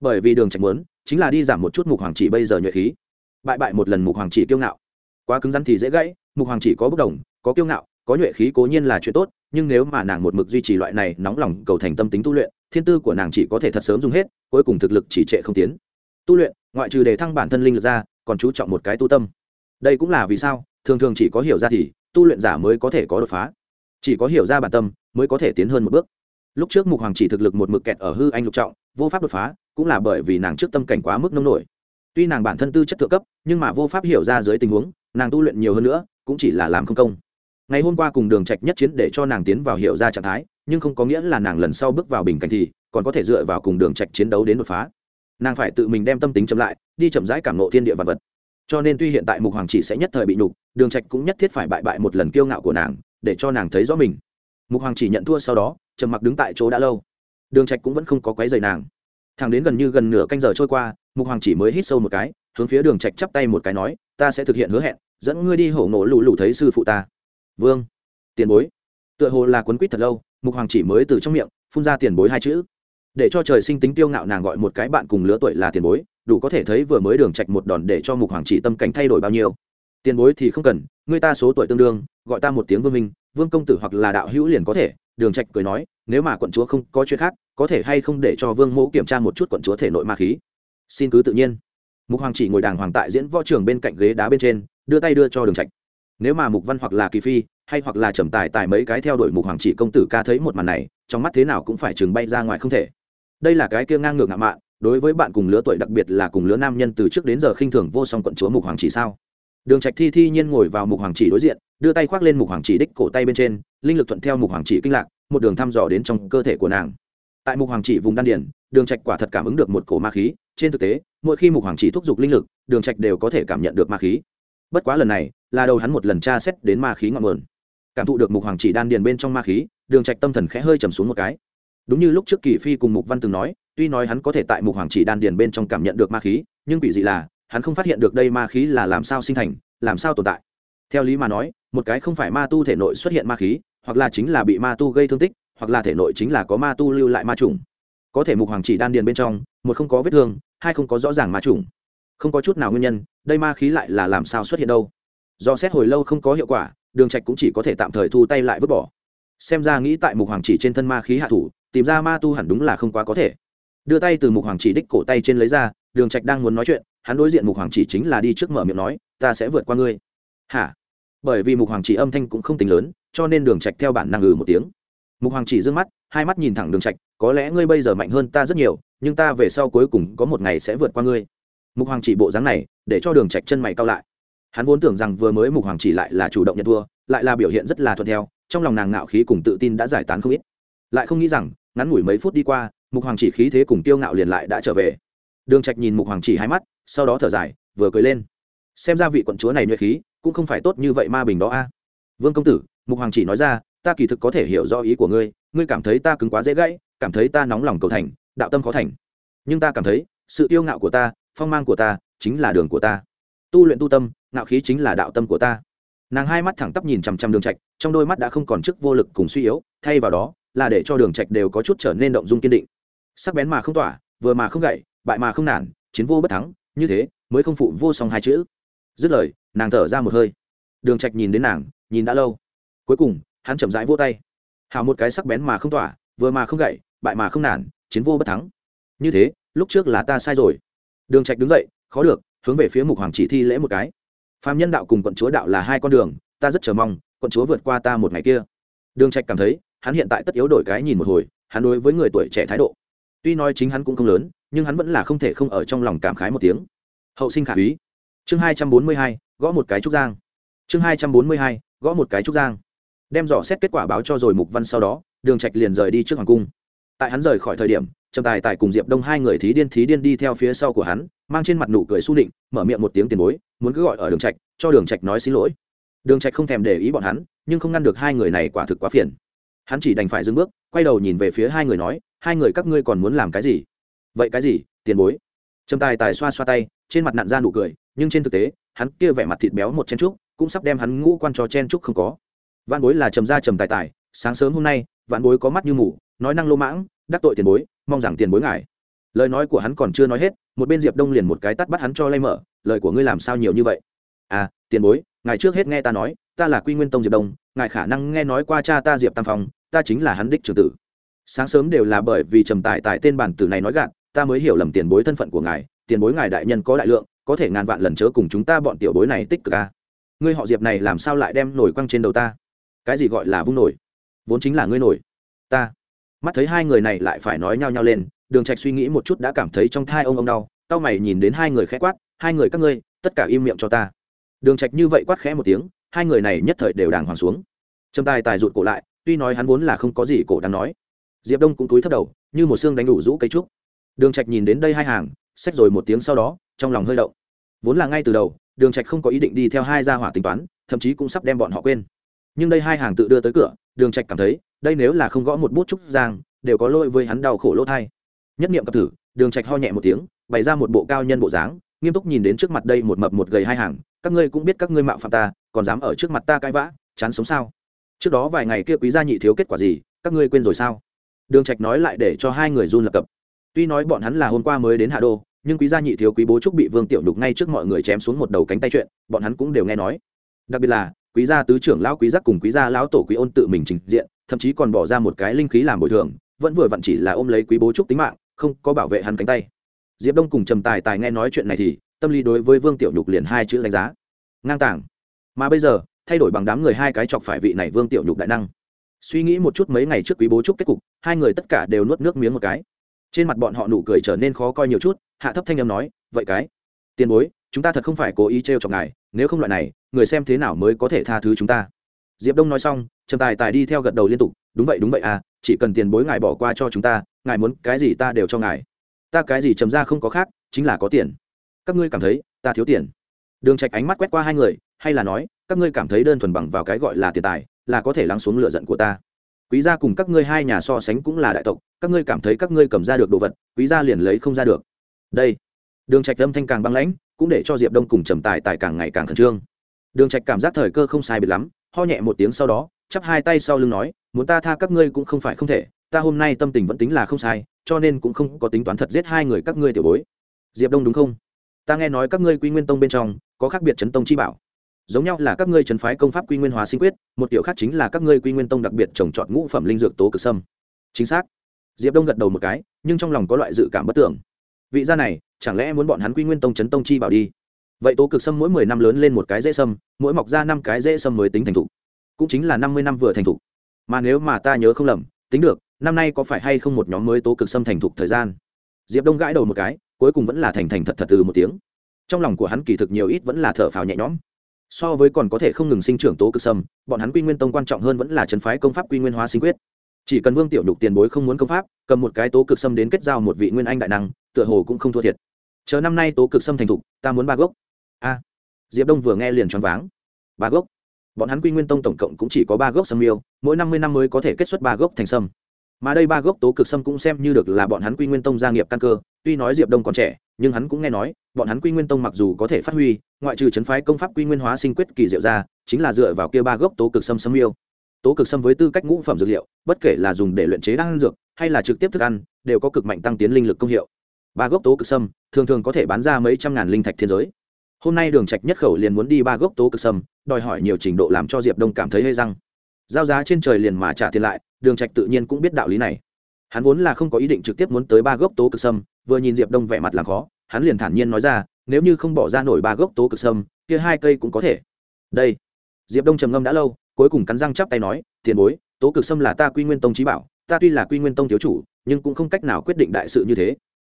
Bởi vì đường trạch muốn, chính là đi giảm một chút mục hoàng chỉ bây giờ nhuệ khí. Bại bại một lần mục hoàng chỉ kiêu ngạo. Quá cứng rắn thì dễ gãy, mục hoàng chỉ có bất đồng, có kiêu ngạo, có nhuệ khí cố nhiên là chuyện tốt, nhưng nếu mà nàng một mực duy trì loại này nóng lòng cầu thành tâm tính tu luyện, thiên tư của nàng chỉ có thể thật sớm dùng hết, cuối cùng thực lực chỉ trệ không tiến. Tu luyện ngoại trừ để thăng bản thân linh lực ra, còn chú trọng một cái tu tâm. Đây cũng là vì sao, thường thường chỉ có hiểu ra thì, tu luyện giả mới có thể có đột phá. Chỉ có hiểu ra bản tâm, mới có thể tiến hơn một bước. Lúc trước mục hoàng chỉ thực lực một mực kẹt ở hư anh lục trọng, vô pháp đột phá, cũng là bởi vì nàng trước tâm cảnh quá mức nông nổi. Tuy nàng bản thân tư chất thượng cấp, nhưng mà vô pháp hiểu ra dưới tình huống, nàng tu luyện nhiều hơn nữa, cũng chỉ là làm không công. Ngày hôm qua cùng đường trạch nhất chiến để cho nàng tiến vào hiểu ra trạng thái, nhưng không có nghĩa là nàng lần sau bước vào bình cảnh thì, còn có thể dựa vào cùng đường trạch chiến đấu đến đột phá nàng phải tự mình đem tâm tính chậm lại, đi chậm rãi cảm ngộ thiên địa vật vật. Cho nên tuy hiện tại mục hoàng chỉ sẽ nhất thời bị nhục, đường trạch cũng nhất thiết phải bại bại một lần kiêu ngạo của nàng, để cho nàng thấy rõ mình. Mục hoàng chỉ nhận thua sau đó, trầm mặc đứng tại chỗ đã lâu. Đường trạch cũng vẫn không có quấy rầy nàng. Thẳng đến gần như gần nửa canh giờ trôi qua, mục hoàng chỉ mới hít sâu một cái, hướng phía đường trạch chắp tay một cái nói, ta sẽ thực hiện hứa hẹn, dẫn ngươi đi hổ ngộ lù lù thấy sư phụ ta. Vương, tiền bối. Tựa hồ là quấn quýt thật lâu, mục hoàng chỉ mới từ trong miệng, phun ra tiền bối hai chữ để cho trời sinh tính tiêu ngạo nàng gọi một cái bạn cùng lứa tuổi là tiền bối, đủ có thể thấy vừa mới đường trạch một đòn để cho mục hoàng chỉ tâm cảnh thay đổi bao nhiêu. Tiền bối thì không cần, người ta số tuổi tương đương, gọi ta một tiếng vương minh, vương công tử hoặc là đạo hữu liền có thể, đường trạch cười nói, nếu mà quận chúa không có chuyện khác, có thể hay không để cho vương mẫu kiểm tra một chút quận chúa thể nội ma khí. Xin cứ tự nhiên. Mục hoàng chỉ ngồi đàng hoàng tại diễn võ trường bên cạnh ghế đá bên trên, đưa tay đưa cho đường trạch. Nếu mà mục văn hoặc là kỳ phi, hay hoặc là trầm tài tài mấy cái theo đuổi mục hoàng chỉ công tử ca thấy một màn này, trong mắt thế nào cũng phải chừng bay ra ngoài không thể đây là cái kia ngang ngược ngạo mạn, đối với bạn cùng lứa tuổi đặc biệt là cùng lứa nam nhân từ trước đến giờ khinh thường vô song quận chúa mục hoàng chỉ sao? Đường trạch thi thi nhiên ngồi vào mục hoàng chỉ đối diện, đưa tay khoác lên mục hoàng chỉ đích cổ tay bên trên, linh lực thuận theo mục hoàng chỉ kinh lạc, một đường thăm dò đến trong cơ thể của nàng. Tại mục hoàng chỉ vùng đan điển đường trạch quả thật cảm ứng được một cổ ma khí, trên thực tế, mỗi khi mục hoàng chỉ thúc giục linh lực, đường trạch đều có thể cảm nhận được ma khí. Bất quá lần này, là đầu hắn một lần tra xét đến ma khí ngọn nguồn. Cảm thụ được mục hoàng chỉ đan điền bên trong ma khí, đường trạch tâm thần khẽ hơi trầm xuống một cái đúng như lúc trước kỳ phi cùng mục văn từng nói, tuy nói hắn có thể tại mục hoàng chỉ đan điền bên trong cảm nhận được ma khí, nhưng quỷ dị là, hắn không phát hiện được đây ma khí là làm sao sinh thành, làm sao tồn tại. Theo lý mà nói, một cái không phải ma tu thể nội xuất hiện ma khí, hoặc là chính là bị ma tu gây thương tích, hoặc là thể nội chính là có ma tu lưu lại ma trùng có thể mục hoàng chỉ đan điền bên trong, một không có vết thương, hai không có rõ ràng ma trùng không có chút nào nguyên nhân, đây ma khí lại là làm sao xuất hiện đâu. Do xét hồi lâu không có hiệu quả, đường trạch cũng chỉ có thể tạm thời thu tay lại vứt bỏ. Xem ra nghĩ tại mục hoàng chỉ trên thân ma khí hạ thủ tìm ra ma tu hẳn đúng là không quá có thể. Đưa tay từ mục hoàng chỉ đích cổ tay trên lấy ra, đường trạch đang muốn nói chuyện, hắn đối diện mục hoàng chỉ chính là đi trước mở miệng nói, ta sẽ vượt qua ngươi. Hả? Bởi vì mục hoàng chỉ âm thanh cũng không tính lớn, cho nên đường trạch theo bản năng ngừ một tiếng. Mục hoàng chỉ dương mắt, hai mắt nhìn thẳng đường trạch, có lẽ ngươi bây giờ mạnh hơn ta rất nhiều, nhưng ta về sau cuối cùng có một ngày sẽ vượt qua ngươi. Mục hoàng chỉ bộ dáng này, để cho đường trạch chân mày cao lại. Hắn vốn tưởng rằng vừa mới mục hoàng chỉ lại là chủ động nhận thua, lại là biểu hiện rất là thuận theo, trong lòng nàng ngạo khí cùng tự tin đã giải tán không ít lại không nghĩ rằng, ngắn ngủi mấy phút đi qua, mục hoàng chỉ khí thế cùng tiêu ngạo liền lại đã trở về. Đường trạch nhìn mục hoàng chỉ hai mắt, sau đó thở dài, vừa cười lên. Xem ra vị quận chúa này nhuệ khí, cũng không phải tốt như vậy ma bình đó a. Vương công tử, mục hoàng chỉ nói ra, ta kỳ thực có thể hiểu do ý của ngươi ngươi cảm thấy ta cứng quá dễ gãy, cảm thấy ta nóng lòng cầu thành, đạo tâm khó thành. Nhưng ta cảm thấy, sự tiêu ngạo của ta, phong mang của ta, chính là đường của ta. Tu luyện tu tâm, ngạo khí chính là đạo tâm của ta. Nàng hai mắt thẳng tắp nhìn chằm chằm đường trạch, trong đôi mắt đã không còn chức vô lực cùng suy yếu, thay vào đó là để cho đường trạch đều có chút trở nên động dung kiên định. Sắc bén mà không tỏa, vừa mà không gậy, bại mà không nản, chiến vô bất thắng, như thế mới không phụ vô song hai chữ. Dứt lời, nàng thở ra một hơi. Đường trạch nhìn đến nàng, nhìn đã lâu. Cuối cùng, hắn chậm rãi vỗ tay. Hào một cái sắc bén mà không tỏa, vừa mà không gậy, bại mà không nản, chiến vô bất thắng. Như thế, lúc trước là ta sai rồi. Đường trạch đứng dậy, khó được, hướng về phía mục hoàng chỉ thi lễ một cái. Phạm nhân đạo cùng quận chúa đạo là hai con đường, ta rất chờ mong, quận chúa vượt qua ta một ngày kia. Đường trạch cảm thấy hắn hiện tại tất yếu đổi cái nhìn một hồi, hắn đối với người tuổi trẻ thái độ. Tuy nói chính hắn cũng không lớn, nhưng hắn vẫn là không thể không ở trong lòng cảm khái một tiếng. Hậu sinh khả úy. Chương hai trăm bốn mươi hai, gõ một cái trúc giang. Chương hai trăm bốn mươi hai, gõ một cái trúc giang. Đem dò xét kết quả báo cho rồi mục văn sau đó, đường trạch liền rời đi trước hoàng cung. Tại hắn rời khỏi thời điểm, trầm tài tài cùng diệp đông hai người thí điên thí điên đi theo phía sau của hắn, mang trên mặt nụ cười su định mở miệng một tiếng tiền bối, muốn cứ gọi ở đường trạch, cho đường trạch nói xin lỗi. Đường trạch không thèm để ý bọn hắn, nhưng không ngăn được hai người này quả thực quá phiền hắn chỉ đành phải dừng bước, quay đầu nhìn về phía hai người nói, hai người các ngươi còn muốn làm cái gì? Vậy cái gì, tiền bối? Trầm tài tài xoa xoa tay, trên mặt nặn ra nụ cười, nhưng trên thực tế, hắn kia vẻ mặt thịt béo một chen trúc, cũng sắp đem hắn ngũ quan cho chen trúc không có. Vạn bối là trầm gia trầm tài tài, sáng sớm hôm nay, vạn bối có mắt như mù, nói năng lô mãng, đắc tội tiền bối, mong rằng tiền bối ngài. Lời nói của hắn còn chưa nói hết, một bên diệp đông liền một cái tắt bắt hắn cho lay mở, lời của ngươi làm sao nhiều như vậy? À tiền bối, ngài trước hết nghe ta nói, ta là quy nguyên tông diệp đông, ngài khả năng nghe nói qua cha ta diệp tam phong ta chính là hắn đích trưởng tử. Sáng sớm đều là bởi vì trầm tài tại tên bản tử này nói gạn ta mới hiểu lầm tiền bối thân phận của ngài, tiền bối ngài đại nhân có đại lượng, có thể ngàn vạn lần chớ cùng chúng ta bọn tiểu bối này tích cực a. Ngươi họ diệp này làm sao lại đem nổi quăng trên đầu ta? Cái gì gọi là vung nổi? Vốn chính là ngươi nổi. Ta. Mắt thấy hai người này lại phải nói nhau nhau lên, đường trạch suy nghĩ một chút đã cảm thấy trong thai ông ông đau tao mày nhìn đến hai người khẽ quát, hai người các ngươi, tất cả im miệng cho ta. Đường trạch như vậy quát khẽ một tiếng, hai người này nhất thời đều đàng hoàng xuống. Trầm tài tài rụt cổ lại tuy nói hắn vốn là không có gì cổ đáng nói, diệp đông cũng túi thấp đầu, như một xương đánh đủ rũ cây trúc. Đường trạch nhìn đến đây hai hàng, xách rồi một tiếng sau đó, trong lòng hơi động. Vốn là ngay từ đầu, đường trạch không có ý định đi theo hai gia hỏa tính toán, thậm chí cũng sắp đem bọn họ quên. Nhưng đây hai hàng tự đưa tới cửa, đường trạch cảm thấy, đây nếu là không gõ một bút trúc giang, đều có lỗi với hắn đau khổ lỗ thai. Nhất niệm cập tử đường trạch ho nhẹ một tiếng, bày ra một bộ cao nhân bộ dáng, nghiêm túc nhìn đến trước mặt đây một mập một gầy hai hàng. Các ngươi cũng biết các ngươi mạo phạm ta, còn dám ở trước mặt ta cãi vã, chán sống sao? Trước đó vài ngày kia quý gia nhị thiếu kết quả gì, các ngươi quên rồi sao? Đường trạch nói lại để cho hai người run lập cập. Tuy nói bọn hắn là hôm qua mới đến hạ đô, nhưng quý gia nhị thiếu quý bố trúc bị vương tiểu nhục ngay trước mọi người chém xuống một đầu cánh tay chuyện, bọn hắn cũng đều nghe nói. Đặc biệt là, quý gia tứ trưởng lão quý giác cùng quý gia lão tổ quý ôn tự mình trình diện, thậm chí còn bỏ ra một cái linh khí làm bồi thường, vẫn vừa vặn chỉ là ôm lấy quý bố trúc tính mạng, không có bảo vệ hắn cánh tay. Diệp đông cùng trầm tài tài nghe nói chuyện này thì, tâm lý đối với vương tiểu nhục liền hai chữ đánh giá. Ngang tàng. Mà bây giờ thay đổi bằng đám người hai cái chọc phải vị này vương tiểu nhục đại năng. Suy nghĩ một chút mấy ngày trước quý bố trúc kết cục, hai người tất cả đều nuốt nước miếng một cái. Trên mặt bọn họ nụ cười trở nên khó coi nhiều chút, hạ thấp thanh âm nói, vậy cái, tiền bối, chúng ta thật không phải cố ý t r e o chọc ngài, nếu không loại này, người xem thế nào mới có thể tha thứ chúng ta? Diệp đông nói xong, trầm tài tài đi theo gật đầu liên tục, đúng vậy đúng vậy à chỉ cần tiền bối ngài bỏ qua cho chúng ta, ngài muốn cái gì ta đều cho ngài. Ta cái gì trầm ra không có khác, chính là có tiền. Các ngươi cảm thấy, ta thiếu tiền. Đường trạch ánh mắt quét qua hai người, hay là nói các ngươi cảm thấy đơn thuần bằng vào cái gọi là tiền tài là có thể lắng xuống lửa giận của ta. Quý gia cùng các ngươi hai nhà so sánh cũng là đại tộc, các ngươi cảm thấy các ngươi cầm ra được đồ vật, quý gia liền lấy không ra được. Đây, đường trạch âm thanh càng băng lãnh, cũng để cho diệp đông cùng trầm tài tài càng ngày càng khẩn trương. Đường trạch cảm giác thời cơ không sai biệt lắm, ho nhẹ một tiếng sau đó, chắp hai tay sau lưng nói, muốn ta tha các ngươi cũng không phải không thể, ta hôm nay tâm tình vẫn tính là không sai, cho nên cũng không có tính toán thật giết hai người các ngươi tiểu bối. Diệp đông đúng không? Ta nghe nói các ngươi quy nguyên tông bên trong có khác biệt chấn tông chi bảo giống nhau là các ngươi trấn phái công pháp quy nguyên hóa sinh quyết, một kiểu khác chính là các ngươi quy nguyên tông đặc biệt trồng trọt ngũ phẩm linh dược tố cực sâm. Chính xác. Diệp đông gật đầu một cái, nhưng trong lòng có loại dự cảm bất tưởng. Vị gia này, chẳng lẽ muốn bọn hắn quy nguyên tông chấn tông chi bảo đi? Vậy tố cực sâm mỗi mười năm lớn lên một cái dễ sâm, mỗi mọc ra năm cái dễ sâm mới tính thành thục. Cũng chính là năm mươi năm vừa thành thục. Mà nếu mà ta nhớ không lầm, tính được, năm nay có phải hay không một nhóm mới tố cực sâm thành thục thời gian? Diệp đông gãi đầu một cái, cuối cùng vẫn là thành thành thật thật từ một tiếng. Trong lòng của hắn kỳ thực nhiều ít vẫn là thở phào nhẹ nhõm so với còn có thể không ngừng sinh trưởng tố cực sâm, bọn hắn quy nguyên tông quan trọng hơn vẫn là trấn phái công pháp quy nguyên hóa sinh quyết. Chỉ cần vương tiểu nhục tiền bối không muốn công pháp, cầm một cái tố cực sâm đến kết giao một vị nguyên anh đại năng, tựa hồ cũng không thua thiệt. Chờ năm nay tố cực sâm thành thục, ta muốn ba gốc. A. Diệp đông vừa nghe liền choáng váng. Ba gốc? Bọn hắn quy nguyên tông tổng cộng cũng chỉ có ba gốc sâm miêu, mỗi năm mươi năm mới có thể kết xuất ba gốc thành sâm mà đây ba gốc tố cực sâm cũng xem như được là bọn hắn quy nguyên tông gia nghiệp căn cơ, tuy nói diệp đông còn trẻ, nhưng hắn cũng nghe nói, bọn hắn quy nguyên tông mặc dù có thể phát huy, ngoại trừ chấn phái công pháp quy nguyên hóa sinh quyết kỳ diệu ra, chính là dựa vào kia ba gốc tố cực sâm sâm yêu. Tố cực sâm với tư cách ngũ phẩm dược liệu, bất kể là dùng để luyện chế đan dược, hay là trực tiếp thức ăn, đều có cực mạnh tăng tiến linh lực công hiệu. Ba gốc tố cực sâm thường thường có thể bán ra mấy trăm ngàn linh thạch thiên giới. Hôm nay đường trạch nhất khẩu liền muốn đi ba gốc tố cực sâm đòi hỏi nhiều trình độ làm cho diệp đông cảm thấy hơi răng. Giao giá trên trời liền mà trả tiền lại đường trạch tự nhiên cũng biết đạo lý này. Hắn vốn là không có ý định trực tiếp muốn tới ba gốc tố cực sâm, vừa nhìn diệp đông vẻ mặt là khó, hắn liền thản nhiên nói ra, nếu như không bỏ ra nổi ba gốc tố cực sâm, kia hai cây cũng có thể. Đây. Diệp đông trầm ngâm đã lâu, cuối cùng cắn răng chắp tay nói, tiền bối, tố cực sâm là ta quy nguyên tông trí bảo, ta tuy là quy nguyên tông thiếu chủ, nhưng cũng không cách nào quyết định đại sự như thế.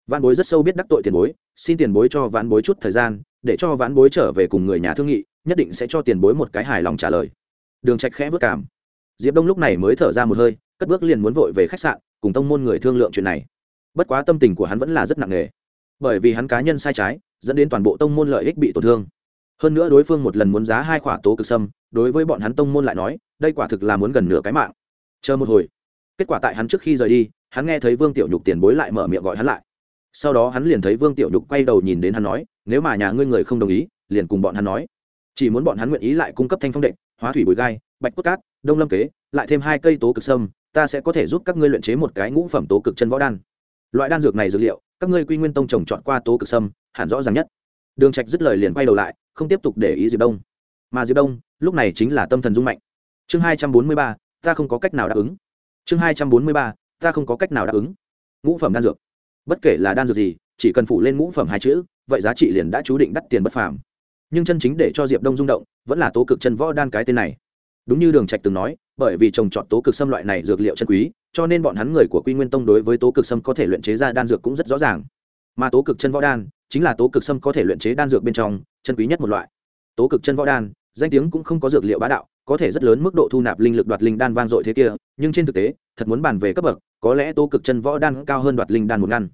Vạn bối rất sâu biết đắc tội tiền bối, xin tiền bối cho vãn bối chút thời gian, để cho vãn bối trở về cùng người nhà thương nghị, nhất định sẽ cho tiền bối một cái hài lòng trả lời. Đường trạch khẽ vất cảm diệp đông lúc này mới thở ra một hơi, cất bước liền muốn vội về khách sạn, cùng tông môn người thương lượng chuyện này. Bất quá tâm tình của hắn vẫn là rất nặng nề. Bởi vì hắn cá nhân sai trái, dẫn đến toàn bộ tông môn lợi ích bị tổn thương. Hơn nữa đối phương một lần muốn giá hai khỏa tố cực sâm, đối với bọn hắn tông môn lại nói, đây quả thực là muốn gần nửa cái mạng. Chờ một hồi. Kết quả tại hắn trước khi rời đi, hắn nghe thấy vương tiểu nhục tiền bối lại mở miệng gọi hắn lại. Sau đó hắn liền thấy vương tiểu nhục quay đầu nhìn đến hắn nói, nếu mà nhà ngươi người không đồng ý, liền cùng bọn hắn nói. Chỉ muốn bọn hắn nguyện ý lại cung cấp thanh phong đệm hóa thủy bụi gai, bạch cốt cát, đông lâm kế, lại thêm hai cây tố cực sâm, ta sẽ có thể giúp các ngươi luyện chế một cái ngũ phẩm tố cực chân võ đan. Loại đan dược này dược liệu, các ngươi quy nguyên tông trồng chọn qua tố cực sâm, hẳn rõ ràng nhất. Đường trạch dứt lời liền quay đầu lại, không tiếp tục để ý diệp đông. Mà diệp đông, lúc này chính là tâm thần dung mạnh. Chương hai trăm bốn mươi ba, ta không có cách nào đáp ứng. Chương hai trăm bốn mươi ba, ta không có cách nào đáp ứng. Ngũ phẩm đan dược. Bất kể là đan dược gì, chỉ cần phụ lên ngũ phẩm hai chữ, vậy giá trị liền đã chú định đắt tiền bất phàm nhưng chân chính để cho diệp đông rung động vẫn là tố cực chân võ đan cái tên này đúng như đường trạch từng nói bởi vì trồng trọt tố cực xâm loại này dược liệu chân quý cho nên bọn hắn người của quy nguyên tông đối với tố cực sâm có thể luyện chế ra đan dược cũng rất rõ ràng mà tố cực chân võ đan chính là tố cực sâm có thể luyện chế đan dược bên trong chân quý nhất một loại tố cực chân võ đan danh tiếng cũng không có dược liệu bá đạo có thể rất lớn mức độ thu nạp linh lực đoạt linh đan vang dội thế kia nhưng trên thực tế thật muốn bàn về cấp bậc có lẽ tố cực chân võ đan cao hơn đoạt linh đan một ngăn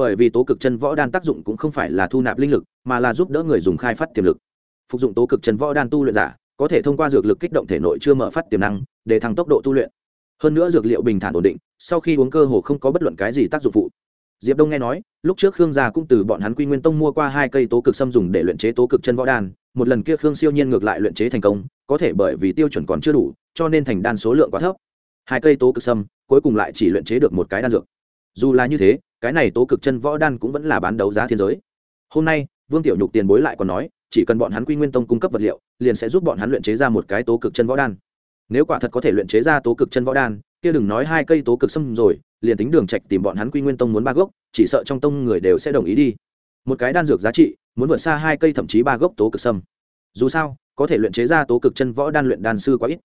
bởi vì tố cực chân võ đan tác dụng cũng không phải là thu nạp linh lực, mà là giúp đỡ người dùng khai phát tiềm lực. Phục dụng tố cực chân võ đan tu luyện giả, có thể thông qua dược lực kích động thể nội chưa mở phát tiềm năng, để tăng tốc độ tu luyện. Hơn nữa dược liệu bình thản ổn định, sau khi uống cơ hồ không có bất luận cái gì tác dụng phụ. Diệp đông nghe nói, lúc trước khương gia cũng từ bọn hắn quy nguyên tông mua qua hai cây tố cực xâm dùng để luyện chế tố cực chân võ đan, một lần kia khương siêu nhiên ngược lại luyện chế thành công, có thể bởi vì tiêu chuẩn còn chưa đủ, cho nên thành đan số lượng quá thấp. Hai cây tố cực sâm cuối cùng lại chỉ luyện chế được một cái đan dược. Dù là như thế cái này tố cực chân võ đan cũng vẫn là bán đấu giá thiên giới. Hôm nay, vương tiểu nhục tiền bối lại còn nói, chỉ cần bọn hắn quy nguyên tông cung cấp vật liệu, liền sẽ giúp bọn hắn luyện chế ra một cái tố cực chân võ đan. Nếu quả thật có thể luyện chế ra tố cực chân võ đan, kia đừng nói hai cây tố cực sâm rồi, liền tính đường trạch tìm bọn hắn quy nguyên tông muốn ba gốc, chỉ sợ trong tông người đều sẽ đồng ý đi. Một cái đan dược giá trị, muốn vượt xa hai cây thậm chí ba gốc tố cực sâm dù sao, có thể luyện chế ra tố cực chân võ đan luyện đan sư quá ít.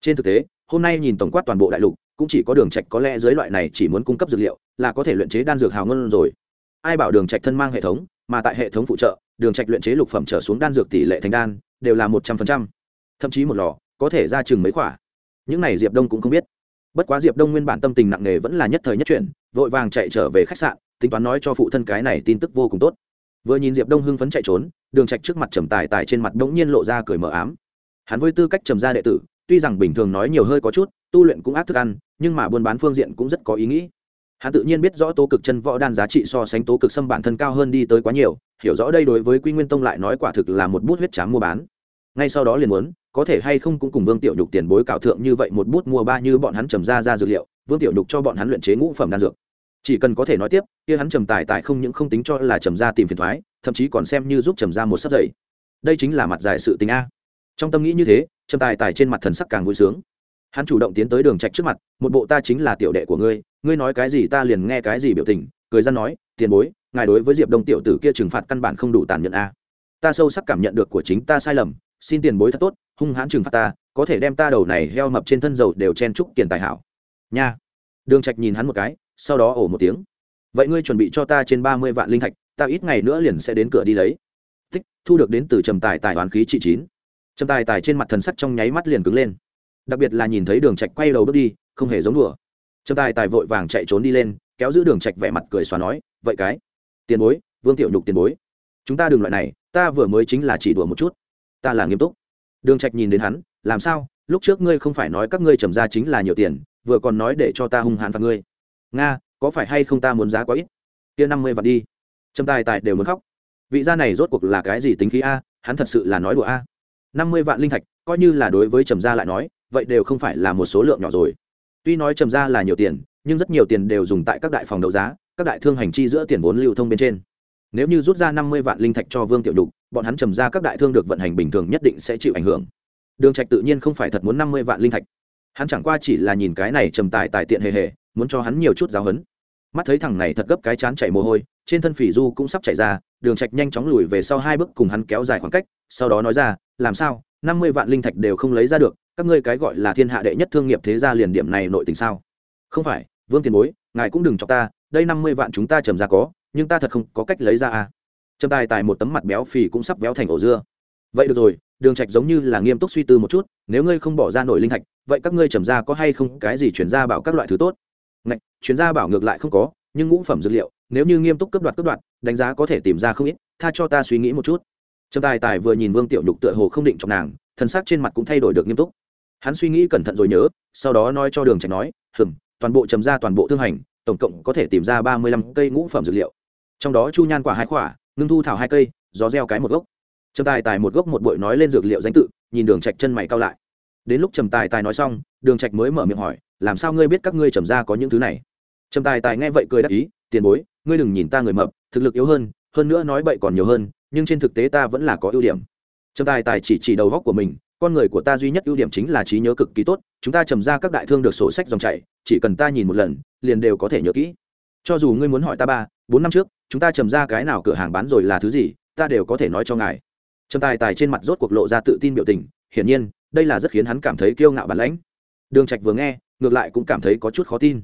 Trên thực tế, hôm nay nhìn tổng quát toàn bộ đại lục cũng chỉ có đường trạch có lẽ dưới loại này chỉ muốn cung cấp dược liệu là có thể luyện chế đan dược hào ngân rồi. Ai bảo đường trạch thân mang hệ thống, mà tại hệ thống phụ trợ, đường trạch luyện chế lục phẩm trở xuống đan dược tỷ lệ thành đan đều là một trăm phần trăm. Thậm chí một lò, có thể ra chừng mấy quả những này diệp đông cũng không biết. Bất quá diệp đông nguyên bản tâm tình nặng nề vẫn là nhất thời nhất chuyển, vội vàng chạy trở về khách sạn, tính toán nói cho phụ thân cái này tin tức vô cùng tốt. Vừa nhìn diệp đông hưng phấn chạy trốn, đường trạch trước mặt trầm tài tài trên mặt đống nhiên lộ ra cười mờ ám. Hắn với tư cách trầm gia đệ tử, tuy rằng bình thường nói nhiều hơi có chút tu luyện cũng ác thức ăn, nhưng mà buôn bán phương diện cũng rất có ý nghĩ. Hắn tự nhiên biết rõ tố cực chân võ đan giá trị so sánh tố cực xâm bản thân cao hơn đi tới quá nhiều, hiểu rõ đây đối với quy nguyên tông lại nói quả thực là một bút huyết trám mua bán. Ngay sau đó liền muốn, có thể hay không cũng cùng vương tiểu nhục tiền bối cạo thượng như vậy một bút mua ba như bọn hắn trầm ra ra dược liệu, vương tiểu nhục cho bọn hắn luyện chế ngũ phẩm đan dược. Chỉ cần có thể nói tiếp, kia hắn trầm tài tài không những không tính cho là trầm ra tìm phiền thoái, thậm chí còn xem như giúp trầm ra một sắp dậy. Đây chính là mặt dài sự tình a. Trong tâm nghĩ như thế, trầm tài tài trên mặt thần sắc càng vui sướng hắn chủ động tiến tới đường trạch trước mặt, một bộ ta chính là tiểu đệ của ngươi ngươi nói cái gì ta liền nghe cái gì biểu tình. Cười ra nói, tiền bối, ngài đối với diệp đông tiểu tử kia trừng phạt căn bản không đủ tàn nhẫn a. Ta sâu sắc cảm nhận được của chính ta sai lầm, xin tiền bối thật tốt, hung hãn trừng phạt ta, có thể đem ta đầu này heo mập trên thân dầu đều chen trúc tiền tài hảo. Nha. Đường trạch nhìn hắn một cái, sau đó ổ một tiếng. Vậy ngươi chuẩn bị cho ta trên ba mươi vạn linh thạch, ta ít ngày nữa liền sẽ đến cửa đi lấy. Tích, thu được đến từ trầm tài tài toán khí trị chín. Trầm tài tài trên mặt thần sắc trong nháy mắt liền cứng lên đặc biệt là nhìn thấy đường trạch quay đầu bước đi, không hề giống đùa. Trâm tài tài vội vàng chạy trốn đi lên, kéo giữ đường trạch vẻ mặt cười xóa nói, vậy cái, tiền bối, vương tiểu nhục tiền bối, chúng ta đừng loại này, ta vừa mới chính là chỉ đùa một chút, ta là nghiêm túc. Đường trạch nhìn đến hắn, làm sao? Lúc trước ngươi không phải nói các ngươi trầm ra chính là nhiều tiền, vừa còn nói để cho ta hung hãn phạt ngươi. Nga, có phải hay không ta muốn giá quá ít? Kia năm mươi vạn đi. Trâm tài tài đều muốn khóc. Vị gia này rốt cuộc là cái gì tính khí a? Hắn thật sự là nói đùa a. Năm mươi vạn linh thạch, coi như là đối với trầm gia lại nói vậy đều không phải là một số lượng nhỏ rồi. Tuy nói trầm ra là nhiều tiền, nhưng rất nhiều tiền đều dùng tại các đại phòng đấu giá, các đại thương hành chi giữa tiền vốn lưu thông bên trên. Nếu như rút ra năm mươi vạn linh thạch cho vương tiểu đục bọn hắn trầm ra các đại thương được vận hành bình thường nhất định sẽ chịu ảnh hưởng. Đường trạch tự nhiên không phải thật muốn năm mươi vạn linh thạch. Hắn chẳng qua chỉ là nhìn cái này trầm tài tài tiện hề hề, muốn cho hắn nhiều chút giáo hấn mắt thấy thằng này thật gấp cái chán chảy mồ hôi, trên thân phỉ du cũng sắp chảy ra, đường trạch nhanh chóng lùi về sau hai bước cùng hắn kéo dài khoảng cách, sau đó nói ra, làm sao? Năm mươi vạn linh thạch đều không lấy ra được, các ngươi cái gọi là thiên hạ đệ nhất thương nghiệp thế gia liền điểm này nội tình sao? Không phải, vương tiền bối, ngài cũng đừng chọc ta, đây năm mươi vạn chúng ta trầm ra có, nhưng ta thật không có cách lấy ra à. Trầm tài tài một tấm mặt béo phì cũng sắp béo thành ổ dưa. Vậy được rồi, đường trạch giống như là nghiêm túc suy tư một chút, nếu ngươi không bỏ ra nổi linh thạch, vậy các ngươi trầm ra có hay không cái gì chuyển ra bảo các loại thứ tốt? Ngạch, chuyển ra bảo ngược lại không có, nhưng ngũ phẩm dược liệu, nếu như nghiêm túc cấp đoạt cấp đoạt, đánh giá có thể tìm ra không ít, tha cho ta suy nghĩ một chút trầm tài tài vừa nhìn vương tiểu nhục tựa hồ không định trọng nàng, thần sắc trên mặt cũng thay đổi được nghiêm túc. Hắn suy nghĩ cẩn thận rồi nhớ, sau đó nói cho đường trạch nói, hừm, toàn bộ trầm ra toàn bộ thương hành, tổng cộng có thể tìm ra ba mươi lăm cây ngũ phẩm dược liệu. Trong đó chu nhan quả hai quả, ngưng thu thảo hai cây, gió gieo cái một gốc. Trầm tài tài một gốc một bội nói lên dược liệu danh tự, nhìn đường trạch chân mày cao lại. Đến lúc trầm tài tài nói xong, đường trạch mới mở miệng hỏi, làm sao ngươi biết các ngươi trầm ra có những thứ này? Trầm tài tài nghe vậy cười đáp ý, tiền bối, ngươi đừng nhìn ta người mập, thực lực yếu hơn hơn nữa nói bậy còn nhiều hơn nhưng trên thực tế ta vẫn là có ưu điểm. Trầm tài tài chỉ chỉ đầu góc của mình, con người của ta duy nhất ưu điểm chính là trí nhớ cực kỳ tốt, chúng ta trầm ra các đại thương được sổ sách dòng chảy, chỉ cần ta nhìn một lần, liền đều có thể nhớ kỹ. Cho dù ngươi muốn hỏi ta ba, bốn năm trước, chúng ta trầm ra cái nào cửa hàng bán rồi là thứ gì, ta đều có thể nói cho ngài. Trầm tài tài trên mặt rốt cuộc lộ ra tự tin biểu tình, hiển nhiên, đây là rất khiến hắn cảm thấy kiêu ngạo bản lãnh. Đường trạch vừa nghe, ngược lại cũng cảm thấy có chút khó tin.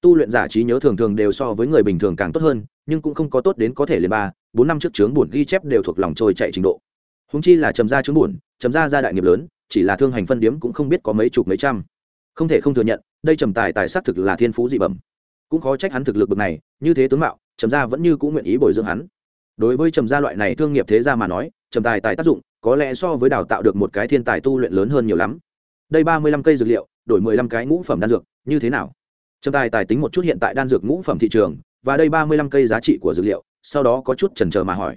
Tu luyện giả trí nhớ thường thường đều so với người bình thường càng tốt hơn, nhưng cũng không có tốt đến có thể liền ba bốn năm trước chướng buồn ghi chép đều thuộc lòng trôi chạy trình độ. Húng chi là trầm gia chướng buồn trầm gia gia đại nghiệp lớn, chỉ là thương hành phân điếm cũng không biết có mấy chục mấy trăm. Không thể không thừa nhận, đây trầm tài tài xác thực là thiên phú dị bẩm. Cũng khó trách hắn thực lực bực này, như thế tướng mạo trầm gia vẫn như cũng nguyện ý bồi dưỡng hắn. Đối với trầm gia loại này thương nghiệp thế gia mà nói trầm tài tài tác dụng, có lẽ so với đào tạo được một cái thiên tài tu luyện lớn hơn nhiều lắm. Đây ba mươi lăm cây dược liệu, đổi mười lăm cái ngũ phẩm đan dược, như thế nào? Trầm tài tài tính một chút hiện tại đan dược ngũ phẩm thị trường, và đây ba mươi lăm cây giá trị của dược liệu sau đó có chút chần chờ mà hỏi.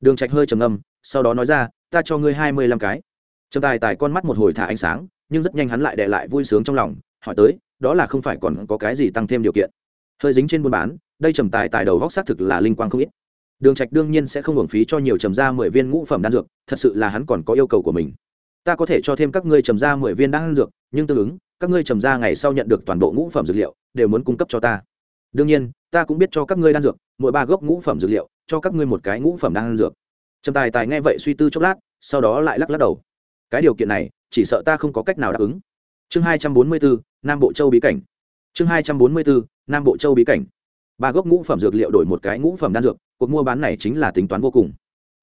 Đường trạch hơi trầm ngâm, sau đó nói ra, ta cho ngươi hai mươi lăm cái. Trầm tài tài con mắt một hồi thả ánh sáng, nhưng rất nhanh hắn lại đè lại vui sướng trong lòng, hỏi tới, đó là không phải còn có cái gì tăng thêm điều kiện? Hơi dính trên buôn bán, đây trầm tài tài đầu góc xác thực là linh quang không ít. Đường trạch đương nhiên sẽ không hưởng phí cho nhiều trầm ra mười viên ngũ phẩm đan dược, thật sự là hắn còn có yêu cầu của mình. Ta có thể cho thêm các ngươi trầm ra mười viên đan dược, nhưng tương ứng, các ngươi trầm ra ngày sau nhận được toàn bộ ngũ phẩm dược liệu, đều muốn cung cấp cho ta. Đương nhiên, ta cũng biết cho các ngươi đan dược mỗi ba gốc ngũ phẩm dược liệu, cho các ngươi một cái ngũ phẩm đang ăn dược. Trầm tài tài nghe vậy suy tư chốc lát, sau đó lại lắc lắc đầu. Cái điều kiện này, chỉ sợ ta không có cách nào đáp ứng. Chương hai trăm bốn mươi bốn, nam bộ châu bí cảnh. Chương hai trăm bốn mươi bốn, nam bộ châu bí cảnh. Ba gốc ngũ phẩm dược liệu đổi một cái ngũ phẩm đan dược, cuộc mua bán này chính là tính toán vô cùng.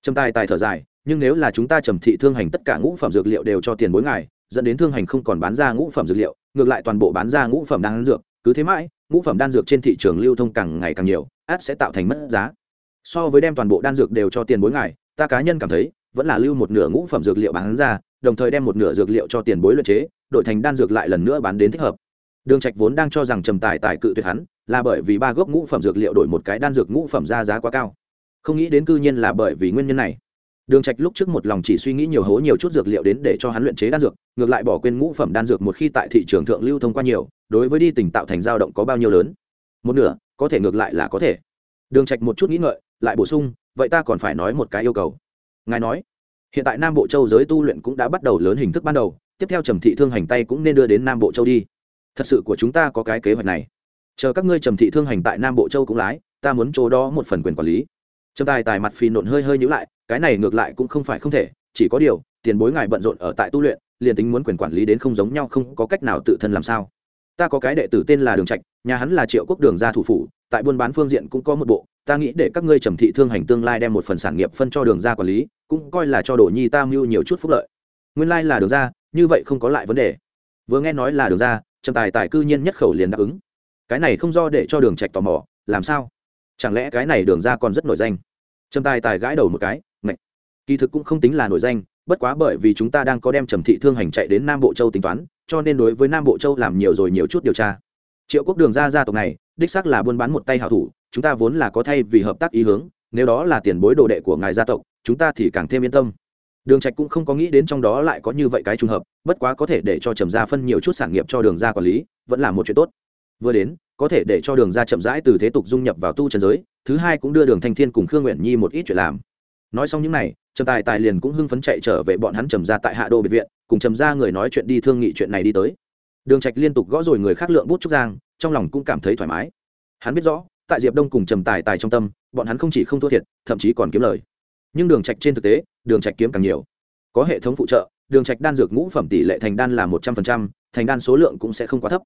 Trầm tài tài thở dài, nhưng nếu là chúng ta trầm thị thương hành tất cả ngũ phẩm dược liệu đều cho tiền bối ngài, dẫn đến thương hành không còn bán ra ngũ phẩm dược liệu, ngược lại toàn bộ bán ra ngũ phẩm đan dược, cứ thế mãi ngũ phẩm đan dược trên thị trường lưu thông càng ngày càng nhiều, át sẽ tạo thành mất giá. So với đem toàn bộ đan dược đều cho tiền bối ngài, ta cá nhân cảm thấy, vẫn là lưu một nửa ngũ phẩm dược liệu bán ra, đồng thời đem một nửa dược liệu cho tiền bối luyện chế, đổi thành đan dược lại lần nữa bán đến thích hợp. Đường trạch vốn đang cho rằng trầm tài tài cự tuyệt hắn, là bởi vì ba gốc ngũ phẩm dược liệu đổi một cái đan dược ngũ phẩm ra giá quá cao. Không nghĩ đến cư nhiên là bởi vì nguyên nhân này đường trạch lúc trước một lòng chỉ suy nghĩ nhiều hố nhiều chút dược liệu đến để cho hắn luyện chế đan dược, ngược lại bỏ quên ngũ phẩm đan dược một khi tại thị trường thượng lưu thông qua nhiều, đối với đi tỉnh tạo thành dao động có bao nhiêu lớn. Một nửa, có thể ngược lại là có thể. Đường trạch một chút nghĩ ngợi, lại bổ sung, vậy ta còn phải nói một cái yêu cầu. Ngài nói, hiện tại nam bộ châu giới tu luyện cũng đã bắt đầu lớn hình thức ban đầu, tiếp theo trầm thị thương hành tay cũng nên đưa đến nam bộ châu đi. Thật sự của chúng ta có cái kế hoạch này. Chờ các ngươi trầm thị thương hành tại nam bộ châu cũng lái, ta muốn chỗ đó một phần quyền quản lý trầm tài tài mặt phì nộn hơi hơi nhữ lại, cái này ngược lại cũng không phải không thể, chỉ có điều, tiền bối ngài bận rộn ở tại tu luyện, liền tính muốn quyền quản lý đến không giống nhau không có cách nào tự thân làm sao. Ta có cái đệ tử tên là đường trạch, nhà hắn là triệu quốc đường gia thủ phủ, tại buôn bán phương diện cũng có một bộ, ta nghĩ để các ngươi trầm thị thương hành tương lai đem một phần sản nghiệp phân cho đường gia quản lý, cũng coi là cho đồ nhi ta mưu nhiều chút phúc lợi. Nguyên lai là đường gia, như vậy không có lại vấn đề. Vừa nghe nói là đường gia, trầm tài tài cư nhiên nhất khẩu liền đáp ứng. Cái này không do để cho đường trạch tò mò, làm sao? Chẳng lẽ cái này đường ra còn rất nổi danh? Trầm tài tài gãi đầu một cái, ngạch, kỳ thực cũng không tính là nổi danh, bất quá bởi vì chúng ta đang có đem trầm thị thương hành chạy đến nam bộ châu tính toán, cho nên đối với nam bộ châu làm nhiều rồi nhiều chút điều tra. Triệu quốc đường ra gia tộc này, đích xác là buôn bán một tay hảo thủ, chúng ta vốn là có thay vì hợp tác ý hướng, nếu đó là tiền bối đồ đệ của ngài gia tộc, chúng ta thì càng thêm yên tâm. Đường trạch cũng không có nghĩ đến trong đó lại có như vậy cái trùng hợp, bất quá có thể để cho trầm gia phân nhiều chút sản nghiệp cho đường gia quản lý, vẫn là một chuyện tốt. Vừa đến có thể để cho đường gia chậm rãi từ thế tục dung nhập vào tu trần giới, thứ hai cũng đưa đường thanh thiên cùng khương nguyện nhi một ít chuyện làm. Nói xong những này, trầm tài tài liền cũng hưng phấn chạy trở về bọn hắn trầm gia tại hạ đô biệt viện, cùng trầm gia người nói chuyện đi thương nghị chuyện này đi tới. Đường trạch liên tục gõ rồi người khác lượng bút trúc giang, trong lòng cũng cảm thấy thoải mái. Hắn biết rõ, tại diệp đông cùng trầm tài tài trong tâm, bọn hắn không chỉ không thua thiệt, thậm chí còn kiếm lời. Nhưng đường trạch trên thực tế, đường trạch kiếm càng nhiều. Có hệ thống phụ trợ, đường trạch đan dược ngũ phẩm tỷ lệ thành đan là một trăm phần trăm, thành đan số lượng cũng sẽ không quá thấp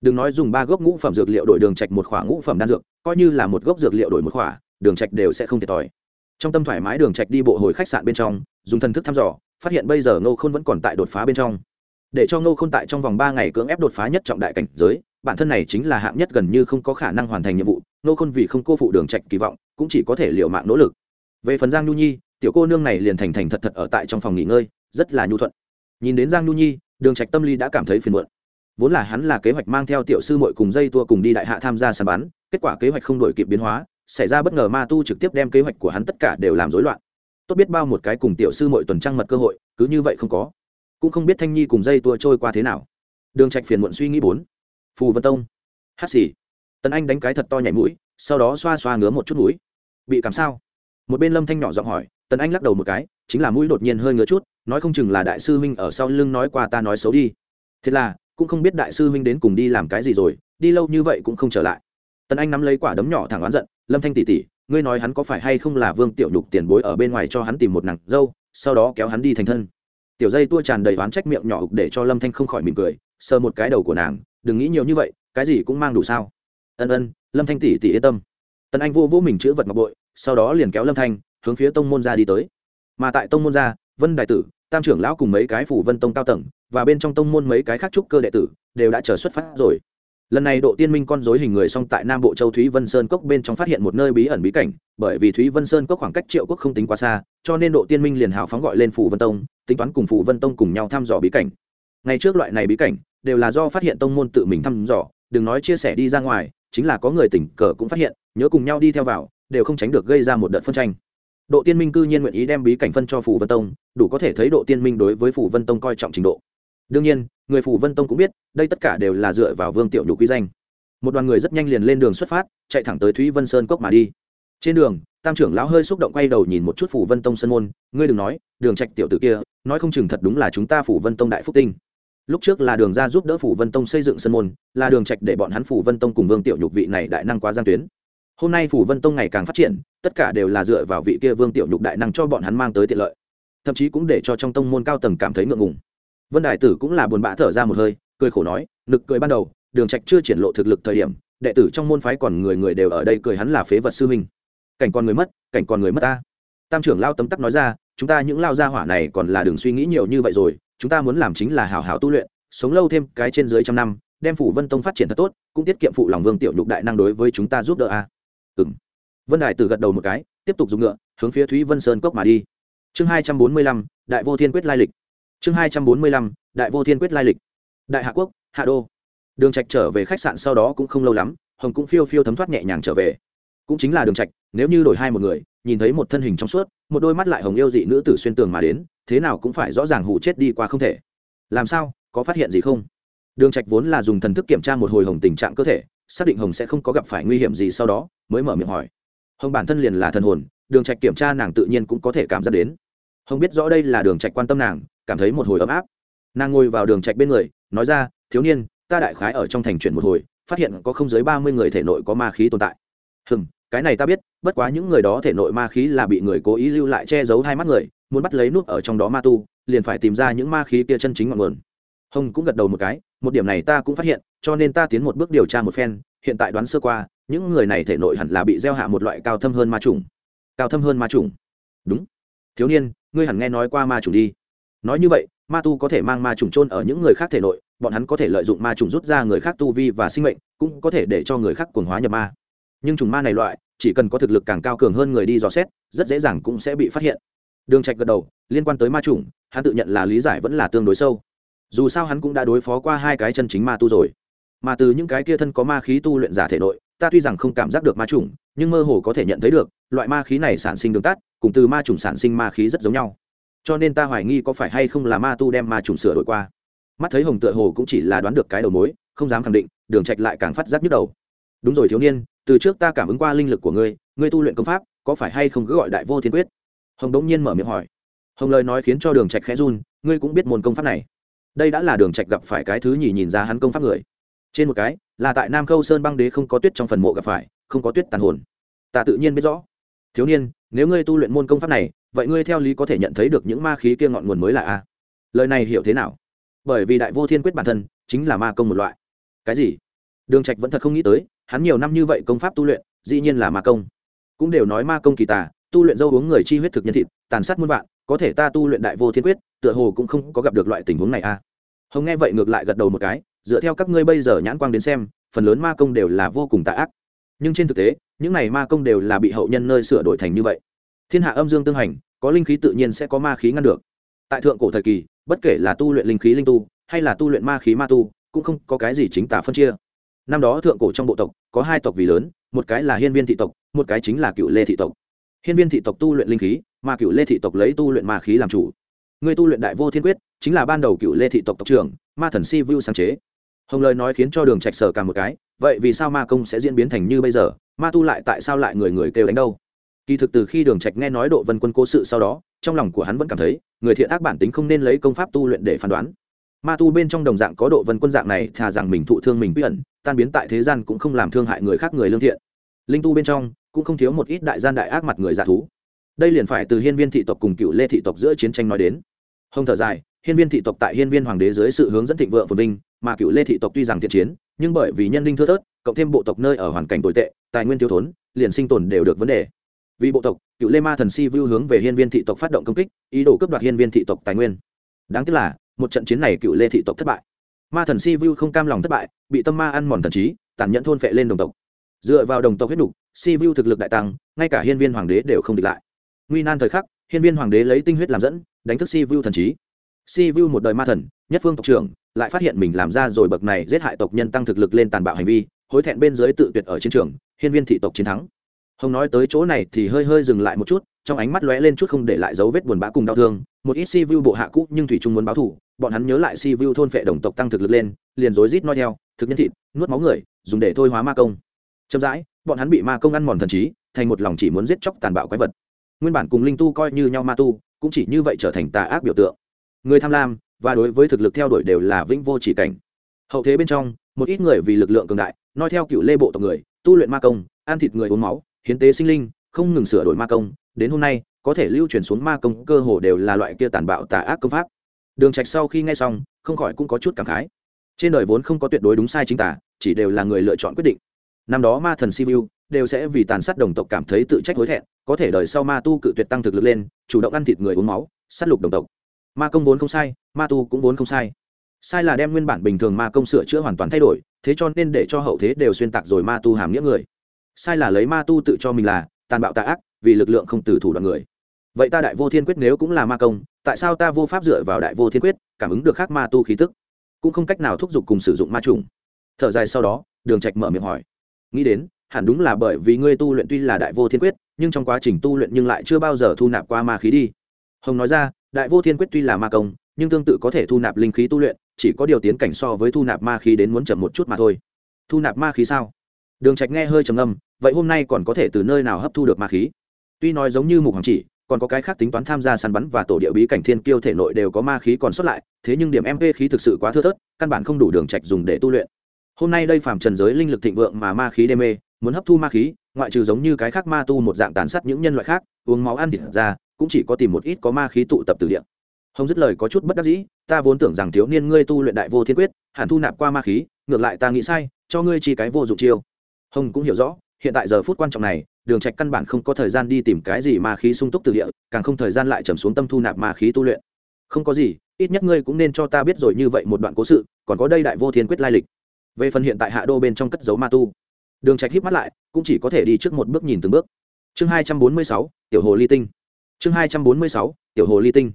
đừng nói dùng ba gốc ngũ phẩm dược liệu đổi đường trạch một khỏa ngũ phẩm đan dược, coi như là một gốc dược liệu đổi một khỏa, đường trạch đều sẽ không thiệt thòi. Trong tâm thoải mái đường trạch đi bộ hồi khách sạn bên trong, dùng thần thức thăm dò, phát hiện bây giờ ngô khôn vẫn còn tại đột phá bên trong. Để cho ngô khôn tại trong vòng ba ngày cưỡng ép đột phá nhất trọng đại cảnh giới, bản thân này chính là hạng nhất gần như không có khả năng hoàn thành nhiệm vụ, ngô khôn vì không cô phụ đường trạch kỳ vọng, cũng chỉ có thể liều mạng nỗ lực. Về phần giang nhu nhi, tiểu cô nương này liền thành thành thật thật ở tại trong phòng nghỉ ngơi, rất là nhu thuận. Nhìn đến giang nhu nhi, đường trạch tâm lý đã cảm thấy phiền muộn vốn là hắn là kế hoạch mang theo tiểu sư muội cùng dây tua cùng đi đại hạ tham gia săn bắn, kết quả kế hoạch không đổi kịp biến hóa, xảy ra bất ngờ ma tu trực tiếp đem kế hoạch của hắn tất cả đều làm rối loạn. Tốt biết bao một cái cùng tiểu sư muội tuần trăng mật cơ hội, cứ như vậy không có. Cũng không biết thanh nhi cùng dây tua trôi qua thế nào. Đường trạch phiền muộn suy nghĩ bốn. Phù vân tông. Hát xì. Tần anh đánh cái thật to nhảy mũi, sau đó xoa xoa ngứa một chút mũi. Bị cảm sao? Một bên lâm thanh nhỏ giọng hỏi, tần anh lắc đầu một cái, chính là mũi đột nhiên hơi ngứa chút, nói không chừng là đại sư huynh ở sau lưng nói qua ta nói xấu đi. Thế là cũng không biết đại sư huynh đến cùng đi làm cái gì rồi, đi lâu như vậy cũng không trở lại. Tần anh nắm lấy quả đấm nhỏ thẳng oán giận, lâm thanh tỷ tỷ, ngươi nói hắn có phải hay không là vương tiểu nhục tiền bối ở bên ngoài cho hắn tìm một nàng dâu, sau đó kéo hắn đi thành thân? Tiểu dây tua tràn đầy oán trách miệng nhỏ để cho lâm thanh không khỏi mỉm cười, sờ một cái đầu của nàng, đừng nghĩ nhiều như vậy, cái gì cũng mang đủ sao. Ân ân, lâm thanh tỷ tỷ yên tâm. Tần anh vô vô mình chữ vật ngọc bội, sau đó liền kéo lâm thanh, hướng phía tông môn ra đi tới. Mà tại tông môn ra, vân đại tử, tam trưởng lão cùng mấy cái phủ vân tông cao tầng và bên trong tông môn mấy cái khác trúc cơ đệ tử đều đã chờ xuất phát rồi. Lần này độ tiên minh con dối hình người xong tại nam bộ châu thúy vân sơn cốc bên trong phát hiện một nơi bí ẩn bí cảnh, bởi vì thúy vân sơn cốc khoảng cách triệu quốc không tính quá xa, cho nên độ tiên minh liền hào phóng gọi lên phủ vân tông, tính toán cùng phủ vân tông cùng nhau thăm dò bí cảnh. Ngày trước loại này bí cảnh đều là do phát hiện tông môn tự mình thăm dò, đừng nói chia sẻ đi ra ngoài, chính là có người tỉnh cờ cũng phát hiện, nhớ cùng nhau đi theo vào, đều không tránh được gây ra một đợt phân tranh. Độ tiên minh cư nhiên nguyện ý đem bí cảnh phân cho phủ vân tông, đủ có thể thấy độ tiên minh đối với phủ vân tông coi trọng trình độ đương nhiên, người phủ vân tông cũng biết, đây tất cả đều là dựa vào vương tiểu nhục quy danh. Một đoàn người rất nhanh liền lên đường xuất phát, chạy thẳng tới thúy vân sơn cốc mà đi. Trên đường, tam trưởng lão hơi xúc động quay đầu nhìn một chút phủ vân tông sân môn, ngươi đừng nói, đường trạch tiểu tử kia, nói không chừng thật đúng là chúng ta phủ vân tông đại phúc tinh. Lúc trước là đường ra giúp đỡ phủ vân tông xây dựng sân môn, là đường trạch để bọn hắn phủ vân tông cùng vương tiểu nhục vị này đại năng quá giang tuyến. Hôm nay phủ vân tông ngày càng phát triển, tất cả đều là dựa vào vị kia vương tiểu nhục đại năng cho bọn hắn mang tới tiện lợi. Thậm chí cũng để cho trong tông môn cao tầng cảm thấy ngượng ngùng vân đại tử cũng là buồn bã thở ra một hơi, cười khổ nói, nực cười ban đầu, đường trạch chưa triển lộ thực lực thời điểm, đệ tử trong môn phái còn người người đều ở đây cười hắn là phế vật sư huynh. Cảnh còn người mất, cảnh còn người mất ta. Tam trưởng lao tấm tắc nói ra, chúng ta những lao gia hỏa này còn là đừng suy nghĩ nhiều như vậy rồi, chúng ta muốn làm chính là hào hào tu luyện, sống lâu thêm cái trên dưới trăm năm, đem phủ vân tông phát triển thật tốt, cũng tiết kiệm phụ lòng vương tiểu nhục đại năng đối với chúng ta giúp đỡ a. À. ừm. Vân đại tử gật đầu một cái, tiếp tục dùng ngựa, hướng phía thúy vân sơn cốc mà đi. Chương hai trăm bốn mươi lăm, đại vô thiên quyết lai lịch chương hai trăm bốn mươi lăm, đại vô thiên quyết lai lịch. Đại hạ quốc, hạ đô. Đường trạch trở về khách sạn sau đó cũng không lâu lắm, hồng cũng phiêu phiêu thấm thoát nhẹ nhàng trở về. Cũng chính là đường trạch, nếu như đổi hai một người, nhìn thấy một thân hình trong suốt, một đôi mắt lại hồng yêu dị nữ tử xuyên tường mà đến, thế nào cũng phải rõ ràng hụ chết đi qua không thể. Làm sao, có phát hiện gì không? Đường trạch vốn là dùng thần thức kiểm tra một hồi hồng tình trạng cơ thể, xác định hồng sẽ không có gặp phải nguy hiểm gì sau đó, mới mở miệng hỏi. Hồng bản thân liền là thần hồn, đường trạch kiểm tra nàng tự nhiên cũng có thể cảm giác đến. Hồng biết rõ đây là đường trạch quan tâm nàng cảm thấy một hồi ấm áp. Nàng ngồi vào đường trạch bên người, nói ra, thiếu niên, ta đại khái ở trong thành chuyển một hồi, phát hiện có không dưới ba mươi người thể nội có ma khí tồn tại. Hừm, cái này ta biết, bất quá những người đó thể nội ma khí là bị người cố ý lưu lại che giấu hai mắt người, muốn bắt lấy nút ở trong đó ma tu, liền phải tìm ra những ma khí kia chân chính ngọn nguồn. Hồng cũng gật đầu một cái, một điểm này ta cũng phát hiện, cho nên ta tiến một bước điều tra một phen, hiện tại đoán sơ qua, những người này thể nội hẳn là bị gieo hạ một loại cao thâm hơn ma trùng cao thâm hơn ma trùng đúng. Thiếu niên, ngươi hẳn nghe nói qua ma trùng đi nói như vậy, ma tu có thể mang ma trùng trôn ở những người khác thể nội, bọn hắn có thể lợi dụng ma trùng rút ra người khác tu vi và sinh mệnh, cũng có thể để cho người khác cuồng hóa nhập ma. Nhưng trùng ma này loại, chỉ cần có thực lực càng cao cường hơn người đi dò xét, rất dễ dàng cũng sẽ bị phát hiện. Đường trạch gật đầu, liên quan tới ma trùng, hắn tự nhận là lý giải vẫn là tương đối sâu. Dù sao hắn cũng đã đối phó qua hai cái chân chính ma tu rồi. Mà từ những cái kia thân có ma khí tu luyện giả thể nội, ta tuy rằng không cảm giác được ma trùng, nhưng mơ hồ có thể nhận thấy được, loại ma khí này sản sinh đường tắt, cùng từ ma trùng sản sinh ma khí rất giống nhau cho nên ta hoài nghi có phải hay không là ma tu đem ma trùng sửa đổi qua. Mắt thấy hồng tựa hồ cũng chỉ là đoán được cái đầu mối, không dám khẳng định, đường trạch lại càng phát giác nhức đầu. Đúng rồi thiếu niên, từ trước ta cảm ứng qua linh lực của ngươi ngươi tu luyện công pháp, có phải hay không cứ gọi đại vô thiên quyết? Hồng đống nhiên mở miệng hỏi. Hồng lời nói khiến cho đường trạch khẽ run, ngươi cũng biết môn công pháp này. Đây đã là đường trạch gặp phải cái thứ nhì nhìn ra hắn công pháp người. Trên một cái, là tại nam khâu sơn băng đế không có tuyết trong phần mộ gặp phải, không có tuyết tàn hồn. Ta tự nhiên biết rõ. Thiếu niên, nếu ngươi tu luyện môn công pháp này vậy ngươi theo lý có thể nhận thấy được những ma khí kia ngọn nguồn mới là a? Lời này hiểu thế nào? Bởi vì đại vô thiên quyết bản thân chính là ma công một loại. Cái gì? Đường trạch vẫn thật không nghĩ tới, hắn nhiều năm như vậy công pháp tu luyện, dĩ nhiên là ma công. Cũng đều nói ma công kỳ tà, tu luyện dâu uống người chi huyết thực nhân thịt, tàn sát muôn vạn, có thể ta tu luyện đại vô thiên quyết, tựa hồ cũng không có gặp được loại tình huống này a. À. hồng nghe vậy ngược lại gật đầu một cái, dựa theo các ngươi bây giờ nhãn quang đến xem, phần lớn ma công đều là vô cùng tà ác. Nhưng trên thực tế, những này ma công đều là bị hậu nhân nơi sửa đổi thành như vậy thiên hạ âm dương tương hành, có linh khí tự nhiên sẽ có ma khí ngăn được. Tại thượng cổ thời kỳ, bất kể là tu luyện linh khí linh tu, hay là tu luyện ma khí ma tu, cũng không có cái gì chính tả phân chia. Năm đó thượng cổ trong bộ tộc, có hai tộc vì lớn, một cái là hiên viên thị tộc, một cái chính là cựu lê thị tộc. Hiên viên thị tộc tu luyện linh khí, mà cựu lê thị tộc lấy tu luyện ma khí làm chủ. Người tu luyện đại vô thiên quyết, chính là ban đầu cựu lê thị tộc tộc trưởng, ma thần si vu sáng chế. Hồng lời nói khiến cho đường trạch sở cả một cái, vậy vì sao ma công sẽ diễn biến thành như bây giờ? Ma tu lại tại sao lại người người kêu đánh đâu? Kỳ thực từ khi đường trạch nghe nói độ vân quân cố sự sau đó, trong lòng của hắn vẫn cảm thấy, người thiện ác bản tính không nên lấy công pháp tu luyện để phán đoán. Ma tu bên trong đồng dạng có độ vân quân dạng này, thà rằng mình thụ thương mình quy ẩn, tan biến tại thế gian cũng không làm thương hại người khác người lương thiện. Linh tu bên trong, cũng không thiếu một ít đại gian đại ác mặt người giả thú. Đây liền phải từ hiên viên thị tộc cùng cựu lê thị tộc giữa chiến tranh nói đến. Hông thở dài, hiên viên thị tộc tại hiên viên hoàng đế dưới sự hướng dẫn thịnh vượng phồn vinh, mà cựu lê thị tộc tuy rằng thiện chiến, nhưng bởi vì nhân linh thưa thớt, cộng thêm bộ tộc nơi ở hoàn cảnh tồi tệ, tài nguyên thiếu thốn, liền sinh tồn đều được vấn đề vì bộ tộc, cựu lê ma thần si vu hướng về hiên viên thị tộc phát động công kích, ý đồ cướp đoạt hiên viên thị tộc tài nguyên. Đáng tiếc là, một trận chiến này cựu lê thị tộc thất bại. Ma thần si vu không cam lòng thất bại, bị tâm ma ăn mòn thần trí, tàn nhẫn thôn phệ lên đồng tộc. Dựa vào đồng tộc huyết nục, si vu thực lực đại tăng, ngay cả hiên viên hoàng đế đều không địch lại. Nguy nan thời khắc, hiên viên hoàng đế lấy tinh huyết làm dẫn, đánh thức si vu thần trí. Si vu một đời ma thần, nhất phương tộc trưởng, lại phát hiện mình làm ra rồi bậc này giết hại tộc nhân tăng thực lực lên tàn bạo hành vi, hối thẹn bên dưới tự tuyệt ở chiến trường, hiên viên thị tộc chiến thắng hồng nói tới chỗ này thì hơi hơi dừng lại một chút, trong ánh mắt lóe lên chút không để lại dấu vết buồn bã cùng đau thương, một ít si vu bộ hạ cũ nhưng thủy trung muốn báo thù, bọn hắn nhớ lại si vu thôn phệ đồng tộc tăng thực lực lên, liền rối rít nói theo, thực nhân thịt, nuốt máu người, dùng để thôi hóa ma công. Chậm rãi, bọn hắn bị ma công ăn mòn thần trí, thành một lòng chỉ muốn giết chóc tàn bạo quái vật. Nguyên bản cùng linh tu coi như nhau ma tu, cũng chỉ như vậy trở thành tà ác biểu tượng. Người tham lam, và đối với thực lực theo đuổi đều là vĩnh vô chỉ cảnh. Hậu thế bên trong, một ít người vì lực lượng cường đại nói theo cựu lê bộ tộc người, tu luyện ma công, ăn thịt người uống máu hiến tế sinh linh, không ngừng sửa đổi ma công, đến hôm nay, có thể lưu truyền xuống ma công cơ hồ đều là loại kia tàn bạo tà ác công pháp. Đường trạch sau khi nghe xong, không khỏi cũng có chút cảm khái. Trên đời vốn không có tuyệt đối đúng sai chính tả chỉ đều là người lựa chọn quyết định. Năm đó ma thần sivu đều sẽ vì tàn sát đồng tộc cảm thấy tự trách hối thẹn, có thể đời sau ma tu cự tuyệt tăng thực lực lên, chủ động ăn thịt người uống máu, sát lục đồng tộc. Ma công vốn không sai, ma tu cũng vốn không sai. Sai là đem nguyên bản bình thường ma công sửa chữa hoàn toàn thay đổi, thế cho nên để cho hậu thế đều xuyên tạc rồi ma tu hàm nghĩa người sai là lấy ma tu tự cho mình là tàn bạo tà ác, vì lực lượng không từ thủ đoạn người. Vậy ta đại vô thiên quyết nếu cũng là ma công, tại sao ta vô pháp dựa vào đại vô thiên quyết, cảm ứng được khác ma tu khí tức? Cũng không cách nào thúc giục cùng sử dụng ma trùng. Thở dài sau đó, đường trạch mở miệng hỏi. Nghĩ đến, hẳn đúng là bởi vì ngươi tu luyện tuy là đại vô thiên quyết, nhưng trong quá trình tu luyện nhưng lại chưa bao giờ thu nạp qua ma khí đi. Hồng nói ra, đại vô thiên quyết tuy là ma công, nhưng tương tự có thể thu nạp linh khí tu luyện, chỉ có điều tiến cảnh so với thu nạp ma khí đến muốn chậm một chút mà thôi. Thu nạp ma khí sao? Đường trạch nghe hơi trầm ngâm, vậy hôm nay còn có thể từ nơi nào hấp thu được ma khí? Tuy nói giống như mục hoàng chỉ, còn có cái khác tính toán tham gia săn bắn và tổ địa bí cảnh thiên kiêu thể nội đều có ma khí còn sót lại, thế nhưng điểm mp khí thực sự quá thưa thớt, căn bản không đủ đường trạch dùng để tu luyện. Hôm nay đây phàm trần giới linh lực thịnh vượng mà ma khí đê mê, muốn hấp thu ma khí, ngoại trừ giống như cái khác ma tu một dạng tàn sát những nhân loại khác, uống máu ăn thịt ra, cũng chỉ có tìm một ít có ma khí tụ tập từ địa. Hồng dứt lời có chút bất đắc dĩ, ta vốn tưởng rằng thiếu niên ngươi tu luyện đại vô thiên quyết, hẳn thu nạp qua ma khí, ngược lại ta nghĩ sai, cho ngươi chi cái vô dụng chiêu hồng cũng hiểu rõ, hiện tại giờ phút quan trọng này, đường trạch căn bản không có thời gian đi tìm cái gì ma khí sung túc từ địa, càng không thời gian lại trầm xuống tâm thu nạp ma khí tu luyện. Không có gì, ít nhất ngươi cũng nên cho ta biết rồi như vậy một đoạn cố sự, còn có đây đại vô thiên quyết lai lịch. Về phần hiện tại hạ đô bên trong cất giấu ma tu, đường trạch híp mắt lại, cũng chỉ có thể đi trước một bước nhìn từng bước. Chương hai trăm bốn mươi sáu, tiểu hồ ly tinh. Chương hai trăm bốn mươi sáu, tiểu hồ ly tinh.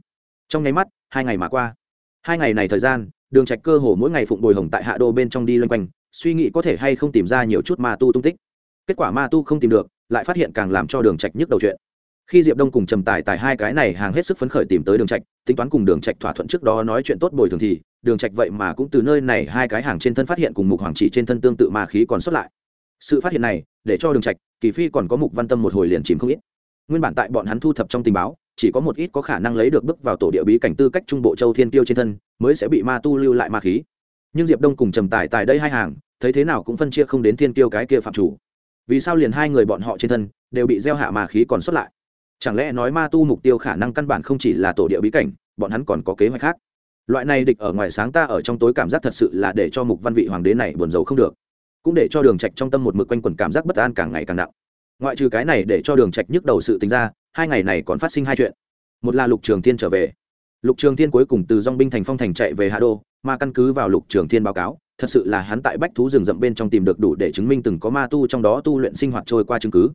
Trong nháy mắt, hai ngày mà qua. Hai ngày này thời gian, đường trạch cơ hồ mỗi ngày phụng bồi hồng tại hạ đô bên trong đi loanh quanh suy nghĩ có thể hay không tìm ra nhiều chút ma tu tung tích. Kết quả ma tu không tìm được, lại phát hiện càng làm cho đường trạch nhức đầu chuyện. Khi diệp đông cùng trầm tài tài hai cái này hàng hết sức phấn khởi tìm tới đường trạch, tính toán cùng đường trạch thỏa thuận trước đó nói chuyện tốt bồi thường thì, đường trạch vậy mà cũng từ nơi này hai cái hàng trên thân phát hiện cùng mục hoàng chỉ trên thân tương tự ma khí còn xuất lại. Sự phát hiện này, để cho đường trạch, kỳ phi còn có mục văn tâm một hồi liền chìm không ít. Nguyên bản tại bọn hắn thu thập trong tình báo, chỉ có một ít có khả năng lấy được bước vào tổ địa bí cảnh tư cách trung bộ châu thiên tiêu trên thân, mới sẽ bị ma tu lưu lại ma khí. Nhưng diệp đông cùng trầm tài tài đây hai hàng thấy thế nào cũng phân chia không đến thiên tiêu cái kia phạm chủ. Vì sao liền hai người bọn họ trên thân đều bị gieo hạ mà khí còn xuất lại? Chẳng lẽ nói ma tu mục tiêu khả năng căn bản không chỉ là tổ địa bí cảnh, bọn hắn còn có kế hoạch khác? Loại này địch ở ngoài sáng ta ở trong tối cảm giác thật sự là để cho mục văn vị hoàng đế này buồn rầu không được. Cũng để cho đường trạch trong tâm một mực quanh quẩn cảm giác bất an càng ngày càng nặng. Ngoại trừ cái này để cho đường trạch nhức đầu sự tính ra, hai ngày này còn phát sinh hai chuyện. Một là lục trường thiên trở về. Lục trường thiên cuối cùng từ dong binh thành phong thành chạy về hạ đô, mà căn cứ vào lục trường thiên báo cáo thật sự là hắn tại bách thú rừng rậm bên trong tìm được đủ để chứng minh từng có ma tu trong đó tu luyện sinh hoạt trôi qua chứng cứ.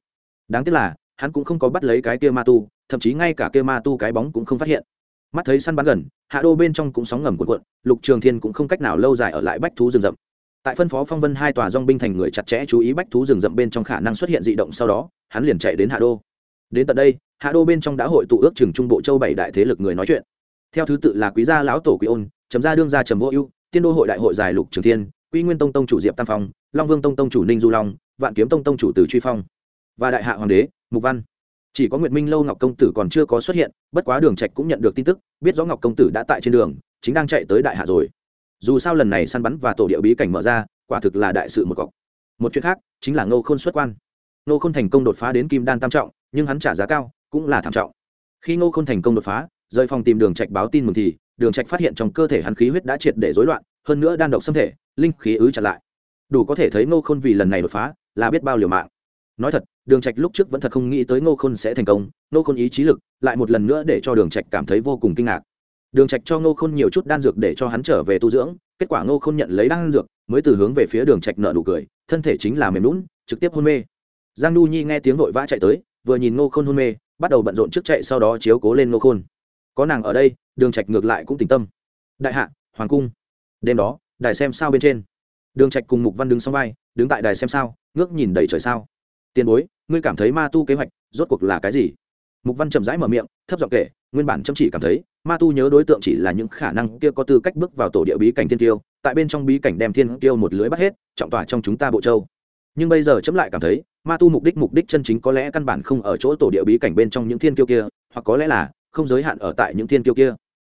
Đáng tiếc là, hắn cũng không có bắt lấy cái kia ma tu, thậm chí ngay cả kia ma tu cái bóng cũng không phát hiện. Mắt thấy săn bắn gần, hạ đô bên trong cũng sóng ngầm cuộn cuộn, lục trường thiên cũng không cách nào lâu dài ở lại bách thú rừng rậm. Tại phân phó phong vân hai tòa dong binh thành người chặt chẽ chú ý bách thú rừng rậm bên trong khả năng xuất hiện dị động sau đó, hắn liền chạy đến hạ đô. Đến tận đây, hạ đô bên trong đã hội tụ ước chừng trung bộ châu bảy đại thế lực người nói chuyện. Theo thứ tự là quý gia lão tổ quý ôn chấm gia đương gia trầm vô ưu tiên đô hội đại hội giải lục trường thiên, quy nguyên tông tông chủ diệp tam phong, long vương tông tông chủ ninh du long, vạn kiếm tông tông chủ từ truy phong và đại hạ hoàng đế, mục văn. Chỉ có nguyệt minh lâu ngọc công tử còn chưa có xuất hiện, bất quá đường trạch cũng nhận được tin tức, biết rõ ngọc công tử đã tại trên đường, chính đang chạy tới đại hạ rồi. Dù sao lần này săn bắn và tổ địa bí cảnh mở ra, quả thực là đại sự một cọc. Một chuyện khác, chính là ngô khôn xuất quan. Ngô khôn thành công đột phá đến kim đan tam trọng, nhưng hắn trả giá cao, cũng là thảm trọng. Khi ngô khôn thành công đột phá, rời phòng tìm đường trạch báo tin mừng thì đường trạch phát hiện trong cơ thể hắn khí huyết đã triệt để rối loạn, hơn nữa đan độc xâm thể, linh khí ứ chặt lại. Đủ có thể thấy ngô khôn vì lần này đột phá, là biết bao liều mạng. Nói thật, đường trạch lúc trước vẫn thật không nghĩ tới ngô khôn sẽ thành công, ngô khôn ý chí lực lại một lần nữa để cho đường trạch cảm thấy vô cùng kinh ngạc. Đường trạch cho ngô khôn nhiều chút đan dược để cho hắn trở về tu dưỡng, kết quả ngô khôn nhận lấy đan dược, mới từ hướng về phía đường trạch nợ nụ cười, thân thể chính là mềm lún trực tiếp hôn mê. Giang nu nhi nghe tiếng vội vã chạy tới, vừa nhìn ngô khôn hôn mê, bắt đầu bận rộn trước chạy sau đó chiếu cố lên ngô khôn có nàng ở đây, đường trạch ngược lại cũng tỉnh tâm. Đại hạ, hoàng cung. Đêm đó, đài xem sao bên trên. Đường trạch cùng mục văn đứng song vai, đứng tại đài xem sao, ngước nhìn đầy trời sao. Tiền bối, ngươi cảm thấy ma tu kế hoạch rốt cuộc là cái gì? Mục văn chậm rãi mở miệng, thấp giọng kể, nguyên bản chăm chỉ cảm thấy, ma tu nhớ đối tượng chỉ là những khả năng kia có tư cách bước vào tổ địa bí cảnh thiên tiêu, tại bên trong bí cảnh đem thiên tiêu một lưới bắt hết, trọng tỏa trong chúng ta bộ châu. Nhưng bây giờ chấm lại cảm thấy, ma tu mục đích mục đích chân chính có lẽ căn bản không ở chỗ tổ địa bí cảnh bên trong những thiên tiêu kia, hoặc có lẽ là không giới hạn ở tại những thiên kiêu kia.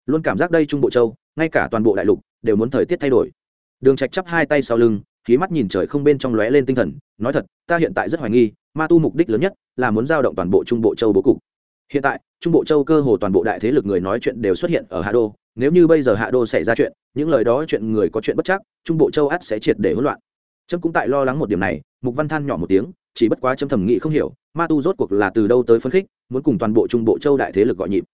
Luôn cảm giác đây trung bộ châu, ngay cả toàn bộ đại lục, đều muốn thời tiết thay đổi. Đường trạch chắp hai tay sau lưng, khí mắt nhìn trời không bên trong lóe lên tinh thần, nói thật, ta hiện tại rất hoài nghi, ma tu mục đích lớn nhất là muốn giao động toàn bộ trung bộ châu bố cục. Hiện tại, trung bộ châu cơ hồ toàn bộ đại thế lực người nói chuyện đều xuất hiện ở hạ đô, nếu như bây giờ hạ đô xảy ra chuyện, những lời đó chuyện người có chuyện bất chắc, trung bộ châu ắt sẽ triệt để hỗn loạn. Trâm cũng tại lo lắng một điểm này, mục văn than nhỏ một tiếng chỉ bất quá chấm thẩm nghị không hiểu, ma tu rốt cuộc là từ đâu tới phấn khích, muốn cùng toàn bộ trung bộ châu đại thế lực gọi nhịp.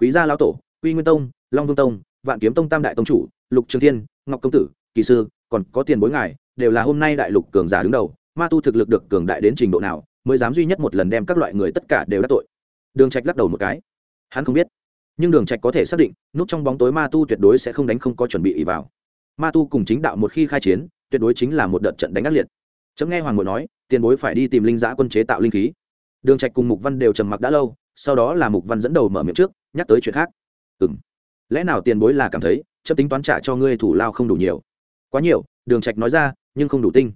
Quý gia lão tổ, quy nguyên tông, long vương tông, vạn kiếm tông tam đại tông chủ, lục trường thiên, ngọc công tử, kỳ sư, còn có tiền bối ngài, đều là hôm nay đại lục cường giả đứng đầu, ma tu thực lực được cường đại đến trình độ nào, mới dám duy nhất một lần đem các loại người tất cả đều đắc tội. Đường trạch lắc đầu một cái. Hắn không biết, nhưng đường trạch có thể xác định nút trong bóng tối ma tu tuyệt đối sẽ không đánh không có chuẩn bị ý vào. Ma tu cùng chính đạo một khi khai chiến, tuyệt đối chính là một đợt trận đánh ác liệt. Chấm nghe hoàng bội nói tiền bối phải đi tìm linh giã quân chế tạo linh khí. Đường trạch cùng mục văn đều trầm mặc đã lâu, sau đó là mục văn dẫn đầu mở miệng trước, nhắc tới chuyện khác. Ừm, lẽ nào tiền bối là cảm thấy chấp tính toán trả cho ngươi thủ lao không đủ nhiều? Quá nhiều, đường trạch nói ra, nhưng không đủ tinh.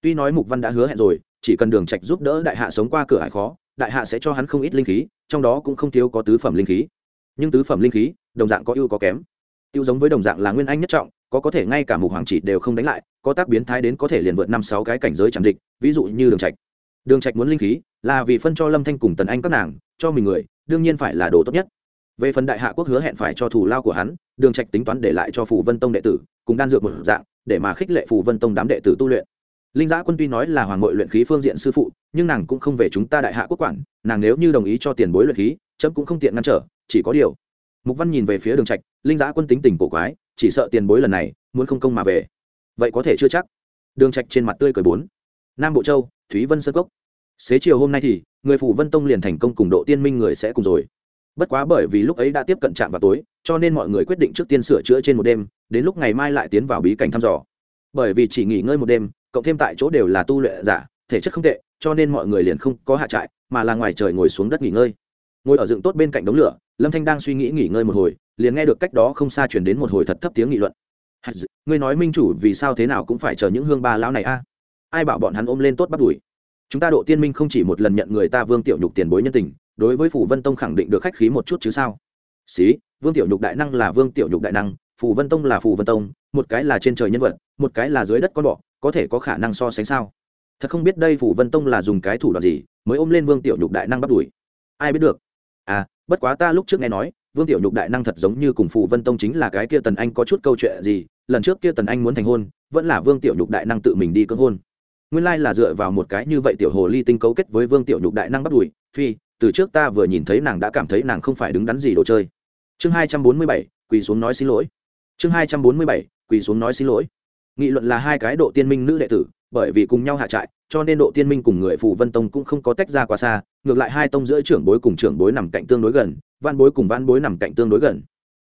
Tuy nói mục văn đã hứa hẹn rồi, chỉ cần đường trạch giúp đỡ đại hạ sống qua cửa hải khó, đại hạ sẽ cho hắn không ít linh khí, trong đó cũng không thiếu có tứ phẩm linh khí. Nhưng tứ phẩm linh khí, đồng dạng có ưu có kém. Tiêu giống với đồng dạng là nguyên anh nhất trọng có có thể ngay cả mục hoàng chỉ đều không đánh lại, có tác biến thái đến có thể liền vượt năm sáu cái cảnh giới chẳng địch, ví dụ như đường trạch. Đường trạch muốn linh khí, là vì phân cho lâm thanh cùng tần anh các nàng, cho mình người, đương nhiên phải là đồ tốt nhất. Về phần đại hạ quốc hứa hẹn phải cho thủ lao của hắn, đường trạch tính toán để lại cho phù vân tông đệ tử, cùng đan dược một dạng, để mà khích lệ phù vân tông đám đệ tử tu luyện. Linh giã quân tuy nói là hoàng ngội luyện khí phương diện sư phụ, nhưng nàng cũng không về chúng ta đại hạ quốc quản, nàng nếu như đồng ý cho tiền bối luyện khí, chấm cũng không tiện ngăn trở, chỉ có điều. Mục văn nhìn về phía đường trạch, linh giã quân tính tình cổ quái chỉ sợ tiền bối lần này muốn không công mà về. Vậy có thể chưa chắc. Đường trạch trên mặt tươi cười bốn. Nam bộ châu, thúy vân sơn cốc. Xế chiều hôm nay thì, người phủ vân tông liền thành công cùng độ tiên minh người sẽ cùng rồi. Bất quá bởi vì lúc ấy đã tiếp cận trạm vào tối, cho nên mọi người quyết định trước tiên sửa chữa trên một đêm, đến lúc ngày mai lại tiến vào bí cảnh thăm dò. Bởi vì chỉ nghỉ ngơi một đêm, cộng thêm tại chỗ đều là tu luyện giả, thể chất không tệ, cho nên mọi người liền không có hạ trại, mà là ngoài trời ngồi xuống đất nghỉ ngơi ngồi ở dựng tốt bên cạnh đống lửa, lâm thanh đang suy nghĩ nghỉ ngơi một hồi, liền nghe được cách đó không xa chuyển đến một hồi thật thấp tiếng nghị luận. Ngươi nói minh chủ vì sao thế nào cũng phải chờ những hương ba lão này a? Ai bảo bọn hắn ôm lên tốt bắt đuổi? Chúng ta độ tiên minh không chỉ một lần nhận người ta vương tiểu nhục tiền bối nhân tình, đối với phủ vân tông khẳng định được khách khí một chút chứ sao? Xí, vương tiểu nhục đại năng là vương tiểu nhục đại năng phủ vân tông là phủ vân tông, một cái là trên trời nhân vật, một cái là dưới đất con bọ, có thể có khả năng so sánh sao? Thật không biết đây phủ vân tông là dùng cái thủ đoạn gì, mới ôm lên vương tiểu nhục đại năng bắt đuổi. Ai biết được? À bất quá ta lúc trước nghe nói, vương tiểu nhục đại năng thật giống như cùng phụ vân tông chính là cái kia tần anh có chút câu chuyện gì, lần trước kia tần anh muốn thành hôn, vẫn là vương tiểu nhục đại năng tự mình đi cơ hôn. Nguyên lai là dựa vào một cái như vậy tiểu hồ ly tinh cấu kết với vương tiểu nhục đại năng bắt đuổi, phi, từ trước ta vừa nhìn thấy nàng đã cảm thấy nàng không phải đứng đắn gì đồ chơi. Chương hai trăm bốn mươi bảy, quỳ xuống nói xin lỗi. Chương hai trăm bốn mươi bảy, quỳ xuống nói xin lỗi nghị luận là hai cái độ tiên minh nữ đệ tử, bởi vì cùng nhau hạ trại, cho nên độ tiên minh cùng người phù vân tông cũng không có tách ra quá xa, ngược lại hai tông giữa trưởng bối cùng trưởng bối nằm cạnh tương đối gần văn bối cùng văn bối nằm cạnh tương đối gần.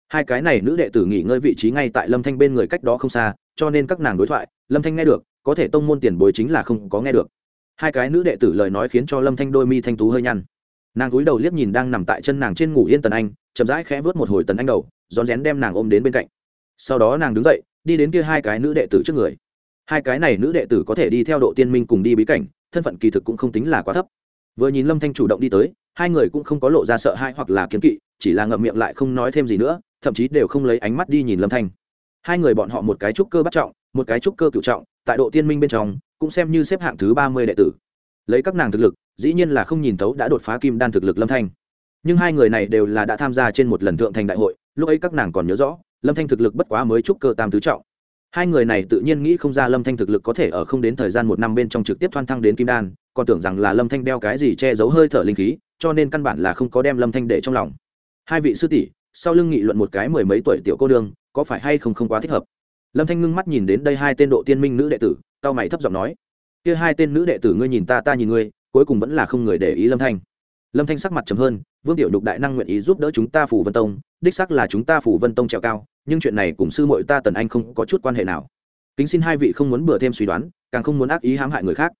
Hai cái này nữ đệ tử nghỉ ngơi vị trí ngay tại lâm thanh bên người cách đó không xa, cho nên các nàng đối thoại, lâm thanh nghe được, có thể tông môn tiền bối chính là không có nghe được. Hai cái nữ đệ tử lời nói khiến cho lâm thanh đôi mi thanh tú hơi nhăn. Nàng cúi đầu liếc nhìn đang nằm tại chân nàng trên ngủ yên tần anh, chậm rãi khẽ vớt một hồi tần anh đầu, rón rén đem nàng ôm đến bên cạnh. Sau đó nàng đứng dậy đi đến kia hai cái nữ đệ tử trước người. Hai cái này nữ đệ tử có thể đi theo độ tiên minh cùng đi bí cảnh, thân phận kỳ thực cũng không tính là quá thấp. Vừa nhìn lâm thanh chủ động đi tới, hai người cũng không có lộ ra sợ hãi hoặc là kiến kỵ, chỉ là ngậm miệng lại không nói thêm gì nữa, thậm chí đều không lấy ánh mắt đi nhìn lâm thanh. Hai người bọn họ một cái trúc cơ bắt trọng, một cái trúc cơ cựu trọng, tại độ tiên minh bên trong, cũng xem như xếp hạng thứ ba mươi đệ tử. Lấy các nàng thực lực, dĩ nhiên là không nhìn thấu đã đột phá kim đan thực lực lâm thanh. Nhưng hai người này đều là đã tham gia trên một lần thượng thành đại hội, lúc ấy các nàng còn nhớ rõ lâm thanh thực lực bất quá mới trúc cơ tam tứ trọng. Hai người này tự nhiên nghĩ không ra lâm thanh thực lực có thể ở không đến thời gian một năm bên trong trực tiếp thoan thăng đến kim đan, còn tưởng rằng là lâm thanh đeo cái gì che giấu hơi thở linh khí, cho nên căn bản là không có đem lâm thanh để trong lòng. Hai vị sư tỷ, sau lưng nghị luận một cái mười mấy tuổi tiểu cô đương có phải hay không không quá thích hợp? Lâm thanh ngưng mắt nhìn đến đây hai tên độ tiên minh nữ đệ tử tao mày thấp giọng nói, kia hai tên nữ đệ tử ngươi nhìn ta ta nhìn ngươi, cuối cùng vẫn là không người để ý lâm thanh. Lâm thanh sắc mặt trầm hơn vương tiểu đục đại năng nguyện ý giúp đỡ chúng ta phủ vân tông, đích sắc là chúng ta phủ vân tông trèo cao, nhưng chuyện này cùng sư mội ta tần anh không có chút quan hệ nào. Kính xin hai vị không muốn bừa thêm suy đoán, càng không muốn ác ý hãm hại người khác.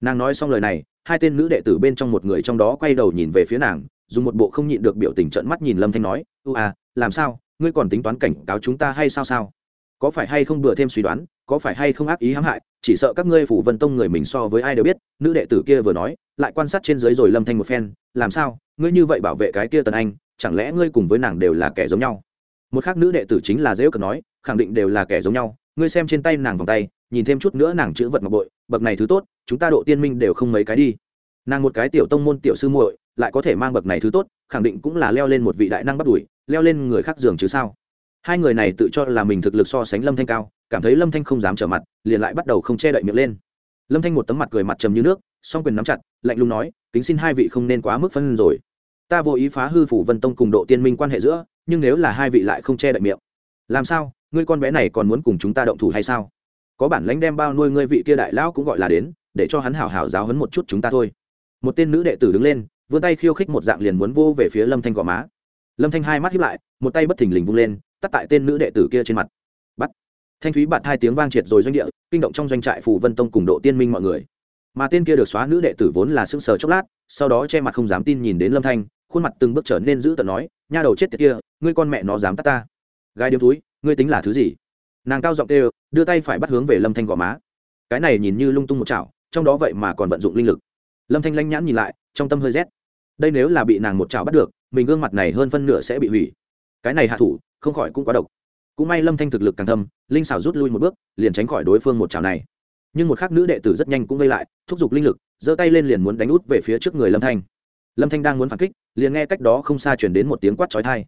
Nàng nói xong lời này, hai tên nữ đệ tử bên trong một người trong đó quay đầu nhìn về phía nàng, dùng một bộ không nhịn được biểu tình trợn mắt nhìn lâm thanh nói ưu à làm sao? Ngươi còn tính toán cảnh cáo chúng ta hay sao sao? Có phải hay không bừa thêm suy đoán, có phải hay không ác ý hãm hại, chỉ sợ các ngươi phủ vân tông người mình so với ai đều biết, nữ đệ tử kia vừa nói, lại quan sát trên dưới rồi lâm thanh một phen, làm sao, ngươi như vậy bảo vệ cái kia tần anh, chẳng lẽ ngươi cùng với nàng đều là kẻ giống nhau? Một khác nữ đệ tử chính là dễ cờ nói, khẳng định đều là kẻ giống nhau, ngươi xem trên tay nàng vòng tay, nhìn thêm chút nữa nàng chữ vật ngọc bội, bậc này thứ tốt, chúng ta độ tiên minh đều không mấy cái đi. Nàng một cái tiểu tông môn tiểu sư muội, lại có thể mang bậc này thứ tốt, khẳng định cũng là leo lên một vị đại năng bắt đuổi, leo lên người khác giường chứ sao? Hai người này tự cho là mình thực lực so sánh lâm thanh cao, cảm thấy lâm thanh không dám trở mặt, liền lại bắt đầu không che đậy miệng lên. Lâm thanh một tấm mặt cười mặt trầm như nước, song quyền nắm chặt, lạnh lùng nói, kính xin hai vị không nên quá mức phân rồi. Ta vô ý phá hư phủ vân tông cùng độ tiên minh quan hệ giữa, nhưng nếu là hai vị lại không che đậy miệng, làm sao? Ngươi con bé này còn muốn cùng chúng ta động thủ hay sao? Có bản lãnh đem bao nuôi ngươi vị kia đại lão cũng gọi là đến, để cho hắn hảo hảo giáo hấn một chút chúng ta thôi. Một tên nữ đệ tử đứng lên, vươn tay khiêu khích một dạng liền muốn vô về phía lâm thanh gò má. Lâm thanh hai mắt hiếp lại, một tay bất thình lình vung lên tắt tại tên nữ đệ tử kia trên mặt. Bắt. Thanh thúy bạt hai tiếng vang triệt rồi doanh địa, kinh động trong doanh trại phủ vân tông cùng độ tiên minh mọi người. Mà tên kia được xóa nữ đệ tử vốn là sững sờ chốc lát, sau đó che mặt không dám tin nhìn đến lâm thanh, khuôn mặt từng bước trở nên dữ tợn nói, nha đầu chết tiệt kia, ngươi con mẹ nó dám tắt ta. Gai điếm túi, ngươi tính là thứ gì? Nàng cao giọng kêu, đưa tay phải bắt hướng về lâm thanh gò má. Cái này nhìn như lung tung một chảo, trong đó vậy mà còn vận dụng linh lực. Lâm thanh lanh nhãn nhìn lại, trong tâm hơi rét. Đây nếu là bị nàng một chảo bắt được, mình gương mặt này hơn phân nửa sẽ bị hủy. Cái này hạ thủ không khỏi cũng quá độc. Cũng may lâm thanh thực lực càng thâm, linh xảo rút lui một bước, liền tránh khỏi đối phương một chảo này. Nhưng một khác nữ đệ tử rất nhanh cũng vây lại, thúc giục linh lực, giơ tay lên liền muốn đánh út về phía trước người lâm thanh. Lâm thanh đang muốn phản kích, liền nghe cách đó không xa chuyển đến một tiếng quát trói thai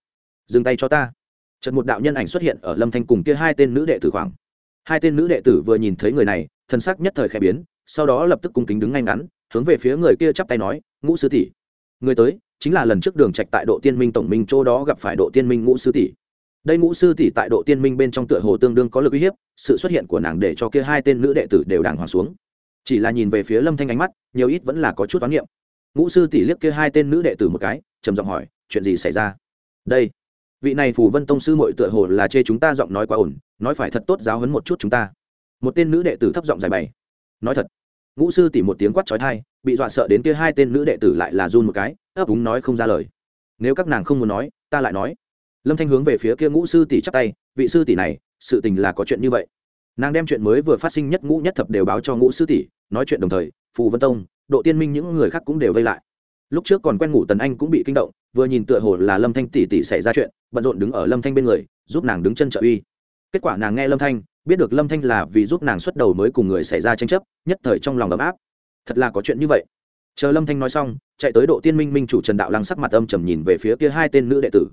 dừng tay cho ta. Trận một đạo nhân ảnh xuất hiện ở lâm thanh cùng kia hai tên nữ đệ tử khoảng. Hai tên nữ đệ tử vừa nhìn thấy người này thân sắc nhất thời khẽ biến, sau đó lập tức cung kính đứng ngay ngắn, hướng về phía người kia chắp tay nói, ngũ sư tỷ. Người tới, chính là lần trước đường trạch tại độ tiên minh tổng minh chỗ đó gặp phải độ tiên minh ngũ sư tỷ đây ngũ sư tỷ tại độ tiên minh bên trong tựa hồ tương đương có lực uy hiếp, sự xuất hiện của nàng để cho kia hai tên nữ đệ tử đều đàng hoàng xuống. Chỉ là nhìn về phía lâm thanh ánh mắt, nhiều ít vẫn là có chút toán niệm. Ngũ sư tỷ liếc kia hai tên nữ đệ tử một cái, trầm giọng hỏi, chuyện gì xảy ra? Đây, vị này phù vân tông sư mội tựa hồ là chê chúng ta giọng nói quá ổn nói phải thật tốt giáo hấn một chút chúng ta. Một tên nữ đệ tử thấp giọng giải bày. Nói thật. Ngũ sư tỉ một tiếng quát trói thai bị dọa sợ đến kia hai tên nữ đệ tử lại là run một cái, ấp úng nói không ra lời. Nếu các nàng không muốn nói, ta lại nói lâm thanh hướng về phía kia ngũ sư tỷ chắp tay, vị sư tỷ này, sự tình là có chuyện như vậy. Nàng đem chuyện mới vừa phát sinh nhất ngũ nhất thập đều báo cho ngũ sư tỷ, nói chuyện đồng thời, phù vân tông, độ tiên minh những người khác cũng đều vây lại. Lúc trước còn quen ngủ tần anh cũng bị kinh động, vừa nhìn tựa hồ là lâm thanh tỷ tỷ xảy ra chuyện, bận rộn đứng ở lâm thanh bên người, giúp nàng đứng chân trợ uy. Kết quả nàng nghe lâm thanh, biết được lâm thanh là vì giúp nàng xuất đầu mới cùng người xảy ra tranh chấp, nhất thời trong lòng ấm áp. Thật là có chuyện như vậy. Chờ lâm thanh nói xong, chạy tới độ tiên minh minh chủ trần đạo lăng sắc mặt âm trầm nhìn về phía kia hai tên nữ đệ tử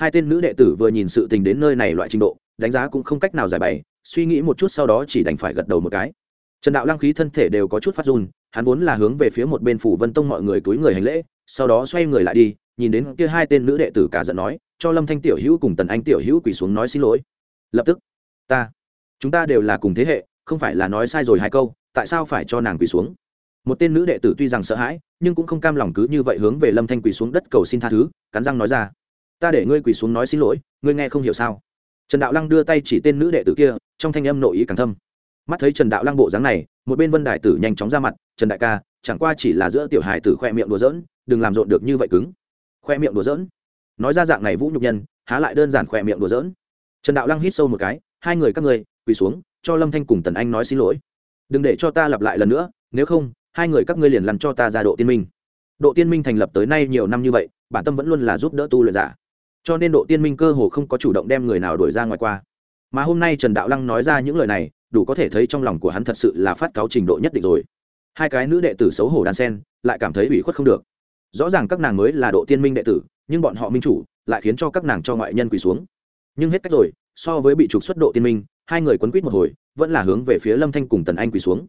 hai tên nữ đệ tử vừa nhìn sự tình đến nơi này loại trình độ, đánh giá cũng không cách nào giải bày, suy nghĩ một chút sau đó chỉ đành phải gật đầu một cái. Trần đạo lăng khí thân thể đều có chút phát run, hắn vốn là hướng về phía một bên phủ vân tông mọi người túi người hành lễ, sau đó xoay người lại đi, nhìn đến kia hai tên nữ đệ tử cả giận nói, cho lâm thanh tiểu hữu cùng tần anh tiểu hữu quỳ xuống nói xin lỗi. Lập tức, ta, chúng ta đều là cùng thế hệ, không phải là nói sai rồi hai câu, tại sao phải cho nàng quỳ xuống? Một tên nữ đệ tử tuy rằng sợ hãi, nhưng cũng không cam lòng cứ như vậy hướng về lâm thanh quỳ xuống đất cầu xin tha thứ, cắn răng nói ra ta để ngươi quỳ xuống nói xin lỗi, ngươi nghe không hiểu sao? Trần đạo lăng đưa tay chỉ tên nữ đệ tử kia, trong thanh âm nội ý càng thâm. Mắt thấy trần đạo lăng bộ dáng này, một bên vân đại tử nhanh chóng ra mặt, trần đại ca, chẳng qua chỉ là giữa tiểu hài tử khoe miệng đùa giỡn, đừng làm rộn được như vậy cứng. Khoe miệng đùa giỡn? Nói ra dạng này vũ nhục nhân, há lại đơn giản khoe miệng đùa giỡn. Trần đạo lăng hít sâu một cái, hai người các người quỳ xuống, cho lâm thanh cùng tần anh nói xin lỗi. Đừng để cho ta lặp lại lần nữa, nếu không, hai người các ngươi liền lăn cho ta ra độ tiên minh. Độ tiên minh thành lập tới nay nhiều năm như vậy, bản tâm vẫn luôn là giúp đỡ tu luyện giả cho nên độ tiên minh cơ hồ không có chủ động đem người nào đuổi ra ngoài qua. Mà hôm nay trần đạo lăng nói ra những lời này, đủ có thể thấy trong lòng của hắn thật sự là phát cáo trình độ nhất định rồi. Hai cái nữ đệ tử xấu hổ đan sen, lại cảm thấy ủy khuất không được. Rõ ràng các nàng mới là độ tiên minh đệ tử, nhưng bọn họ minh chủ, lại khiến cho các nàng cho ngoại nhân quỳ xuống. Nhưng hết cách rồi, so với bị trục xuất độ tiên minh, hai người quấn quýt một hồi, vẫn là hướng về phía lâm thanh cùng tần anh quỳ xuống.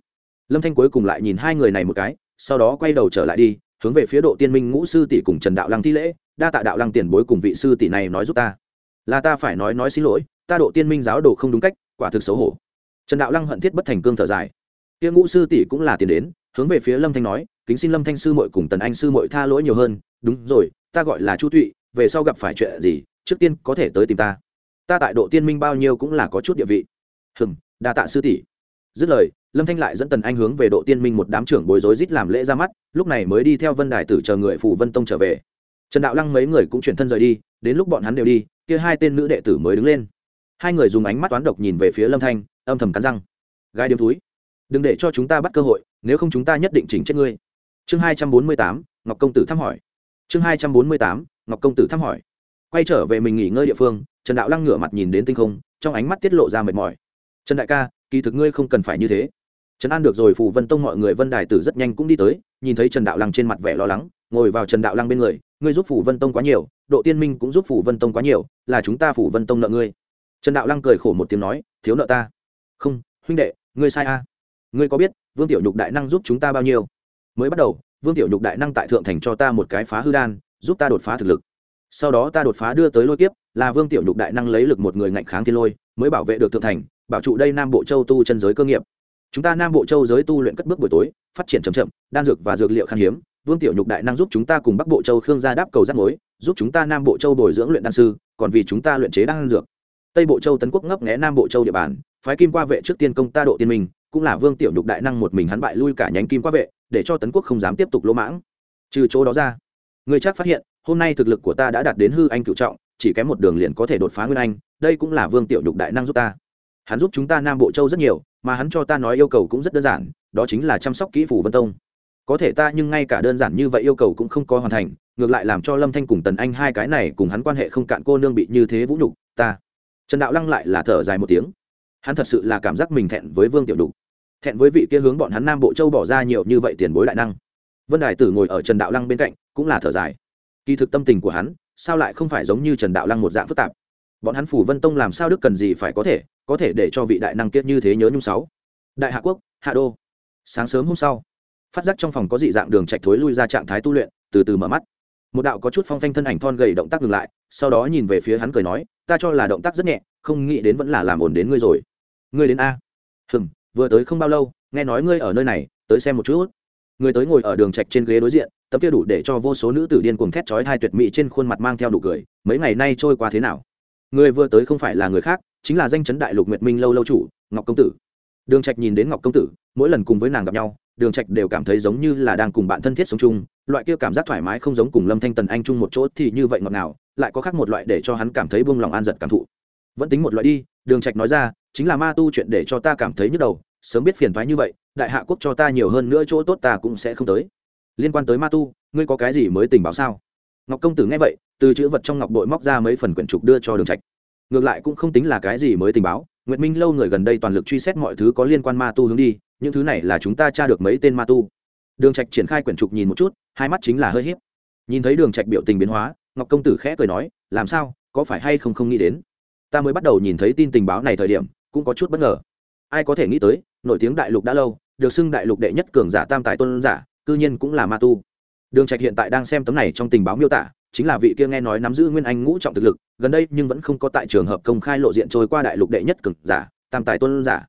Lâm thanh cuối cùng lại nhìn hai người này một cái, sau đó quay đầu trở lại đi, hướng về phía độ tiên minh ngũ sư tỷ cùng trần đạo lăng thi lễ đa tạ đạo lăng tiền bối cùng vị sư tỷ này nói giúp ta. Là ta phải nói nói xin lỗi, ta độ tiên minh giáo đồ không đúng cách, quả thực xấu hổ. Trần đạo lăng hận thiết bất thành cương thở dài. Kia ngũ sư tỷ cũng là tiền đến, hướng về phía lâm thanh nói, kính xin lâm thanh sư mội cùng tần anh sư mội tha lỗi nhiều hơn. Đúng rồi, ta gọi là chu tụy về sau gặp phải chuyện gì, trước tiên có thể tới tìm ta. Ta tại độ tiên minh bao nhiêu cũng là có chút địa vị. Hừng đa tạ sư tỷ. Dứt lời, lâm thanh lại dẫn tần anh hướng về độ tiên minh một đám trưởng bối rối rít làm lễ ra mắt, lúc này mới đi theo vân đài tử chờ người phủ vân tông trở về trần đạo lăng mấy người cũng chuyển thân rời đi, đến lúc bọn hắn đều đi, kia hai tên nữ đệ tử mới đứng lên. Hai người dùng ánh mắt toán độc nhìn về phía lâm thanh, âm thầm cắn răng. Gai điếm túi, đừng để cho chúng ta bắt cơ hội, nếu không chúng ta nhất định chỉnh chết ngươi. Chương hai trăm bốn mươi tám, ngọc công tử thăm hỏi. Chương hai trăm bốn mươi tám, ngọc công tử thăm hỏi. Quay trở về mình nghỉ ngơi địa phương, trần đạo lăng ngửa mặt nhìn đến tinh không, trong ánh mắt tiết lộ ra mệt mỏi. Trần đại ca, kỳ thực ngươi không cần phải như thế. Trần an được rồi, phù vân tông mọi người vân đài tử rất nhanh cũng đi tới, nhìn thấy trần đạo lăng trên mặt vẻ lo lắng, ngồi vào trần đạo lăng bên người ngươi giúp phủ vân tông quá nhiều, độ tiên minh cũng giúp phủ vân tông quá nhiều, là chúng ta phủ vân tông nợ ngươi. Trần đạo lăng cười khổ một tiếng nói, thiếu nợ ta. Không, huynh đệ, ngươi sai a. Ngươi có biết, vương tiểu nhục đại năng giúp chúng ta bao nhiêu? Mới bắt đầu, vương tiểu nhục đại năng tại thượng thành cho ta một cái phá hư đan, giúp ta đột phá thực lực. Sau đó ta đột phá đưa tới lôi kiếp, là vương tiểu nhục đại năng lấy lực một người ngạnh kháng thiên lôi, mới bảo vệ được thượng thành, bảo trụ đây nam bộ châu tu chân giới cơ nghiệp. Chúng ta nam bộ châu giới tu luyện cất bước buổi tối, phát triển chậm chậm, đan dược và dược liệu khan hiếm vương tiểu nhục đại năng giúp chúng ta cùng bắc bộ châu khương gia đáp cầu rắt mối, giúp chúng ta nam bộ châu bồi dưỡng luyện đan sư, còn vì chúng ta luyện chế đan dược. Tây bộ châu tấn quốc ngấp nghé nam bộ châu địa bàn, phái kim qua vệ trước tiên công ta độ tiên minh, cũng là vương tiểu nhục đại năng một mình hắn bại lui cả nhánh kim qua vệ, để cho tấn quốc không dám tiếp tục lỗ mãng. Trừ chỗ đó ra, người chắc phát hiện, hôm nay thực lực của ta đã đạt đến hư anh cựu trọng, chỉ kém một đường liền có thể đột phá nguyên anh, đây cũng là vương tiểu nhục đại năng giúp ta. Hắn giúp chúng ta nam bộ châu rất nhiều, mà hắn cho ta nói yêu cầu cũng rất đơn giản, đó chính là chăm sóc kỹ phủ vân tông có thể ta nhưng ngay cả đơn giản như vậy yêu cầu cũng không có hoàn thành, ngược lại làm cho lâm thanh cùng tần anh hai cái này cùng hắn quan hệ không cạn cô nương bị như thế vũ nhục, ta. Trần đạo lăng lại là thở dài một tiếng. Hắn thật sự là cảm giác mình thẹn với vương tiểu đục thẹn với vị kia hướng bọn hắn nam bộ châu bỏ ra nhiều như vậy tiền bối đại năng. Vân đài tử ngồi ở trần đạo lăng bên cạnh, cũng là thở dài. Kỳ thực tâm tình của hắn, sao lại không phải giống như trần đạo lăng một dạng phức tạp? Bọn hắn phủ vân tông làm sao đức cần gì phải có thể có thể để cho vị đại năng kiết như thế nhớ nhung sáu? Đại hạ quốc, hạ đô. Sáng sớm hôm sau phát giác trong phòng có dị dạng đường trạch thối lui ra trạng thái tu luyện, từ từ mở mắt. Một đạo có chút phong phanh thân ảnh thon gầy động tác ngừng lại, sau đó nhìn về phía hắn cười nói, ta cho là động tác rất nhẹ, không nghĩ đến vẫn là làm ổn đến ngươi rồi. Ngươi đến a? Hừm, vừa tới không bao lâu, nghe nói ngươi ở nơi này, tới xem một chút. Người tới ngồi ở đường trạch trên ghế đối diện tấm kia đủ để cho vô số nữ tử điên cuồng thét chói hai tuyệt mỹ trên khuôn mặt mang theo đủ cười, mấy ngày nay trôi qua thế nào? Người vừa tới không phải là người khác, chính là danh chấn đại lục nguyệt minh lâu lâu chủ, ngọc công tử. Đường trạch nhìn đến ngọc công tử, mỗi lần cùng với nàng gặp nhau đường trạch đều cảm thấy giống như là đang cùng bạn thân thiết sống chung, loại kia cảm giác thoải mái không giống cùng lâm thanh tần anh chung một chỗ thì như vậy ngọt ngào, lại có khác một loại để cho hắn cảm thấy buông lòng an giật cảm thụ. Vẫn tính một loại đi, đường trạch nói ra, chính là ma tu chuyện để cho ta cảm thấy nhức đầu, sớm biết phiền toái như vậy, đại hạ quốc cho ta nhiều hơn nữa chỗ tốt ta cũng sẽ không tới. Liên quan tới ma tu, ngươi có cái gì mới tình báo sao? Ngọc công tử nghe vậy, từ chữ vật trong ngọc bội móc ra mấy phần quyển trục đưa cho đường trạch ngược lại cũng không tính là cái gì mới tình báo, nguyệt minh lâu người gần đây toàn lực truy xét mọi thứ có liên quan ma tu hướng đi, những thứ này là chúng ta tra được mấy tên ma tu. Đường trạch triển khai quyển trục nhìn một chút, hai mắt chính là hơi hiếp nhìn thấy đường trạch biểu tình biến hóa, ngọc công tử khẽ cười nói, làm sao, có phải hay không không nghĩ đến? Ta mới bắt đầu nhìn thấy tin tình báo này thời điểm, cũng có chút bất ngờ. Ai có thể nghĩ tới, nổi tiếng đại lục đã lâu, được xưng đại lục đệ nhất cường giả tam tài tôn giả, cư nhiên cũng là ma tu. Đường trạch hiện tại đang xem tấm này trong tình báo miêu tả chính là vị kia nghe nói nắm giữ nguyên anh ngũ trọng thực lực, gần đây nhưng vẫn không có tại trường hợp công khai lộ diện trôi qua đại lục đệ nhất cường giả, tam tài tôn giả.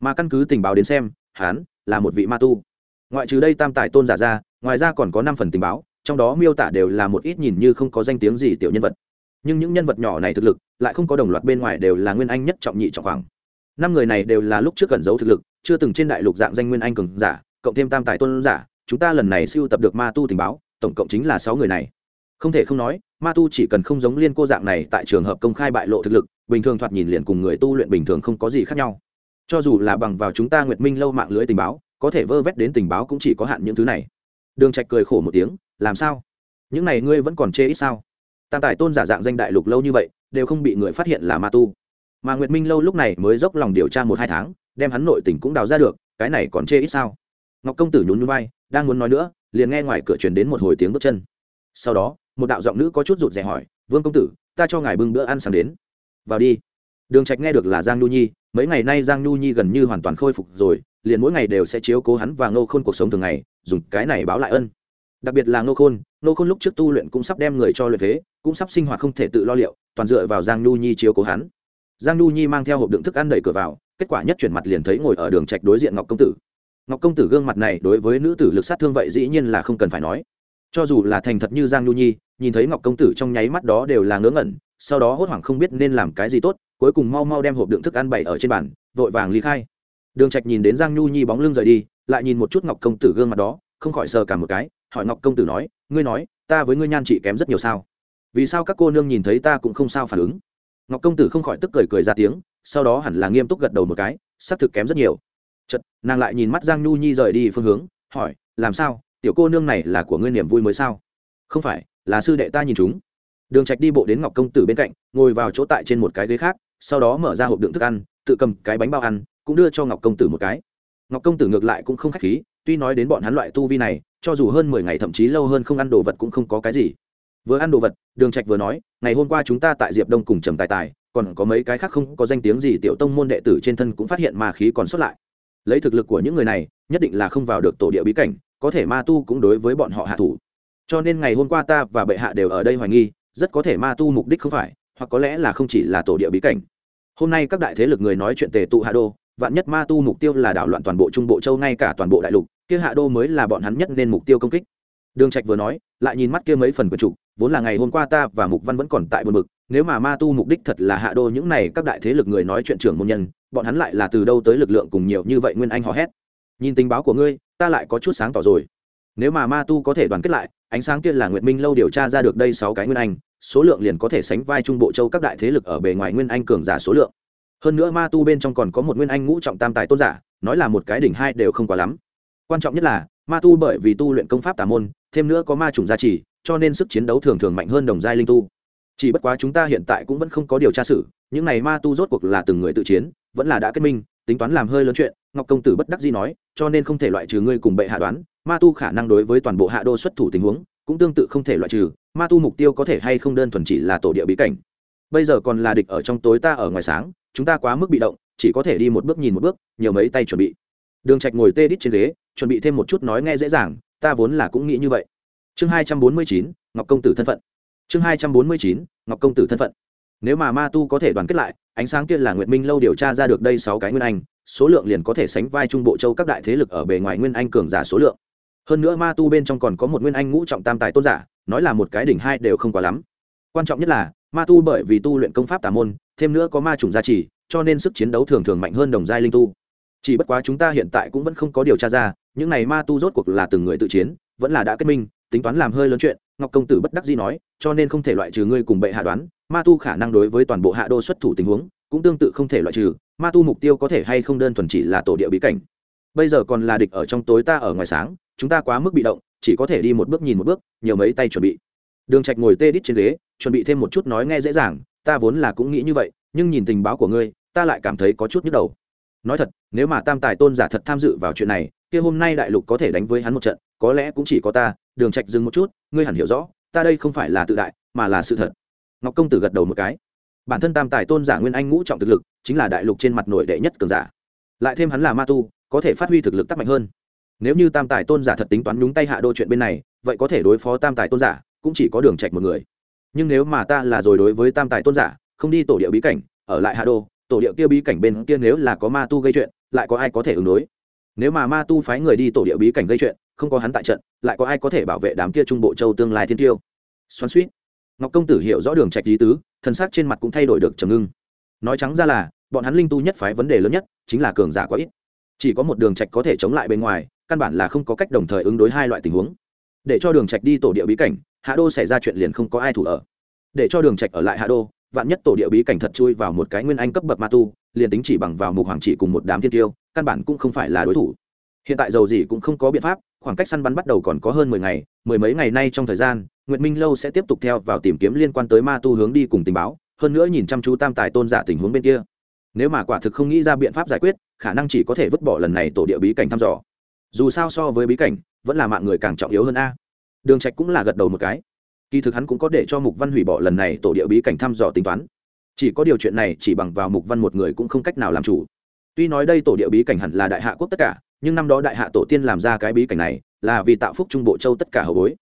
Mà căn cứ tình báo đến xem, hắn là một vị ma tu. Ngoại trừ đây tam tài tôn giả ra, ngoài ra còn có năm phần tình báo, trong đó miêu tả đều là một ít nhìn như không có danh tiếng gì tiểu nhân vật. Nhưng những nhân vật nhỏ này thực lực, lại không có đồng loạt bên ngoài đều là nguyên anh nhất trọng nhị trọng khoảng. Năm người này đều là lúc trước cẩn giấu thực lực, chưa từng trên đại lục dạng danh nguyên anh cường giả, cộng thêm tam tài tôn giả, chúng ta lần này siêu tập được ma tu tình báo, tổng cộng chính là sáu người này không thể không nói, ma tu chỉ cần không giống liên cô dạng này tại trường hợp công khai bại lộ thực lực, bình thường thoạt nhìn liền cùng người tu luyện bình thường không có gì khác nhau. Cho dù là bằng vào chúng ta nguyệt minh lâu mạng lưới tình báo, có thể vơ vét đến tình báo cũng chỉ có hạn những thứ này. Đường trạch cười khổ một tiếng, làm sao? Những này ngươi vẫn còn chê ít sao? Tam tài tôn giả dạng danh đại lục lâu như vậy, đều không bị người phát hiện là ma tu. Mà nguyệt minh lâu lúc này mới dốc lòng điều tra một hai tháng, đem hắn nội tình cũng đào ra được, cái này còn chê ít sao? Ngọc công tử nhún nhún vai, đang muốn nói nữa, liền nghe ngoài cửa truyền đến một hồi tiếng bước chân. Sau đó một đạo giọng nữ có chút rụt rè hỏi vương công tử ta cho ngài bưng bữa ăn sáng đến. Vào đi. Đường trạch nghe được là giang nhu nhi mấy ngày nay giang nhu nhi gần như hoàn toàn khôi phục rồi liền mỗi ngày đều sẽ chiếu cố hắn và ngô khôn cuộc sống thường ngày dùng cái này báo lại ân. Đặc biệt là ngô khôn ngô khôn lúc trước tu luyện cũng sắp đem người cho luyện thế, cũng sắp sinh hoạt không thể tự lo liệu toàn dựa vào giang nhu nhi chiếu cố hắn. Giang nhu nhi mang theo hộp đựng thức ăn đẩy cửa vào kết quả nhất chuyển mặt liền thấy ngồi ở đường trạch đối diện ngọc công tử. Ngọc công tử gương mặt này đối với nữ tử lực sát thương vậy dĩ nhiên là không cần phải nói cho dù là thành thật như giang nhu nhi, nhìn thấy ngọc công tử trong nháy mắt đó đều là ngớ ngẩn, sau đó hốt hoảng không biết nên làm cái gì tốt, cuối cùng mau mau đem hộp đựng thức ăn bày ở trên bàn, vội vàng ly khai. Đường trạch nhìn đến giang nhu nhi bóng lưng rời đi, lại nhìn một chút ngọc công tử gương mặt đó, không khỏi sờ cả một cái, hỏi ngọc công tử nói, ngươi nói, ta với ngươi nhan chị kém rất nhiều sao? Vì sao các cô nương nhìn thấy ta cũng không sao phản ứng? Ngọc công tử không khỏi tức cười cười ra tiếng, sau đó hẳn là nghiêm túc gật đầu một cái, xác thực kém rất nhiều. Chật nàng lại nhìn mắt giang nhu nhi rời đi phương hướng, hỏi, làm sao? Tiểu cô nương này là của ngươi niềm vui mới sao? Không phải, là sư đệ ta nhìn chúng. Đường trạch đi bộ đến ngọc công tử bên cạnh, ngồi vào chỗ tại trên một cái ghế khác, sau đó mở ra hộp đựng thức ăn, tự cầm cái bánh bao ăn, cũng đưa cho ngọc công tử một cái. Ngọc công tử ngược lại cũng không khách khí, tuy nói đến bọn hắn loại tu vi này, cho dù hơn mười ngày thậm chí lâu hơn không ăn đồ vật cũng không có cái gì. Vừa ăn đồ vật, đường trạch vừa nói, ngày hôm qua chúng ta tại diệp đông cùng trầm tài tài, còn có mấy cái khác không có danh tiếng gì tiểu tông môn đệ tử trên thân cũng phát hiện mà khí còn xuất lại. Lấy thực lực của những người này, nhất định là không vào được tổ địa bí cảnh có thể ma tu cũng đối với bọn họ hạ thủ. Cho nên ngày hôm qua ta và bệ hạ đều ở đây hoài nghi, rất có thể ma tu mục đích không phải, hoặc có lẽ là không chỉ là tổ địa bí cảnh. Hôm nay các đại thế lực người nói chuyện tề tụ hạ đô, vạn nhất ma tu mục tiêu là đảo loạn toàn bộ trung bộ châu, ngay cả toàn bộ đại lục, kia hạ đô mới là bọn hắn nhất nên mục tiêu công kích. Đường trạch vừa nói, lại nhìn mắt kia mấy phần quần trục vốn là ngày hôm qua ta và mục văn vẫn còn tại buồn bực, nếu mà ma tu mục đích thật là hạ đô những này các đại thế lực người nói chuyện trưởng môn nhân, bọn hắn lại là từ đâu tới lực lượng cùng nhiều như vậy nguyên anh hò hét. Nhìn tình báo của ngươi ta lại có chút sáng tỏ rồi. Nếu mà ma tu có thể đoàn kết lại, ánh sáng kia là nguyệt minh lâu điều tra ra được đây sáu cái nguyên anh, số lượng liền có thể sánh vai trung bộ châu các đại thế lực ở bề ngoài nguyên anh cường giả số lượng. Hơn nữa ma tu bên trong còn có một nguyên anh ngũ trọng tam tài tôn giả, nói là một cái đỉnh hai đều không quá lắm. Quan trọng nhất là, ma tu bởi vì tu luyện công pháp tà môn, thêm nữa có ma chủng gia trì, cho nên sức chiến đấu thường thường mạnh hơn đồng giai linh tu. Chỉ bất quá chúng ta hiện tại cũng vẫn không có điều tra xử những này ma tu rốt cuộc là từng người tự chiến, vẫn là đã kết minh, tính toán làm hơi lớn chuyện ngọc công tử bất đắc dĩ nói, cho nên không thể loại trừ ngươi cùng bệ hạ đoán, ma tu khả năng đối với toàn bộ hạ đô xuất thủ tình huống, cũng tương tự không thể loại trừ, ma tu mục tiêu có thể hay không đơn thuần chỉ là tổ địa bí cảnh. Bây giờ còn là địch ở trong tối ta ở ngoài sáng, chúng ta quá mức bị động, chỉ có thể đi một bước nhìn một bước, nhiều mấy tay chuẩn bị. Đường trạch ngồi tê đít trên ghế, chuẩn bị thêm một chút nói nghe dễ dàng, ta vốn là cũng nghĩ như vậy. Chương hai trăm bốn mươi chín, ngọc công tử thân phận. Chương hai trăm bốn mươi chín, ngọc công tử thân phận. Nếu mà ma tu có thể đoàn kết lại, ánh sáng kia là nguyệt minh lâu điều tra ra được đây sáu cái nguyên anh số lượng liền có thể sánh vai trung bộ châu các đại thế lực ở bề ngoài nguyên anh cường giả số lượng. Hơn nữa ma tu bên trong còn có một nguyên anh ngũ trọng tam tài tôn giả, nói là một cái đỉnh hai đều không quá lắm. Quan trọng nhất là, ma tu bởi vì tu luyện công pháp tà môn, thêm nữa có ma trùng gia trì, cho nên sức chiến đấu thường thường mạnh hơn đồng giai linh tu. Chỉ bất quá chúng ta hiện tại cũng vẫn không có điều tra ra, những này ma tu rốt cuộc là từng người tự chiến, vẫn là đã kết minh, tính toán làm hơi lớn chuyện, ngọc công tử bất đắc dĩ nói, cho nên không thể loại trừ ngươi cùng bệ hạ đoán, ma tu khả năng đối với toàn bộ hạ đô xuất thủ tình huống, cũng tương tự không thể loại trừ ma tu mục tiêu có thể hay không đơn thuần chỉ là tổ địa bí cảnh. Bây giờ còn là địch ở trong tối ta ở ngoài sáng, chúng ta quá mức bị động, chỉ có thể đi một bước nhìn một bước, nhiều mấy tay chuẩn bị. Đường trạch ngồi tê đít trên ghế, chuẩn bị thêm một chút nói nghe dễ dàng, ta vốn là cũng nghĩ như vậy, nhưng nhìn tình báo của ngươi, ta lại cảm thấy có chút nhức đầu. Nói thật, nếu mà tam tài tôn giả thật tham dự vào chuyện này, kia hôm nay đại lục có thể đánh với hắn một trận, có lẽ cũng chỉ có ta, đường trạch dừng một chút, ngươi hẳn hiểu rõ, ta đây không phải là tự đại, mà là sự thật. Ngọc công tử gật đầu một cái bản thân tam tài tôn giả nguyên anh ngũ trọng thực lực, chính là đại lục trên mặt nổi đệ nhất cường giả. Lại thêm hắn là ma tu, có thể phát huy thực lực tác mạnh hơn. Nếu như tam tài tôn giả thật tính toán nhúng tay hạ đô chuyện bên này, vậy có thể đối phó tam tài tôn giả, cũng chỉ có đường trạch một người. Nhưng nếu mà ta là rồi đối với tam tài tôn giả, không đi tổ địa bí cảnh, ở lại hạ đô, tổ địa kia bí cảnh bên kia nếu là có ma tu gây chuyện, lại có ai có thể ứng đối? Nếu mà ma tu phái người đi tổ địa bí cảnh gây chuyện, không có hắn tại trận, lại có ai có thể bảo vệ đám kia trung bộ châu tương lai thiên tiêu? Xoắn suýt ngọc công tử hiểu rõ đường trạch lý tứ, thân xác trên mặt cũng thay đổi được trầm ngưng. Nói trắng ra là, bọn hắn linh tu nhất phái vấn đề lớn nhất chính là cường giả quá ít. Chỉ có một đường trạch có thể chống lại bên ngoài, căn bản là không có cách đồng thời ứng đối hai loại tình huống. Để cho đường trạch đi tổ địa bí cảnh, hạ đô xảy ra chuyện liền không có ai thủ ở. Để cho đường trạch ở lại hạ đô, vạn nhất tổ địa bí cảnh thật chui vào một cái nguyên anh cấp bậc ma tu, liền tính chỉ bằng vào mục hoàng chỉ cùng một đám thiên tiêu, căn bản cũng không phải là đối thủ. Hiện tại dầu gì cũng không có biện pháp khoảng cách săn bắn bắt đầu còn có hơn mười ngày, mười mấy ngày nay trong thời gian, nguyệt minh lâu sẽ tiếp tục theo vào tìm kiếm liên quan tới ma tu hướng đi cùng tình báo, hơn nữa nhìn chăm chú tam tài tôn giả tình huống bên kia. Nếu mà quả thực không nghĩ ra biện pháp giải quyết, khả năng chỉ có thể vứt bỏ lần này tổ địa bí cảnh thăm dò. Dù sao so với bí cảnh, vẫn là mạng người càng trọng yếu hơn a. Đường trạch cũng là gật đầu một cái. Kỳ thực hắn cũng có để cho mục văn hủy bỏ lần này tổ địa bí cảnh thăm dò tính toán. Chỉ có điều chuyện này chỉ bằng vào mục văn một người cũng không cách nào làm chủ. Tuy nói đây tổ địa bí cảnh hẳn là đại hạ quốc tất cả nhưng năm đó đại hạ tổ tiên làm ra cái bí cảnh này là vì tạo phúc trung bộ châu tất cả hậu bối.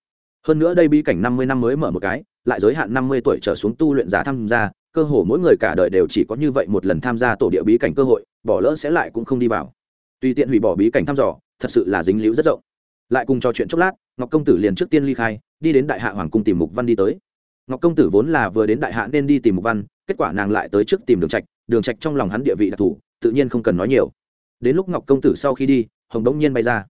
Hơn nữa đây bí cảnh năm mươi năm mới mở một cái, lại giới hạn năm mươi tuổi trở xuống tu luyện giả tham gia, cơ hồ mỗi người cả đời đều chỉ có như vậy một lần tham gia tổ địa bí cảnh cơ hội, bỏ lỡ sẽ lại cũng không đi vào. Tùy tiện hủy bỏ bí cảnh thăm dò, thật sự là dính líu rất rộng. Lại cùng trò chuyện chốc lát, ngọc công tử liền trước tiên ly khai, đi đến đại hạ hoàng cung tìm mục văn đi tới. Ngọc công tử vốn là vừa đến đại hạ nên đi tìm mục văn, kết quả nàng lại tới trước tìm đường trạch đường trạch trong lòng hắn địa vị đặc thù, tự nhiên không cần nói nhiều đến lúc ngọc công tử sau khi đi, hồng đống nhiên bay ra.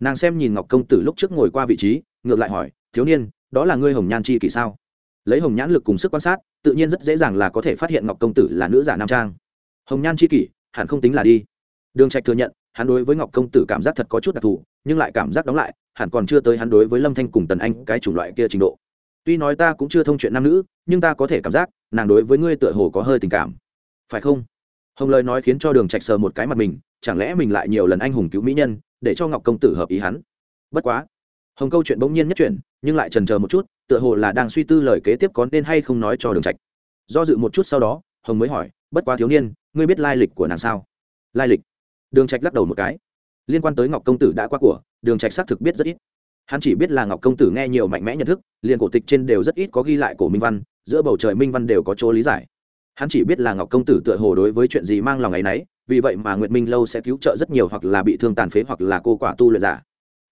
Nàng xem nhìn ngọc công tử lúc trước ngồi qua vị trí, ngược lại hỏi, thiếu niên, đó là ngươi hồng nhan chi kỷ sao? Lấy hồng nhãn lực cùng sức quan sát, tự nhiên rất dễ dàng là có thể phát hiện ngọc công tử là nữ giả nam trang. Hồng nhan chi kỷ, hẳn không tính là đi. Đường trạch thừa nhận, hắn đối với ngọc công tử cảm giác thật có chút đặc thù, nhưng lại cảm giác đóng lại, hẳn còn chưa tới hắn đối với lâm thanh cùng tần anh cái chủng loại kia trình độ. Tuy nói ta cũng chưa thông chuyện nam nữ, nhưng ta có thể cảm giác, nàng đối với ngươi tựa hồ có hơi tình cảm. Phải không? Hồng lời nói khiến cho đường trạch sờ một cái mặt mình chẳng lẽ mình lại nhiều lần anh hùng cứu mỹ nhân, để cho ngọc công tử hợp ý hắn? Bất quá, hồng câu chuyện bỗng nhiên nhất chuyển, nhưng lại trần chờ một chút, tựa hồ là đang suy tư lời kế tiếp có nên hay không nói cho đường trạch. Do dự một chút sau đó, hồng mới hỏi, bất quá thiếu niên, ngươi biết lai lịch của nàng sao? Lai lịch? Đường trạch lắc đầu một cái. Liên quan tới ngọc công tử đã qua của, đường trạch xác thực biết rất ít. Hắn chỉ biết là ngọc công tử nghe nhiều mạnh mẽ nhận thức, liền cổ tịch trên đều rất ít có ghi lại cổ minh văn, giữa bầu trời minh văn đều có chỗ lý giải. Hắn chỉ biết là ngọc công tử tựa hồ đối với chuyện gì mang lòng ấy nấy vì vậy mà nguyệt minh lâu sẽ cứu trợ rất nhiều hoặc là bị thương tàn phế hoặc là cô quả tu luyện giả.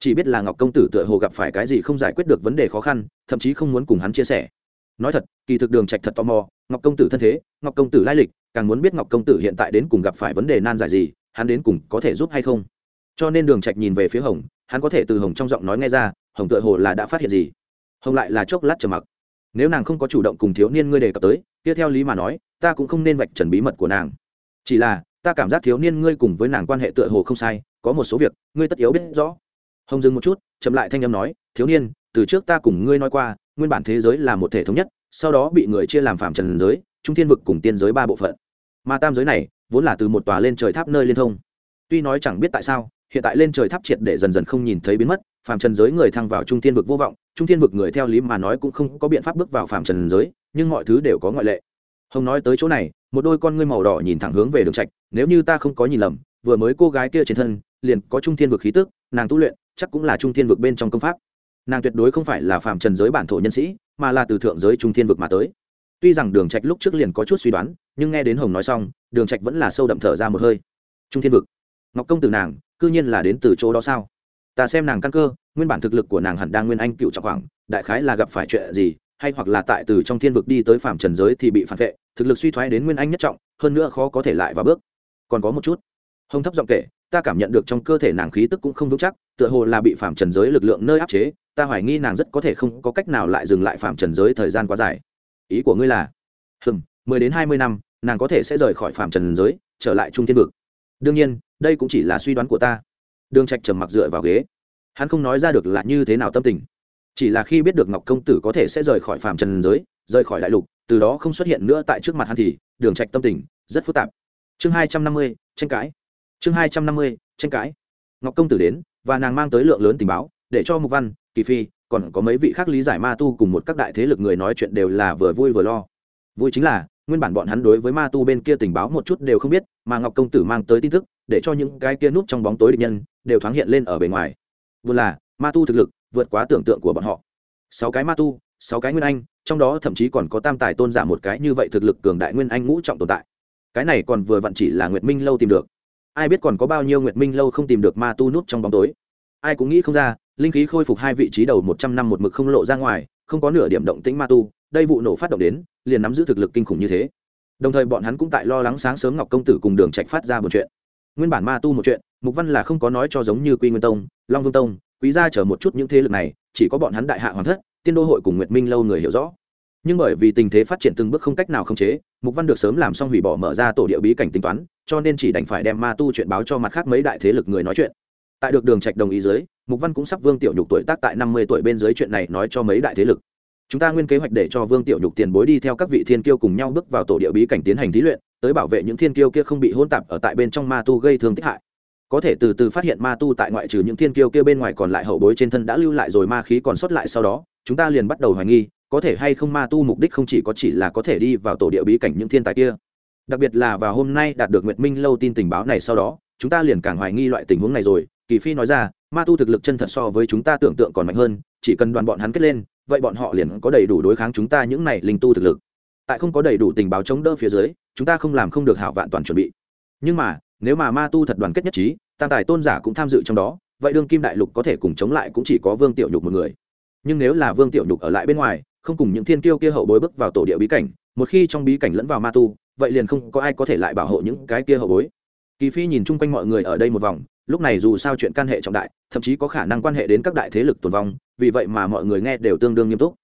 Chỉ biết là ngọc công tử tựa hồ gặp phải cái gì không giải quyết được vấn đề khó khăn, thậm chí không muốn cùng hắn chia sẻ. Nói thật, kỳ thực đường trạch thật tò mò, ngọc công tử thân thế, ngọc công tử lai lịch, càng muốn biết ngọc công tử hiện tại đến cùng gặp phải vấn đề nan giải gì, hắn đến cùng có thể giúp hay không. Cho nên đường trạch nhìn về phía hồng, hắn có thể từ hồng trong giọng nói nghe ra, hồng tựa hồ là đã phát hiện gì. Hồng lại là chốc lát trầm mặc. Nếu nàng không có chủ động cùng thiếu niên ngươi đề cập tới tiếp theo lý mà nói, ta cũng không nên vạch trần bí mật của nàng. Chỉ là ta cảm giác thiếu niên ngươi cùng với nàng quan hệ tựa hồ không sai, có một số việc, ngươi tất yếu biết rõ. Hồng dừng một chút, chậm lại thanh âm nói, thiếu niên, từ trước ta cùng ngươi nói qua, nguyên bản thế giới là một thể thống nhất, sau đó bị người chia làm phạm trần giới, trung thiên vực cùng tiên giới ba bộ phận. Mà tam giới này, vốn là từ một tòa lên trời tháp nơi liên thông. Tuy nói chẳng biết tại sao, hiện tại lên trời tháp triệt để dần dần không nhìn thấy biến mất phàm trần giới người thăng vào trung thiên vực vô vọng, trung thiên vực người theo lý mà nói cũng không có biện pháp bước vào phàm trần giới, nhưng mọi thứ đều có ngoại lệ. Hồng nói tới chỗ này một đôi con ngươi màu đỏ nhìn thẳng hướng về đường trạch, nếu như ta không có nhìn lầm, vừa mới cô gái kia trên thân, liền có trung thiên vực khí tức, nàng tu luyện, chắc cũng là trung thiên vực bên trong công pháp. Nàng tuyệt đối không phải là phàm trần giới bản thổ nhân sĩ, mà là từ thượng giới trung thiên vực mà tới. Tuy rằng đường trạch lúc trước liền có chút suy đoán, nhưng nghe đến hồng nói xong, đường trạch vẫn là sâu đậm thở ra một hơi. Trung thiên vực. Ngọc công tử nàng, cư nhiên là đến từ chỗ đó sao? Ta xem nàng căn cơ, nguyên bản thực lực của nàng hẳn đang nguyên anh cựu trọng khoảng, đại khái là gặp phải chuyện gì hay hoặc là tại từ trong thiên vực đi tới phạm trần giới thì bị phản vệ, thực lực suy thoái đến nguyên anh nhất trọng, hơn nữa khó có thể lại vào bước. Còn có một chút. Hồng thấp giọng kể, ta cảm nhận được trong cơ thể nàng khí tức cũng không vững chắc, tựa hồ là bị phạm trần giới lực lượng nơi áp chế, ta hoài nghi nàng rất có thể không có cách nào lại dừng lại phạm trần giới thời gian quá dài. Ý của ngươi là, hừm, mười đến hai mươi năm, nàng có thể sẽ rời khỏi phạm trần giới, trở lại trung thiên vực. Đương nhiên, đây cũng chỉ là suy đoán của ta. Đường trạch trầm mặc dựa vào ghế. Hắn không nói ra được là như thế nào tâm tình chỉ là khi biết được ngọc công tử có thể sẽ rời khỏi phạm trần giới, rời khỏi đại lục, từ đó không xuất hiện nữa tại trước mặt hắn thì, đường trạch tâm tình, rất phức tạp. Chương hai trăm năm mươi, tranh cãi. Chương hai trăm năm mươi, tranh cãi. Ngọc công tử đến, và nàng mang tới lượng lớn tình báo, để cho mục văn, kỳ phi, còn có mấy vị khác lý giải ma tu cùng một các đại thế lực người nói chuyện đều là vừa vui vừa lo. Vui chính là, nguyên bản bọn hắn đối với ma tu bên kia tình báo một chút đều không biết, mà ngọc công tử mang tới tin tức, để cho những cái kia núp trong bóng tối địch nhân, đều thoáng hiện lên ở bề ngoài. Vừa là, ma tu thực lực vượt quá tưởng tượng của bọn họ. Sáu cái ma tu, sáu cái nguyên anh, trong đó thậm chí còn có tam tài tôn giả một cái như vậy thực lực cường đại nguyên anh ngũ trọng tồn tại. Cái này còn vừa vặn chỉ là nguyệt minh lâu tìm được. Ai biết còn có bao nhiêu nguyệt minh lâu không tìm được ma tu núp trong bóng tối. Ai cũng nghĩ không ra, linh khí khôi phục hai vị trí đầu một trăm năm một mực không lộ ra ngoài, không có nửa điểm động tĩnh ma tu, đây vụ nổ phát động đến, liền nắm giữ thực lực kinh khủng như thế. Đồng thời bọn hắn cũng tại lo lắng sáng sớm ngọc công tử cùng đường trạch phát ra một chuyện. Nguyên bản ma tu một chuyện, mục văn là không có nói cho giống như quy nguyên tông, long vương tông quý gia chờ một chút những thế lực này, chỉ có bọn hắn đại hạ hoàng thất, tiên đô hội cùng nguyệt minh lâu người hiểu rõ. Nhưng bởi vì tình thế phát triển từng bước không cách nào khống chế, mục văn được sớm làm xong hủy bỏ mở ra tổ địa bí cảnh tính toán, cho nên chỉ đành phải đem ma tu chuyện báo cho mặt khác mấy đại thế lực người nói chuyện. Tại được đường trạch đồng ý dưới, mục văn cũng sắp vương tiểu nhục tuổi tác tại năm mươi tuổi bên dưới chuyện này nói cho mấy đại thế lực. Chúng ta nguyên kế hoạch để cho vương tiểu nhục tiền bối đi theo các vị thiên kiêu cùng nhau bước vào tổ địa bí cảnh tiến hành thí luyện, tới bảo vệ những thiên kiêu kia không bị hôn tạp ở tại bên trong ma tu gây thương tích hại có thể từ từ phát hiện ma tu tại ngoại trừ những thiên kiêu kia bên ngoài còn lại hậu bối trên thân đã lưu lại rồi ma khí còn sót lại sau đó, chúng ta liền bắt đầu hoài nghi, có thể hay không ma tu mục đích không chỉ có chỉ là có thể đi vào tổ địa bí cảnh những thiên tài kia. Đặc biệt là vào hôm nay đạt được nguyệt minh lâu tin tình báo này sau đó, chúng ta liền càng hoài nghi loại tình huống này rồi. Kỳ phi nói ra, ma tu thực lực chân thật so với chúng ta tưởng tượng còn mạnh hơn, chỉ cần đoàn bọn hắn kết lên, vậy bọn họ liền có đầy đủ đối kháng chúng ta những này linh tu thực lực. Tại không có đầy đủ tình báo chống đỡ phía dưới, chúng ta không làm không được hảo vạn toàn chuẩn bị. Nhưng mà nếu mà ma tu thật đoàn kết nhất trí, tam tài tôn giả cũng tham dự trong đó, vậy đương kim đại lục có thể cùng chống lại cũng chỉ có vương tiểu nhục một người. Nhưng nếu là vương tiểu nhục ở lại bên ngoài, không cùng những thiên kiêu kia hậu bối bước vào tổ địa bí cảnh, một khi trong bí cảnh lẫn vào ma tu, vậy liền không có ai có thể lại bảo hộ những cái kia hậu bối. Kỳ phi nhìn chung quanh mọi người ở đây một vòng, lúc này dù sao chuyện can hệ trọng đại, thậm chí có khả năng quan hệ đến các đại thế lực tồn vong, vì vậy mà mọi người nghe đều tương đương nghiêm túc.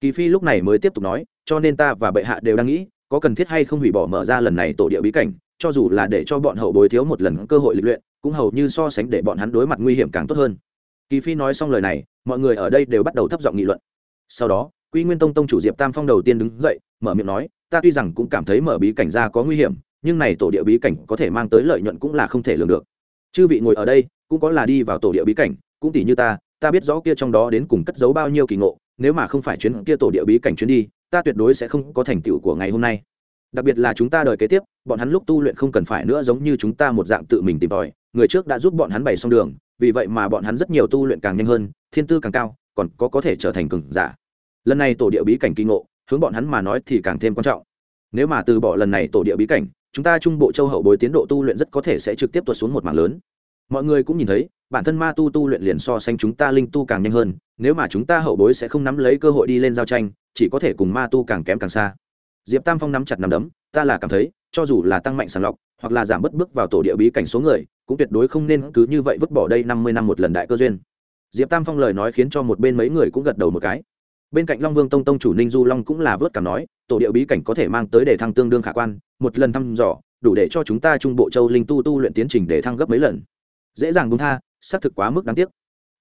Kỳ phi lúc này mới tiếp tục nói, cho nên ta và bệ hạ đều đang nghĩ, có cần thiết hay không hủy bỏ mở ra lần này tổ địa bí cảnh cho dù là để cho bọn hậu bối thiếu một lần cơ hội lịch luyện, cũng hầu như so sánh để bọn hắn đối mặt nguy hiểm càng tốt hơn. Kỳ phi nói xong lời này, mọi người ở đây đều bắt đầu thấp giọng nghị luận. Sau đó, quy nguyên tông tông chủ diệp tam phong đầu tiên đứng dậy, mở miệng nói, ta tuy rằng cũng cảm thấy mở bí cảnh ra có nguy hiểm, nhưng này tổ địa bí cảnh có thể mang tới lợi nhuận cũng là không thể lường được. Chư vị ngồi ở đây, cũng có là đi vào tổ địa bí cảnh, cũng tỷ như ta ta biết rõ kia trong đó đến cùng cất giấu bao nhiêu kỳ ngộ, nếu mà không phải chuyến kia tổ địa bí cảnh chuyến đi, ta tuyệt đối sẽ không có thành tựu của ngày hôm nay đặc biệt là chúng ta đời kế tiếp, bọn hắn lúc tu luyện không cần phải nữa giống như chúng ta một dạng tự mình tìm tòi. Người trước đã giúp bọn hắn bày xong đường, vì vậy mà bọn hắn rất nhiều tu luyện càng nhanh hơn, thiên tư càng cao, còn có có thể trở thành cường giả. Lần này tổ địa bí cảnh kinh ngộ, hướng bọn hắn mà nói thì càng thêm quan trọng. Nếu mà từ bỏ lần này tổ địa bí cảnh, chúng ta trung bộ châu hậu bối tiến độ tu luyện rất có thể sẽ trực tiếp tuột xuống một mảng lớn. Mọi người cũng nhìn thấy, bản thân ma tu tu luyện liền so sánh chúng ta linh tu càng nhanh hơn, nếu mà chúng ta hậu bối sẽ không nắm lấy cơ hội đi lên giao tranh, chỉ có thể cùng ma tu càng kém càng xa diệp tam phong nắm chặt nằm đấm, ta là cảm thấy, cho dù là tăng mạnh sàng lọc, hoặc là giảm bớt bước vào tổ địa bí cảnh số người, cũng tuyệt đối không nên cứ như vậy vứt bỏ đây năm mươi năm một lần đại cơ duyên. Diệp tam phong lời nói khiến cho một bên mấy người cũng gật đầu một cái. Bên cạnh long vương tông tông chủ ninh du long cũng là vớt cảm nói, tổ địa bí cảnh có thể mang tới để thăng tương đương khả quan, một lần thăm dò, đủ để cho chúng ta trung bộ châu linh tu tu luyện tiến trình để thăng gấp mấy lần. Dễ dàng đúng tha, xác thực quá mức đáng tiếc.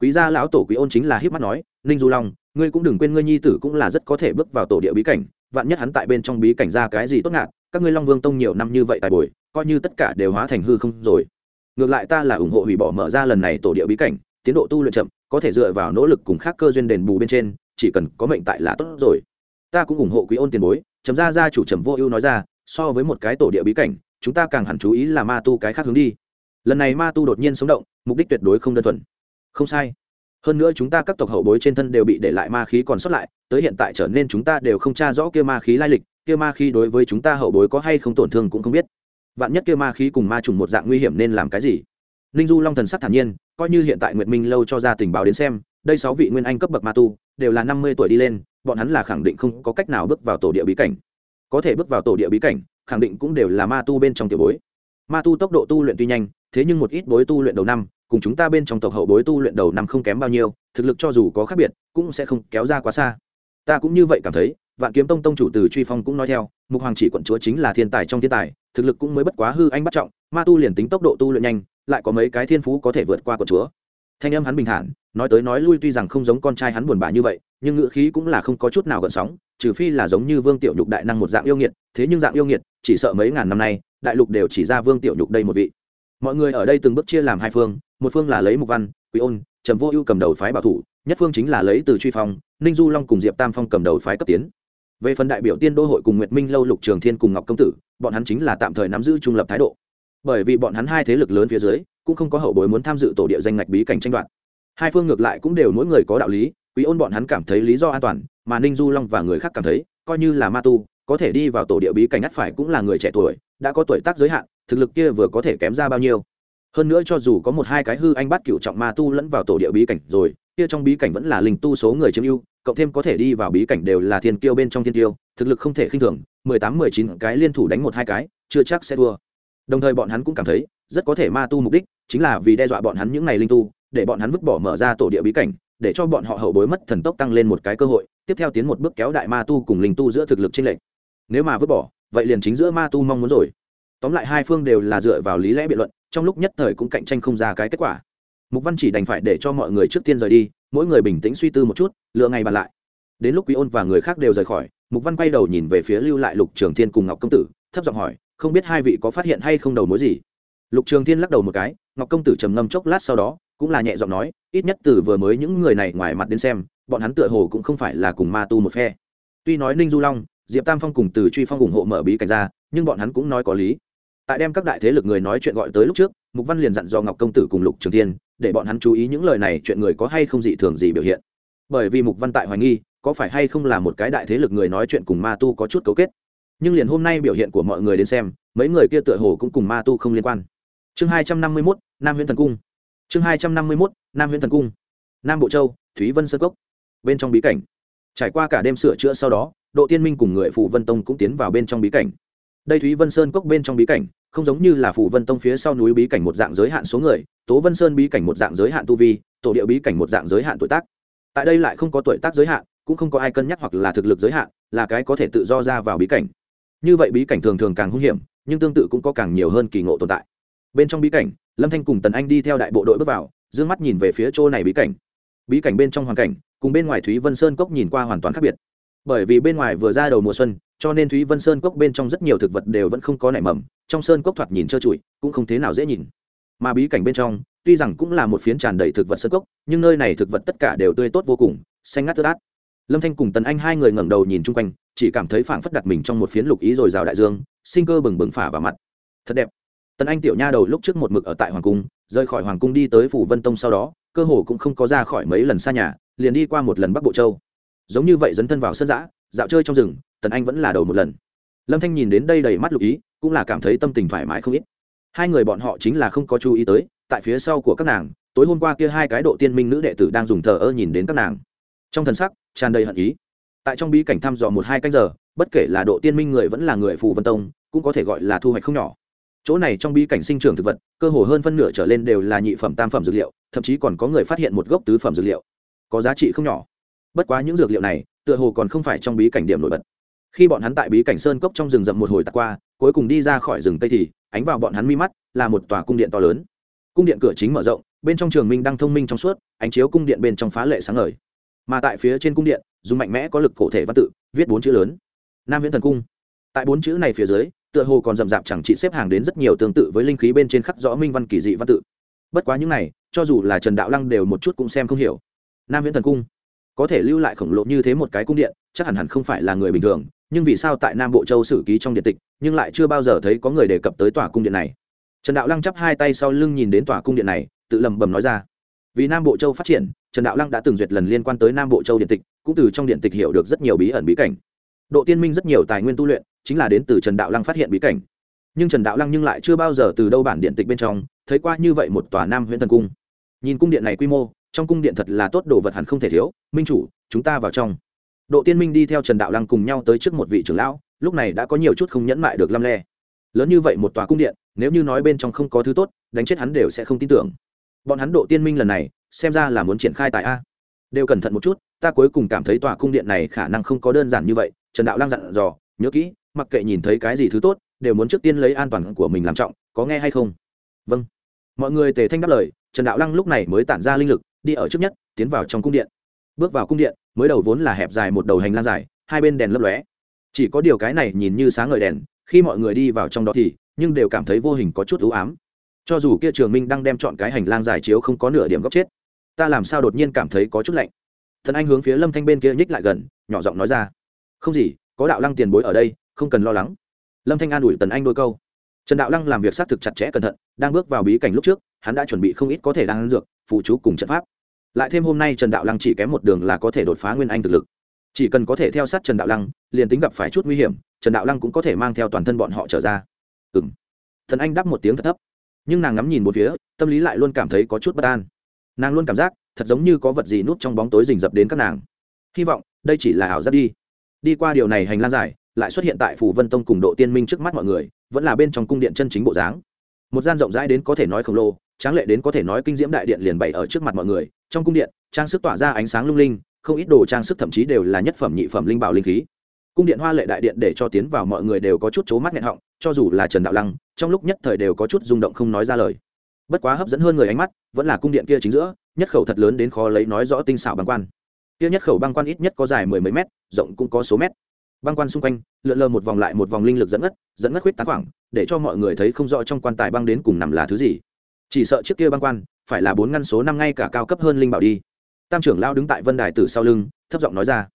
Quý gia lão tổ quý ôn chính là hiếp mắt nói, ninh du long, ngươi cũng đừng quên ngươi nhi tử cũng là rất có thể bước vào tổ địa bí cảnh vạn nhất hắn tại bên trong bí cảnh ra cái gì tốt ngạt, các ngươi long vương tông nhiều năm như vậy tài bồi, coi như tất cả đều hóa thành hư không rồi. Ngược lại ta là ủng hộ hủy bỏ mở ra lần này tổ địa bí cảnh, tiến độ tu luyện chậm, có thể dựa vào nỗ lực cùng khác cơ duyên đền bù bên trên, chỉ cần có mệnh tại là tốt rồi. Ta cũng ủng hộ quý ôn tiền bối chấm ra ra chủ trầm vô ưu nói ra, so với một cái tổ địa bí cảnh, chúng ta càng hẳn chú ý là ma tu cái khác hướng đi. Lần này ma tu đột nhiên sống động, mục đích tuyệt đối không đơn thuần. Không sai hơn nữa chúng ta các tộc hậu bối trên thân đều bị để lại ma khí còn sót lại, tới hiện tại trở nên chúng ta đều không tra rõ kia ma khí lai lịch, kia ma khí đối với chúng ta hậu bối có hay không tổn thương cũng không biết. Vạn nhất kia ma khí cùng ma trùng một dạng nguy hiểm nên làm cái gì? Ninh du long thần sắc thản nhiên, coi như hiện tại nguyệt minh lâu cho ra tình báo đến xem, đây sáu vị nguyên anh cấp bậc ma tu, đều là năm mươi tuổi đi lên, bọn hắn là khẳng định không có cách nào bước vào tổ địa bí cảnh. Có thể bước vào tổ địa bí cảnh, khẳng định cũng đều là ma tu bên trong tiểu bối. Ma tu tốc độ tu luyện tuy nhanh, thế nhưng một ít bối tu luyện đầu năm cùng chúng ta bên trong tộc hậu bối tu luyện đầu năm không kém bao nhiêu, thực lực cho dù có khác biệt, cũng sẽ không kéo ra quá xa. Ta cũng như vậy cảm thấy, vạn kiếm tông tông chủ từ truy phong cũng nói theo, mục hoàng chỉ quận chúa chính là thiên tài trong thiên tài, thực lực cũng mới bất quá hư anh bắt trọng, ma tu liền tính tốc độ tu luyện nhanh, lại có mấy cái thiên phú có thể vượt qua quận chúa. Thanh âm hắn bình thản, nói tới nói lui tuy rằng không giống con trai hắn buồn bã như vậy, nhưng ngữ khí cũng là không có chút nào gợn sóng, trừ phi là giống như vương tiểu nhục đại năng một dạng yêu nghiệt, thế nhưng dạng yêu nghiệt, chỉ sợ mấy ngàn năm nay, đại lục đều chỉ ra vương tiểu nhục đây một vị mọi người ở đây từng bước chia làm hai phương, một phương là lấy mục văn, quý ôn, trầm vô ưu cầm đầu phái bảo thủ, nhất phương chính là lấy từ truy phong, ninh du long cùng diệp tam phong cầm đầu phái cấp tiến. Về phần đại biểu tiên đô hội cùng nguyệt minh lâu lục trường thiên cùng ngọc công tử, bọn hắn chính là tạm thời nắm giữ trung lập thái độ. Bởi vì bọn hắn hai thế lực lớn phía dưới, cũng không có hậu bối muốn tham dự tổ địa danh ngạch bí cảnh tranh đoạt. Hai phương ngược lại cũng đều mỗi người có đạo lý, quý ôn bọn hắn cảm thấy lý do an toàn, mà ninh du long và người khác cảm thấy, coi như là ma tu, có thể đi vào tổ địa bí cảnh ắt phải cũng là người trẻ tuổi, đã có tuổi tác giới hạn thực lực kia vừa có thể kém ra bao nhiêu. Hơn nữa cho dù có một hai cái hư anh bắt cựu trọng ma tu lẫn vào tổ địa bí cảnh rồi, kia trong bí cảnh vẫn là linh tu số người chiếm ưu, cộng thêm có thể đi vào bí cảnh đều là thiên kiêu bên trong thiên kiêu thực lực không thể khinh thường, mười tám, mười chín cái liên thủ đánh một hai cái, chưa chắc sẽ thua. Đồng thời bọn hắn cũng cảm thấy, rất có thể ma tu mục đích chính là vì đe dọa bọn hắn những ngày linh tu, để bọn hắn vứt bỏ mở ra tổ địa bí cảnh, để cho bọn họ hậu bối mất thần tốc tăng lên một cái cơ hội, tiếp theo tiến một bước kéo đại ma tu cùng linh tu giữa thực lực trên lệnh nếu mà vứt bỏ, vậy liền chính giữa ma tu mong muốn rồi tóm lại hai phương đều là dựa vào lý lẽ biện luận, trong lúc nhất thời cũng cạnh tranh không ra cái kết quả. Mục văn chỉ đành phải để cho mọi người trước tiên rời đi, mỗi người bình tĩnh suy tư một chút, lựa ngày bàn lại. Đến lúc quý ôn và người khác đều rời khỏi, mục văn quay đầu nhìn về phía lưu lại lục, trường thiên cùng ngọc công tử, thấp giọng hỏi, không biết hai vị có phát hiện hay không đầu mối gì? Lục trường thiên lắc đầu một cái, ngọc công tử trầm ngâm chốc lát sau đó, cũng là nhẹ giọng nói, ít nhất từ vừa mới những người này ngoài mặt đến xem, bọn hắn tựa hồ cũng không phải là cùng ma tu một phe. Tuy nói ninh du long, diệp tam phong cùng từ truy phong ủng hộ mở bí cảnh ra, nhưng bọn hắn cũng nói có lý tại đem các đại thế lực người nói chuyện gọi tới lúc trước, mục văn liền dặn do ngọc công tử cùng lục trường thiên, để bọn hắn chú ý những lời này chuyện người có hay không dị thường gì biểu hiện. Bởi vì mục văn tại hoài nghi, có phải hay không là một cái đại thế lực người nói chuyện cùng ma tu có chút cấu kết. Nhưng liền hôm nay biểu hiện của mọi người đến xem, mấy người kia tựa hồ cũng cùng ma tu không liên quan. Chương hai trăm năm mươi mốt, nam huyện thần cung. Chương hai trăm năm mươi mốt, nam huyện thần cung. Nam bộ châu, thúy vân sơn cốc. Bên trong bí cảnh. Trải qua cả đêm sửa chữa sau đó, độ tiên minh cùng người phụ vân tông cũng tiến vào bên trong bí cảnh. Đây thúy vân sơn cốc bên trong bí cảnh không giống như là phủ vân tông phía sau núi bí cảnh một dạng giới hạn số người, tố vân sơn bí cảnh một dạng giới hạn tu vi, tổ địa bí cảnh một dạng giới hạn tuổi tác. Tại đây lại không có tuổi tác giới hạn, cũng không có ai cân nhắc hoặc là thực lực giới hạn, là cái có thể tự do ra vào bí cảnh. Như vậy bí cảnh thường thường càng hung hiểm, nhưng tương tự cũng có càng nhiều hơn kỳ ngộ tồn tại. Bên trong bí cảnh, lâm thanh cùng tần anh đi theo đại bộ đội bước vào d ư ơ n g mắt nhìn về phía chỗ này bí cảnh. Bí cảnh bên trong hoàn cảnh, cùng bên ngoài thúy vân sơn cốc nhìn qua hoàn toàn khác biệt. Bởi vì bên ngoài vừa ra đầu mùa xuân cho nên thúy vân sơn cốc bên trong rất nhiều thực vật đều vẫn không có nảy mầm, trong sơn cốc thoạt nhìn trơ trụi, cũng không thế nào dễ nhìn. Mà bí cảnh bên trong, tuy rằng cũng là một phiến tràn đầy thực vật sơn cốc, nhưng nơi này thực vật tất cả đều tươi tốt vô cùng, xanh ngắt tơ át. Lâm thanh cùng tần anh hai người ngẩng đầu nhìn chung quanh, chỉ cảm thấy phảng phất đặt mình trong một phiến lục ý rồi rào đại dương, sinh cơ bừng bừng phả vào mặt. Thật đẹp. Tần anh tiểu nha đầu lúc trước một mực ở tại hoàng cung, rời khỏi hoàng cung đi tới phủ vân tông sau đó, cơ hồ cũng không có ra khỏi mấy lần xa nhà, liền đi qua một lần bắc bộ châu. Giống như vậy dấn thân vào sân giã dạo chơi trong rừng, tần anh vẫn là đầu một lần. Lâm thanh nhìn đến đây đầy mắt lục ý, cũng là cảm thấy tâm tình thoải mái không ít. Hai người bọn họ chính là không có chú ý tới, tại phía sau của các nàng, tối hôm qua kia hai cái độ tiên minh nữ đệ tử đang dùng thờ ơ nhìn đến các nàng. Trong thần sắc, tràn đầy hận ý. Tại trong bí cảnh thăm dò một hai canh giờ, bất kể là độ tiên minh người vẫn là người phù vân tông, cũng có thể gọi là thu hoạch không nhỏ. Chỗ này trong bí cảnh sinh trưởng thực vật, cơ hồ hơn phân nửa trở lên đều là nhị phẩm tam phẩm dược liệu, thậm chí còn có người phát hiện một gốc tứ phẩm dược liệu. Có giá trị không nhỏ bất quá những dược liệu này, tựa hồ còn không phải trong bí cảnh điểm nổi bật. Khi bọn hắn tại bí cảnh sơn cốc trong rừng rậm một hồi tạt qua, cuối cùng đi ra khỏi rừng tây thì, ánh vào bọn hắn mi mắt, là một tòa cung điện to lớn. Cung điện cửa chính mở rộng, bên trong trường minh đang thông minh trong suốt, ánh chiếu cung điện bên trong phá lệ sáng ngời. Mà tại phía trên cung điện, dùng mạnh mẽ có lực cổ thể văn tự, viết bốn chữ lớn. Nam viễn thần cung. Tại bốn chữ này phía dưới, tựa hồ còn rậm rạp chẳng chị xếp hàng đến rất nhiều tương tự với linh khí bên trên khắc rõ minh văn kỳ dị văn tự. Bất quá những này, cho dù là trần đạo lăng đều một chút cũng xem không hiểu. Nam viễn thần cung có thể lưu lại khổng lồ như thế một cái cung điện, chắc hẳn hẳn không phải là người bình thường, nhưng vì sao tại nam bộ châu sử ký trong điện tịch, nhưng lại chưa bao giờ thấy có người đề cập tới tòa cung điện này? Trần đạo lăng chắp hai tay sau lưng nhìn đến tòa cung điện này, tự lầm bầm nói ra. Vì nam bộ châu phát triển, trần đạo lăng đã từng duyệt lần liên quan tới nam bộ châu điện tịch, cũng từ trong điện tịch hiểu được rất nhiều bí ẩn bí cảnh. Độ tiên minh rất nhiều tài nguyên tu luyện, chính là đến từ trần đạo lăng phát hiện bí cảnh. Nhưng trần đạo lăng nhưng lại chưa bao giờ từ đâu bản điện tịch bên trong, thấy qua như vậy một tòa nam huyện thần cung. Nhìn cung điện này quy mô trong cung điện thật là tốt đồ vật hẳn không thể thiếu, minh chủ, chúng ta vào trong. Độ tiên minh đi theo trần đạo lăng cùng nhau tới trước một vị trưởng lão, lúc này đã có nhiều chút không nhẫn mại được lăm le. Lớn như vậy một tòa cung điện, nếu như nói bên trong không có thứ tốt, đánh chết hắn đều sẽ không tin tưởng. Bọn hắn độ tiên minh lần này, xem ra là muốn triển khai tại a. Đều cẩn thận một chút, ta cuối cùng cảm thấy tòa cung điện này khả năng không có đơn giản như vậy, trần đạo lang dặn dò, nhớ kỹ, mặc kệ nhìn thấy cái gì thứ tốt, đều muốn trước tiên lấy an toàn của mình làm trọng, có nghe hay không? Vâng. Mọi người tề thanh đáp lời, trần đạo lăng lúc này mới tản ra linh lực đi ở trước nhất, tiến vào trong cung điện. Bước vào cung điện, mới đầu vốn là hẹp dài một đầu hành lang dài, hai bên đèn lấp lóe. Chỉ có điều cái này nhìn như sáng ngời đèn, khi mọi người đi vào trong đó thì, nhưng đều cảm thấy vô hình có chút ưu ám. Cho dù kia trường minh đang đem chọn cái hành lang dài chiếu không có nửa điểm góc chết, ta làm sao đột nhiên cảm thấy có chút lạnh? Thần anh hướng phía lâm thanh bên kia nhích lại gần, nhỏ giọng nói ra. Không gì, có đạo lăng tiền bối ở đây, không cần lo lắng. Lâm thanh an ủi tần anh đôi câu. Trần đạo lăng làm việc xác thực chặt chẽ cẩn thận, đang bước vào bí cảnh lúc trước, hắn đã chuẩn bị không ít có thể đang ăn dược phụ chú cùng trận pháp. Lại thêm hôm nay trần đạo lăng chỉ kém một đường là có thể đột phá nguyên anh thực lực. Chỉ cần có thể theo sát trần đạo lăng, liền tính gặp phải chút nguy hiểm, trần đạo lăng cũng có thể mang theo toàn thân bọn họ trở ra. Ừ m thần anh đáp một tiếng thật thấp. Nhưng nàng ngắm nhìn một phía, tâm lý lại luôn cảm thấy có chút bất an. Nàng luôn cảm giác, thật giống như có vật gì núp trong bóng tối rình rập đến các nàng. Hy vọng, đây chỉ là ảo giác đi. Đi qua điều này hành lang dài, lại xuất hiện tại phủ vân tông cùng độ tiên minh trước mắt mọi người, vẫn là bên trong cung điện chân chính bộ dáng. Một gian rộng rãi đến có thể nói khổng lồ tráng lệ đến có thể nói kinh diễm đại điện liền bày ở trước mặt mọi người, trong cung điện, trang sức tỏa ra ánh sáng lung linh, không ít đồ trang sức thậm chí đều là nhất phẩm nhị phẩm linh bảo linh khí. Cung điện hoa lệ đại điện để cho tiến vào mọi người đều có chút c mắt nghẹn họng, cho dù là trần đạo lăng, trong lúc nhất thời đều có chút rung động không nói ra lời. Bất quá hấp dẫn hơn người ánh mắt, vẫn là cung điện kia chính giữa, nhất khẩu thật lớn đến khó lấy nói rõ tinh xảo băng quan. Kia nhất khẩu băng quan ít nhất có dài mười mấy mét, rộng cũng có số mét. Băng quan xung quanh, lượn lờ một vòng lại một vòng linh lực dẫn ngất dẫn ngất khuyết tán khoảng để cho mọi người thấy không rõ trong quan tài băng đến cùng nằm là thứ gì chỉ sợ chiếc kia băng quan, phải là bốn ngăn số năm ngay cả cao cấp hơn linh bảo đi. Tam trưởng lão đứng tại vân đài tử sau lưng, thấp giọng nói ra.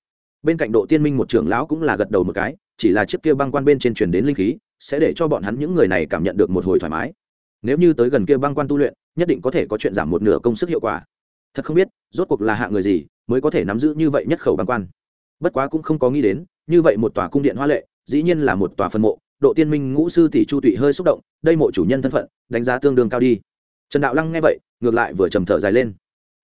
Bên cạnh độ tiên minh một trưởng lão cũng là gật đầu một cái, chỉ là chiếc kia băng quan bên trên truyền đến linh khí, sẽ để cho bọn hắn những người này cảm nhận được một hồi thoải mái. Nếu như tới gần kia băng quan tu luyện, nhất định có thể có chuyện giảm một nửa công sức hiệu quả. Thật không biết, rốt cuộc là hạ người gì, mới có thể nắm giữ như vậy nhất khẩu băng quan. Bất quá cũng không có nghĩ đến, như vậy một tòa cung điện hoa lệ, dĩ nhiên là một tòa phân mộ. Độ tiên minh ngũ sư tỷ chu tụy hơi xúc động, đây mộ chủ nhân thân phận, đánh giá tương đương cao đi trần đạo lăng nghe vậy, ngược lại vừa trầm thở dài lên.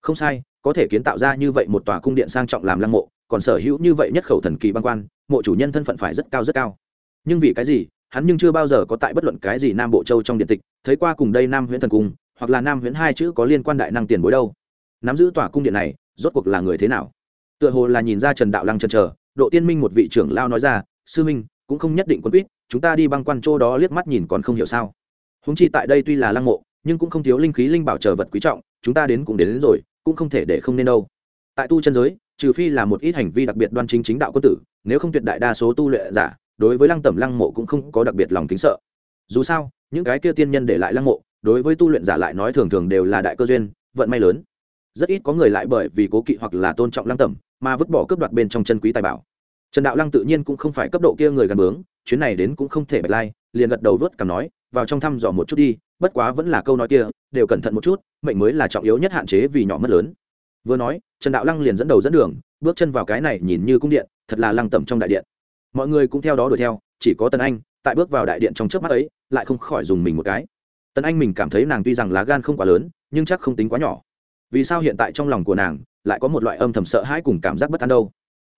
Không sai, có thể kiến tạo ra như vậy một tòa cung điện sang trọng làm lăng mộ, còn sở hữu như vậy nhất khẩu thần kỳ băng quan, mộ chủ nhân thân phận phải rất cao rất cao. Nhưng vì cái gì, hắn nhưng chưa bao giờ có tại bất luận cái gì nam bộ châu trong điện tịch, thấy qua cùng đây nam huyễn thần cung, hoặc là nam huyễn hai chữ có liên quan đại năng tiền bối đâu. Nắm giữ tòa cung điện này, rốt cuộc là người thế nào? Tựa hồ là nhìn ra trần đạo lăng trần chờ, độ tiên minh một vị trưởng lao nói ra, sư minh, cũng không nhất định quân quýt chúng ta đi băng quan chỗ đó liếc mắt nhìn còn không hiểu sao? Húng chi tại đây tuy là lăng mộ nhưng cũng không thiếu linh khí linh bảo chờ vật quý trọng chúng ta đến cũng đến, đến rồi cũng không thể để không nên đâu. Tại tu chân giới trừ phi là một ít hành vi đặc biệt đoan chính chính đạo quân tử nếu không tuyệt đại đa số tu luyện giả đối với lăng tẩm lăng mộ cũng không có đặc biệt lòng kính sợ. Dù sao những cái kia tiên nhân để lại lăng mộ đối với tu luyện giả lại nói thường thường đều là đại cơ duyên vận may lớn. Rất ít có người lại bởi vì cố kỵ hoặc là tôn trọng lăng tẩm mà vứt bỏ cướp đoạt bên trong chân quý tài bảo. Trần đạo lăng tự nhiên cũng không phải cấp độ kia người gần bướng chuyến này đến cũng không thể bạch lai liền gật đầu vớt cằm nói vào trong thăm dò một chút đi bất quá vẫn là câu nói kia, đều cẩn thận một chút, mệnh mới là trọng yếu nhất hạn chế vì nhỏ mất lớn. Vừa nói, trần đạo lăng liền dẫn đầu dẫn đường, bước chân vào cái này nhìn như cung điện, thật là lăng tẩm trong đại điện. Mọi người cũng theo đó đuổi theo, chỉ có tần anh, tại bước vào đại điện trong trước mắt ấy, lại không khỏi dùng mình một cái. Tần anh mình cảm thấy nàng tuy rằng lá gan không quá lớn, nhưng chắc không tính quá nhỏ. Vì sao hiện tại trong lòng của nàng lại có một loại âm thầm sợ hãi cùng cảm giác bất an đâu?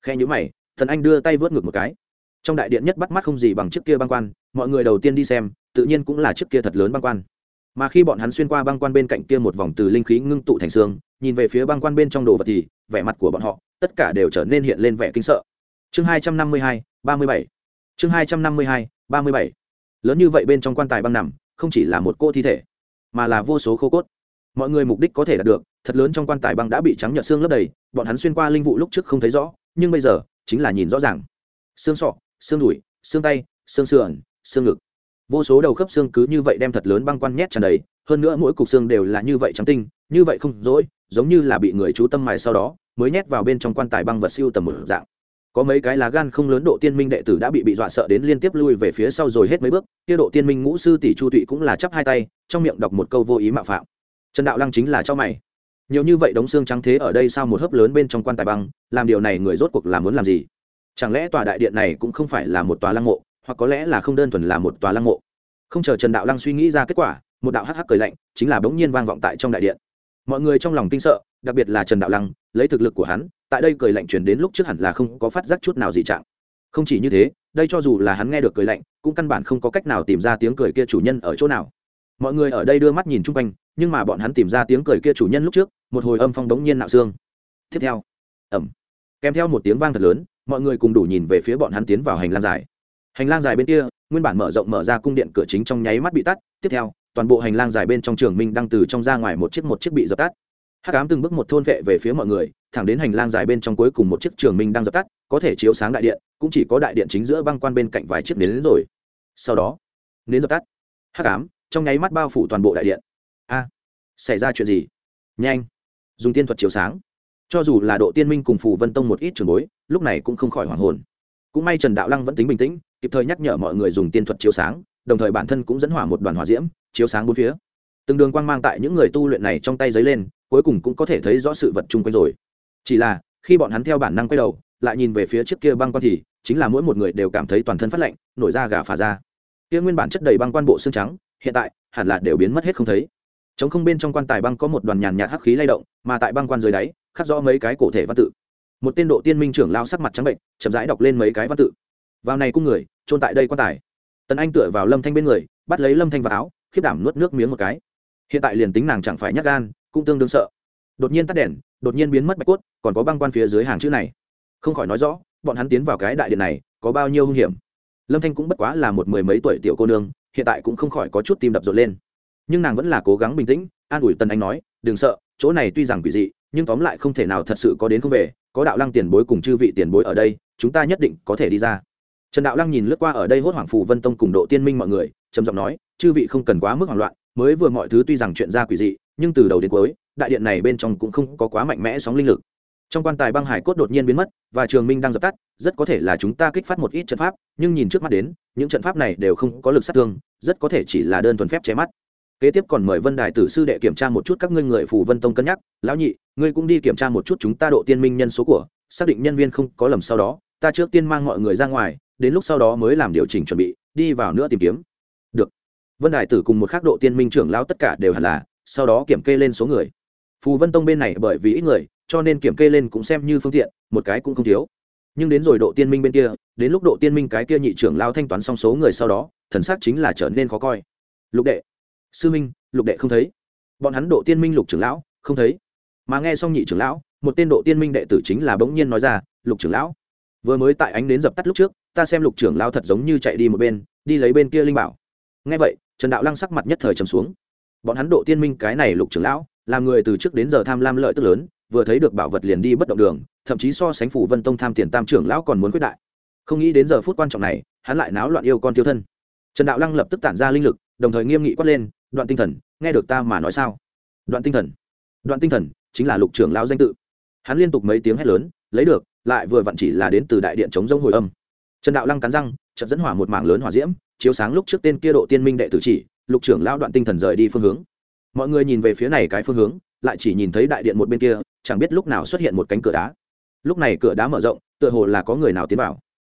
Khe nhữ mày, tần anh đưa tay vớt ngược một cái. Trong đại điện nhất bắt mắt không gì bằng chiếc kia băng quan, mọi người đầu tiên đi xem, tự nhiên cũng là chiếc kia thật lớn băng quan mà khi bọn hắn xuyên qua băng quan bên cạnh kia một vòng từ linh khí ngưng tụ thành xương, nhìn về phía băng quan bên trong đồ vật thì, vẻ mặt của bọn họ, tất cả đều trở nên hiện lên vẻ kinh sợ. Chương hai trăm năm mươi hai, ba mươi bảy. Chương hai trăm năm mươi hai, ba mươi bảy. Lớn như vậy bên trong quan tài băng nằm, không chỉ là một cô thi thể, mà là vô số khô cốt. Mọi người mục đích có thể đạt được, thật lớn trong quan tài băng đã bị trắng nhợt xương lấp đầy, bọn hắn xuyên qua linh vụ lúc trước không thấy rõ, nhưng bây giờ, chính là nhìn rõ ràng. Xương sọ, xương đùi, xương tay, xương sườn, xương ngực vô số đầu khớp xương cứ như vậy đem thật lớn băng quan nhét tràn đầy, hơn nữa mỗi cục xương đều là như vậy trắng tinh, như vậy không dỗi giống như là bị người chú tâm mài sau đó, mới nhét vào bên trong quan tài băng vật siêu tầm một dạng. Có mấy cái lá gan không lớn độ tiên minh đệ tử đã bị bị dọa sợ đến liên tiếp lui về phía sau rồi hết mấy bước, kia độ tiên minh ngũ sư tỷ chu tụy cũng là chắp hai tay, trong miệng đọc một câu vô ý mạo phạm. Trần đạo lăng chính là cho mày. Nhiều như vậy đống xương trắng thế ở đây sao một hớp lớn bên trong quan tài băng, làm điều này người rốt cuộc là muốn làm gì? Chẳng lẽ tòa đại điện này cũng không phải là một tòa lăng mộ? Hoặc có lẽ là không đơn thuần là một tòa lăng mộ. Không chờ trần đạo lăng suy nghĩ ra kết quả, một đạo hắc hắc cười lạnh, chính là bỗng nhiên vang vọng tại trong đại điện. Mọi người trong lòng kinh sợ, đặc biệt là trần đạo lăng, lấy thực lực của hắn, tại đây cười lạnh chuyển đến lúc trước hẳn là không có phát giác chút nào dị trạng. Không chỉ như thế, đây cho dù là hắn nghe được cười lạnh, cũng căn bản không có cách nào tìm ra tiếng cười kia chủ nhân ở chỗ nào. Mọi người ở đây đưa mắt nhìn chung quanh, nhưng mà bọn hắn tìm ra tiếng cười kia chủ nhân lúc trước, một hồi âm phong đống nhiên nạo xương. Tiếp theo ẩm kèm theo một tiếng vang thật lớn, mọi người cùng đủ nhìn về phía bọn hắn tiến vào hành lang dài hành lang dài bên kia, nguyên bản mở rộng mở ra cung điện cửa chính trong nháy mắt bị tắt. Tiếp theo, toàn bộ hành lang dài bên trong trường minh đang từ trong ra ngoài một chiếc một chiếc bị dập tắt. Hát cám từng bước một thôn vệ về phía mọi người, thẳng đến hành lang dài bên trong cuối cùng một chiếc trường minh đang dập tắt, có thể chiếu sáng đại điện, cũng chỉ có đại điện chính giữa băng quan bên cạnh vài chiếc nến đến rồi. Sau đó, nến dập tắt. Hát cám trong nháy mắt bao phủ toàn bộ đại điện. A, xảy ra chuyện gì? Nhanh, dùng tiên thuật chiếu sáng. Cho dù là độ tiên minh cùng phù vân tông một ít trường bối, lúc này cũng không khỏi hoảng hồn. Cũng may trần đạo lăng vẫn tính bình tĩnh kịp thời nhắc nhở mọi người dùng tiên thuật chiếu sáng, đồng thời bản thân cũng dẫn hỏa một đoàn hỏa diễm, chiếu sáng bốn phía. Từng đường quang mang tại những người tu luyện này trong tay giấy lên, cuối cùng cũng có thể thấy rõ sự vật chung quanh rồi. Chỉ là, khi bọn hắn theo bản năng quay đầu, lại nhìn về phía trước kia băng quan thì, chính là mỗi một người đều cảm thấy toàn thân phát lạnh, nổi da gà phả ra kia nguyên bản chất đầy băng quan bộ xương trắng, hiện tại, hẳn là đều biến mất hết không thấy. Chống không bên trong quan tài băng có một đoàn nhàn nhạt hắc khí lay động, mà tại băng quan dưới đáy, khắc rõ mấy cái cổ thể văn tự. Một tên độ tiên minh trưởng lao sắc mặt trắng bệnh, chậm rãi đọc lên mấy cái văn tự. Vào này cung người trôn tại đây quan tài. Tần anh tựa vào lâm thanh bên người, bắt lấy lâm thanh vào áo, khiếp đảm nuốt nước miếng một cái. Hiện tại liền tính nàng chẳng phải nhắc gan, cũng tương đương sợ. Đột nhiên tắt đèn, đột nhiên biến mất bạch cốt, còn có băng quan phía dưới hàng chữ này. Không khỏi nói rõ, bọn hắn tiến vào cái đại điện này, có bao nhiêu hung hiểm. Lâm thanh cũng bất quá là một mười mấy tuổi tiểu cô nương, hiện tại cũng không khỏi có chút tim đập rộn lên. Nhưng nàng vẫn là cố gắng bình tĩnh, an ủi tần anh nói, đừng sợ, chỗ này tuy rằng quỷ dị, nhưng tóm lại không thể nào thật sự có đến không về, có đạo lăng tiền bối cùng chư vị tiền bối ở đây, chúng ta nhất định có thể đi ra trần đạo lăng nhìn lướt qua ở đây hốt hoảng phù vân tông cùng độ tiên minh mọi người, trầm giọng nói, chư vị không cần quá mức hoảng loạn, mới vừa mọi thứ tuy rằng chuyện ra quỷ dị, nhưng từ đầu đến cuối, đại điện này bên trong cũng không có quá mạnh mẽ sóng linh lực. Trong quan tài băng hải cốt đột nhiên biến mất, và trường minh đang dập tắt, rất có thể là chúng ta kích phát một ít trận pháp, nhưng nhìn trước mắt đến, những trận pháp này đều không có lực sát thương, rất có thể chỉ là đơn thuần phép che mắt. Kế tiếp còn mời vân đài tử sư đệ kiểm tra một chút các ngươi người phù vân tông cân nhắc, lão nhị, ngươi cũng đi kiểm tra một chút chúng ta độ tiên minh nhân số của, xác định nhân viên không có lầm sau đó, ta trước tiên mang mọi người ra ngoài đến lúc sau đó mới làm điều chỉnh chuẩn bị, đi vào nữa tìm kiếm. Được. Vân đại tử cùng một khác độ tiên minh trưởng lão tất cả đều hẳn là, sau đó kiểm kê lên số người. Phù vân tông bên này bởi vì ít người, cho nên kiểm kê lên cũng xem như phương tiện, một cái cũng không thiếu. Nhưng đến rồi độ tiên minh bên kia, đến lúc độ tiên minh cái kia nhị trưởng lao thanh toán xong số người sau đó, thần sắc chính là trở nên khó coi. Lục đệ. Sư minh, lục đệ không thấy. Bọn hắn độ tiên minh lục trưởng lão, không thấy. Mà nghe xong nhị trưởng lão, một tên độ tiên minh đệ tử chính là bỗng nhiên nói ra, lục trưởng lão vừa mới tại ánh đến dập tắt lúc trước, ta xem lục trưởng lão thật giống như chạy đi một bên, đi lấy bên kia linh bảo. Nghe vậy, trần đạo lăng sắc mặt nhất thời trầm xuống. Bọn hắn độ tiên minh cái này lục trưởng lão, làm người từ trước đến giờ tham lam lợi tức lớn, vừa thấy được bảo vật liền đi bất động đường, thậm chí so sánh phủ vân tông tham tiền tam trưởng lão còn muốn quyết đại. Không nghĩ đến giờ phút quan trọng này, hắn lại náo loạn yêu con tiêu thân. Trần đạo lăng lập tức tản ra linh lực, đồng thời nghiêm nghị quát lên, đoạn tinh thần, nghe được ta mà nói sao? Đoạn tinh thần, đoạn tinh thần, chính là lục trưởng lão danh tự. Hắn liên tục mấy tiếng hét lớn lấy được, lại vừa vặn chỉ là đến từ đại điện chống rông hồi âm. Trần đạo lăng cắn răng, chợt dẫn hỏa một mảng lớn hỏa diễm, chiếu sáng lúc trước tên kia độ tiên minh đệ tử chỉ, lục trưởng lão đoạn tinh thần rời đi phương hướng. Mọi người nhìn về phía này cái phương hướng, lại chỉ nhìn thấy đại điện một bên kia, chẳng biết lúc nào xuất hiện một cánh cửa đá. Lúc này cửa đá mở rộng, tựa hồ là có người nào tiến vào.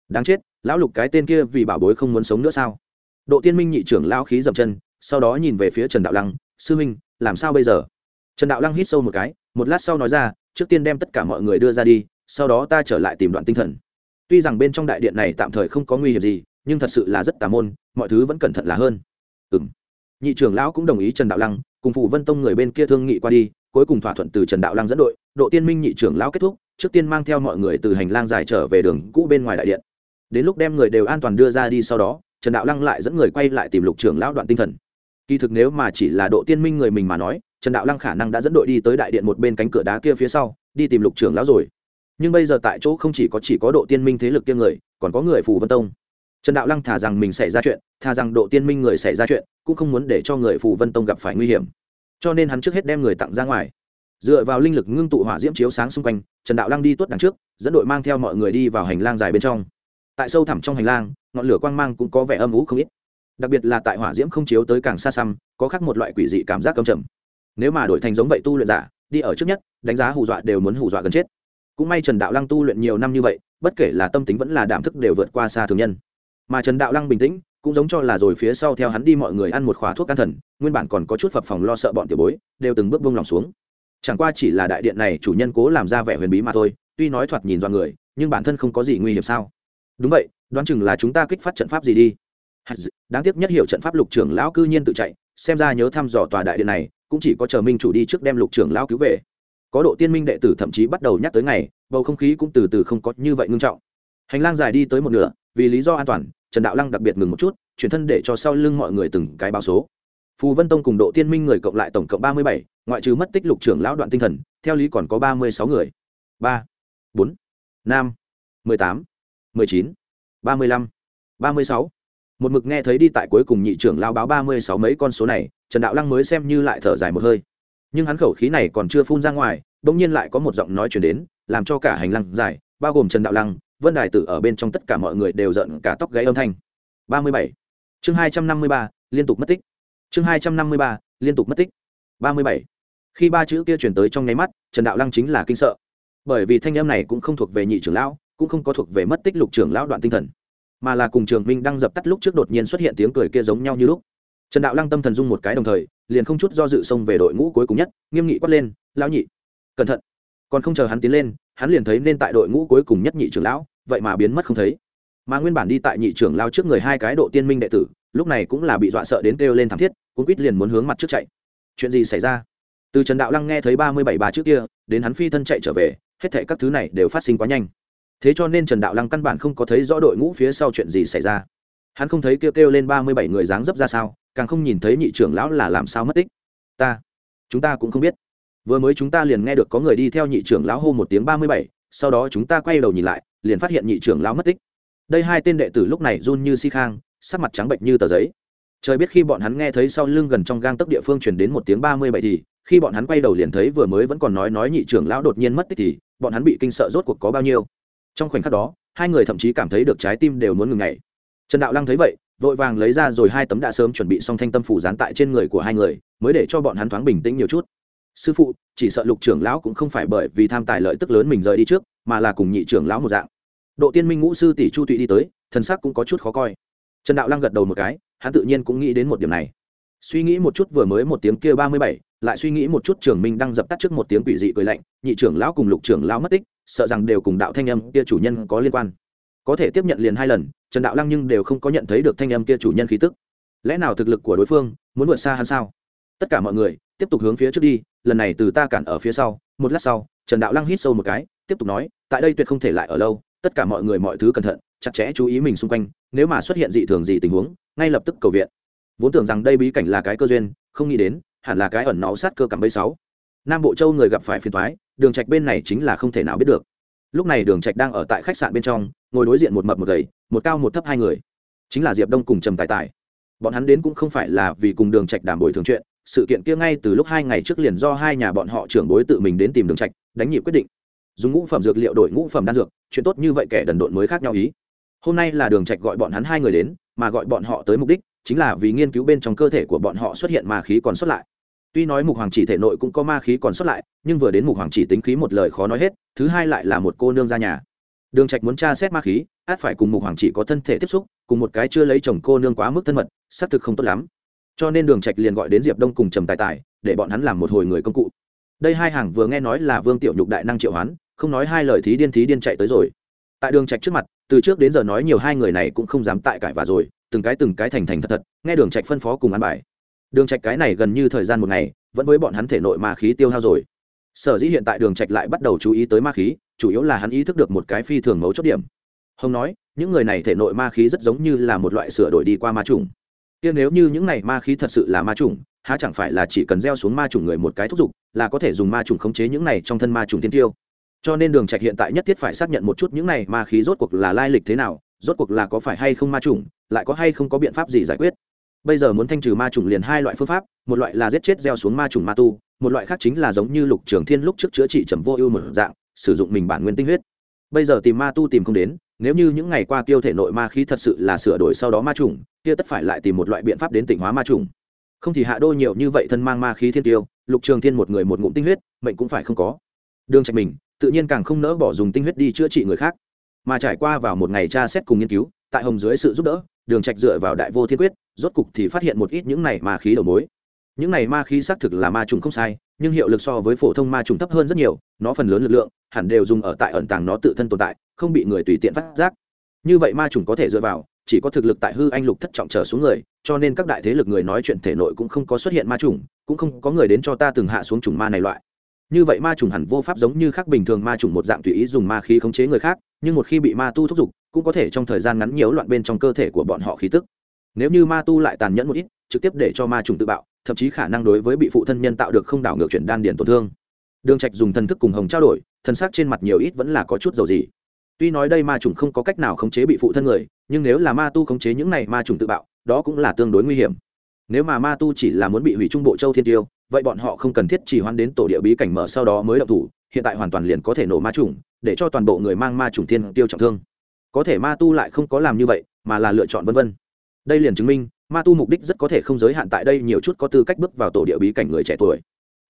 Đáng chết, lão lục cái tên kia vì bảo bối không muốn sống nữa sao? Độ tiên minh nhị trưởng lao khí dậm chân, sau đó nhìn về phía trần đạo lăng, sư minh làm sao bây giờ? Trần đạo lăng hít sâu một cái, một lát sau nói ra, trước tiên đem tất cả mọi người đưa ra đi sau đó ta trở lại tìm đoạn tinh thần. Tuy rằng bên trong đại điện này tạm thời không có nguy hiểm gì, nhưng thật sự là rất tà môn, mọi thứ vẫn cẩn thận là hơn. Ừ m nhị trưởng lão cũng đồng ý trần đạo lăng, cùng phụ vân tông người bên kia thương nghị qua đi, cuối cùng thỏa thuận từ trần đạo lăng dẫn đội, độ tiên minh nhị trưởng lão kết thúc, trước tiên mang theo mọi người từ hành lang dài trở về đường cũ bên ngoài đại điện. Đến lúc đem người đều an toàn đưa ra đi sau đó, trần đạo lăng lại dẫn người quay lại tìm lục trưởng lão đoạn tinh thần. Kỳ thực nếu mà chỉ là độ tiên minh người mình mà nói, trần đạo lăng khả năng đã dẫn đội đi tới đại điện một bên cánh cửa đá kia phía sau, đi tìm lục trưởng lão rồi nhưng bây giờ tại chỗ không chỉ có chỉ có độ tiên minh thế lực kia người, còn có người phù vân tông. Trần đạo lăng thả rằng mình xảy ra chuyện thà rằng độ tiên minh người xảy ra chuyện, cũng không muốn để cho người phù vân tông gặp phải nguy hiểm. Cho nên hắn trước hết đem người tặng ra ngoài. Dựa vào linh lực ngưng tụ hỏa diễm chiếu sáng xung quanh, trần đạo lăng đi tuốt đằng trước, dẫn đội mang theo mọi người đi vào hành lang dài bên trong. Tại sâu thẳm trong hành lang, ngọn lửa quang mang cũng có vẻ âm ú không ít. Đặc biệt là tại hỏa diễm không chiếu tới càng xa xăm, có khác một loại quỷ dị cảm giác cầm trầm. Nếu mà đổi thành giống vậy tu luyện giả, đi ở trước nhất, đánh giá hù dọa đều muốn hù dọa gần chết cũng may trần đạo lăng tu luyện nhiều năm như vậy, bất kể là tâm tính vẫn là đảm thức đều vượt qua xa thường nhân. Mà trần đạo lăng bình tĩnh, cũng giống cho là rồi phía sau theo hắn đi mọi người ăn một khóa thuốc can thần, nguyên bản còn có chút phập phòng lo sợ bọn tiểu bối, đều từng bước vung lòng xuống. Chẳng qua chỉ là đại điện này chủ nhân cố làm ra vẻ huyền bí mà thôi, tuy nói thoạt nhìn do người, nhưng bản thân không có gì nguy hiểm sao? Đúng vậy, đoán chừng là chúng ta kích phát trận pháp gì đi. Đáng tiếc nhất hiểu trận pháp lục trưởng lão cư nhiên tự chạy, xem ra nhớ thăm dò tòa đại điện này, cũng chỉ có chờ minh chủ đi trước đem lục trưởng lão cứu về có độ tiên minh đệ tử thậm chí bắt đầu nhắc tới ngày, bầu không khí cũng từ từ không có như vậy ngưng trọng. Hành lang dài đi tới một nửa, vì lý do an toàn, trần đạo lăng đặc biệt ngừng một chút, chuyển thân để cho sau lưng mọi người từng cái báo số. Phù vân tông cùng độ tiên minh người cộng lại tổng cộng ba mươi bảy, ngoại trừ mất tích lục trưởng lão đoạn tinh thần, theo lý còn có ba mươi sáu người. ba, bốn, năm, mười tám, mười chín, ba mươi lăm, ba mươi sáu. Một mực nghe thấy đi tại cuối cùng nhị trưởng lao báo ba mươi sáu mấy con số này, trần đạo lăng mới xem như lại thở dài một hơi nhưng hắn khẩu khí này còn chưa phun ra ngoài bỗng nhiên lại có một giọng nói chuyển đến làm cho cả hành lang, dài bao gồm trần đạo lăng vân đài tử ở bên trong tất cả mọi người đều giận cả tóc gáy âm thanh. Ba mươi bảy. Chương hai trăm năm mươi ba liên tục mất tích. Chương hai trăm năm mươi ba liên tục mất tích. Ba mươi bảy. Khi ba chữ kia chuyển tới trong nháy mắt trần đạo lăng chính là kinh sợ. Bởi vì thanh âm này cũng không thuộc về nhị trưởng lão cũng không có thuộc về mất tích lục trưởng lão đoạn tinh thần mà là cùng trường minh đang dập tắt lúc trước đột nhiên xuất hiện tiếng cười kia giống nhau như lúc. Trần đạo lăng tâm thần dung một cái đồng thời liền không chút do dự xông về đội ngũ cuối cùng nhất, nghiêm nghị quát lên, lão nhị, cẩn thận. Còn không chờ hắn tiến lên, hắn liền thấy nên tại đội ngũ cuối cùng nhất nhị trưởng lão, vậy mà biến mất không thấy. Mà nguyên bản đi tại nhị trưởng lao trước người hai cái độ tiên minh đệ tử, lúc này cũng là bị dọa sợ đến kêu lên thảm thiết cũng quýt liền muốn hướng mặt trước chạy. Chuyện gì xảy ra? Từ trần đạo lăng nghe thấy ba mươi bảy bà trước kia, đến hắn phi thân chạy trở về, hết thệ các thứ này đều phát sinh quá nhanh. Thế cho nên trần đạo lăng căn bản không có thấy rõ đội ngũ phía sau chuyện gì xảy ra. Hắn không thấy kêu kêu lên ba mươi bảy người dáng dấp ra sao càng không nhìn thấy nhị trưởng lão là làm sao mất tích. Ta, chúng ta cũng không biết. Vừa mới chúng ta liền nghe được có người đi theo nhị trưởng lão hô một tiếng ba mươi bảy, sau đó chúng ta quay đầu nhìn lại, liền phát hiện nhị trưởng lão mất tích. Đây hai tên đệ tử lúc này run như si khang, sắc mặt trắng bệnh như tờ giấy. Trời biết khi bọn hắn nghe thấy sau lưng gần trong gang tấc địa phương truyền đến một tiếng ba mươi bảy thì, khi bọn hắn quay đầu liền thấy vừa mới vẫn còn nói nói nhị trưởng lão đột nhiên mất tích thì, bọn hắn bị kinh sợ rốt cuộc có bao nhiêu. Trong khoảnh khắc đó, hai người thậm chí cảm thấy được trái tim đều muốn ngừng ngày trần đạo lăng thấy vậy vội vàng lấy ra rồi hai tấm đã sớm chuẩn bị xong thanh tâm phủ dán tại trên người của hai người, mới để cho bọn hắn thoáng bình tĩnh nhiều chút. Sư phụ, chỉ sợ lục trưởng lão cũng không phải bởi vì tham tài lợi tức lớn mình rời đi trước, mà là cùng nhị trưởng lão một dạng. Độ tiên minh ngũ sư tỷ chu tụy đi tới thân sắc cũng có chút khó coi. Trần đạo lăng gật đầu một cái, hắn tự nhiên cũng nghĩ đến một điểm này. Suy nghĩ một chút vừa mới một tiếng kia ba mươi bảy, lại suy nghĩ một chút trưởng minh đang dập tắt trước một tiếng quỷ dị cười lạnh, nhị trưởng lão cùng lục trưởng lão mất tích, sợ rằng đều cùng đạo thanh âm kia chủ nhân có liên quan. Có thể tiếp nhận liền hai lần trần đạo lăng nhưng đều không có nhận thấy được thanh âm kia chủ nhân khí tức. Lẽ nào thực lực của đối phương muốn vượt xa hắn sao? Tất cả mọi người, tiếp tục hướng phía trước đi, lần này từ ta cản ở phía sau, một lát sau, trần đạo lăng hít sâu một cái, tiếp tục nói, tại đây tuyệt không thể lại ở lâu, tất cả mọi người mọi thứ cẩn thận, chặt chẽ chú ý mình xung quanh, nếu mà xuất hiện dị thường gì tình huống, ngay lập tức cầu viện. Vốn tưởng rằng đây bí cảnh là cái cơ duyên, không nghĩ đến, hẳn là cái ẩn náu sát cơ cảm bấy sáu. Nam bộ châu người gặp phải phiền thoái đường trạch bên này chính là không thể nào biết được lúc này đường trạch đang ở tại khách sạn bên trong, ngồi đối diện một mập một gầy, một cao một thấp hai người. Chính là diệp đông cùng trầm tài tài. Bọn hắn đến cũng không phải là vì cùng đường trạch đàm bồi thường chuyện, sự kiện kia ngay từ lúc hai ngày trước liền do hai nhà bọn họ trưởng bối tự mình đến tìm đường trạch, đánh nhịp quyết định. Dùng ngũ phẩm dược liệu đổi ngũ phẩm đan dược, chuyện tốt như vậy kẻ đần độn mới khác nhau ý. Hôm nay là đường trạch gọi bọn hắn hai người đến, mà gọi bọn họ tới mục đích chính là vì nghiên cứu bên trong cơ thể của bọn họ xuất hiện ma khí còn xuất lại tuy nói mục hoàng chỉ thể nội cũng có ma khí còn xuất lại, nhưng vừa đến mục hoàng chỉ tính khí một lời khó nói hết, thứ hai lại là một cô nương ra nhà. Đường trạch muốn tra xét ma khí, át phải cùng mục hoàng chỉ có thân thể tiếp xúc, cùng một cái chưa lấy chồng cô nương quá mức thân mật, xác thực không tốt lắm. Cho nên đường trạch liền gọi đến diệp đông cùng trầm tài tài, để bọn hắn làm một hồi người công cụ. Đây hai hàng vừa nghe nói là vương tiểu nhục đại năng triệu hoán, không nói hai lời thí điên thí điên chạy tới rồi. Tại đường trạch trước mặt, từ trước đến giờ nói nhiều hai người này cũng không dám tại cãi và rồi, từng cái từng cái thành thành thật thật, nghe đường trạch phân phó cùng ăn bài đường trạch cái này gần như thời gian một ngày, vẫn với bọn hắn thể nội ma khí tiêu hao rồi. Sở dĩ hiện tại đường trạch lại bắt đầu chú ý tới ma khí, chủ yếu là hắn ý thức được một cái phi thường mấu chốt điểm. Hồng nói, những người này thể nội ma khí rất giống như là một loại sửa đổi đi qua ma trùng kia nếu như những này ma khí thật sự là ma trùng há chẳng phải là chỉ cần gieo xuống ma trùng người một cái thúc giục, là có thể dùng ma trùng khống chế những này trong thân ma trùng tiên tiêu. Cho nên đường trạch hiện tại nhất thiết phải xác nhận một chút những này ma khí rốt cuộc là lai lịch thế nào, rốt cuộc là có phải hay không ma trùng lại có hay không có biện pháp gì giải quyết bây giờ muốn thanh trừ ma trùng liền hai loại phương pháp, một loại là giết chết gieo xuống ma trùng ma tu, một loại khác chính là giống như lục trường thiên lúc trước chữa trị trầm vô ưu một dạng, sử dụng mình bản nguyên tinh huyết. Bây giờ tìm ma tu tìm không đến, nếu như những ngày qua tiêu thể nội ma khí thật sự là sửa đổi sau đó ma trùng kia tất phải lại tìm một loại biện pháp đến tỉnh hóa ma trùng không thì hạ đô nhiều như vậy thân mang ma khí thiên tiêu, lục trường thiên một người một ngụm tinh huyết, mệnh cũng phải không có. Đường trạch mình tự nhiên càng không nỡ bỏ dùng tinh huyết đi chữa trị người khác. Mà trải qua vào một ngày tra xét cùng nghiên cứu, tại hồng dưới sự giúp đỡ, đường trạch dựa vào đại vô thiên quyết rốt cục thì phát hiện một ít những này ma khí đầu mối. Những này ma khí xác thực là ma trùng không sai, nhưng hiệu lực so với phổ thông ma trùng thấp hơn rất nhiều, nó phần lớn lực lượng hẳn đều dùng ở tại ẩn tàng nó tự thân tồn tại, không bị người tùy tiện phát giác. Như vậy ma trùng có thể dựa vào, chỉ có thực lực tại hư anh lục thất trọng trở xuống người, cho nên các đại thế lực người nói chuyện thể nội cũng không có xuất hiện ma trùng, cũng không có người đến cho ta từng hạ xuống trùng ma này loại. Như vậy ma trùng hẳn vô pháp giống như khác bình thường ma trùng một dạng tùy ý dùng ma khí khống chế người khác, nhưng một khi bị ma tu thúc giục, cũng có thể trong thời gian ngắn nhiễu loạn bên trong cơ thể của bọn họ khí tức nếu như ma tu lại tàn nhẫn một ít, trực tiếp để cho ma trùng tự bạo, thậm chí khả năng đối với bị phụ thân nhân tạo được không đảo ngược chuyển đan điền tổn thương. Đường trạch dùng thần thức cùng hồng trao đổi thần sắc trên mặt nhiều ít vẫn là có chút dầu gì tuy nói đây ma trùng không có cách nào khống chế bị phụ thân người, nhưng nếu là ma tu khống chế những này ma trùng tự bạo, đó cũng là tương đối nguy hiểm. Nếu mà ma tu chỉ là muốn bị hủy trung bộ châu thiên tiêu, vậy bọn họ không cần thiết chỉ hoan đến tổ địa bí cảnh mở sau đó mới động thủ, hiện tại hoàn toàn liền có thể nổ ma trùng, để cho toàn bộ người mang ma trùng thiên tiêu trọng thương. Có thể ma tu lại không có làm như vậy, mà là lựa chọn vân vân đây liền chứng minh, ma tu mục đích rất có thể không giới hạn tại đây, nhiều chút có tư cách bước vào tổ địa bí cảnh người trẻ tuổi.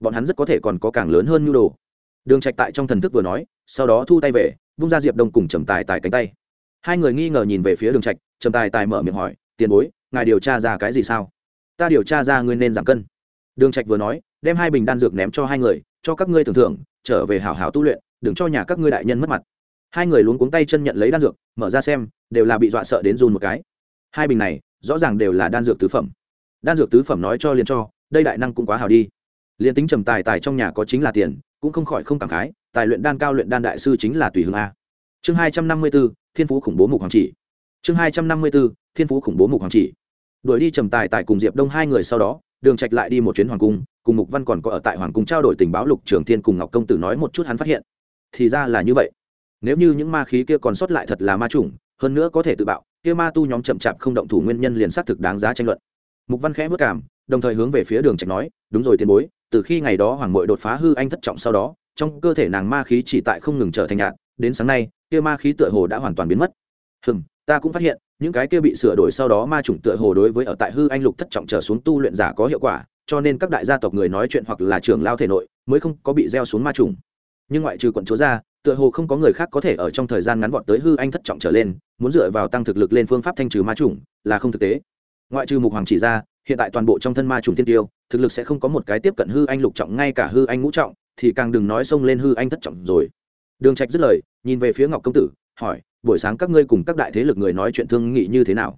Bọn hắn rất có thể còn có càng lớn hơn nhu đồ. Đường trạch tại trong thần thức vừa nói, sau đó thu tay về, vung ra diệp đông cùng trầm tài tài cánh tay. Hai người nghi ngờ nhìn về phía đường trạch, trầm tài tài mở miệng hỏi, tiền bối, ngài điều tra ra cái gì sao? Ta điều tra ra ngươi nên giảm cân. Đường trạch vừa nói, đem hai bình đan dược ném cho hai người, cho các ngươi tưởng thưởng, trở về hảo hảo tu luyện, đừng cho nhà các ngươi đại nhân mất mặt. Hai người luống cuống tay chân nhận lấy đan dược, mở ra xem, đều là bị dọa sợ đến run một cái hai bình này rõ ràng đều là đan dược tứ phẩm. Đan dược tứ phẩm nói cho liền cho, đây đại năng cũng quá hào đi. Liền tính trầm tài tài trong nhà có chính là tiền, cũng không khỏi không cảm khái, tài luyện đan cao luyện đan đại sư chính là tùy hương a. Chương hai trăm năm mươi b ố thiên phú khủng bố mục hoàng chỉ. Chương hai trăm năm mươi b ố thiên phú khủng bố mục hoàng chỉ. Đuổi đi trầm tài tài cùng diệp đông hai người sau đó, đường trạch lại đi một chuyến hoàng cung, cùng mục văn còn có ở tại hoàng cung trao đổi tình báo lục trường thiên cùng ngọc công tử nói một chút hắn phát hiện. Thì ra là như vậy. Nếu như những ma khí kia còn sót lại thật là ma chủng, hơn nữa có thể tự bạo kia ma tu nhóm chậm chạp không động thủ nguyên nhân liền xác thực đáng giá tranh luận. Mục văn khẽ vất cảm, đồng thời hướng về phía đường trạch nói, đúng rồi tiền bối, từ khi ngày đó hoàng mội đột phá hư anh thất trọng sau đó, trong cơ thể nàng ma khí chỉ tại không ngừng trở thành nhạt, đến sáng nay, kia ma khí tựa hồ đã hoàn toàn biến mất. Hừm, ta cũng phát hiện, những cái kia bị sửa đổi sau đó ma chủng tựa hồ đối với ở tại hư anh lục thất trọng trở xuống tu luyện giả có hiệu quả, cho nên các đại gia tộc người nói chuyện hoặc là trưởng lao thể nội, mới không có bị gieo xuống ma trùng nhưng ngoại trừ quận chúa ra, tựa hồ không có người khác có thể ở trong thời gian ngắn vọt tới hư anh thất trọng trở lên muốn dựa vào tăng thực lực lên phương pháp thanh trừ ma trùng là không thực tế. Ngoại trừ mục hoàng chỉ ra, hiện tại toàn bộ trong thân ma trùng tiên tiêu, thực lực sẽ không có một cái tiếp cận hư anh lục trọng, ngay cả hư anh ngũ trọng, thì càng đừng nói xông lên hư anh thất trọng rồi. Đường trạch dứt lời, nhìn về phía ngọc công tử, hỏi, buổi sáng các ngươi cùng các đại thế lực người nói chuyện thương nghị như thế nào?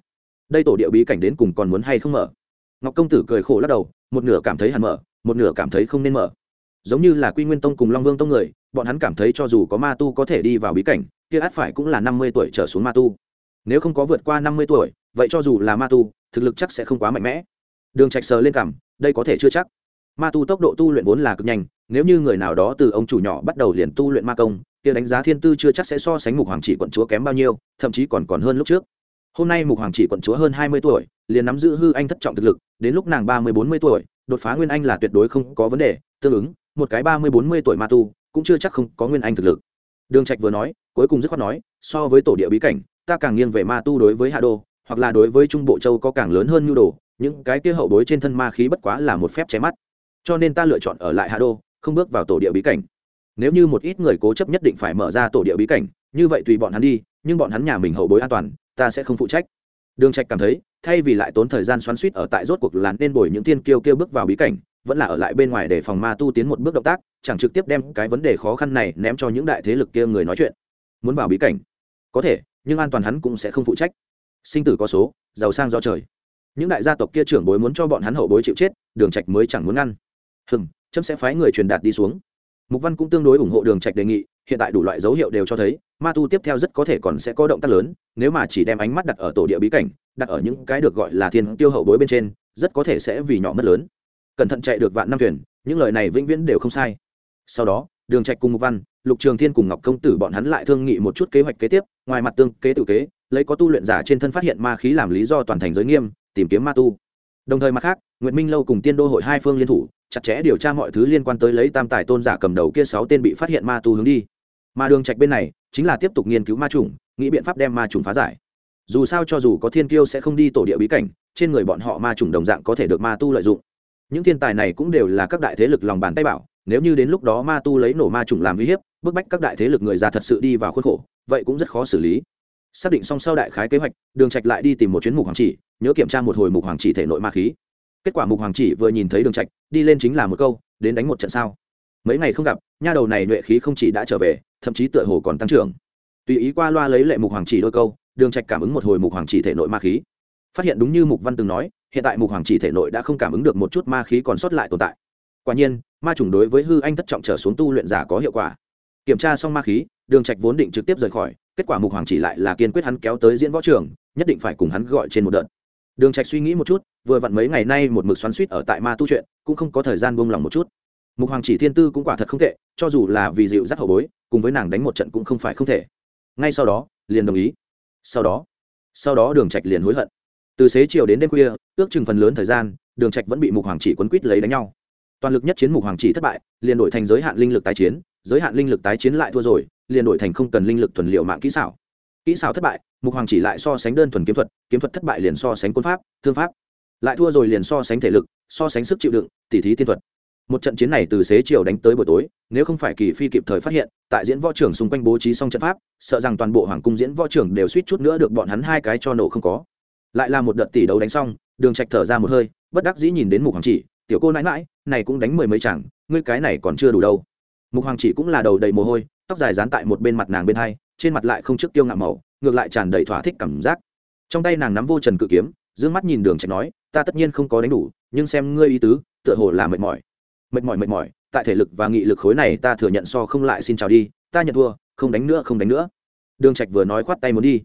Đây tổ địa bí cảnh đến cùng còn muốn hay không mở? Ngọc công tử cười khổ lắc đầu, một nửa cảm thấy hẳn mở, một nửa cảm thấy không nên mở. Giống như là quy nguyên tông cùng long vương tông người bọn hắn cảm thấy cho dù có ma tu có thể đi vào bí cảnh, kia át phải cũng là năm mươi tuổi trở xuống ma tu. Nếu không có vượt qua năm mươi tuổi, vậy cho dù là ma tu, thực lực chắc sẽ không quá mạnh mẽ. Đường trạch sờ lên cảm đây có thể chưa chắc. Ma tu tốc độ tu luyện vốn là cực nhanh, nếu như người nào đó từ ông chủ nhỏ bắt đầu liền tu luyện ma công, kia đánh giá thiên tư chưa chắc sẽ so sánh mục hoàng chỉ quận chúa kém bao nhiêu, thậm chí còn còn hơn lúc trước. Hôm nay mục hoàng chỉ quận chúa hơn hai mươi tuổi, liền nắm giữ hư anh thất trọng thực lực, đến lúc nàng ba mươi bốn mươi tuổi, đột phá nguyên anh là tuyệt đối không có vấn đề, tương ứng, một cái ba mươi bốn mươi tuổi ma tu cũng chưa chắc không có nguyên anh thực lực. Đường trạch vừa nói, cuối cùng dứt khoát nói, so với tổ địa bí cảnh, ta càng nghiêng về ma tu đối với hạ đô, hoặc là đối với trung bộ châu có càng lớn hơn nhu đồ, những cái kia hậu bối trên thân ma khí bất quá là một phép che mắt. Cho nên ta lựa chọn ở lại hạ đô, không bước vào tổ địa bí cảnh. Nếu như một ít người cố chấp nhất định phải mở ra tổ địa bí cảnh, như vậy tùy bọn hắn đi, nhưng bọn hắn nhà mình hậu bối an toàn, ta sẽ không phụ trách. Đường trạch cảm thấy thay vì lại tốn thời gian xoắn suýt ở tại rốt cuộc làn nên bồi những tiên kiêu kêu bước vào bí cảnh, vẫn là ở lại bên ngoài để phòng ma tu tiến một bước động tác, chẳng trực tiếp đem cái vấn đề khó khăn này ném cho những đại thế lực kia người nói chuyện. Muốn vào bí cảnh? Có thể, nhưng an toàn hắn cũng sẽ không phụ trách. Sinh tử có số, giàu sang do trời. Những đại gia tộc kia trưởng bối muốn cho bọn hắn hậu bối chịu chết, đường trạch mới chẳng muốn ngăn. Hừm, chấm sẽ phái người truyền đạt đi xuống. Mục văn cũng tương đối ủng hộ đường trạch đề nghị, hiện tại đủ loại dấu hiệu đều cho thấy, ma tu tiếp theo rất có thể còn sẽ có động tác lớn, nếu mà chỉ đem ánh mắt đặt ở tổ địa bí cảnh đặt ở những cái được gọi là thiên tiêu hậu bối bên trên, rất có thể sẽ vì nhỏ mất lớn. Cẩn thận chạy được vạn năm thuyền, những lời này vĩnh viễn đều không sai. Sau đó, đường trạch cùng mục văn, lục trường thiên cùng ngọc công tử bọn hắn lại thương nghị một chút kế hoạch kế tiếp, ngoài mặt tương kế tự kế, lấy có tu luyện giả trên thân phát hiện ma khí làm lý do toàn thành giới nghiêm, tìm kiếm ma tu. Đồng thời mặt khác, nguyệt minh lâu cùng tiên đô hội hai phương liên thủ, chặt chẽ điều tra mọi thứ liên quan tới lấy tam tài tôn giả cầm đầu kia sáu tên bị phát hiện ma tu hướng đi. Mà đường trạch bên này, chính là tiếp tục nghiên cứu ma trùng nghĩ biện pháp đem ma trùng phá giải dù sao cho dù có thiên kiêu sẽ không đi tổ địa bí cảnh, trên người bọn họ ma trùng đồng dạng có thể được ma tu lợi dụng. Những thiên tài này cũng đều là các đại thế lực lòng bàn tay bảo, nếu như đến lúc đó ma tu lấy nổ ma trùng làm uy hiếp, bức bách các đại thế lực người ra thật sự đi vào khuôn khổ, vậy cũng rất khó xử lý. Xác định xong sau đại khái kế hoạch, đường trạch lại đi tìm một chuyến mục hoàng chỉ, nhớ kiểm tra một hồi mục hoàng chỉ thể nội ma khí. Kết quả mục hoàng chỉ vừa nhìn thấy đường trạch, đi lên chính là một câu, đến đánh một trận sao? Mấy ngày không gặp, nha đầu này nhuệ khí không chỉ đã trở về, thậm chí tựa hồ còn tăng trưởng. Tùy ý qua loa lấy lệ mục hoàng chỉ đôi câu đường trạch cảm ứng một hồi mục hoàng chỉ thể nội ma khí. Phát hiện đúng như mục văn từng nói, hiện tại mục hoàng chỉ thể nội đã không cảm ứng được một chút ma khí còn sót lại tồn tại. Quả nhiên, ma trùng đối với hư anh thất trọng trở xuống tu luyện giả có hiệu quả. Kiểm tra xong ma khí, đường trạch vốn định trực tiếp rời khỏi, kết quả mục hoàng chỉ lại là kiên quyết hắn kéo tới diễn võ trường, nhất định phải cùng hắn gọi trên một đợt. Đường trạch suy nghĩ một chút, vừa vặn mấy ngày nay một mực xoắn suýt ở tại ma tu chuyện, cũng không có thời gian buông lòng một chút. Mục hoàng chỉ thiên tư cũng quả thật không tệ, cho dù là vì dịu dắt hậu bối, cùng với nàng đánh một trận cũng không phải không thể. Ngay sau đó, liền đồng ý sau đó sau đó đường trạch liền hối hận. Từ xế chiều đến đêm khuya, ước chừng phần lớn thời gian, đường trạch vẫn bị mục hoàng chỉ quấn quýt lấy đánh nhau. Toàn lực nhất chiến mục hoàng chỉ thất bại, liền đổi thành giới hạn linh lực tái chiến, giới hạn linh lực tái chiến lại thua rồi, liền đổi thành không cần linh lực thuần liệu mạng kỹ xảo. Kỹ xảo thất bại, mục hoàng chỉ lại so sánh đơn thuần kiếm thuật kiếm thuật thất bại liền so sánh quân pháp, thương pháp. Lại thua rồi liền so sánh thể lực, so sánh sức chịu đựng, tỉ thí tiên thuật một trận chiến này từ xế chiều đánh tới buổi tối, nếu không phải kỳ phi kịp thời phát hiện, tại diễn võ trưởng xung quanh bố trí xong trận pháp, sợ rằng toàn bộ hoàng cung diễn võ trưởng đều suýt chút nữa được bọn hắn hai cái cho nổ không có. Lại là một đợt tỷ đấu đánh xong, đường trạch thở ra một hơi, bất đắc dĩ nhìn đến mục hoàng chỉ, tiểu cô nãi nãi, này cũng đánh mười mấy chẳng ngươi cái này còn chưa đủ đâu. Mục hoàng chỉ cũng là đầu đầy mồ hôi, tóc dài dán tại một bên mặt nàng bên hai, trên mặt lại không trước tiêu ngạo màu, ngược lại tràn đầy thỏa thích cảm giác. Trong tay nàng nắm vô trần cự kiếm, dương mắt nhìn đường trạch nói, ta tất nhiên không có đánh đủ, nhưng xem ngươi ý tứ, tựa hồ là mệt mỏi mệt mỏi mệt mỏi. Tại thể lực và nghị lực khối này ta thừa nhận so không lại xin chào đi. Ta nhận thua, không đánh nữa, không đánh nữa. Đường trạch vừa nói khoát tay muốn đi.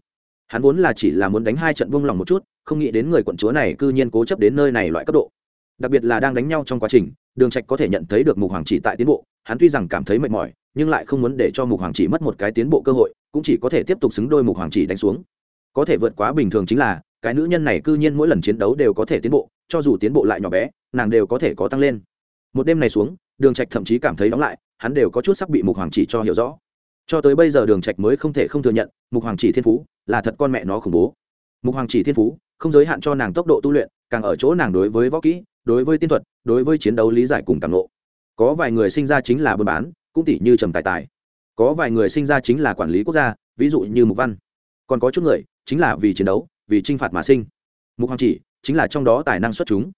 Hắn vốn là chỉ là muốn đánh hai trận vung lòng một chút, không nghĩ đến người quận chúa này cư nhiên cố chấp đến nơi này loại cấp độ. Đặc biệt là đang đánh nhau trong quá trình, đường trạch có thể nhận thấy được mục hoàng chỉ tại tiến bộ. Hắn tuy rằng cảm thấy mệt mỏi, nhưng lại không muốn để cho mục hoàng chỉ mất một cái tiến bộ cơ hội, cũng chỉ có thể tiếp tục xứng đôi mục hoàng chỉ đánh xuống. Có thể vượt quá bình thường chính là, cái nữ nhân này cư nhiên mỗi lần chiến đấu đều có thể tiến bộ, cho dù tiến bộ lại nhỏ bé, nàng đều có thể có tăng lên một đêm này xuống, đường trạch thậm chí cảm thấy đóng lại, hắn đều có chút sắp bị mục hoàng chỉ cho hiểu rõ. Cho tới bây giờ đường trạch mới không thể không thừa nhận, mục hoàng chỉ thiên phú là thật con mẹ nó khủng bố. Mục hoàng chỉ thiên phú, không giới hạn cho nàng tốc độ tu luyện, càng ở chỗ nàng đối với võ kỹ, đối với tiên thuật, đối với chiến đấu lý giải cùng cảm ngộ. Có vài người sinh ra chính là buôn bán, cũng tỷ như trầm tài tài. Có vài người sinh ra chính là quản lý quốc gia, ví dụ như mục văn. Còn có chút người, chính là vì chiến đấu, vì chinh phạt mà sinh. Mục hoàng chỉ chính là trong đó tài năng xuất chúng.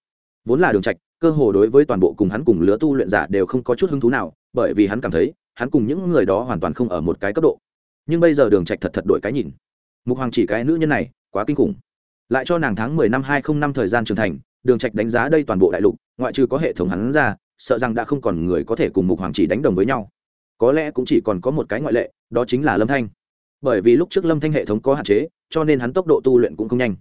Vốn là đường trạch cơ hồ đối với toàn bộ cùng hắn cùng lứa tu luyện giả đều không có chút hứng thú nào, bởi vì hắn cảm thấy, hắn cùng những người đó hoàn toàn không ở một cái cấp độ. Nhưng bây giờ đường trạch thật thật đổi cái nhìn. Mục hoàng chỉ cái nữ nhân này, quá kinh khủng. Lại cho nàng tháng mười năm hai không năm thời gian trưởng thành, đường trạch đánh giá đây toàn bộ đại lục, ngoại trừ có hệ thống hắn ra, sợ rằng đã không còn người có thể cùng mục hoàng chỉ đánh đồng với nhau. Có lẽ cũng chỉ còn có một cái ngoại lệ, đó chính là lâm thanh. Bởi vì lúc trước lâm thanh hệ thống có hạn chế, cho nên hắn tốc độ tu luyện cũng không nhanh.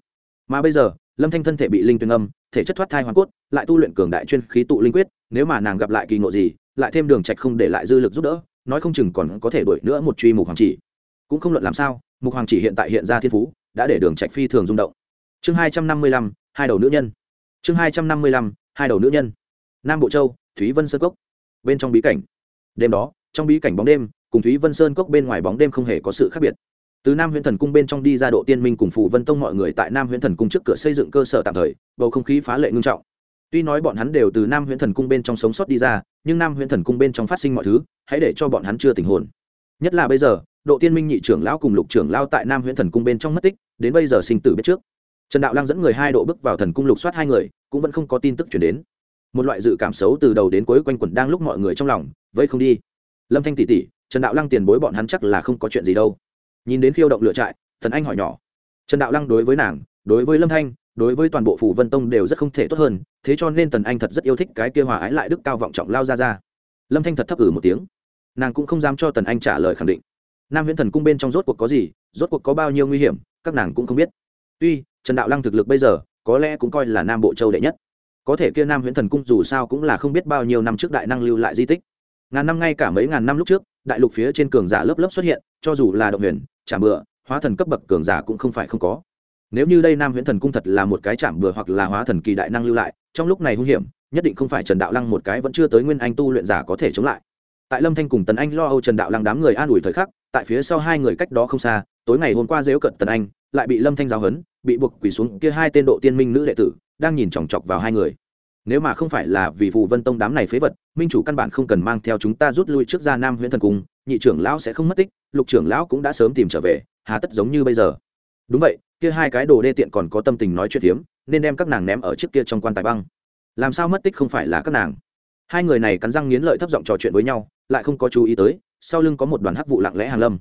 Mà bây giờ, lâm thanh thân thể bị linh tuyền âm thể chất thoát thai hoàn cốt, lại tu luyện cường đại chuyên khí tụ linh quyết, nếu mà nàng gặp lại kỳ ngộ gì, lại thêm đường trạch không để lại dư lực giúp đỡ, nói không chừng còn có thể đuổi nữa một truy mục hoàng chỉ. Cũng không luận làm sao, mục hoàng chỉ hiện tại hiện ra thiên phú, đã để đường trạch phi thường rung động. Chương hai trăm năm mươi lăm, hai đầu nữ nhân. Chương hai trăm năm mươi lăm, hai đầu nữ nhân. Nam bộ châu, thúy vân sơn cốc. Bên trong bí cảnh. Đêm đó, trong bí cảnh bóng đêm, cùng thúy vân sơn cốc bên ngoài bóng đêm không hề có sự khác biệt từ nam huyện thần cung bên trong đi ra độ tiên minh cùng Phụ vân tông mọi người tại nam huyện thần cung trước cửa xây dựng cơ sở tạm thời, bầu không khí phá lệ ngưng trọng. Tuy nói bọn hắn đều từ nam huyện thần cung bên trong sống sót đi ra, nhưng nam huyện thần cung bên trong phát sinh mọi thứ, hãy để cho bọn hắn chưa tình hồn. Nhất là bây giờ, độ tiên minh nhị trưởng lão cùng lục trưởng lão tại nam huyện thần cung bên trong mất tích, đến bây giờ sinh tử biết trước. Trần đạo lang dẫn người hai độ bước vào thần cung lục soát hai người, cũng vẫn không có tin tức chuyển đến. Một loại dự cảm xấu từ đầu đến cuối quanh quẩn đang lúc mọi người trong lòng vây không đi. Lâm thanh tỷ tỷ, trần đạo lăng tiền bối bọn hắn chắc là không có chuyện gì đâu nhìn đến khiêu động lựa trại thần anh hỏi nhỏ. Trần đạo lăng đối với nàng, đối với lâm thanh, đối với toàn bộ phủ vân tông đều rất không thể tốt hơn, thế cho nên tần anh thật rất yêu thích cái kia hòa ái lại đức cao vọng trọng lao ra ra lâm thanh thật thấp ử một tiếng. Nàng cũng không dám cho tần anh trả lời khẳng định. Nam viễn thần cung bên trong rốt cuộc có gì, rốt cuộc có bao nhiêu nguy hiểm, các nàng cũng không biết. Tuy, trần đạo lăng thực lực bây giờ, có lẽ cũng coi là nam bộ châu đệ nhất. Có thể kia nam huyễn thần cung dù sao cũng là không biết bao nhiêu năm trước đại năng lưu lại di tích. Ngàn năm ngay cả mấy ngàn năm lúc trước, đại lục phía trên cường giả lớp lớp xuất hiện, cho dù là động huyền chạm bừa, hóa thần cấp bậc cường giả cũng không phải không có. Nếu như đây nam huyễn thần cung thật là một cái chạm bừa hoặc là hóa thần kỳ đại năng lưu lại trong lúc này hung hiểm nhất định không phải trần đạo lăng một cái vẫn chưa tới nguyên anh tu luyện giả có thể chống lại. Tại lâm thanh cùng tần anh lo âu trần đạo lăng đám người an ủi thời khắc tại phía sau hai người cách đó không xa tối ngày hôm qua dếu cận tần anh lại bị lâm thanh giáo hấn bị buộc quỳ xuống kia hai tên độ tiên minh nữ đệ tử đang nhìn chòng chọc vào hai người nếu mà không phải là vì phù vân tông đám này phế vật minh chủ căn bản không cần mang theo chúng ta rút lui trước ra nam huyện thần cung nhị trưởng lão sẽ không mất tích lục trưởng lão cũng đã sớm tìm trở về hà tất giống như bây giờ. Đúng vậy kia hai cái đồ đê tiện còn có tâm tình nói chuyện hiếm, nên đem các nàng ném ở trước kia trong quan tài băng. Làm sao mất tích không phải là các nàng? Hai người này cắn răng nghiến lợi thấp giọng trò chuyện với nhau lại không có chú ý tới sau lưng có một đoàn hắc vụ lặng lẽ hàng lâm.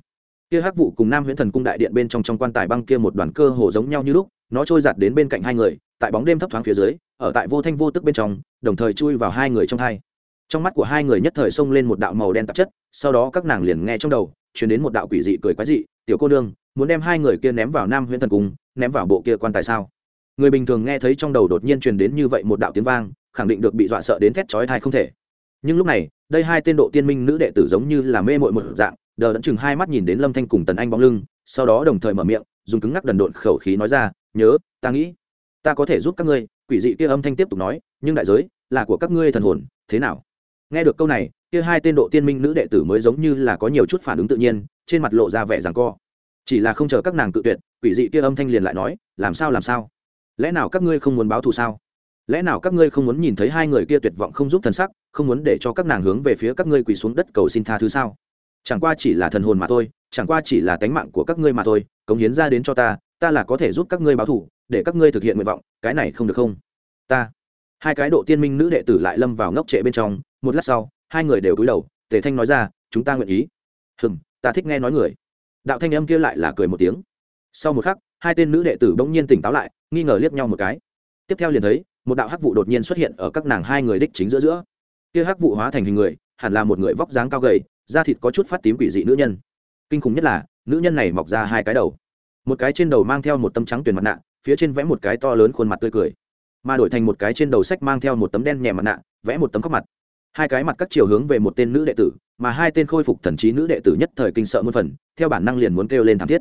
Kia hắc vụ cùng nam huyễn thần cung đại điện bên trong trong quan tài băng kia một đoàn cơ hồ giống nhau như lúc nó trôi giạt đến bên cạnh hai người tại bóng đêm thấp thoáng phía dưới, ở tại vô thanh vô tức bên trong, đồng thời chui vào hai người trong hai. Trong mắt của hai người nhất thời xông lên một đạo màu đen tạp chất, sau đó các nàng liền nghe trong đầu chuyển đến một đạo quỷ dị cười quái dị, tiểu cô nương, muốn đem hai người kia ném vào nam huyện thần cung, ném vào bộ kia quan tài sao? Người bình thường nghe thấy trong đầu đột nhiên truyền đến như vậy một đạo tiếng vang, khẳng định được bị dọa sợ đến thét chói thai không thể. Nhưng lúc này, đây hai tên độ tiên minh nữ đệ tử giống như là mê mội một dạng, đờ đẫn chừng hai mắt nhìn đến lâm thanh cùng tần anh bóng lưng, sau đó đồng thời mở miệng, dùng cứng ngắc đần độn khẩu khí nói ra, nhớ, ta nghĩ ta có thể giúp các ngươi, quỷ dị kia âm thanh tiếp tục nói, nhưng đại giới, là của các ngươi thần hồn, thế nào? Nghe được câu này, kia hai tên độ tiên minh nữ đệ tử mới giống như là có nhiều chút phản ứng tự nhiên, trên mặt lộ ra vẻ rằng co. Chỉ là không chờ các nàng tự tuyệt, quỷ dị kia âm thanh liền lại nói, làm sao làm sao? Lẽ nào các ngươi không muốn báo thù sao? Lẽ nào các ngươi không muốn nhìn thấy hai người kia tuyệt vọng không giúp thần sắc, không muốn để cho các nàng hướng về phía các ngươi quỳ xuống đất cầu xin tha thứ sao? Chẳng qua chỉ là thần hồn mà thôi, chẳng qua chỉ là tánh mạng của các ngươi mà thôi, cống hiến ra đến cho ta ta là có thể giúp các ngươi báo thù để các ngươi thực hiện nguyện vọng, cái này không được không? Ta. Hai cái độ tiên minh nữ đệ tử lại lâm vào ngốc trệ bên trong, một lát sau, hai người đều cúi đầu, tề thanh nói ra, chúng ta nguyện ý. Hừng ta thích nghe nói người. Đạo thanh âm kia lại là cười một tiếng. Sau một khắc, hai tên nữ đệ tử bỗng nhiên tỉnh táo lại, nghi ngờ liếc nhau một cái. Tiếp theo liền thấy, một đạo hắc vụ đột nhiên xuất hiện ở các nàng hai người đích chính giữa giữa. Kia hắc vụ hóa thành hình người, hẳn là một người vóc dáng cao gầy, da thịt có chút phát tím quỷ dị nữ nhân. Kinh khủng nhất là, nữ nhân này mọc ra hai cái đầu. Một cái trên đầu mang theo một tấm trắng tuyền mặt nạ phía trên vẽ một cái to lớn khuôn mặt tươi cười, mà đổi thành một cái trên đầu sách mang theo một tấm đen nhẹ mặt nạ, vẽ một tấm khóc mặt. Hai cái mặt các chiều hướng về một tên nữ đệ tử, mà hai tên khôi phục thần trí nữ đệ tử nhất thời kinh sợ muôn phần, theo bản năng liền muốn kêu lên thảm thiết.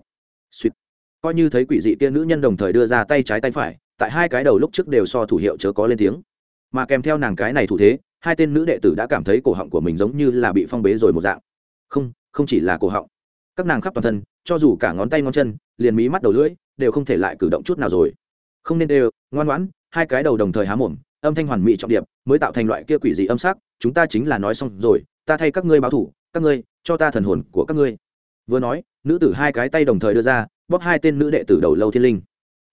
Suýt. Coi như thấy quỷ dị kia nữ nhân đồng thời đưa ra tay trái tay phải, tại hai cái đầu lúc trước đều so thủ hiệu chớ có lên tiếng. Mà kèm theo nàng cái này thủ thế, hai tên nữ đệ tử đã cảm thấy cổ họng của mình giống như là bị phong bế rồi một dạng. Không không chỉ là cổ họng. Các nàng khắp toàn thân, cho dù cả ngón tay ngón chân, liền mí mắt đầu lưỡi đều không thể lại cử động chút nào rồi. Không nên đều, ngoan ngoãn, hai cái đầu đồng thời há mồm, âm thanh hoàn mỹ trọng điệp, mới tạo thành loại kia quỷ dị âm sắc, chúng ta chính là nói xong rồi, ta thay các ngươi báo thủ, các ngươi, cho ta thần hồn của các ngươi. Vừa nói, nữ tử hai cái tay đồng thời đưa ra, bóp hai tên nữ đệ tử đầu lâu thiên linh.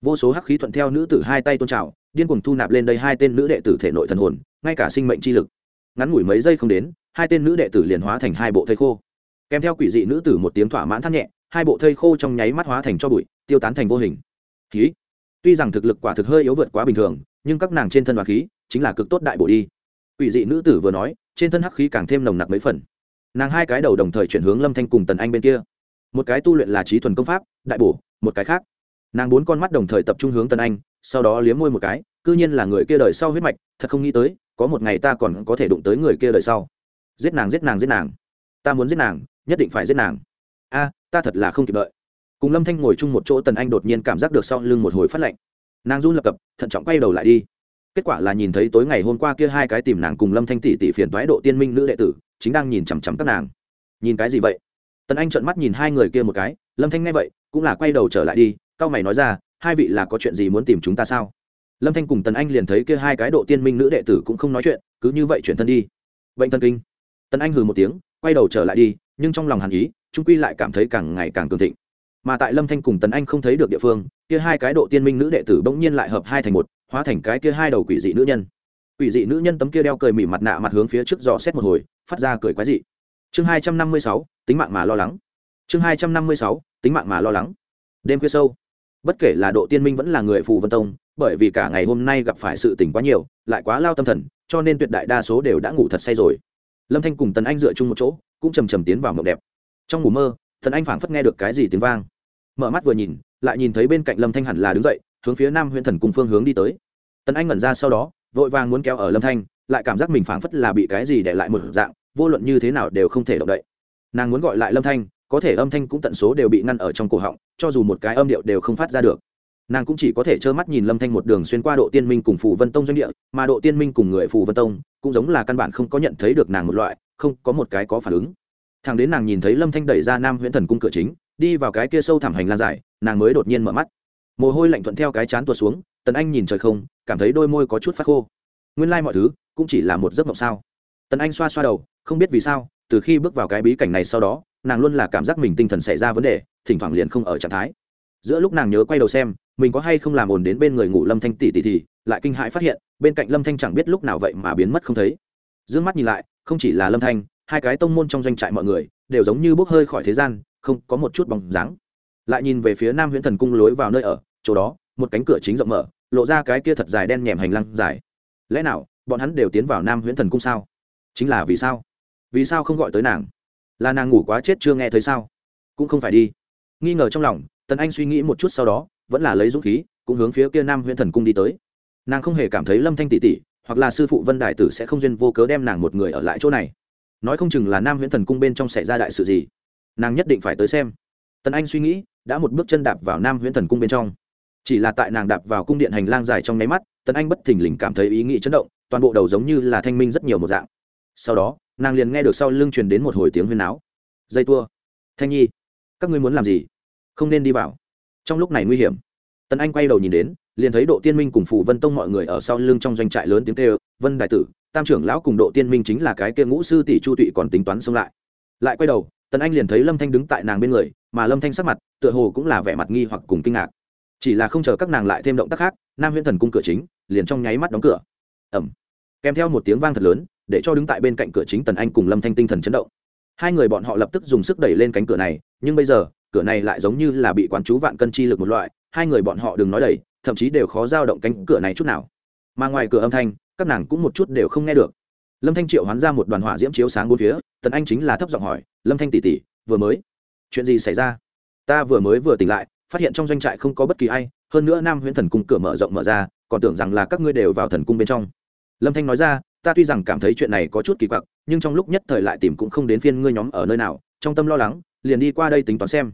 Vô số hắc khí thuận theo nữ tử hai tay tôn trào, điên cuồng thu nạp lên đây hai tên nữ đệ tử thể nội thần hồn, ngay cả sinh mệnh chi lực. Ngắn ngủi mấy giây không đến, hai tên nữ đệ tử liền hóa thành hai bộ thây khô. Kèm theo quỷ dị nữ tử một tiếng thỏa mãn thắt nhẹ, hai bộ thây khô trong nháy mắt hóa thành cho bụi tiêu tán thành vô hình. Khí. Tuy rằng thực lực quả thực hơi yếu vượt quá bình thường, nhưng các nàng trên thân và khí chính là cực tốt đại bổ đi. Ủy dị nữ tử vừa nói, trên thân hắc khí càng thêm nồng nặc mấy phần. Nàng hai cái đầu đồng thời chuyển hướng lâm thanh cùng tần anh bên kia. Một cái tu luyện là trí thuần công pháp, đại bổ, một cái khác. Nàng bốn con mắt đồng thời tập trung hướng tần anh, sau đó liếm môi một cái c ư nhiên là người kia đời sau huyết mạch, thật không nghĩ tới, có một ngày ta còn có thể đụng tới người kia đời sau. Giết nàng giết nàng giết nàng. Ta muốn giết nàng, nhất định phải giết nàng. A, ta thật là không kịp đợi cùng lâm thanh ngồi chung một chỗ, tần anh đột nhiên cảm giác được sau lưng một hồi phát lạnh. Nàng run lập cập, thận trọng quay đầu lại đi. Kết quả là nhìn thấy tối ngày hôm qua kia hai cái tìm nàng cùng lâm thanh tỷ tỷ phiền toái độ tiên minh nữ đệ tử, chính đang nhìn chằm chằm các nàng. Nhìn cái gì vậy? Tần anh trợn mắt nhìn hai người kia một cái, lâm thanh nghe vậy, cũng là quay đầu trở lại đi, cao mày nói ra, hai vị là có chuyện gì muốn tìm chúng ta sao? Lâm thanh cùng tần anh liền thấy kia hai cái độ tiên minh nữ đệ tử cũng không nói chuyện, cứ như vậy chuyển thân đi. Bệnh thần kinh. Tần anh hừ một tiếng, quay đầu trở lại đi, nhưng trong lòng hàn ý trung quy lại cảm thấy càng ngày càng cường thịnh mà tại lâm thanh cùng tần anh không thấy được địa phương, kia hai cái độ tiên minh nữ đệ tử bỗng nhiên lại hợp hai thành một, hóa thành cái kia hai đầu quỷ dị nữ nhân. Quỷ dị nữ nhân tấm kia đeo cười mỉ mặt nạ mặt hướng phía trước dò xét một hồi, phát ra cười quái dị. Chương hai trăm năm mươi sáu, tính mạng mà lo lắng. Chương hai trăm năm mươi sáu, tính mạng mà lo lắng. Đêm khuya sâu, bất kể là độ tiên minh vẫn là người phù vân tông, bởi vì cả ngày hôm nay gặp phải sự tỉnh quá nhiều, lại quá lao tâm thần, cho nên tuyệt đại đa số đều đã ngủ thật say rồi. Lâm thanh cùng tần anh dựa chung một chỗ, cũng chầm chầm tiến vào mộng đẹp. Trong ngủ mơ tần anh phảng phất nghe được cái gì tiếng vang. Mở mắt vừa nhìn, lại nhìn thấy bên cạnh lâm thanh hẳn là đứng dậy, hướng phía nam huyện thần cùng phương hướng đi tới. Tần anh ngẩn ra sau đó, vội vàng muốn kéo ở lâm thanh, lại cảm giác mình phảng phất là bị cái gì để lại một dạng, vô luận như thế nào đều không thể động đậy. Nàng muốn gọi lại lâm thanh, có thể âm thanh cũng tận số đều bị ngăn ở trong cổ họng, cho dù một cái âm điệu đều không phát ra được. Nàng cũng chỉ có thể trơ mắt nhìn lâm thanh một đường xuyên qua độ tiên minh cùng phù vân tông doanh địa, mà độ tiên minh cùng người phù vân tông, cũng giống là căn bản không có nhận thấy được nàng một loại, không có một cái có phản ứng thằng đến nàng nhìn thấy lâm thanh đẩy ra nam huyễn thần cung cửa chính, đi vào cái kia sâu thẳm hành lang dài, nàng mới đột nhiên mở mắt. Mồ hôi lạnh thuận theo cái chán tuột xuống, tần anh nhìn trời không, cảm thấy đôi môi có chút phát khô. Nguyên lai、like、mọi thứ cũng chỉ là một giấc mộng sao. Tần anh xoa xoa đầu, không biết vì sao, từ khi bước vào cái bí cảnh này sau đó, nàng luôn là cảm giác mình tinh thần xảy ra vấn đề, thỉnh thoảng liền không ở trạng thái. Giữa lúc nàng nhớ quay đầu xem, mình có hay không làm ồn đến bên người ngủ lâm thanh tỷ tỷ thì, lại kinh hãi phát hiện, bên cạnh lâm thanh chẳng biết lúc nào vậy mà biến mất không thấy. D ư ơ n g mắt nhìn lại, không chỉ là lâm thanh hai cái tông môn trong doanh trại mọi người đều giống như bốc hơi khỏi thế gian, không có một chút bóng dáng. Lại nhìn về phía nam huyễn thần cung lối vào nơi ở, chỗ đó, một cánh cửa chính rộng mở, lộ ra cái kia thật dài đen nhèm hành lang dài. Lẽ nào, bọn hắn đều tiến vào nam huyễn thần cung sao? Chính là vì sao? Vì sao không gọi tới nàng? Là nàng ngủ quá chết chưa nghe thấy sao? Cũng không phải đi. Nghi ngờ trong lòng, tần anh suy nghĩ một chút sau đó, vẫn là lấy dũng khí, cũng hướng phía kia nam huyễn thần cung đi tới. Nàng không hề cảm thấy lâm thanh tỷ tỷ, hoặc là sư phụ vân đại tử sẽ không duyên vô cớ đem nàng một người ở lại chỗ này nói không chừng là nam Huyễn thần cung bên trong xảy ra đại sự gì. Nàng nhất định phải tới xem. Tần anh suy nghĩ, đã một bước chân đạp vào nam Huyễn thần cung bên trong. Chỉ là tại nàng đạp vào cung điện hành lang dài trong nháy mắt, tần anh bất thình lình cảm thấy ý nghĩ chấn động, toàn bộ đầu giống như là thanh minh rất nhiều một dạng. Sau đó, nàng liền nghe được sau lưng truyền đến một hồi tiếng huyên áo dây tua, thanh nhi, các ngươi muốn làm gì? Không nên đi vào. Trong lúc này nguy hiểm, tần anh quay đầu nhìn đến, liền thấy độ tiên minh cùng phủ vân tông mọi người ở sau lưng trong doanh trại lớn tiếng kêu, vân đại tử tam trưởng lão cùng độ tiên minh chính là cái kia ngũ sư tỷ chu tụy còn tính toán xông lại. Lại quay đầu, tần anh liền thấy lâm thanh đứng tại nàng bên người, mà lâm thanh sắc mặt, tựa hồ cũng là vẻ mặt nghi hoặc cùng kinh ngạc. Chỉ là không chờ các nàng lại thêm động tác khác, nam huyễn thần cung cửa chính, liền trong nháy mắt đóng cửa. Ẩm kèm theo một tiếng vang thật lớn, để cho đứng tại bên cạnh cửa chính tần anh cùng lâm thanh tinh thần chấn động. Hai người bọn họ lập tức dùng sức đẩy lên cánh cửa này, nhưng bây giờ, cửa này lại giống như là bị quán chú vạn cân chi lực một loại, hai người bọn họ đừng nói đẩy, thậm chí đều khó dao động cánh cửa này chút nào. Mà ngoài cửa âm thanh các nàng cũng một chút đều không nghe được. Lâm thanh triệu hoán ra một đoàn hỏa diễm chiếu sáng bốn phía, tần anh chính là thấp giọng hỏi, lâm thanh tỷ tỷ, vừa mới, chuyện gì xảy ra? Ta vừa mới vừa tỉnh lại, phát hiện trong doanh trại không có bất kỳ ai, hơn nữa nam huyễn thần cung cửa mở rộng mở ra, còn tưởng rằng là các ngươi đều vào thần cung bên trong. Lâm thanh nói ra, ta tuy rằng cảm thấy chuyện này có chút kỳ quặc, nhưng trong lúc nhất thời lại tìm cũng không đến phiên ngươi nhóm ở nơi nào, trong tâm lo lắng, liền đi qua đây tính toán xem.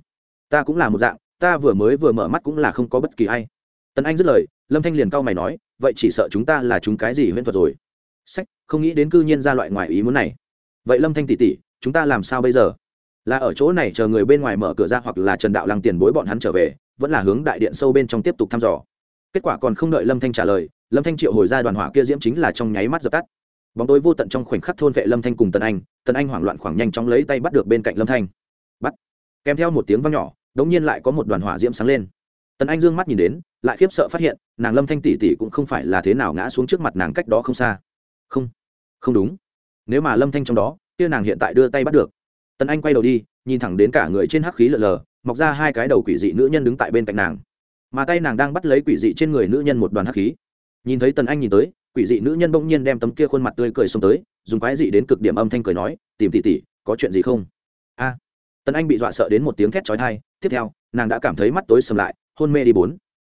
Ta cũng là một dạng, ta vừa mới vừa mở mắt cũng là không có bất kỳ ai. Tần anh dứt lời lâm thanh liền cau mày nói, vậy chỉ sợ chúng ta là chúng cái gì huyễn thuật rồi? Sách, không nghĩ đến cư nhiên ra loại ngoài ý muốn này. Vậy lâm thanh tỷ tỷ, chúng ta làm sao bây giờ? Là ở chỗ này chờ người bên ngoài mở cửa ra hoặc là trần đạo lăng tiền bối bọn hắn trở về, vẫn là hướng đại điện sâu bên trong tiếp tục thăm dò. Kết quả còn không đợi lâm thanh trả lời, lâm thanh triệu hồi ra đoàn hỏa kia diễm chính là trong nháy mắt dập tắt. Bóng tối vô tận trong khoảnh khắc thôn vệ lâm thanh cùng tần anh tần anh hoảng loạn khoảng nhanh chóng lấy tay bắt được bên cạnh lâm thanh. Bắt. Kèm theo một tiếng vang nhỏ, đống nhiên lại có một đoàn hỏa diễm sáng lên tần anh dương mắt nhìn đến, lại khiếp sợ phát hiện, nàng lâm thanh tỷ tỷ cũng không phải là thế nào ngã xuống trước mặt nàng cách đó không xa. Không không đúng. Nếu mà lâm thanh trong đó, kia nàng hiện tại đưa tay bắt được. Tần anh quay đầu đi, nhìn thẳng đến cả người trên hắc khí lờ lờ, mọc ra hai cái đầu quỷ dị nữ nhân đứng tại bên cạnh nàng. Mà tay nàng đang bắt lấy quỷ dị trên người nữ nhân một đoàn hắc khí. Nhìn thấy tần anh nhìn tới, quỷ dị nữ nhân bỗng nhiên đem tấm kia khuôn mặt tươi cười xông tới, dùng quái dị đến cực điểm âm thanh cười nói, tìm tỉ tỉ có chuyện gì không? A. Tần anh bị dọa sợ đến một tiếng thét trói thai tiếp theo, nàng đã cảm thấy mắt tối sầm lại hôn mê đi bốn.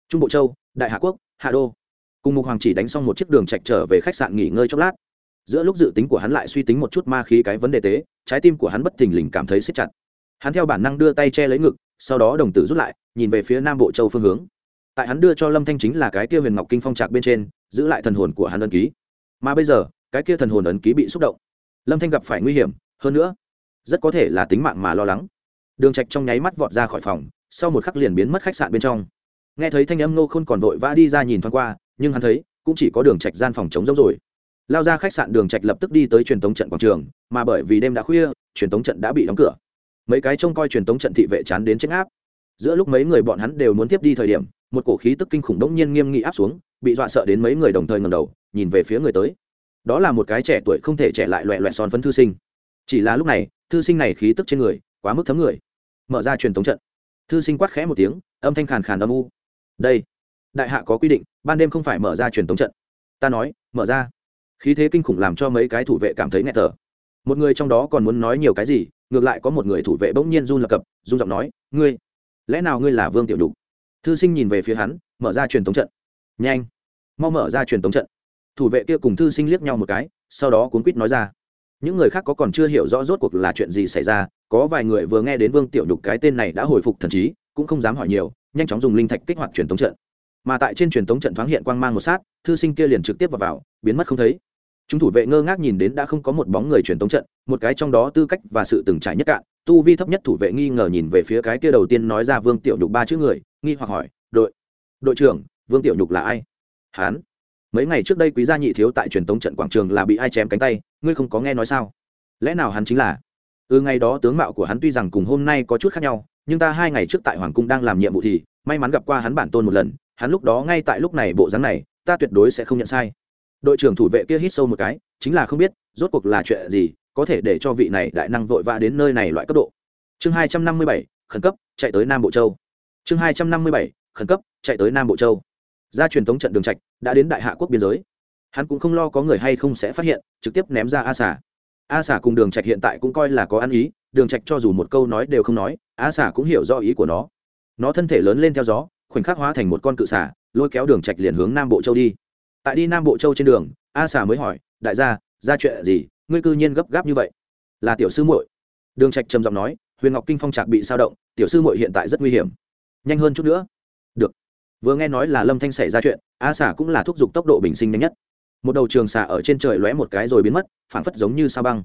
Trung bộ châu, đại hạ quốc, hạ đô. Cùng mục hoàng chỉ đánh xong một chiếc đường trạch trở về khách sạn nghỉ ngơi chốc lát. Giữa lúc dự tính của hắn lại suy tính một chút ma khí cái vấn đề tế, trái tim của hắn bất thình lình cảm thấy siết chặt. Hắn theo bản năng đưa tay che lấy ngực, sau đó đồng tử rút lại, nhìn về phía nam bộ châu phương hướng. Tại hắn đưa cho lâm thanh chính là cái kia huyền ngọc kinh phong trạc bên trên, giữ lại thần hồn của hắn ấn ký. Mà bây giờ, cái kia thần hồn ấn ký bị xúc động. Lâm thanh gặp phải nguy hiểm, hơn nữa, rất có thể là tính mạng mà lo lắng. Đường trạch trong nháy mắt vọt ra khỏi phòng sau một khắc liền biến mất khách sạn bên trong. Nghe thấy thanh âm nô khôn còn vội vã đi ra nhìn thoáng qua, nhưng hắn thấy, cũng chỉ có đường trạch gian phòng trống rỗng rồi. Lao ra khách sạn đường trạch lập tức đi tới truyền tống trận quảng trường, mà bởi vì đêm đã khuya, truyền tống trận đã bị đóng cửa. Mấy cái trông coi truyền tống trận thị vệ chán đến chết áp giữa lúc mấy người bọn hắn đều muốn tiếp đi thời điểm, một cổ khí tức kinh khủng đống nhiên nghiêm nghị áp xuống, bị dọa sợ đến mấy người đồng thời ngẩng đầu, nhìn về phía người tới. Đó là một cái trẻ tuổi không thể trẻ lại loẹ loẹ son phấn thư sinh. Chỉ là lúc này, thư sinh này khí tức trên người quá mức thấm người. Mở ra truyền tống trận thư sinh quát khẽ một tiếng, âm thanh khàn khàn âm u. Đây, đại hạ có quy định, ban đêm không phải mở ra truyền thống trận. Ta nói, mở ra. Khí thế kinh khủng làm cho mấy cái thủ vệ cảm thấy nghẹt thở. Một người trong đó còn muốn nói nhiều cái gì, ngược lại có một người thủ vệ bỗng nhiên run lập cập, run giọng nói, ngươi, lẽ nào ngươi là vương tiểu đục thư sinh nhìn về phía hắn, mở ra truyền thống trận. Nhanh, mau mở ra truyền thống trận. Thủ vệ kia cùng thư sinh liếc nhau một cái, sau đó cuốn quýt nói ra những người khác có còn chưa hiểu rõ rốt cuộc là chuyện gì xảy ra có vài người vừa nghe đến vương tiểu nhục cái tên này đã hồi phục thần trí cũng không dám hỏi nhiều nhanh chóng dùng linh thạch kích hoạt truyền tống trận. Mà tại trên truyền tống trận thoáng hiện quang mang một sát thư sinh kia liền trực tiếp vào, vào biến mất không thấy. Chúng thủ vệ ngơ ngác nhìn đến đã không có một bóng người truyền tống trận một cái trong đó tư cách và sự từng trải nhất cạn tu vi thấp nhất thủ vệ nghi ngờ nhìn về phía cái kia đầu tiên nói ra vương tiểu nhục ba chữ người nghi hoặc hỏi đội đội trưởng vương tiểu nhục là ai? Hán mấy ngày trước đây quý gia nhị thiếu tại truyền tống trận quảng trường là bị ai chém cánh tay, ngươi không có nghe nói sao? Lẽ nào hắn chính là? Ừ ngày đó tướng mạo của hắn tuy rằng cùng hôm nay có chút khác nhau, nhưng ta hai ngày trước tại hoàng cung đang làm nhiệm vụ thì, may mắn gặp qua hắn bản tôn một lần, hắn lúc đó ngay tại lúc này bộ dáng này, ta tuyệt đối sẽ không nhận sai. Đội trưởng thủ vệ kia hít sâu một cái, chính là không biết, rốt cuộc là chuyện gì, có thể để cho vị này đại năng vội vã đến nơi này loại cấp độ. Chương hai trăm năm mươi bảy, khẩn cấp, chạy tới nam bộ châu. Chương hai trăm năm mươi bảy, khẩn cấp, chạy tới nam bộ châu ra truyền thống trận đường trạch đã đến đại hạ quốc biên giới. Hắn cũng không lo có người hay không sẽ phát hiện, trực tiếp ném ra a xả a xả cùng đường trạch hiện tại cũng coi là có ăn ý, đường trạch cho dù một câu nói đều không nói, a xả cũng hiểu rõ ý của nó. Nó thân thể lớn lên theo gió, khoảnh khắc hóa thành một con cự xả lôi kéo đường trạch liền hướng nam bộ châu đi. Tại đi nam bộ châu trên đường, a xả mới hỏi, đại gia, ra chuyện gì? Ngươi cư nhiên gấp gáp như vậy. Là tiểu sư muội. Đường trạch trầm giọng nói, huyền ngọc kinh phong trạc bị sao động, tiểu sư muội hiện tại rất nguy hiểm. Nhanh hơn chút nữa. Được vừa nghe nói là lâm thanh xảy ra chuyện, a xả cũng là thúc giục tốc độ bình sinh nhanh nhất. Một đầu trường xả ở trên trời lóe một cái rồi biến mất, phảng phất giống như sao băng.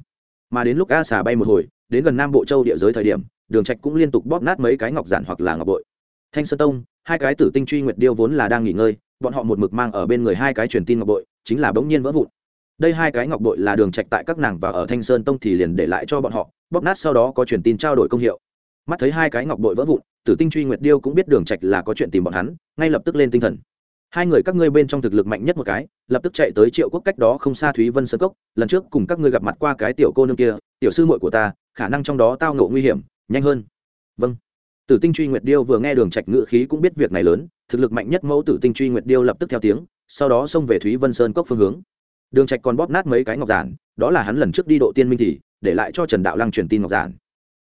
Mà đến lúc a xả bay một hồi, đến gần nam bộ châu địa giới thời điểm, đường trạch cũng liên tục bóp nát mấy cái ngọc giản hoặc là ngọc bội. Thanh sơn tông, hai cái tử tinh truy nguyệt điêu vốn là đang nghỉ ngơi, bọn họ một mực mang ở bên người hai cái truyền tin ngọc bội, chính là bỗng nhiên vỡ vụn. Đây hai cái ngọc bội là đường trạch tại các nàng và ở thanh sơn tông thì liền để lại cho bọn họ, bóp nát sau đó có truyền tin trao đổi công hiệu. Mắt thấy hai cái ngọc bội vỡ vụn tử tinh truy nguyệt điêu cũng biết đường trạch là có chuyện tìm bọn hắn, ngay lập tức lên tinh thần. Hai người các ngươi bên trong thực lực mạnh nhất một cái, lập tức chạy tới triệu quốc cách đó không xa thúy vân sơn cốc, lần trước cùng các ngươi gặp mặt qua cái tiểu cô nương kia, tiểu sư muội của ta, khả năng trong đó tao ngộ nguy hiểm, nhanh hơn. Vâng. Tử tinh truy nguyệt điêu vừa nghe đường trạch ngự khí cũng biết việc này lớn, thực lực mạnh nhất mẫu tử tinh truy nguyệt điêu lập tức theo tiếng, sau đó xông về thúy vân sơn cốc phương hướng. Đường trạch còn bóp nát mấy cái ngọc giản, đó là hắn lần trước đi độ tiên minh thì, để lại cho trần đạo lăng truyền tin ngọc giản.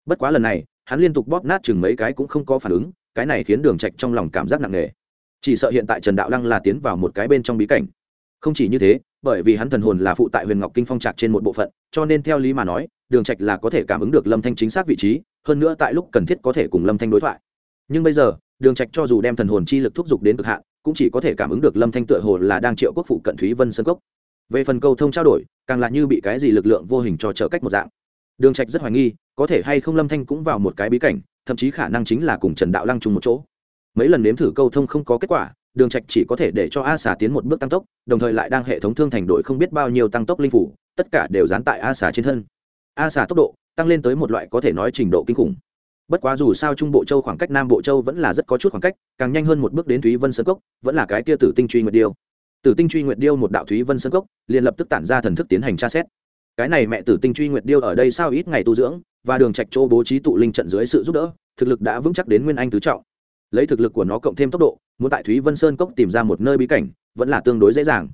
Bất quá lần này hắn liên tục bóp nát chừng mấy cái cũng không có phản ứng, cái này khiến đường trạch trong lòng cảm giác nặng nề. Chỉ sợ hiện tại trần đạo lăng là tiến vào một cái bên trong bí cảnh. Không chỉ như thế, bởi vì hắn thần hồn là phụ tại huyền ngọc kinh phong trạc trên một bộ phận, cho nên theo lý mà nói, đường trạch là có thể cảm ứng được lâm thanh chính xác vị trí, hơn nữa tại lúc cần thiết có thể cùng lâm thanh đối thoại. Nhưng bây giờ, đường trạch cho dù đem thần hồn chi lực thúc giục đến cực hạn, cũng chỉ có thể cảm ứng được lâm thanh tựa hồ là đang triệu quốc phụ cận thúy vân sơn cốc. Về phần câu thông trao đổi, càng là như bị cái gì lực lượng vô hình cho trở cách một dạng. Đường trạch rất hoài nghi có thể hay không lâm thanh cũng vào một cái bí cảnh, thậm chí khả năng chính là cùng trần đạo lăng chung một chỗ. Mấy lần nếm thử câu thông không có kết quả, đường trạch chỉ có thể để cho a xà tiến một bước tăng tốc, đồng thời lại đang hệ thống thương thành đội không biết bao nhiêu tăng tốc linh phủ, tất cả đều dán tại a xà trên thân. A xà tốc độ tăng lên tới một loại có thể nói trình độ kinh khủng. Bất quá dù sao trung bộ châu khoảng cách nam bộ châu vẫn là rất có chút khoảng cách, càng nhanh hơn một bước đến thúy vân sơn cốc, vẫn là cái kia tử tinh truy nguyệt điêu. Tử tinh truy nguyệt điêu một đạo thúy vân sơn cốc, liền lập tức tản ra thần thức tiến hành tra xét. Cái này mẹ tử tinh truy nguyệt điêu ở đây sao ít ngày tu dưỡng và đường trạch châu bố trí tụ linh trận dưới sự giúp đỡ, thực lực đã vững chắc đến nguyên anh tứ trọng. Lấy thực lực của nó cộng thêm tốc độ, muốn tại thúy vân sơn cốc tìm ra một nơi bí cảnh, vẫn là tương đối dễ dàng.